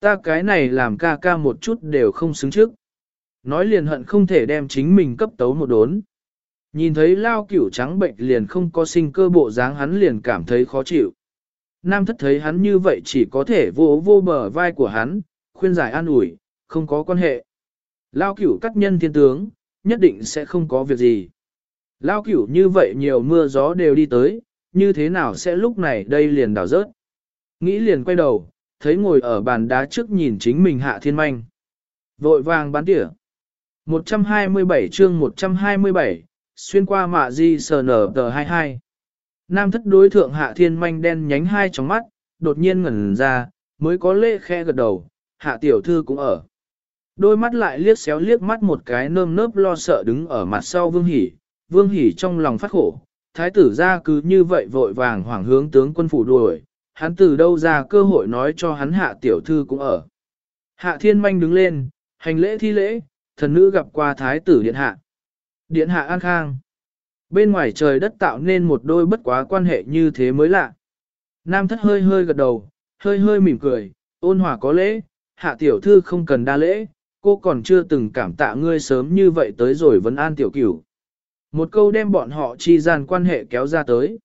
Speaker 1: Ta cái này làm ca ca một chút đều không xứng trước. Nói liền hận không thể đem chính mình cấp tấu một đốn. Nhìn thấy lao cửu trắng bệnh liền không có sinh cơ bộ dáng hắn liền cảm thấy khó chịu. Nam thất thấy hắn như vậy chỉ có thể vô vô bờ vai của hắn, khuyên giải an ủi, không có quan hệ. Lao cửu cắt nhân thiên tướng, nhất định sẽ không có việc gì. Lao cửu như vậy nhiều mưa gió đều đi tới, như thế nào sẽ lúc này đây liền đảo rớt. Nghĩ liền quay đầu, thấy ngồi ở bàn đá trước nhìn chính mình hạ thiên manh. Vội vàng bán tỉa. 127 chương 127, xuyên qua mạ di sờ nở tờ 22. Nam thất đối thượng hạ thiên manh đen nhánh hai trong mắt, đột nhiên ngẩn ra, mới có lễ khe gật đầu, hạ tiểu thư cũng ở. Đôi mắt lại liếc xéo liếc mắt một cái nơm nớp lo sợ đứng ở mặt sau vương hỉ, vương hỉ trong lòng phát khổ, thái tử ra cứ như vậy vội vàng hoảng hướng tướng quân phủ đuổi, hắn từ đâu ra cơ hội nói cho hắn hạ tiểu thư cũng ở. Hạ thiên manh đứng lên, hành lễ thi lễ, thần nữ gặp qua thái tử điện hạ. Điện hạ an khang. Bên ngoài trời đất tạo nên một đôi bất quá quan hệ như thế mới lạ. Nam thất hơi hơi gật đầu, hơi hơi mỉm cười, ôn hòa có lễ, hạ tiểu thư không cần đa lễ, cô còn chưa từng cảm tạ ngươi sớm như vậy tới rồi vẫn an tiểu cửu. Một câu đem bọn họ chi gian quan hệ kéo ra tới.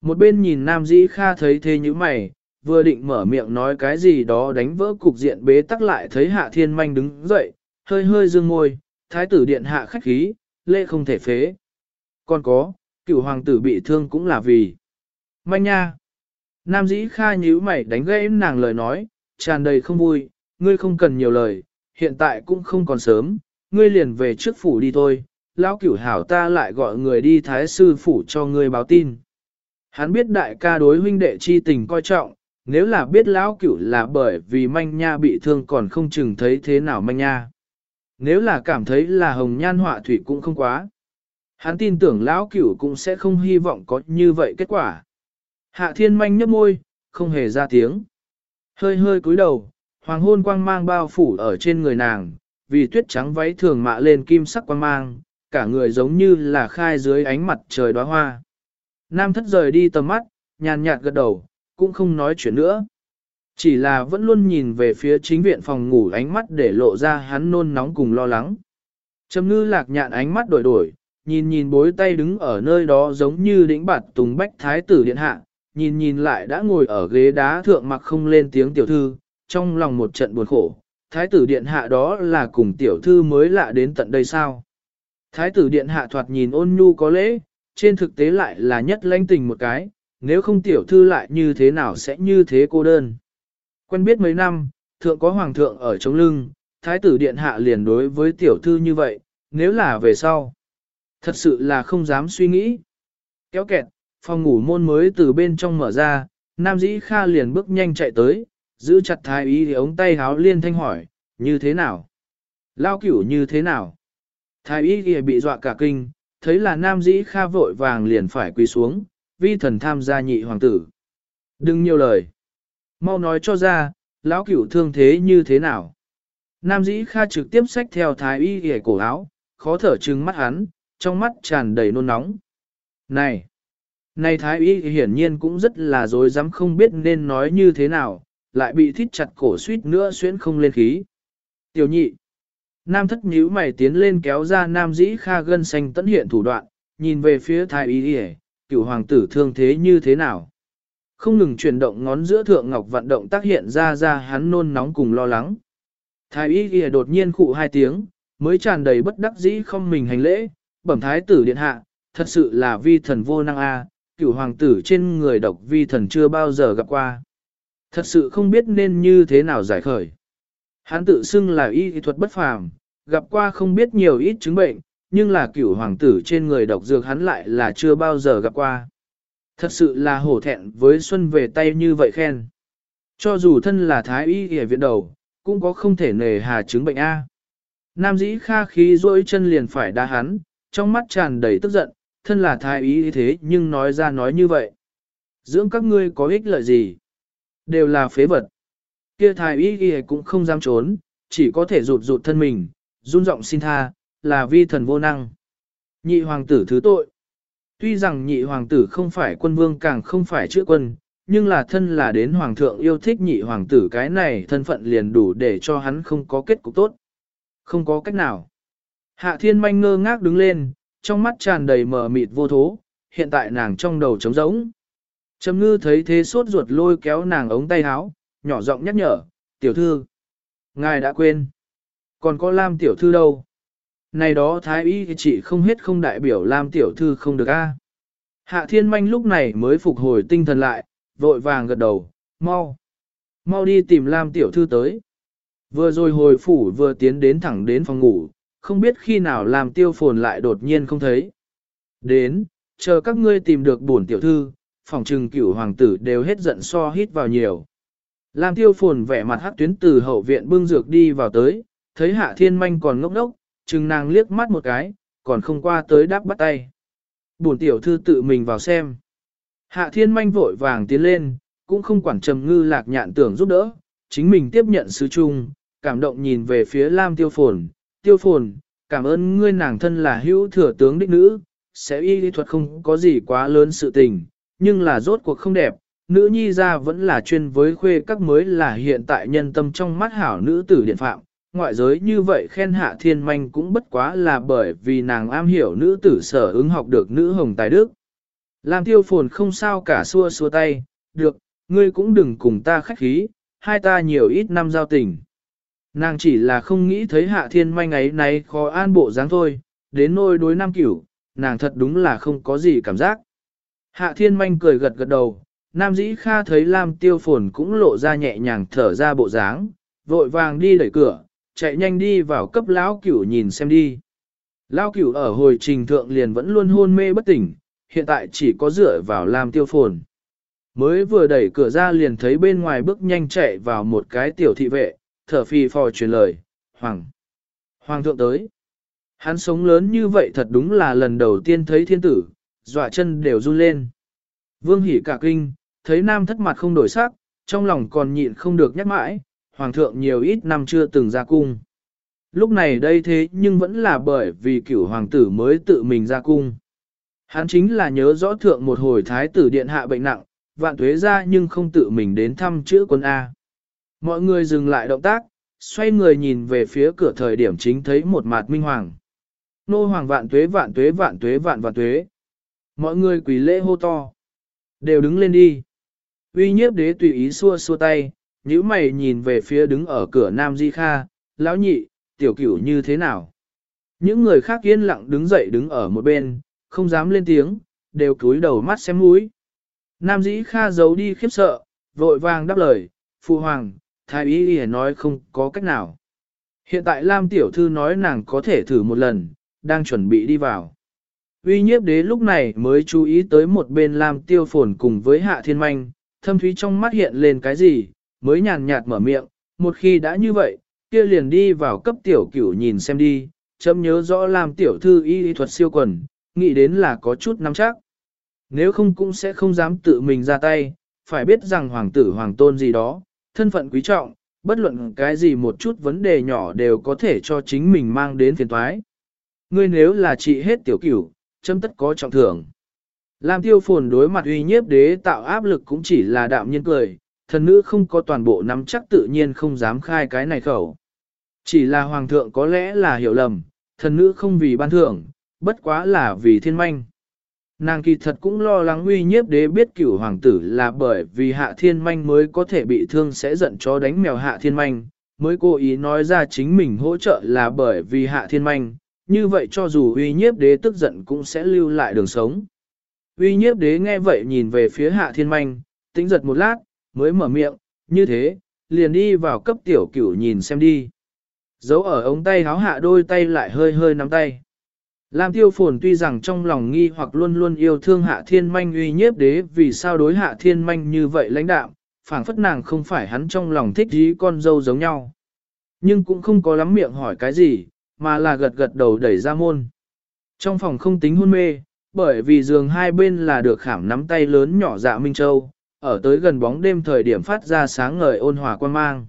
Speaker 1: Một bên nhìn Nam Dĩ Kha thấy thế như mày, vừa định mở miệng nói cái gì đó đánh vỡ cục diện bế tắc lại thấy Hạ Thiên Manh đứng dậy, hơi hơi dương ngôi, thái tử điện hạ khách khí, lễ không thể phế. Còn có, cựu hoàng tử bị thương cũng là vì. Manh nha! Nam Dĩ Kha nhíu mày đánh gãy nàng lời nói, tràn đầy không vui, ngươi không cần nhiều lời, hiện tại cũng không còn sớm, ngươi liền về trước phủ đi thôi, lão cửu hảo ta lại gọi người đi thái sư phủ cho ngươi báo tin. Hắn biết đại ca đối huynh đệ chi tình coi trọng, nếu là biết lão cửu là bởi vì manh nha bị thương còn không chừng thấy thế nào manh nha. Nếu là cảm thấy là hồng nhan họa thủy cũng không quá. Hắn tin tưởng lão cửu cũng sẽ không hy vọng có như vậy kết quả. Hạ thiên manh nhấp môi, không hề ra tiếng. Hơi hơi cúi đầu, Hoàng hôn quang mang bao phủ ở trên người nàng, vì tuyết trắng váy thường mạ lên kim sắc quang mang, cả người giống như là khai dưới ánh mặt trời đóa hoa. Nam thất rời đi tầm mắt, nhàn nhạt gật đầu, cũng không nói chuyện nữa. Chỉ là vẫn luôn nhìn về phía chính viện phòng ngủ ánh mắt để lộ ra hắn nôn nóng cùng lo lắng. Trầm ngư lạc nhạn ánh mắt đổi đổi, nhìn nhìn bối tay đứng ở nơi đó giống như đĩnh bạt tùng bách thái tử điện hạ, nhìn nhìn lại đã ngồi ở ghế đá thượng mặc không lên tiếng tiểu thư, trong lòng một trận buồn khổ, thái tử điện hạ đó là cùng tiểu thư mới lạ đến tận đây sao. Thái tử điện hạ thoạt nhìn ôn nhu có lễ, trên thực tế lại là nhất lãnh tình một cái, nếu không tiểu thư lại như thế nào sẽ như thế cô đơn. Quen biết mấy năm, thượng có hoàng thượng ở trong lưng, thái tử điện hạ liền đối với tiểu thư như vậy, nếu là về sau. Thật sự là không dám suy nghĩ. Kéo kẹt, phòng ngủ môn mới từ bên trong mở ra, Nam dĩ kha liền bước nhanh chạy tới, giữ chặt thái y thì ống tay háo liên thanh hỏi, như thế nào? Lao cửu như thế nào? Thái y thì bị dọa cả kinh, thấy là nam dĩ kha vội vàng liền phải quỳ xuống, vi thần tham gia nhị hoàng tử. Đừng nhiều lời. Mau nói cho ra, lão cửu thương thế như thế nào? Nam dĩ kha trực tiếp xách theo thái y hề cổ áo, khó thở trừng mắt hắn, trong mắt tràn đầy nôn nóng. Này! Này thái y hiển nhiên cũng rất là dối dám không biết nên nói như thế nào, lại bị thít chặt cổ suýt nữa xuyến không lên khí. Tiểu nhị! Nam thất nhíu mày tiến lên kéo ra nam dĩ kha gân xanh tấn hiện thủ đoạn, nhìn về phía thái y hề, cựu hoàng tử thương thế như thế nào. Không ngừng chuyển động ngón giữa thượng ngọc vận động tác hiện ra ra hắn nôn nóng cùng lo lắng. Thái y ghi đột nhiên khụ hai tiếng, mới tràn đầy bất đắc dĩ không mình hành lễ, bẩm thái tử điện hạ, thật sự là vi thần vô năng a, à, cửu hoàng tử trên người độc vi thần chưa bao giờ gặp qua. Thật sự không biết nên như thế nào giải khởi. Hắn tự xưng là y thuật bất phàm, gặp qua không biết nhiều ít chứng bệnh, nhưng là cửu hoàng tử trên người độc dược hắn lại là chưa bao giờ gặp qua. Thật sự là hổ thẹn với Xuân về tay như vậy khen. Cho dù thân là thái y y viện đầu, cũng có không thể nề hà chứng bệnh A. Nam dĩ kha khí rỗi chân liền phải đá hắn, trong mắt tràn đầy tức giận, thân là thái y thế nhưng nói ra nói như vậy. Dưỡng các ngươi có ích lợi gì? Đều là phế vật. Kia thái y kia cũng không dám trốn, chỉ có thể rụt rụt thân mình, run giọng xin tha, là vi thần vô năng. Nhị hoàng tử thứ tội. Tuy rằng nhị hoàng tử không phải quân vương càng không phải chữa quân, nhưng là thân là đến hoàng thượng yêu thích nhị hoàng tử cái này thân phận liền đủ để cho hắn không có kết cục tốt. Không có cách nào. Hạ thiên manh ngơ ngác đứng lên, trong mắt tràn đầy mờ mịt vô thố, hiện tại nàng trong đầu trống rỗng. Trầm ngư thấy thế sốt ruột lôi kéo nàng ống tay áo, nhỏ giọng nhắc nhở, tiểu thư. Ngài đã quên. Còn có Lam tiểu thư đâu? Này đó thái y chỉ không hết không đại biểu Lam tiểu thư không được a. Hạ thiên manh lúc này mới phục hồi tinh thần lại, vội vàng gật đầu, mau. Mau đi tìm Lam tiểu thư tới. Vừa rồi hồi phủ vừa tiến đến thẳng đến phòng ngủ, không biết khi nào làm tiêu phồn lại đột nhiên không thấy. Đến, chờ các ngươi tìm được bổn tiểu thư, phòng trừng cửu hoàng tử đều hết giận so hít vào nhiều. Lam tiêu phồn vẻ mặt hắc tuyến từ hậu viện bưng dược đi vào tới, thấy hạ thiên manh còn ngốc ngốc, chừng nàng liếc mắt một cái, còn không qua tới đáp bắt tay. Bổn tiểu thư tự mình vào xem. Hạ thiên manh vội vàng tiến lên, cũng không quản trầm ngư lạc nhạn tưởng giúp đỡ, chính mình tiếp nhận sứ chung, cảm động nhìn về phía Lam tiêu phồn. Tiêu phồn, cảm ơn ngươi nàng thân là hữu thừa tướng đích nữ, sẽ y lý thuật không có gì quá lớn sự tình, nhưng là rốt cuộc không đẹp. Nữ nhi ra vẫn là chuyên với khuê các mới là hiện tại nhân tâm trong mắt hảo nữ tử điện phạm, ngoại giới như vậy khen hạ thiên manh cũng bất quá là bởi vì nàng am hiểu nữ tử sở ứng học được nữ hồng tài đức. Làm tiêu phồn không sao cả xua xua tay, được, ngươi cũng đừng cùng ta khách khí, hai ta nhiều ít năm giao tình. Nàng chỉ là không nghĩ thấy hạ thiên manh ấy này khó an bộ dáng thôi, đến nôi đối nam cửu, nàng thật đúng là không có gì cảm giác. Hạ thiên manh cười gật gật đầu, nam dĩ kha thấy Lam tiêu phồn cũng lộ ra nhẹ nhàng thở ra bộ dáng, vội vàng đi đẩy cửa, chạy nhanh đi vào cấp lão cửu nhìn xem đi. Lão cửu ở hồi trình thượng liền vẫn luôn hôn mê bất tỉnh, hiện tại chỉ có dựa vào Lam tiêu phồn. Mới vừa đẩy cửa ra liền thấy bên ngoài bước nhanh chạy vào một cái tiểu thị vệ, thở phì phò truyền lời, Hoàng. Hoàng thượng tới. Hắn sống lớn như vậy thật đúng là lần đầu tiên thấy thiên tử, dọa chân đều run lên. Vương hỉ cả kinh, thấy nam thất mặt không đổi sắc, trong lòng còn nhịn không được nhắc mãi, hoàng thượng nhiều ít năm chưa từng ra cung. Lúc này đây thế nhưng vẫn là bởi vì cửu hoàng tử mới tự mình ra cung. Hắn chính là nhớ rõ thượng một hồi thái tử điện hạ bệnh nặng, vạn tuế ra nhưng không tự mình đến thăm chữa quân A. Mọi người dừng lại động tác, xoay người nhìn về phía cửa thời điểm chính thấy một mặt minh hoàng. Nô hoàng vạn tuế vạn tuế vạn tuế vạn vạn tuế. Mọi người quỳ lễ hô to. Đều đứng lên đi. Uy nhiếp đế tùy ý xua xua tay, nhíu mày nhìn về phía đứng ở cửa Nam Di Kha, lão nhị, tiểu cửu như thế nào. Những người khác yên lặng đứng dậy đứng ở một bên, không dám lên tiếng, đều cúi đầu mắt xem mũi. Nam dĩ kha giấu đi khiếp sợ, vội vàng đáp lời, phụ hoàng, thái y y nói không có cách nào. Hiện tại Lam tiểu thư nói nàng có thể thử một lần, đang chuẩn bị đi vào. Uy nhiếp đế lúc này mới chú ý tới một bên Lam tiêu phồn cùng với hạ thiên manh, thâm thúy trong mắt hiện lên cái gì, mới nhàn nhạt mở miệng, một khi đã như vậy, kia liền đi vào cấp tiểu cửu nhìn xem đi, chấm nhớ rõ Lam tiểu thư y thuật siêu quần, nghĩ đến là có chút nắm chắc. Nếu không cũng sẽ không dám tự mình ra tay, phải biết rằng hoàng tử hoàng tôn gì đó, thân phận quý trọng, bất luận cái gì một chút vấn đề nhỏ đều có thể cho chính mình mang đến phiền toái. Ngươi nếu là trị hết tiểu cửu, châm tất có trọng thưởng. Lam tiêu phồn đối mặt uy nhiếp đế tạo áp lực cũng chỉ là đạm nhiên cười, thần nữ không có toàn bộ nắm chắc tự nhiên không dám khai cái này khẩu. Chỉ là hoàng thượng có lẽ là hiểu lầm, thần nữ không vì ban thưởng, bất quá là vì thiên manh. Nàng kỳ thật cũng lo lắng uy nhiếp đế biết cửu hoàng tử là bởi vì hạ thiên manh mới có thể bị thương sẽ giận cho đánh mèo hạ thiên manh, mới cố ý nói ra chính mình hỗ trợ là bởi vì hạ thiên manh, như vậy cho dù uy nhiếp đế tức giận cũng sẽ lưu lại đường sống. Uy nhiếp đế nghe vậy nhìn về phía hạ thiên manh, tĩnh giật một lát, mới mở miệng, như thế, liền đi vào cấp tiểu cửu nhìn xem đi. Giấu ở ống tay háo hạ đôi tay lại hơi hơi nắm tay. Lam tiêu phồn tuy rằng trong lòng nghi hoặc luôn luôn yêu thương hạ thiên manh uy nhiếp đế vì sao đối hạ thiên manh như vậy lãnh đạo, phảng phất nàng không phải hắn trong lòng thích dí con dâu giống nhau. Nhưng cũng không có lắm miệng hỏi cái gì, mà là gật gật đầu đẩy ra môn. Trong phòng không tính hôn mê, bởi vì giường hai bên là được khảm nắm tay lớn nhỏ dạ Minh Châu, ở tới gần bóng đêm thời điểm phát ra sáng ngời ôn hòa quan mang.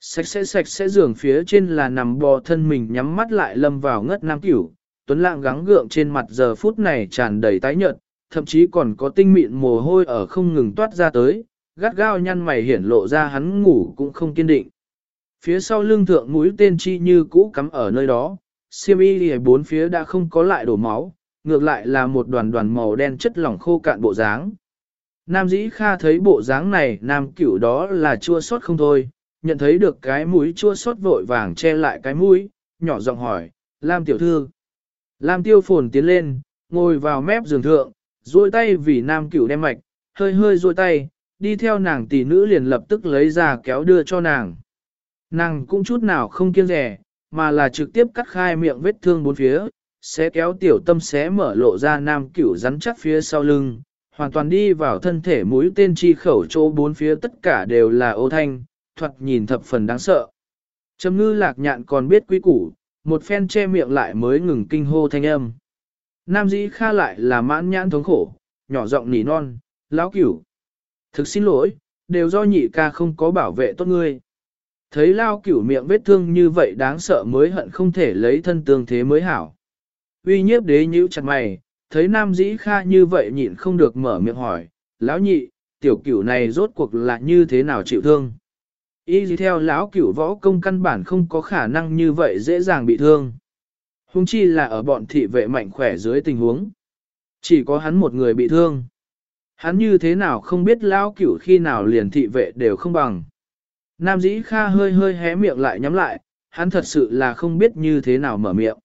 Speaker 1: Sạch sẽ sạch sẽ giường phía trên là nằm bò thân mình nhắm mắt lại lâm vào ngất nam cửu, tuấn Lãng gắng gượng trên mặt giờ phút này tràn đầy tái nhợt, thậm chí còn có tinh mịn mồ hôi ở không ngừng toát ra tới, gắt gao nhăn mày hiển lộ ra hắn ngủ cũng không kiên định. Phía sau lưng thượng mũi tên chi như cũ cắm ở nơi đó, siêm y bốn phía đã không có lại đổ máu, ngược lại là một đoàn đoàn màu đen chất lỏng khô cạn bộ dáng. Nam dĩ kha thấy bộ dáng này, nam cửu đó là chua sót không thôi, nhận thấy được cái mũi chua sót vội vàng che lại cái mũi, nhỏ giọng hỏi, Lam tiểu thư. Lam tiêu phồn tiến lên, ngồi vào mép giường thượng, duỗi tay vì nam cửu đem mạch, hơi hơi duỗi tay, đi theo nàng tỷ nữ liền lập tức lấy ra kéo đưa cho nàng. Nàng cũng chút nào không kiêng rẻ, mà là trực tiếp cắt khai miệng vết thương bốn phía, sẽ kéo tiểu tâm xé mở lộ ra nam cửu rắn chắc phía sau lưng, hoàn toàn đi vào thân thể mũi tên chi khẩu chỗ bốn phía tất cả đều là ô thanh, thoạt nhìn thập phần đáng sợ. Trầm ngư lạc nhạn còn biết quý củ, một phen che miệng lại mới ngừng kinh hô thanh âm. Nam dĩ kha lại là mãn nhãn thống khổ, nhỏ giọng nỉ non, lão cửu. Thực xin lỗi, đều do nhị ca không có bảo vệ tốt ngươi. Thấy lao cửu miệng vết thương như vậy đáng sợ mới hận không thể lấy thân tương thế mới hảo. Uy nhiếp đế nhíu chặt mày, thấy nam dĩ kha như vậy nhịn không được mở miệng hỏi, lão nhị, tiểu cửu này rốt cuộc là như thế nào chịu thương. Y gì theo lão cửu võ công căn bản không có khả năng như vậy dễ dàng bị thương. Hùng chi là ở bọn thị vệ mạnh khỏe dưới tình huống. Chỉ có hắn một người bị thương. Hắn như thế nào không biết lão cửu khi nào liền thị vệ đều không bằng. Nam dĩ kha hơi hơi hé miệng lại nhắm lại, hắn thật sự là không biết như thế nào mở miệng.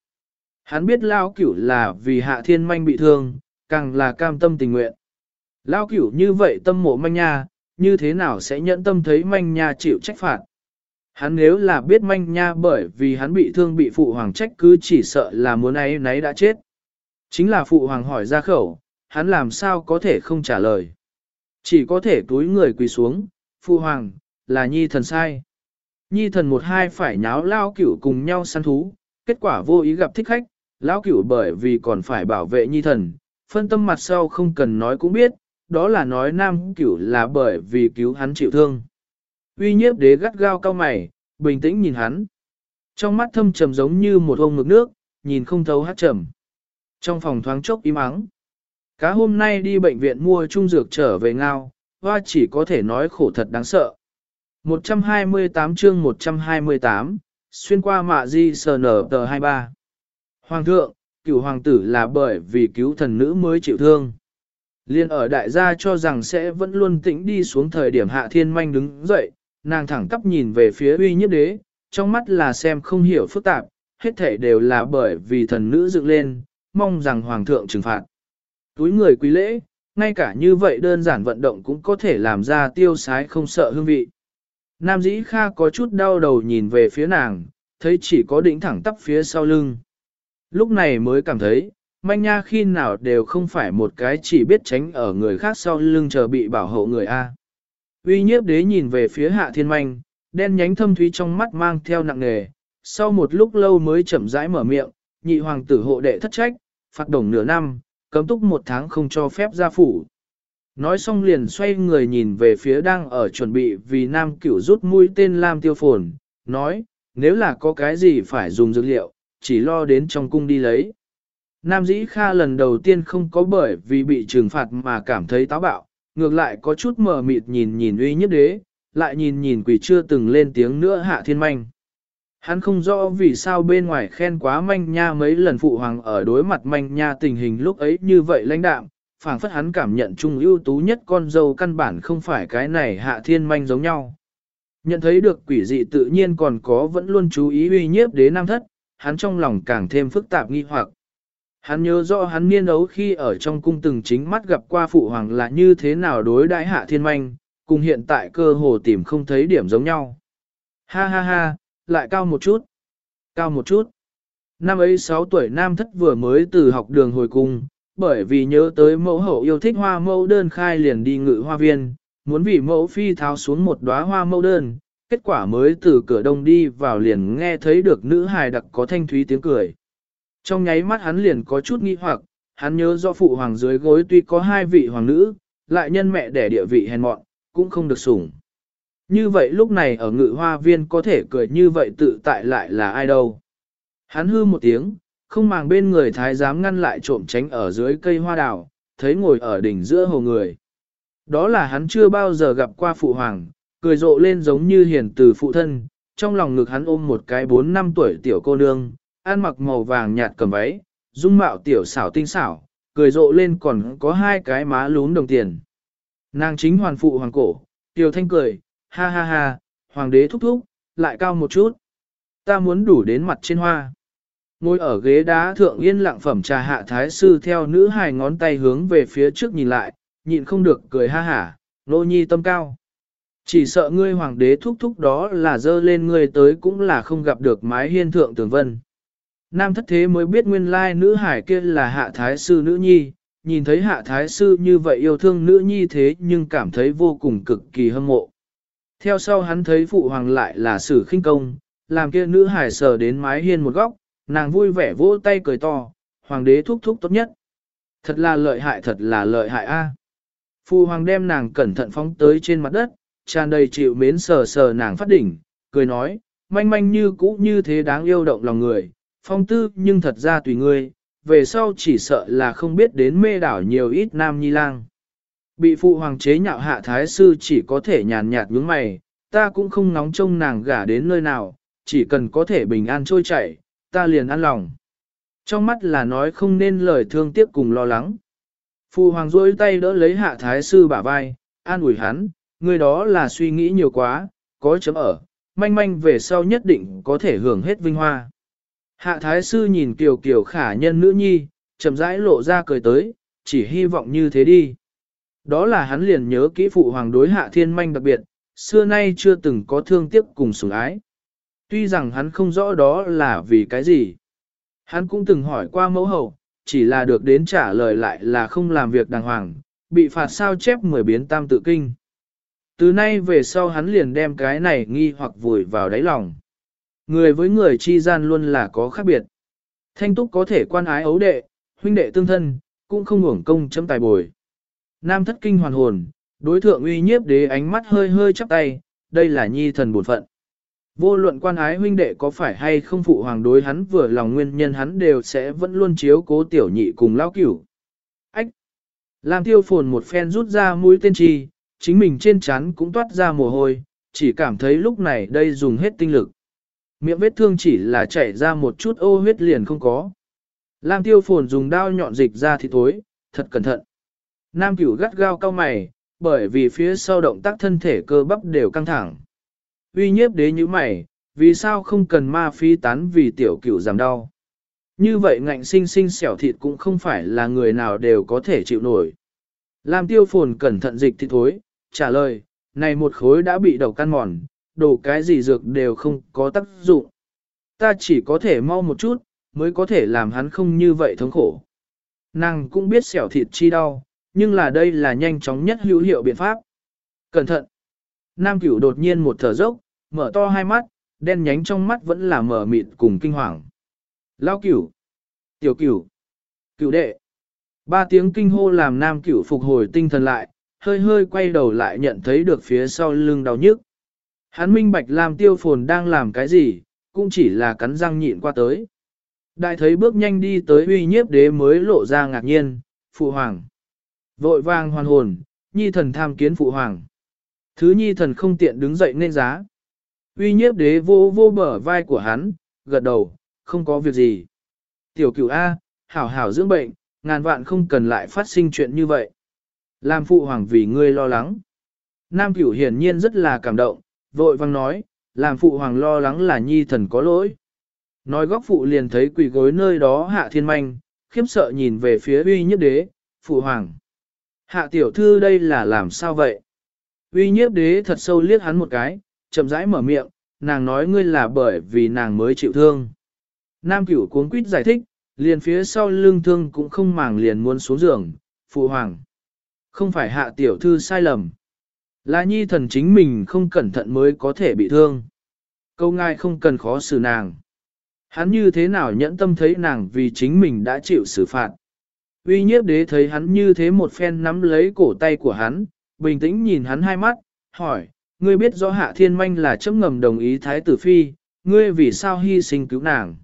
Speaker 1: Hắn biết lão cửu là vì hạ thiên manh bị thương, càng là cam tâm tình nguyện. Lão cửu như vậy tâm mộ manh nha, như thế nào sẽ nhẫn tâm thấy manh nha chịu trách phạt. Hắn nếu là biết manh nha bởi vì hắn bị thương bị phụ hoàng trách cứ chỉ sợ là muốn ấy nấy đã chết. Chính là phụ hoàng hỏi ra khẩu, hắn làm sao có thể không trả lời. Chỉ có thể túi người quỳ xuống, phụ hoàng, là nhi thần sai. Nhi thần một hai phải nháo lao cửu cùng nhau săn thú, kết quả vô ý gặp thích khách, lao cửu bởi vì còn phải bảo vệ nhi thần, phân tâm mặt sau không cần nói cũng biết, đó là nói nam cửu là bởi vì cứu hắn chịu thương. Uy nhiếp đế gắt gao cao mày, bình tĩnh nhìn hắn. Trong mắt thâm trầm giống như một ông mực nước, nhìn không thấu hát trầm. Trong phòng thoáng chốc im ắng. Cá hôm nay đi bệnh viện mua trung dược trở về ngao, hoa chỉ có thể nói khổ thật đáng sợ. 128 chương 128, xuyên qua mạ di sờ nở tờ 23. Hoàng thượng, cửu hoàng tử là bởi vì cứu thần nữ mới chịu thương. Liên ở đại gia cho rằng sẽ vẫn luôn tĩnh đi xuống thời điểm hạ thiên manh đứng dậy, nàng thẳng tắp nhìn về phía uy nhiếp đế, trong mắt là xem không hiểu phức tạp, hết thể đều là bởi vì thần nữ dựng lên, mong rằng hoàng thượng trừng phạt. Túi người quý lễ, ngay cả như vậy đơn giản vận động cũng có thể làm ra tiêu sái không sợ hương vị. Nam dĩ kha có chút đau đầu nhìn về phía nàng, thấy chỉ có đỉnh thẳng tắp phía sau lưng. Lúc này mới cảm thấy, manh nha khi nào đều không phải một cái chỉ biết tránh ở người khác sau lưng chờ bị bảo hộ người A. Uy nhiếp đế nhìn về phía hạ thiên manh, đen nhánh thâm thúy trong mắt mang theo nặng nề, sau một lúc lâu mới chậm rãi mở miệng, nhị hoàng tử hộ đệ thất trách, phạt đồng nửa năm, cấm túc một tháng không cho phép ra phủ. Nói xong liền xoay người nhìn về phía đang ở chuẩn bị vì nam cửu rút mũi tên Lam tiêu phồn, nói, nếu là có cái gì phải dùng dược liệu, chỉ lo đến trong cung đi lấy. Nam dĩ kha lần đầu tiên không có bởi vì bị trừng phạt mà cảm thấy táo bạo, ngược lại có chút mờ mịt nhìn nhìn uy nhất đế, lại nhìn nhìn quỷ chưa từng lên tiếng nữa hạ thiên manh. Hắn không rõ vì sao bên ngoài khen quá manh nha mấy lần phụ hoàng ở đối mặt manh nha tình hình lúc ấy như vậy lãnh đạm, phảng phất hắn cảm nhận chung ưu tú nhất con dâu căn bản không phải cái này hạ thiên manh giống nhau. Nhận thấy được quỷ dị tự nhiên còn có vẫn luôn chú ý uy nhiếp đế nam thất, hắn trong lòng càng thêm phức tạp nghi hoặc. Hắn nhớ rõ hắn niên ấu khi ở trong cung từng chính mắt gặp qua phụ hoàng là như thế nào đối đãi hạ thiên manh, cùng hiện tại cơ hồ tìm không thấy điểm giống nhau. Ha ha ha, lại cao một chút, cao một chút. Năm ấy 6 tuổi nam thất vừa mới từ học đường hồi cung, bởi vì nhớ tới mẫu hậu yêu thích hoa mẫu đơn khai liền đi ngự hoa viên, muốn vì mẫu phi tháo xuống một đóa hoa mẫu đơn, kết quả mới từ cửa đông đi vào liền nghe thấy được nữ hài đặc có thanh thúy tiếng cười. Trong nháy mắt hắn liền có chút nghi hoặc, hắn nhớ do phụ hoàng dưới gối tuy có hai vị hoàng nữ, lại nhân mẹ đẻ địa vị hèn mọn, cũng không được sủng. Như vậy lúc này ở ngự hoa viên có thể cười như vậy tự tại lại là ai đâu. Hắn hư một tiếng, không màng bên người thái giám ngăn lại trộm tránh ở dưới cây hoa đào, thấy ngồi ở đỉnh giữa hồ người. Đó là hắn chưa bao giờ gặp qua phụ hoàng, cười rộ lên giống như hiền từ phụ thân, trong lòng ngực hắn ôm một cái 4 năm tuổi tiểu cô nương, ăn mặc màu vàng nhạt cầm váy, dung mạo tiểu xảo tinh xảo, cười rộ lên còn có hai cái má lún đồng tiền. Nàng chính hoàn phụ hoàng cổ, tiểu thanh cười, ha ha ha, hoàng đế thúc thúc, lại cao một chút. Ta muốn đủ đến mặt trên hoa. Ngồi ở ghế đá thượng yên lặng phẩm trà hạ thái sư theo nữ hài ngón tay hướng về phía trước nhìn lại, nhịn không được cười ha hả, nô nhi tâm cao. Chỉ sợ ngươi hoàng đế thúc thúc đó là dơ lên ngươi tới cũng là không gặp được mái hiên thượng tường vân. Nam thất thế mới biết nguyên lai nữ hải kia là hạ thái sư nữ nhi, nhìn thấy hạ thái sư như vậy yêu thương nữ nhi thế nhưng cảm thấy vô cùng cực kỳ hâm mộ. Theo sau hắn thấy phụ hoàng lại là sử khinh công, làm kia nữ hải sờ đến mái hiên một góc, nàng vui vẻ vỗ tay cười to, hoàng đế thúc thúc tốt nhất. Thật là lợi hại thật là lợi hại a. Phụ hoàng đem nàng cẩn thận phóng tới trên mặt đất, tràn đầy chịu mến sờ sờ nàng phát đỉnh, cười nói, manh manh như cũ như thế đáng yêu động lòng người, phong tư nhưng thật ra tùy ngươi, về sau chỉ sợ là không biết đến mê đảo nhiều ít nam nhi lang. Bị phụ hoàng chế nhạo hạ thái sư chỉ có thể nhàn nhạt nhướng mày, ta cũng không nóng trông nàng gả đến nơi nào, chỉ cần có thể bình an trôi chảy, ta liền an lòng. Trong mắt là nói không nên lời thương tiếc cùng lo lắng. Phụ hoàng rôi tay đỡ lấy hạ thái sư bả vai, an ủi hắn, người đó là suy nghĩ nhiều quá, có chấm ở, manh manh về sau nhất định có thể hưởng hết vinh hoa. Hạ thái sư nhìn kiều kiều khả nhân nữ nhi, chậm rãi lộ ra cười tới, chỉ hy vọng như thế đi. Đó là hắn liền nhớ kỹ phụ hoàng đối hạ thiên manh đặc biệt, xưa nay chưa từng có thương tiếc cùng sủng ái. Tuy rằng hắn không rõ đó là vì cái gì. Hắn cũng từng hỏi qua mẫu hậu, chỉ là được đến trả lời lại là không làm việc đàng hoàng, bị phạt sao chép mười biến tam tự kinh. Từ nay về sau hắn liền đem cái này nghi hoặc vùi vào đáy lòng. Người với người chi gian luôn là có khác biệt. Thanh túc có thể quan ái ấu đệ, huynh đệ tương thân, cũng không uổng công chấm tài bồi. Nam thất kinh hoàn hồn, đối thượng uy nhiếp đế ánh mắt hơi hơi chắp tay, đây là nhi thần bổn phận. Vô luận quan ái huynh đệ có phải hay không phụ hoàng đối hắn vừa lòng nguyên nhân hắn đều sẽ vẫn luôn chiếu cố tiểu nhị cùng lao cửu. Ách! Lam tiêu phồn một phen rút ra mũi tên chi, chính mình trên chán cũng toát ra mồ hôi, chỉ cảm thấy lúc này đây dùng hết tinh lực. Miệng vết thương chỉ là chảy ra một chút ô huyết liền không có. Lam tiêu phồn dùng đao nhọn dịch ra thì thối, thật cẩn thận. Nam cửu gắt gao cao mày, bởi vì phía sau động tác thân thể cơ bắp đều căng thẳng. Uy nhiếp đế như mày, vì sao không cần ma phi tán vì tiểu cửu giảm đau. Như vậy ngạnh sinh sinh xẻo thịt cũng không phải là người nào đều có thể chịu nổi. Lam tiêu phồn cẩn thận dịch thì thối, trả lời, này một khối đã bị đầu căn mòn, đồ cái gì dược đều không có tác dụng. Ta chỉ có thể mau một chút, mới có thể làm hắn không như vậy thống khổ. Nàng cũng biết xẻo thịt chi đau, nhưng là đây là nhanh chóng nhất hữu hiệu biện pháp. Cẩn thận! Nam cửu đột nhiên một thở dốc, mở to hai mắt, đen nhánh trong mắt vẫn là mở mịt cùng kinh hoàng. Lao cửu, tiểu cửu, cửu đệ. Ba tiếng kinh hô làm nam cửu phục hồi tinh thần lại, hơi hơi quay đầu lại nhận thấy được phía sau lưng đau nhức. Hắn minh bạch làm tiêu phồn đang làm cái gì, cũng chỉ là cắn răng nhịn qua tới. Đại thấy bước nhanh đi tới uy nhiếp đế mới lộ ra ngạc nhiên, phụ hoàng. Vội vàng hoàn hồn, nhi thần tham kiến phụ hoàng. Thứ nhi thần không tiện đứng dậy nên giá. Uy nhiếp đế vô vô bờ vai của hắn, gật đầu, không có việc gì. Tiểu cửu A, hảo hảo dưỡng bệnh, ngàn vạn không cần lại phát sinh chuyện như vậy. Làm phụ hoàng vì ngươi lo lắng. Nam cửu hiển nhiên rất là cảm động, vội vang nói, làm phụ hoàng lo lắng là nhi thần có lỗi. Nói góc phụ liền thấy quỳ gối nơi đó hạ thiên manh, khiếp sợ nhìn về phía uy nhiếp đế, phụ hoàng. Hạ tiểu thư đây là làm sao vậy? Uy nhiếp đế thật sâu liếc hắn một cái, chậm rãi mở miệng, nàng nói ngươi là bởi vì nàng mới chịu thương. Nam cửu cuốn quýt giải thích, liền phía sau lưng thương cũng không màng liền muốn xuống giường, phụ hoàng. Không phải hạ tiểu thư sai lầm. Là nhi thần chính mình không cẩn thận mới có thể bị thương. Câu ngài không cần khó xử nàng. Hắn như thế nào nhẫn tâm thấy nàng vì chính mình đã chịu xử phạt. Uy nhiếp đế thấy hắn như thế một phen nắm lấy cổ tay của hắn, bình tĩnh nhìn hắn hai mắt, hỏi, ngươi biết rõ hạ thiên manh là chấp ngầm đồng ý thái tử phi, ngươi vì sao hy sinh cứu nàng.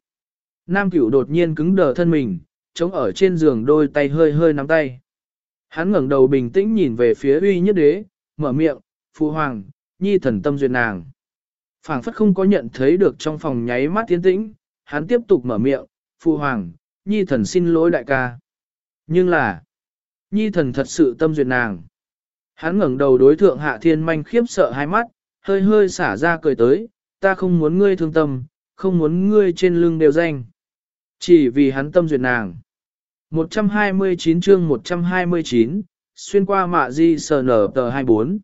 Speaker 1: Nam cửu đột nhiên cứng đờ thân mình, chống ở trên giường đôi tay hơi hơi nắm tay. Hắn ngẩng đầu bình tĩnh nhìn về phía uy nhất đế, mở miệng, phụ hoàng, nhi thần tâm duyệt nàng. phảng phất không có nhận thấy được trong phòng nháy mắt tiến tĩnh, hắn tiếp tục mở miệng, phụ hoàng, nhi thần xin lỗi đại ca. Nhưng là, nhi thần thật sự tâm duyệt nàng. Hắn ngẩng đầu đối thượng hạ thiên manh khiếp sợ hai mắt, hơi hơi xả ra cười tới, ta không muốn ngươi thương tâm, không muốn ngươi trên lưng đều danh. Chỉ vì hắn tâm duyệt nàng. 129 chương 129, xuyên qua mạ di sờ nở tờ 24.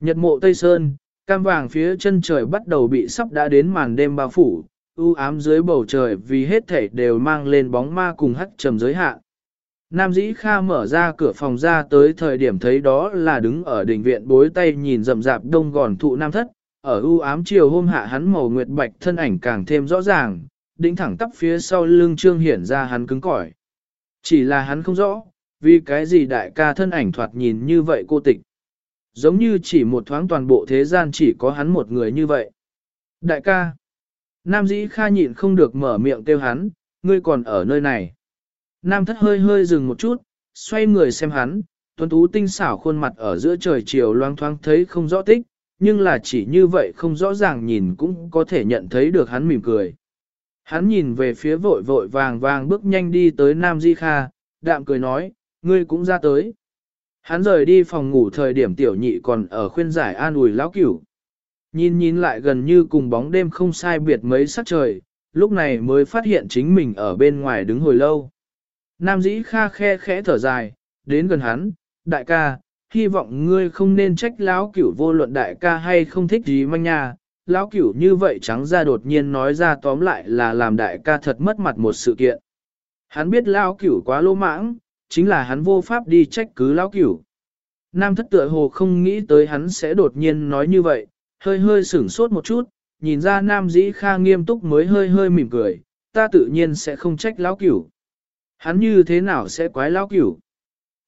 Speaker 1: Nhật mộ Tây Sơn, cam vàng phía chân trời bắt đầu bị sắp đã đến màn đêm bao phủ, u ám dưới bầu trời vì hết thảy đều mang lên bóng ma cùng hắt trầm giới hạn. Nam dĩ Kha mở ra cửa phòng ra tới thời điểm thấy đó là đứng ở đỉnh viện bối tay nhìn rậm rạp đông gòn thụ nam thất, ở u ám chiều hôm hạ hắn màu nguyệt bạch thân ảnh càng thêm rõ ràng, đỉnh thẳng tắp phía sau lưng trương hiển ra hắn cứng cỏi. Chỉ là hắn không rõ, vì cái gì đại ca thân ảnh thoạt nhìn như vậy cô tịch. Giống như chỉ một thoáng toàn bộ thế gian chỉ có hắn một người như vậy. Đại ca, Nam dĩ Kha nhịn không được mở miệng kêu hắn, ngươi còn ở nơi này. Nam thất hơi hơi dừng một chút, xoay người xem hắn, tuấn tú tinh xảo khuôn mặt ở giữa trời chiều loang thoáng thấy không rõ tích, nhưng là chỉ như vậy không rõ ràng nhìn cũng có thể nhận thấy được hắn mỉm cười. Hắn nhìn về phía vội vội vàng vàng bước nhanh đi tới Nam Di Kha, đạm cười nói, ngươi cũng ra tới. Hắn rời đi phòng ngủ thời điểm tiểu nhị còn ở khuyên giải an ủi lão cửu. Nhìn nhìn lại gần như cùng bóng đêm không sai biệt mấy sắc trời, lúc này mới phát hiện chính mình ở bên ngoài đứng hồi lâu. Nam dĩ kha khe khẽ thở dài, đến gần hắn, đại ca, hy vọng ngươi không nên trách lão cửu vô luận đại ca hay không thích gì manh nha. Lão cửu như vậy trắng ra đột nhiên nói ra tóm lại là làm đại ca thật mất mặt một sự kiện. Hắn biết lão cửu quá lô mãng, chính là hắn vô pháp đi trách cứ lão cửu. Nam thất tựa hồ không nghĩ tới hắn sẽ đột nhiên nói như vậy, hơi hơi sửng sốt một chút, nhìn ra nam dĩ kha nghiêm túc mới hơi hơi mỉm cười, ta tự nhiên sẽ không trách lão cửu. Hắn như thế nào sẽ quái lão cửu?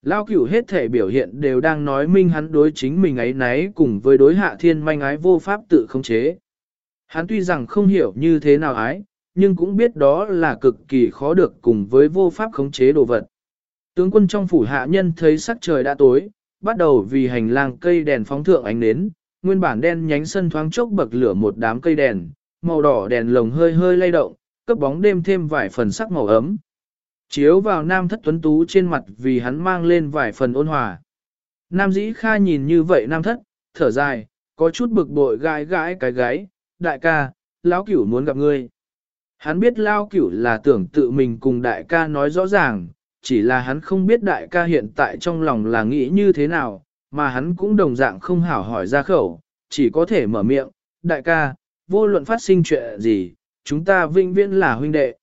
Speaker 1: lão cửu hết thể biểu hiện đều đang nói minh hắn đối chính mình ấy nấy cùng với đối hạ thiên manh ái vô pháp tự khống chế. Hắn tuy rằng không hiểu như thế nào ái, nhưng cũng biết đó là cực kỳ khó được cùng với vô pháp khống chế đồ vật. Tướng quân trong phủ hạ nhân thấy sắc trời đã tối, bắt đầu vì hành lang cây đèn phóng thượng ánh nến, nguyên bản đen nhánh sân thoáng chốc bậc lửa một đám cây đèn, màu đỏ đèn lồng hơi hơi lay động, cấp bóng đêm thêm vài phần sắc màu ấm, Chiếu vào nam thất tuấn tú trên mặt vì hắn mang lên vài phần ôn hòa. Nam dĩ kha nhìn như vậy nam thất, thở dài, có chút bực bội gãi gãi cái gáy, đại ca, lão cửu muốn gặp ngươi. Hắn biết lao cửu là tưởng tự mình cùng đại ca nói rõ ràng, chỉ là hắn không biết đại ca hiện tại trong lòng là nghĩ như thế nào, mà hắn cũng đồng dạng không hảo hỏi ra khẩu, chỉ có thể mở miệng, đại ca, vô luận phát sinh chuyện gì, chúng ta vinh viễn là huynh đệ.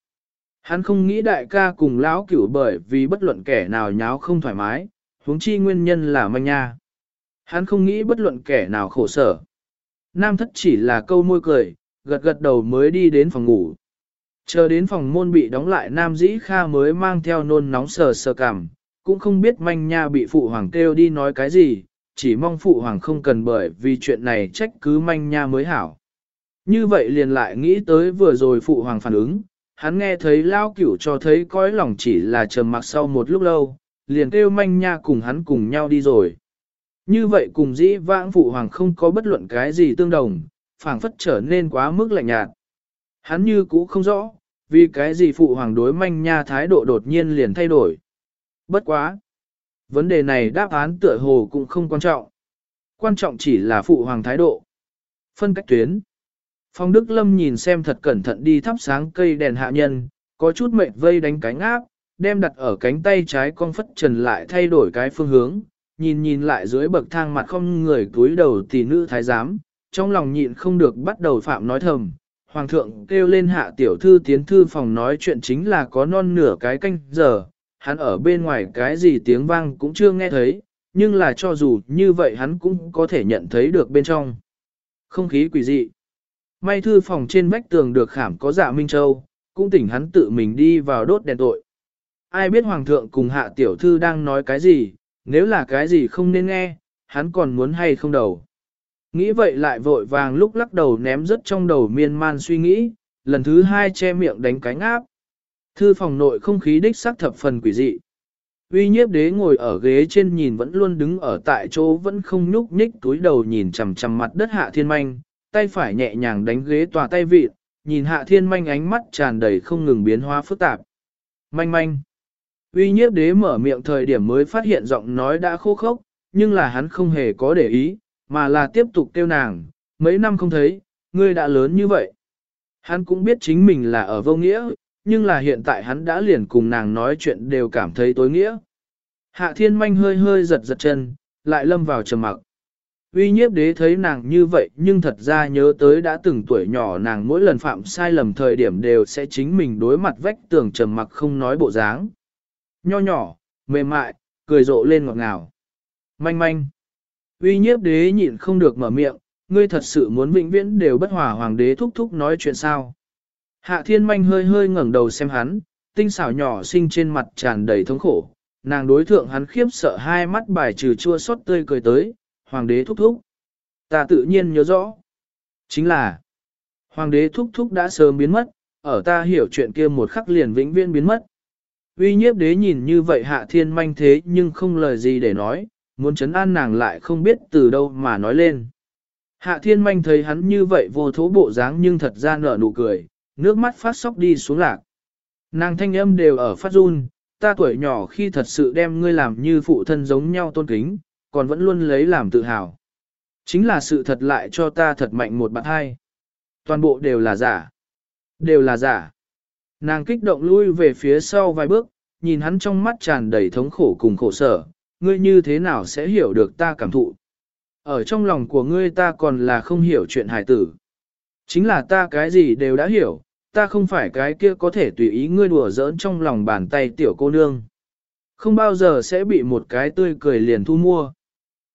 Speaker 1: Hắn không nghĩ đại ca cùng lão cửu bởi vì bất luận kẻ nào nháo không thoải mái, huống chi nguyên nhân là manh nha. Hắn không nghĩ bất luận kẻ nào khổ sở. Nam thất chỉ là câu môi cười, gật gật đầu mới đi đến phòng ngủ. Chờ đến phòng môn bị đóng lại Nam Dĩ Kha mới mang theo nôn nóng sờ sờ cảm, cũng không biết manh nha bị phụ hoàng kêu đi nói cái gì, chỉ mong phụ hoàng không cần bởi vì chuyện này trách cứ manh nha mới hảo. Như vậy liền lại nghĩ tới vừa rồi phụ hoàng phản ứng, hắn nghe thấy lao cửu cho thấy cõi lòng chỉ là trầm mặc sau một lúc lâu, liền kêu manh nha cùng hắn cùng nhau đi rồi. Như vậy cùng dĩ vãng phụ hoàng không có bất luận cái gì tương đồng, phảng phất trở nên quá mức lạnh nhạt. Hắn như cũ không rõ, vì cái gì phụ hoàng đối manh nha thái độ đột nhiên liền thay đổi. Bất quá. Vấn đề này đáp án tựa hồ cũng không quan trọng. Quan trọng chỉ là phụ hoàng thái độ. Phân cách tuyến. Phong Đức Lâm nhìn xem thật cẩn thận đi thắp sáng cây đèn hạ nhân, có chút mệt vây đánh cánh áp, đem đặt ở cánh tay trái con phất trần lại thay đổi cái phương hướng, nhìn nhìn lại dưới bậc thang mặt không người túi đầu tỷ nữ thái giám, trong lòng nhịn không được bắt đầu phạm nói thầm. Hoàng thượng kêu lên hạ tiểu thư tiến thư phòng nói chuyện chính là có non nửa cái canh giờ, hắn ở bên ngoài cái gì tiếng vang cũng chưa nghe thấy, nhưng là cho dù như vậy hắn cũng có thể nhận thấy được bên trong. Không khí quỷ dị. May thư phòng trên vách tường được khảm có dạ Minh Châu, cũng tỉnh hắn tự mình đi vào đốt đèn tội. Ai biết Hoàng thượng cùng hạ tiểu thư đang nói cái gì, nếu là cái gì không nên nghe, hắn còn muốn hay không đầu. Nghĩ vậy lại vội vàng lúc lắc đầu ném rất trong đầu miên man suy nghĩ, lần thứ hai che miệng đánh cánh áp. Thư phòng nội không khí đích sắc thập phần quỷ dị. Uy nhiếp đế ngồi ở ghế trên nhìn vẫn luôn đứng ở tại chỗ vẫn không nhúc nhích túi đầu nhìn chằm chằm mặt đất hạ thiên manh, tay phải nhẹ nhàng đánh ghế tòa tay vịt, nhìn hạ thiên manh ánh mắt tràn đầy không ngừng biến hóa phức tạp. Manh manh. Uy nhiếp đế mở miệng thời điểm mới phát hiện giọng nói đã khô khốc, nhưng là hắn không hề có để ý, mà là tiếp tục kêu nàng, mấy năm không thấy, ngươi đã lớn như vậy. Hắn cũng biết chính mình là ở vô nghĩa, nhưng là hiện tại hắn đã liền cùng nàng nói chuyện đều cảm thấy tối nghĩa. Hạ thiên manh hơi hơi giật giật chân, lại lâm vào trầm mặc. Uy nhiếp đế thấy nàng như vậy nhưng thật ra nhớ tới đã từng tuổi nhỏ nàng mỗi lần phạm sai lầm thời điểm đều sẽ chính mình đối mặt vách tường trầm mặc không nói bộ dáng. Nho nhỏ, mềm mại, cười rộ lên ngọt ngào. Manh manh. Uy nhiếp đế nhịn không được mở miệng, ngươi thật sự muốn vĩnh viễn đều bất hòa hoàng đế thúc thúc nói chuyện sao. Hạ thiên manh hơi hơi ngẩng đầu xem hắn, tinh xảo nhỏ xinh trên mặt tràn đầy thống khổ. Nàng đối thượng hắn khiếp sợ hai mắt bài trừ chua xót tươi cười tới, hoàng đế thúc thúc. Ta tự nhiên nhớ rõ. Chính là, hoàng đế thúc thúc đã sớm biến mất, ở ta hiểu chuyện kia một khắc liền vĩnh viễn biến mất. Uy nhiếp đế nhìn như vậy hạ thiên manh thế nhưng không lời gì để nói, muốn chấn an nàng lại không biết từ đâu mà nói lên. Hạ thiên manh thấy hắn như vậy vô thố bộ dáng nhưng thật ra nở nụ cười, nước mắt phát sóc đi xuống lạc. Nàng thanh âm đều ở phát run, ta tuổi nhỏ khi thật sự đem ngươi làm như phụ thân giống nhau tôn kính, còn vẫn luôn lấy làm tự hào. Chính là sự thật lại cho ta thật mạnh một bạn hai. Toàn bộ đều là giả. Đều là giả. Nàng kích động lui về phía sau vài bước, nhìn hắn trong mắt tràn đầy thống khổ cùng khổ sở, ngươi như thế nào sẽ hiểu được ta cảm thụ. Ở trong lòng của ngươi ta còn là không hiểu chuyện hài tử. Chính là ta cái gì đều đã hiểu, ta không phải cái kia có thể tùy ý ngươi đùa giỡn trong lòng bàn tay tiểu cô nương. Không bao giờ sẽ bị một cái tươi cười liền thu mua.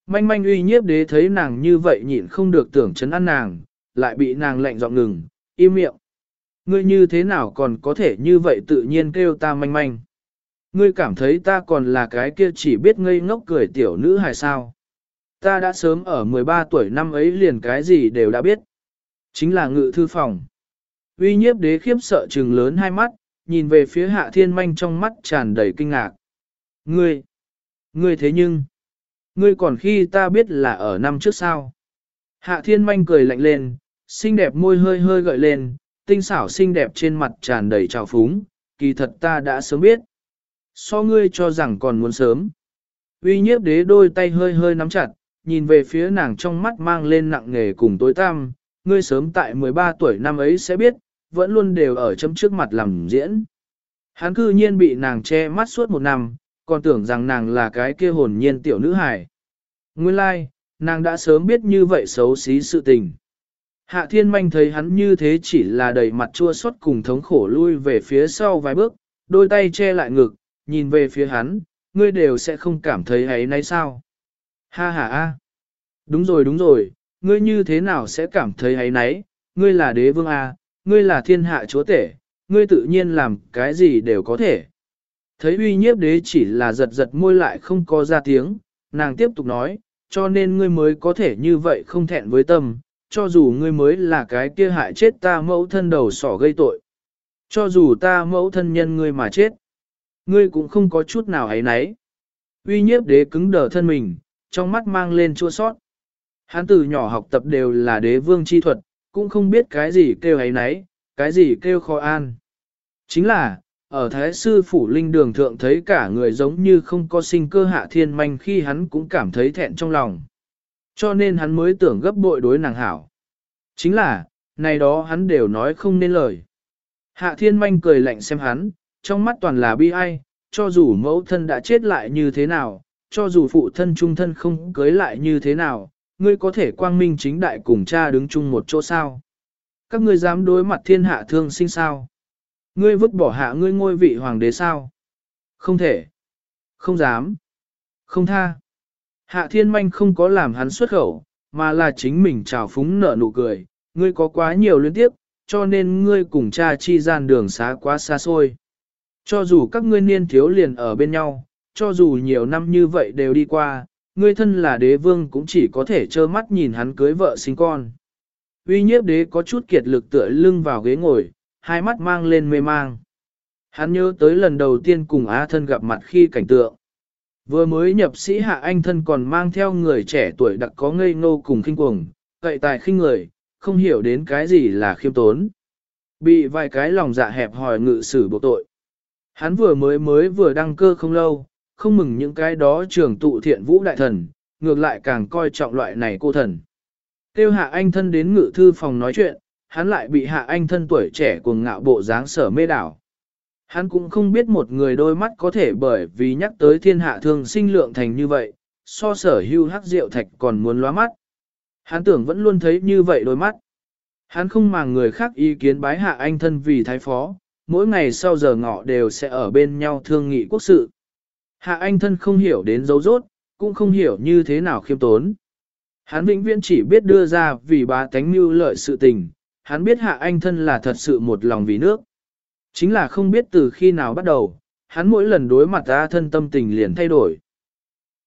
Speaker 1: Manh manh uy nhiếp đế thấy nàng như vậy nhịn không được tưởng chấn ăn nàng, lại bị nàng lạnh giọng ngừng, im miệng. Ngươi như thế nào còn có thể như vậy tự nhiên kêu ta manh manh. Ngươi cảm thấy ta còn là cái kia chỉ biết ngây ngốc cười tiểu nữ hài sao. Ta đã sớm ở 13 tuổi năm ấy liền cái gì đều đã biết. Chính là ngự thư phòng. Uy nhiếp đế khiếp sợ trừng lớn hai mắt, nhìn về phía hạ thiên manh trong mắt tràn đầy kinh ngạc. Ngươi, ngươi thế nhưng, ngươi còn khi ta biết là ở năm trước sao. Hạ thiên manh cười lạnh lên, xinh đẹp môi hơi hơi gợi lên, tinh xảo xinh đẹp trên mặt tràn đầy trào phúng, kỳ thật ta đã sớm biết. So ngươi cho rằng còn muốn sớm. Uy nhiếp đế đôi tay hơi hơi nắm chặt, nhìn về phía nàng trong mắt mang lên nặng nghề cùng tối tăm, ngươi sớm tại 13 tuổi năm ấy sẽ biết, vẫn luôn đều ở chấm trước mặt làm diễn. Hắn cư nhiên bị nàng che mắt suốt một năm, còn tưởng rằng nàng là cái kia hồn nhiên tiểu nữ hài. Nguyên lai, like, nàng đã sớm biết như vậy xấu xí sự tình. Hạ thiên manh thấy hắn như thế chỉ là đầy mặt chua xót cùng thống khổ lui về phía sau vài bước, đôi tay che lại ngực, nhìn về phía hắn, ngươi đều sẽ không cảm thấy ấy nấy sao. Ha ha a. Đúng rồi đúng rồi, ngươi như thế nào sẽ cảm thấy ấy nấy, ngươi là đế vương A, ngươi là thiên hạ chúa tể, ngươi tự nhiên làm cái gì đều có thể. Thấy uy nhiếp đế chỉ là giật giật môi lại không có ra tiếng, nàng tiếp tục nói, cho nên ngươi mới có thể như vậy không thẹn với tâm, cho dù ngươi mới là cái kia hại chết ta mẫu thân đầu sỏ gây tội. Cho dù ta mẫu thân nhân ngươi mà chết, ngươi cũng không có chút nào ấy nấy. Uy nhiếp đế cứng đờ thân mình, trong mắt mang lên chua sót. Hắn từ nhỏ học tập đều là đế vương chi thuật, cũng không biết cái gì kêu ấy nấy, cái gì kêu khó an. Chính là, ở Thái Sư Phủ Linh Đường Thượng thấy cả người giống như không có sinh cơ hạ thiên manh khi hắn cũng cảm thấy thẹn trong lòng. Cho nên hắn mới tưởng gấp bội đối nàng hảo. Chính là, này đó hắn đều nói không nên lời. Hạ thiên manh cười lạnh xem hắn, trong mắt toàn là bi ai, cho dù mẫu thân đã chết lại như thế nào, cho dù phụ thân trung thân không cưới lại như thế nào, ngươi có thể quang minh chính đại cùng cha đứng chung một chỗ sao. Các ngươi dám đối mặt thiên hạ thương sinh sao? Ngươi vứt bỏ hạ ngươi ngôi vị hoàng đế sao? Không thể. Không dám. Không tha. Hạ thiên manh không có làm hắn xuất khẩu, mà là chính mình trào phúng nở nụ cười. Ngươi có quá nhiều liên tiếp, cho nên ngươi cùng cha chi gian đường xá quá xa xôi. Cho dù các ngươi niên thiếu liền ở bên nhau, cho dù nhiều năm như vậy đều đi qua, ngươi thân là đế vương cũng chỉ có thể trơ mắt nhìn hắn cưới vợ sinh con. Uy nhiếp đế có chút kiệt lực tựa lưng vào ghế ngồi, hai mắt mang lên mê mang. Hắn nhớ tới lần đầu tiên cùng Á thân gặp mặt khi cảnh tượng. Vừa mới nhập sĩ hạ anh thân còn mang theo người trẻ tuổi đặc có ngây ngô cùng khinh cuồng, cậy tài khinh người, không hiểu đến cái gì là khiêm tốn. Bị vài cái lòng dạ hẹp hòi ngự xử buộc tội. Hắn vừa mới mới vừa đăng cơ không lâu, không mừng những cái đó trưởng tụ thiện vũ đại thần, ngược lại càng coi trọng loại này cô thần. Tiêu hạ anh thân đến ngự thư phòng nói chuyện, hắn lại bị hạ anh thân tuổi trẻ cuồng ngạo bộ dáng sở mê đảo. Hắn cũng không biết một người đôi mắt có thể bởi vì nhắc tới thiên hạ thương sinh lượng thành như vậy, so sở hưu hắc rượu thạch còn muốn lóa mắt. Hắn tưởng vẫn luôn thấy như vậy đôi mắt. Hắn không màng người khác ý kiến bái hạ anh thân vì thái phó, mỗi ngày sau giờ ngọ đều sẽ ở bên nhau thương nghị quốc sự. Hạ anh thân không hiểu đến dấu rốt, cũng không hiểu như thế nào khiêm tốn. Hắn vĩnh viễn chỉ biết đưa ra vì bá tánh mưu lợi sự tình, hắn biết hạ anh thân là thật sự một lòng vì nước. Chính là không biết từ khi nào bắt đầu, hắn mỗi lần đối mặt ra thân tâm tình liền thay đổi.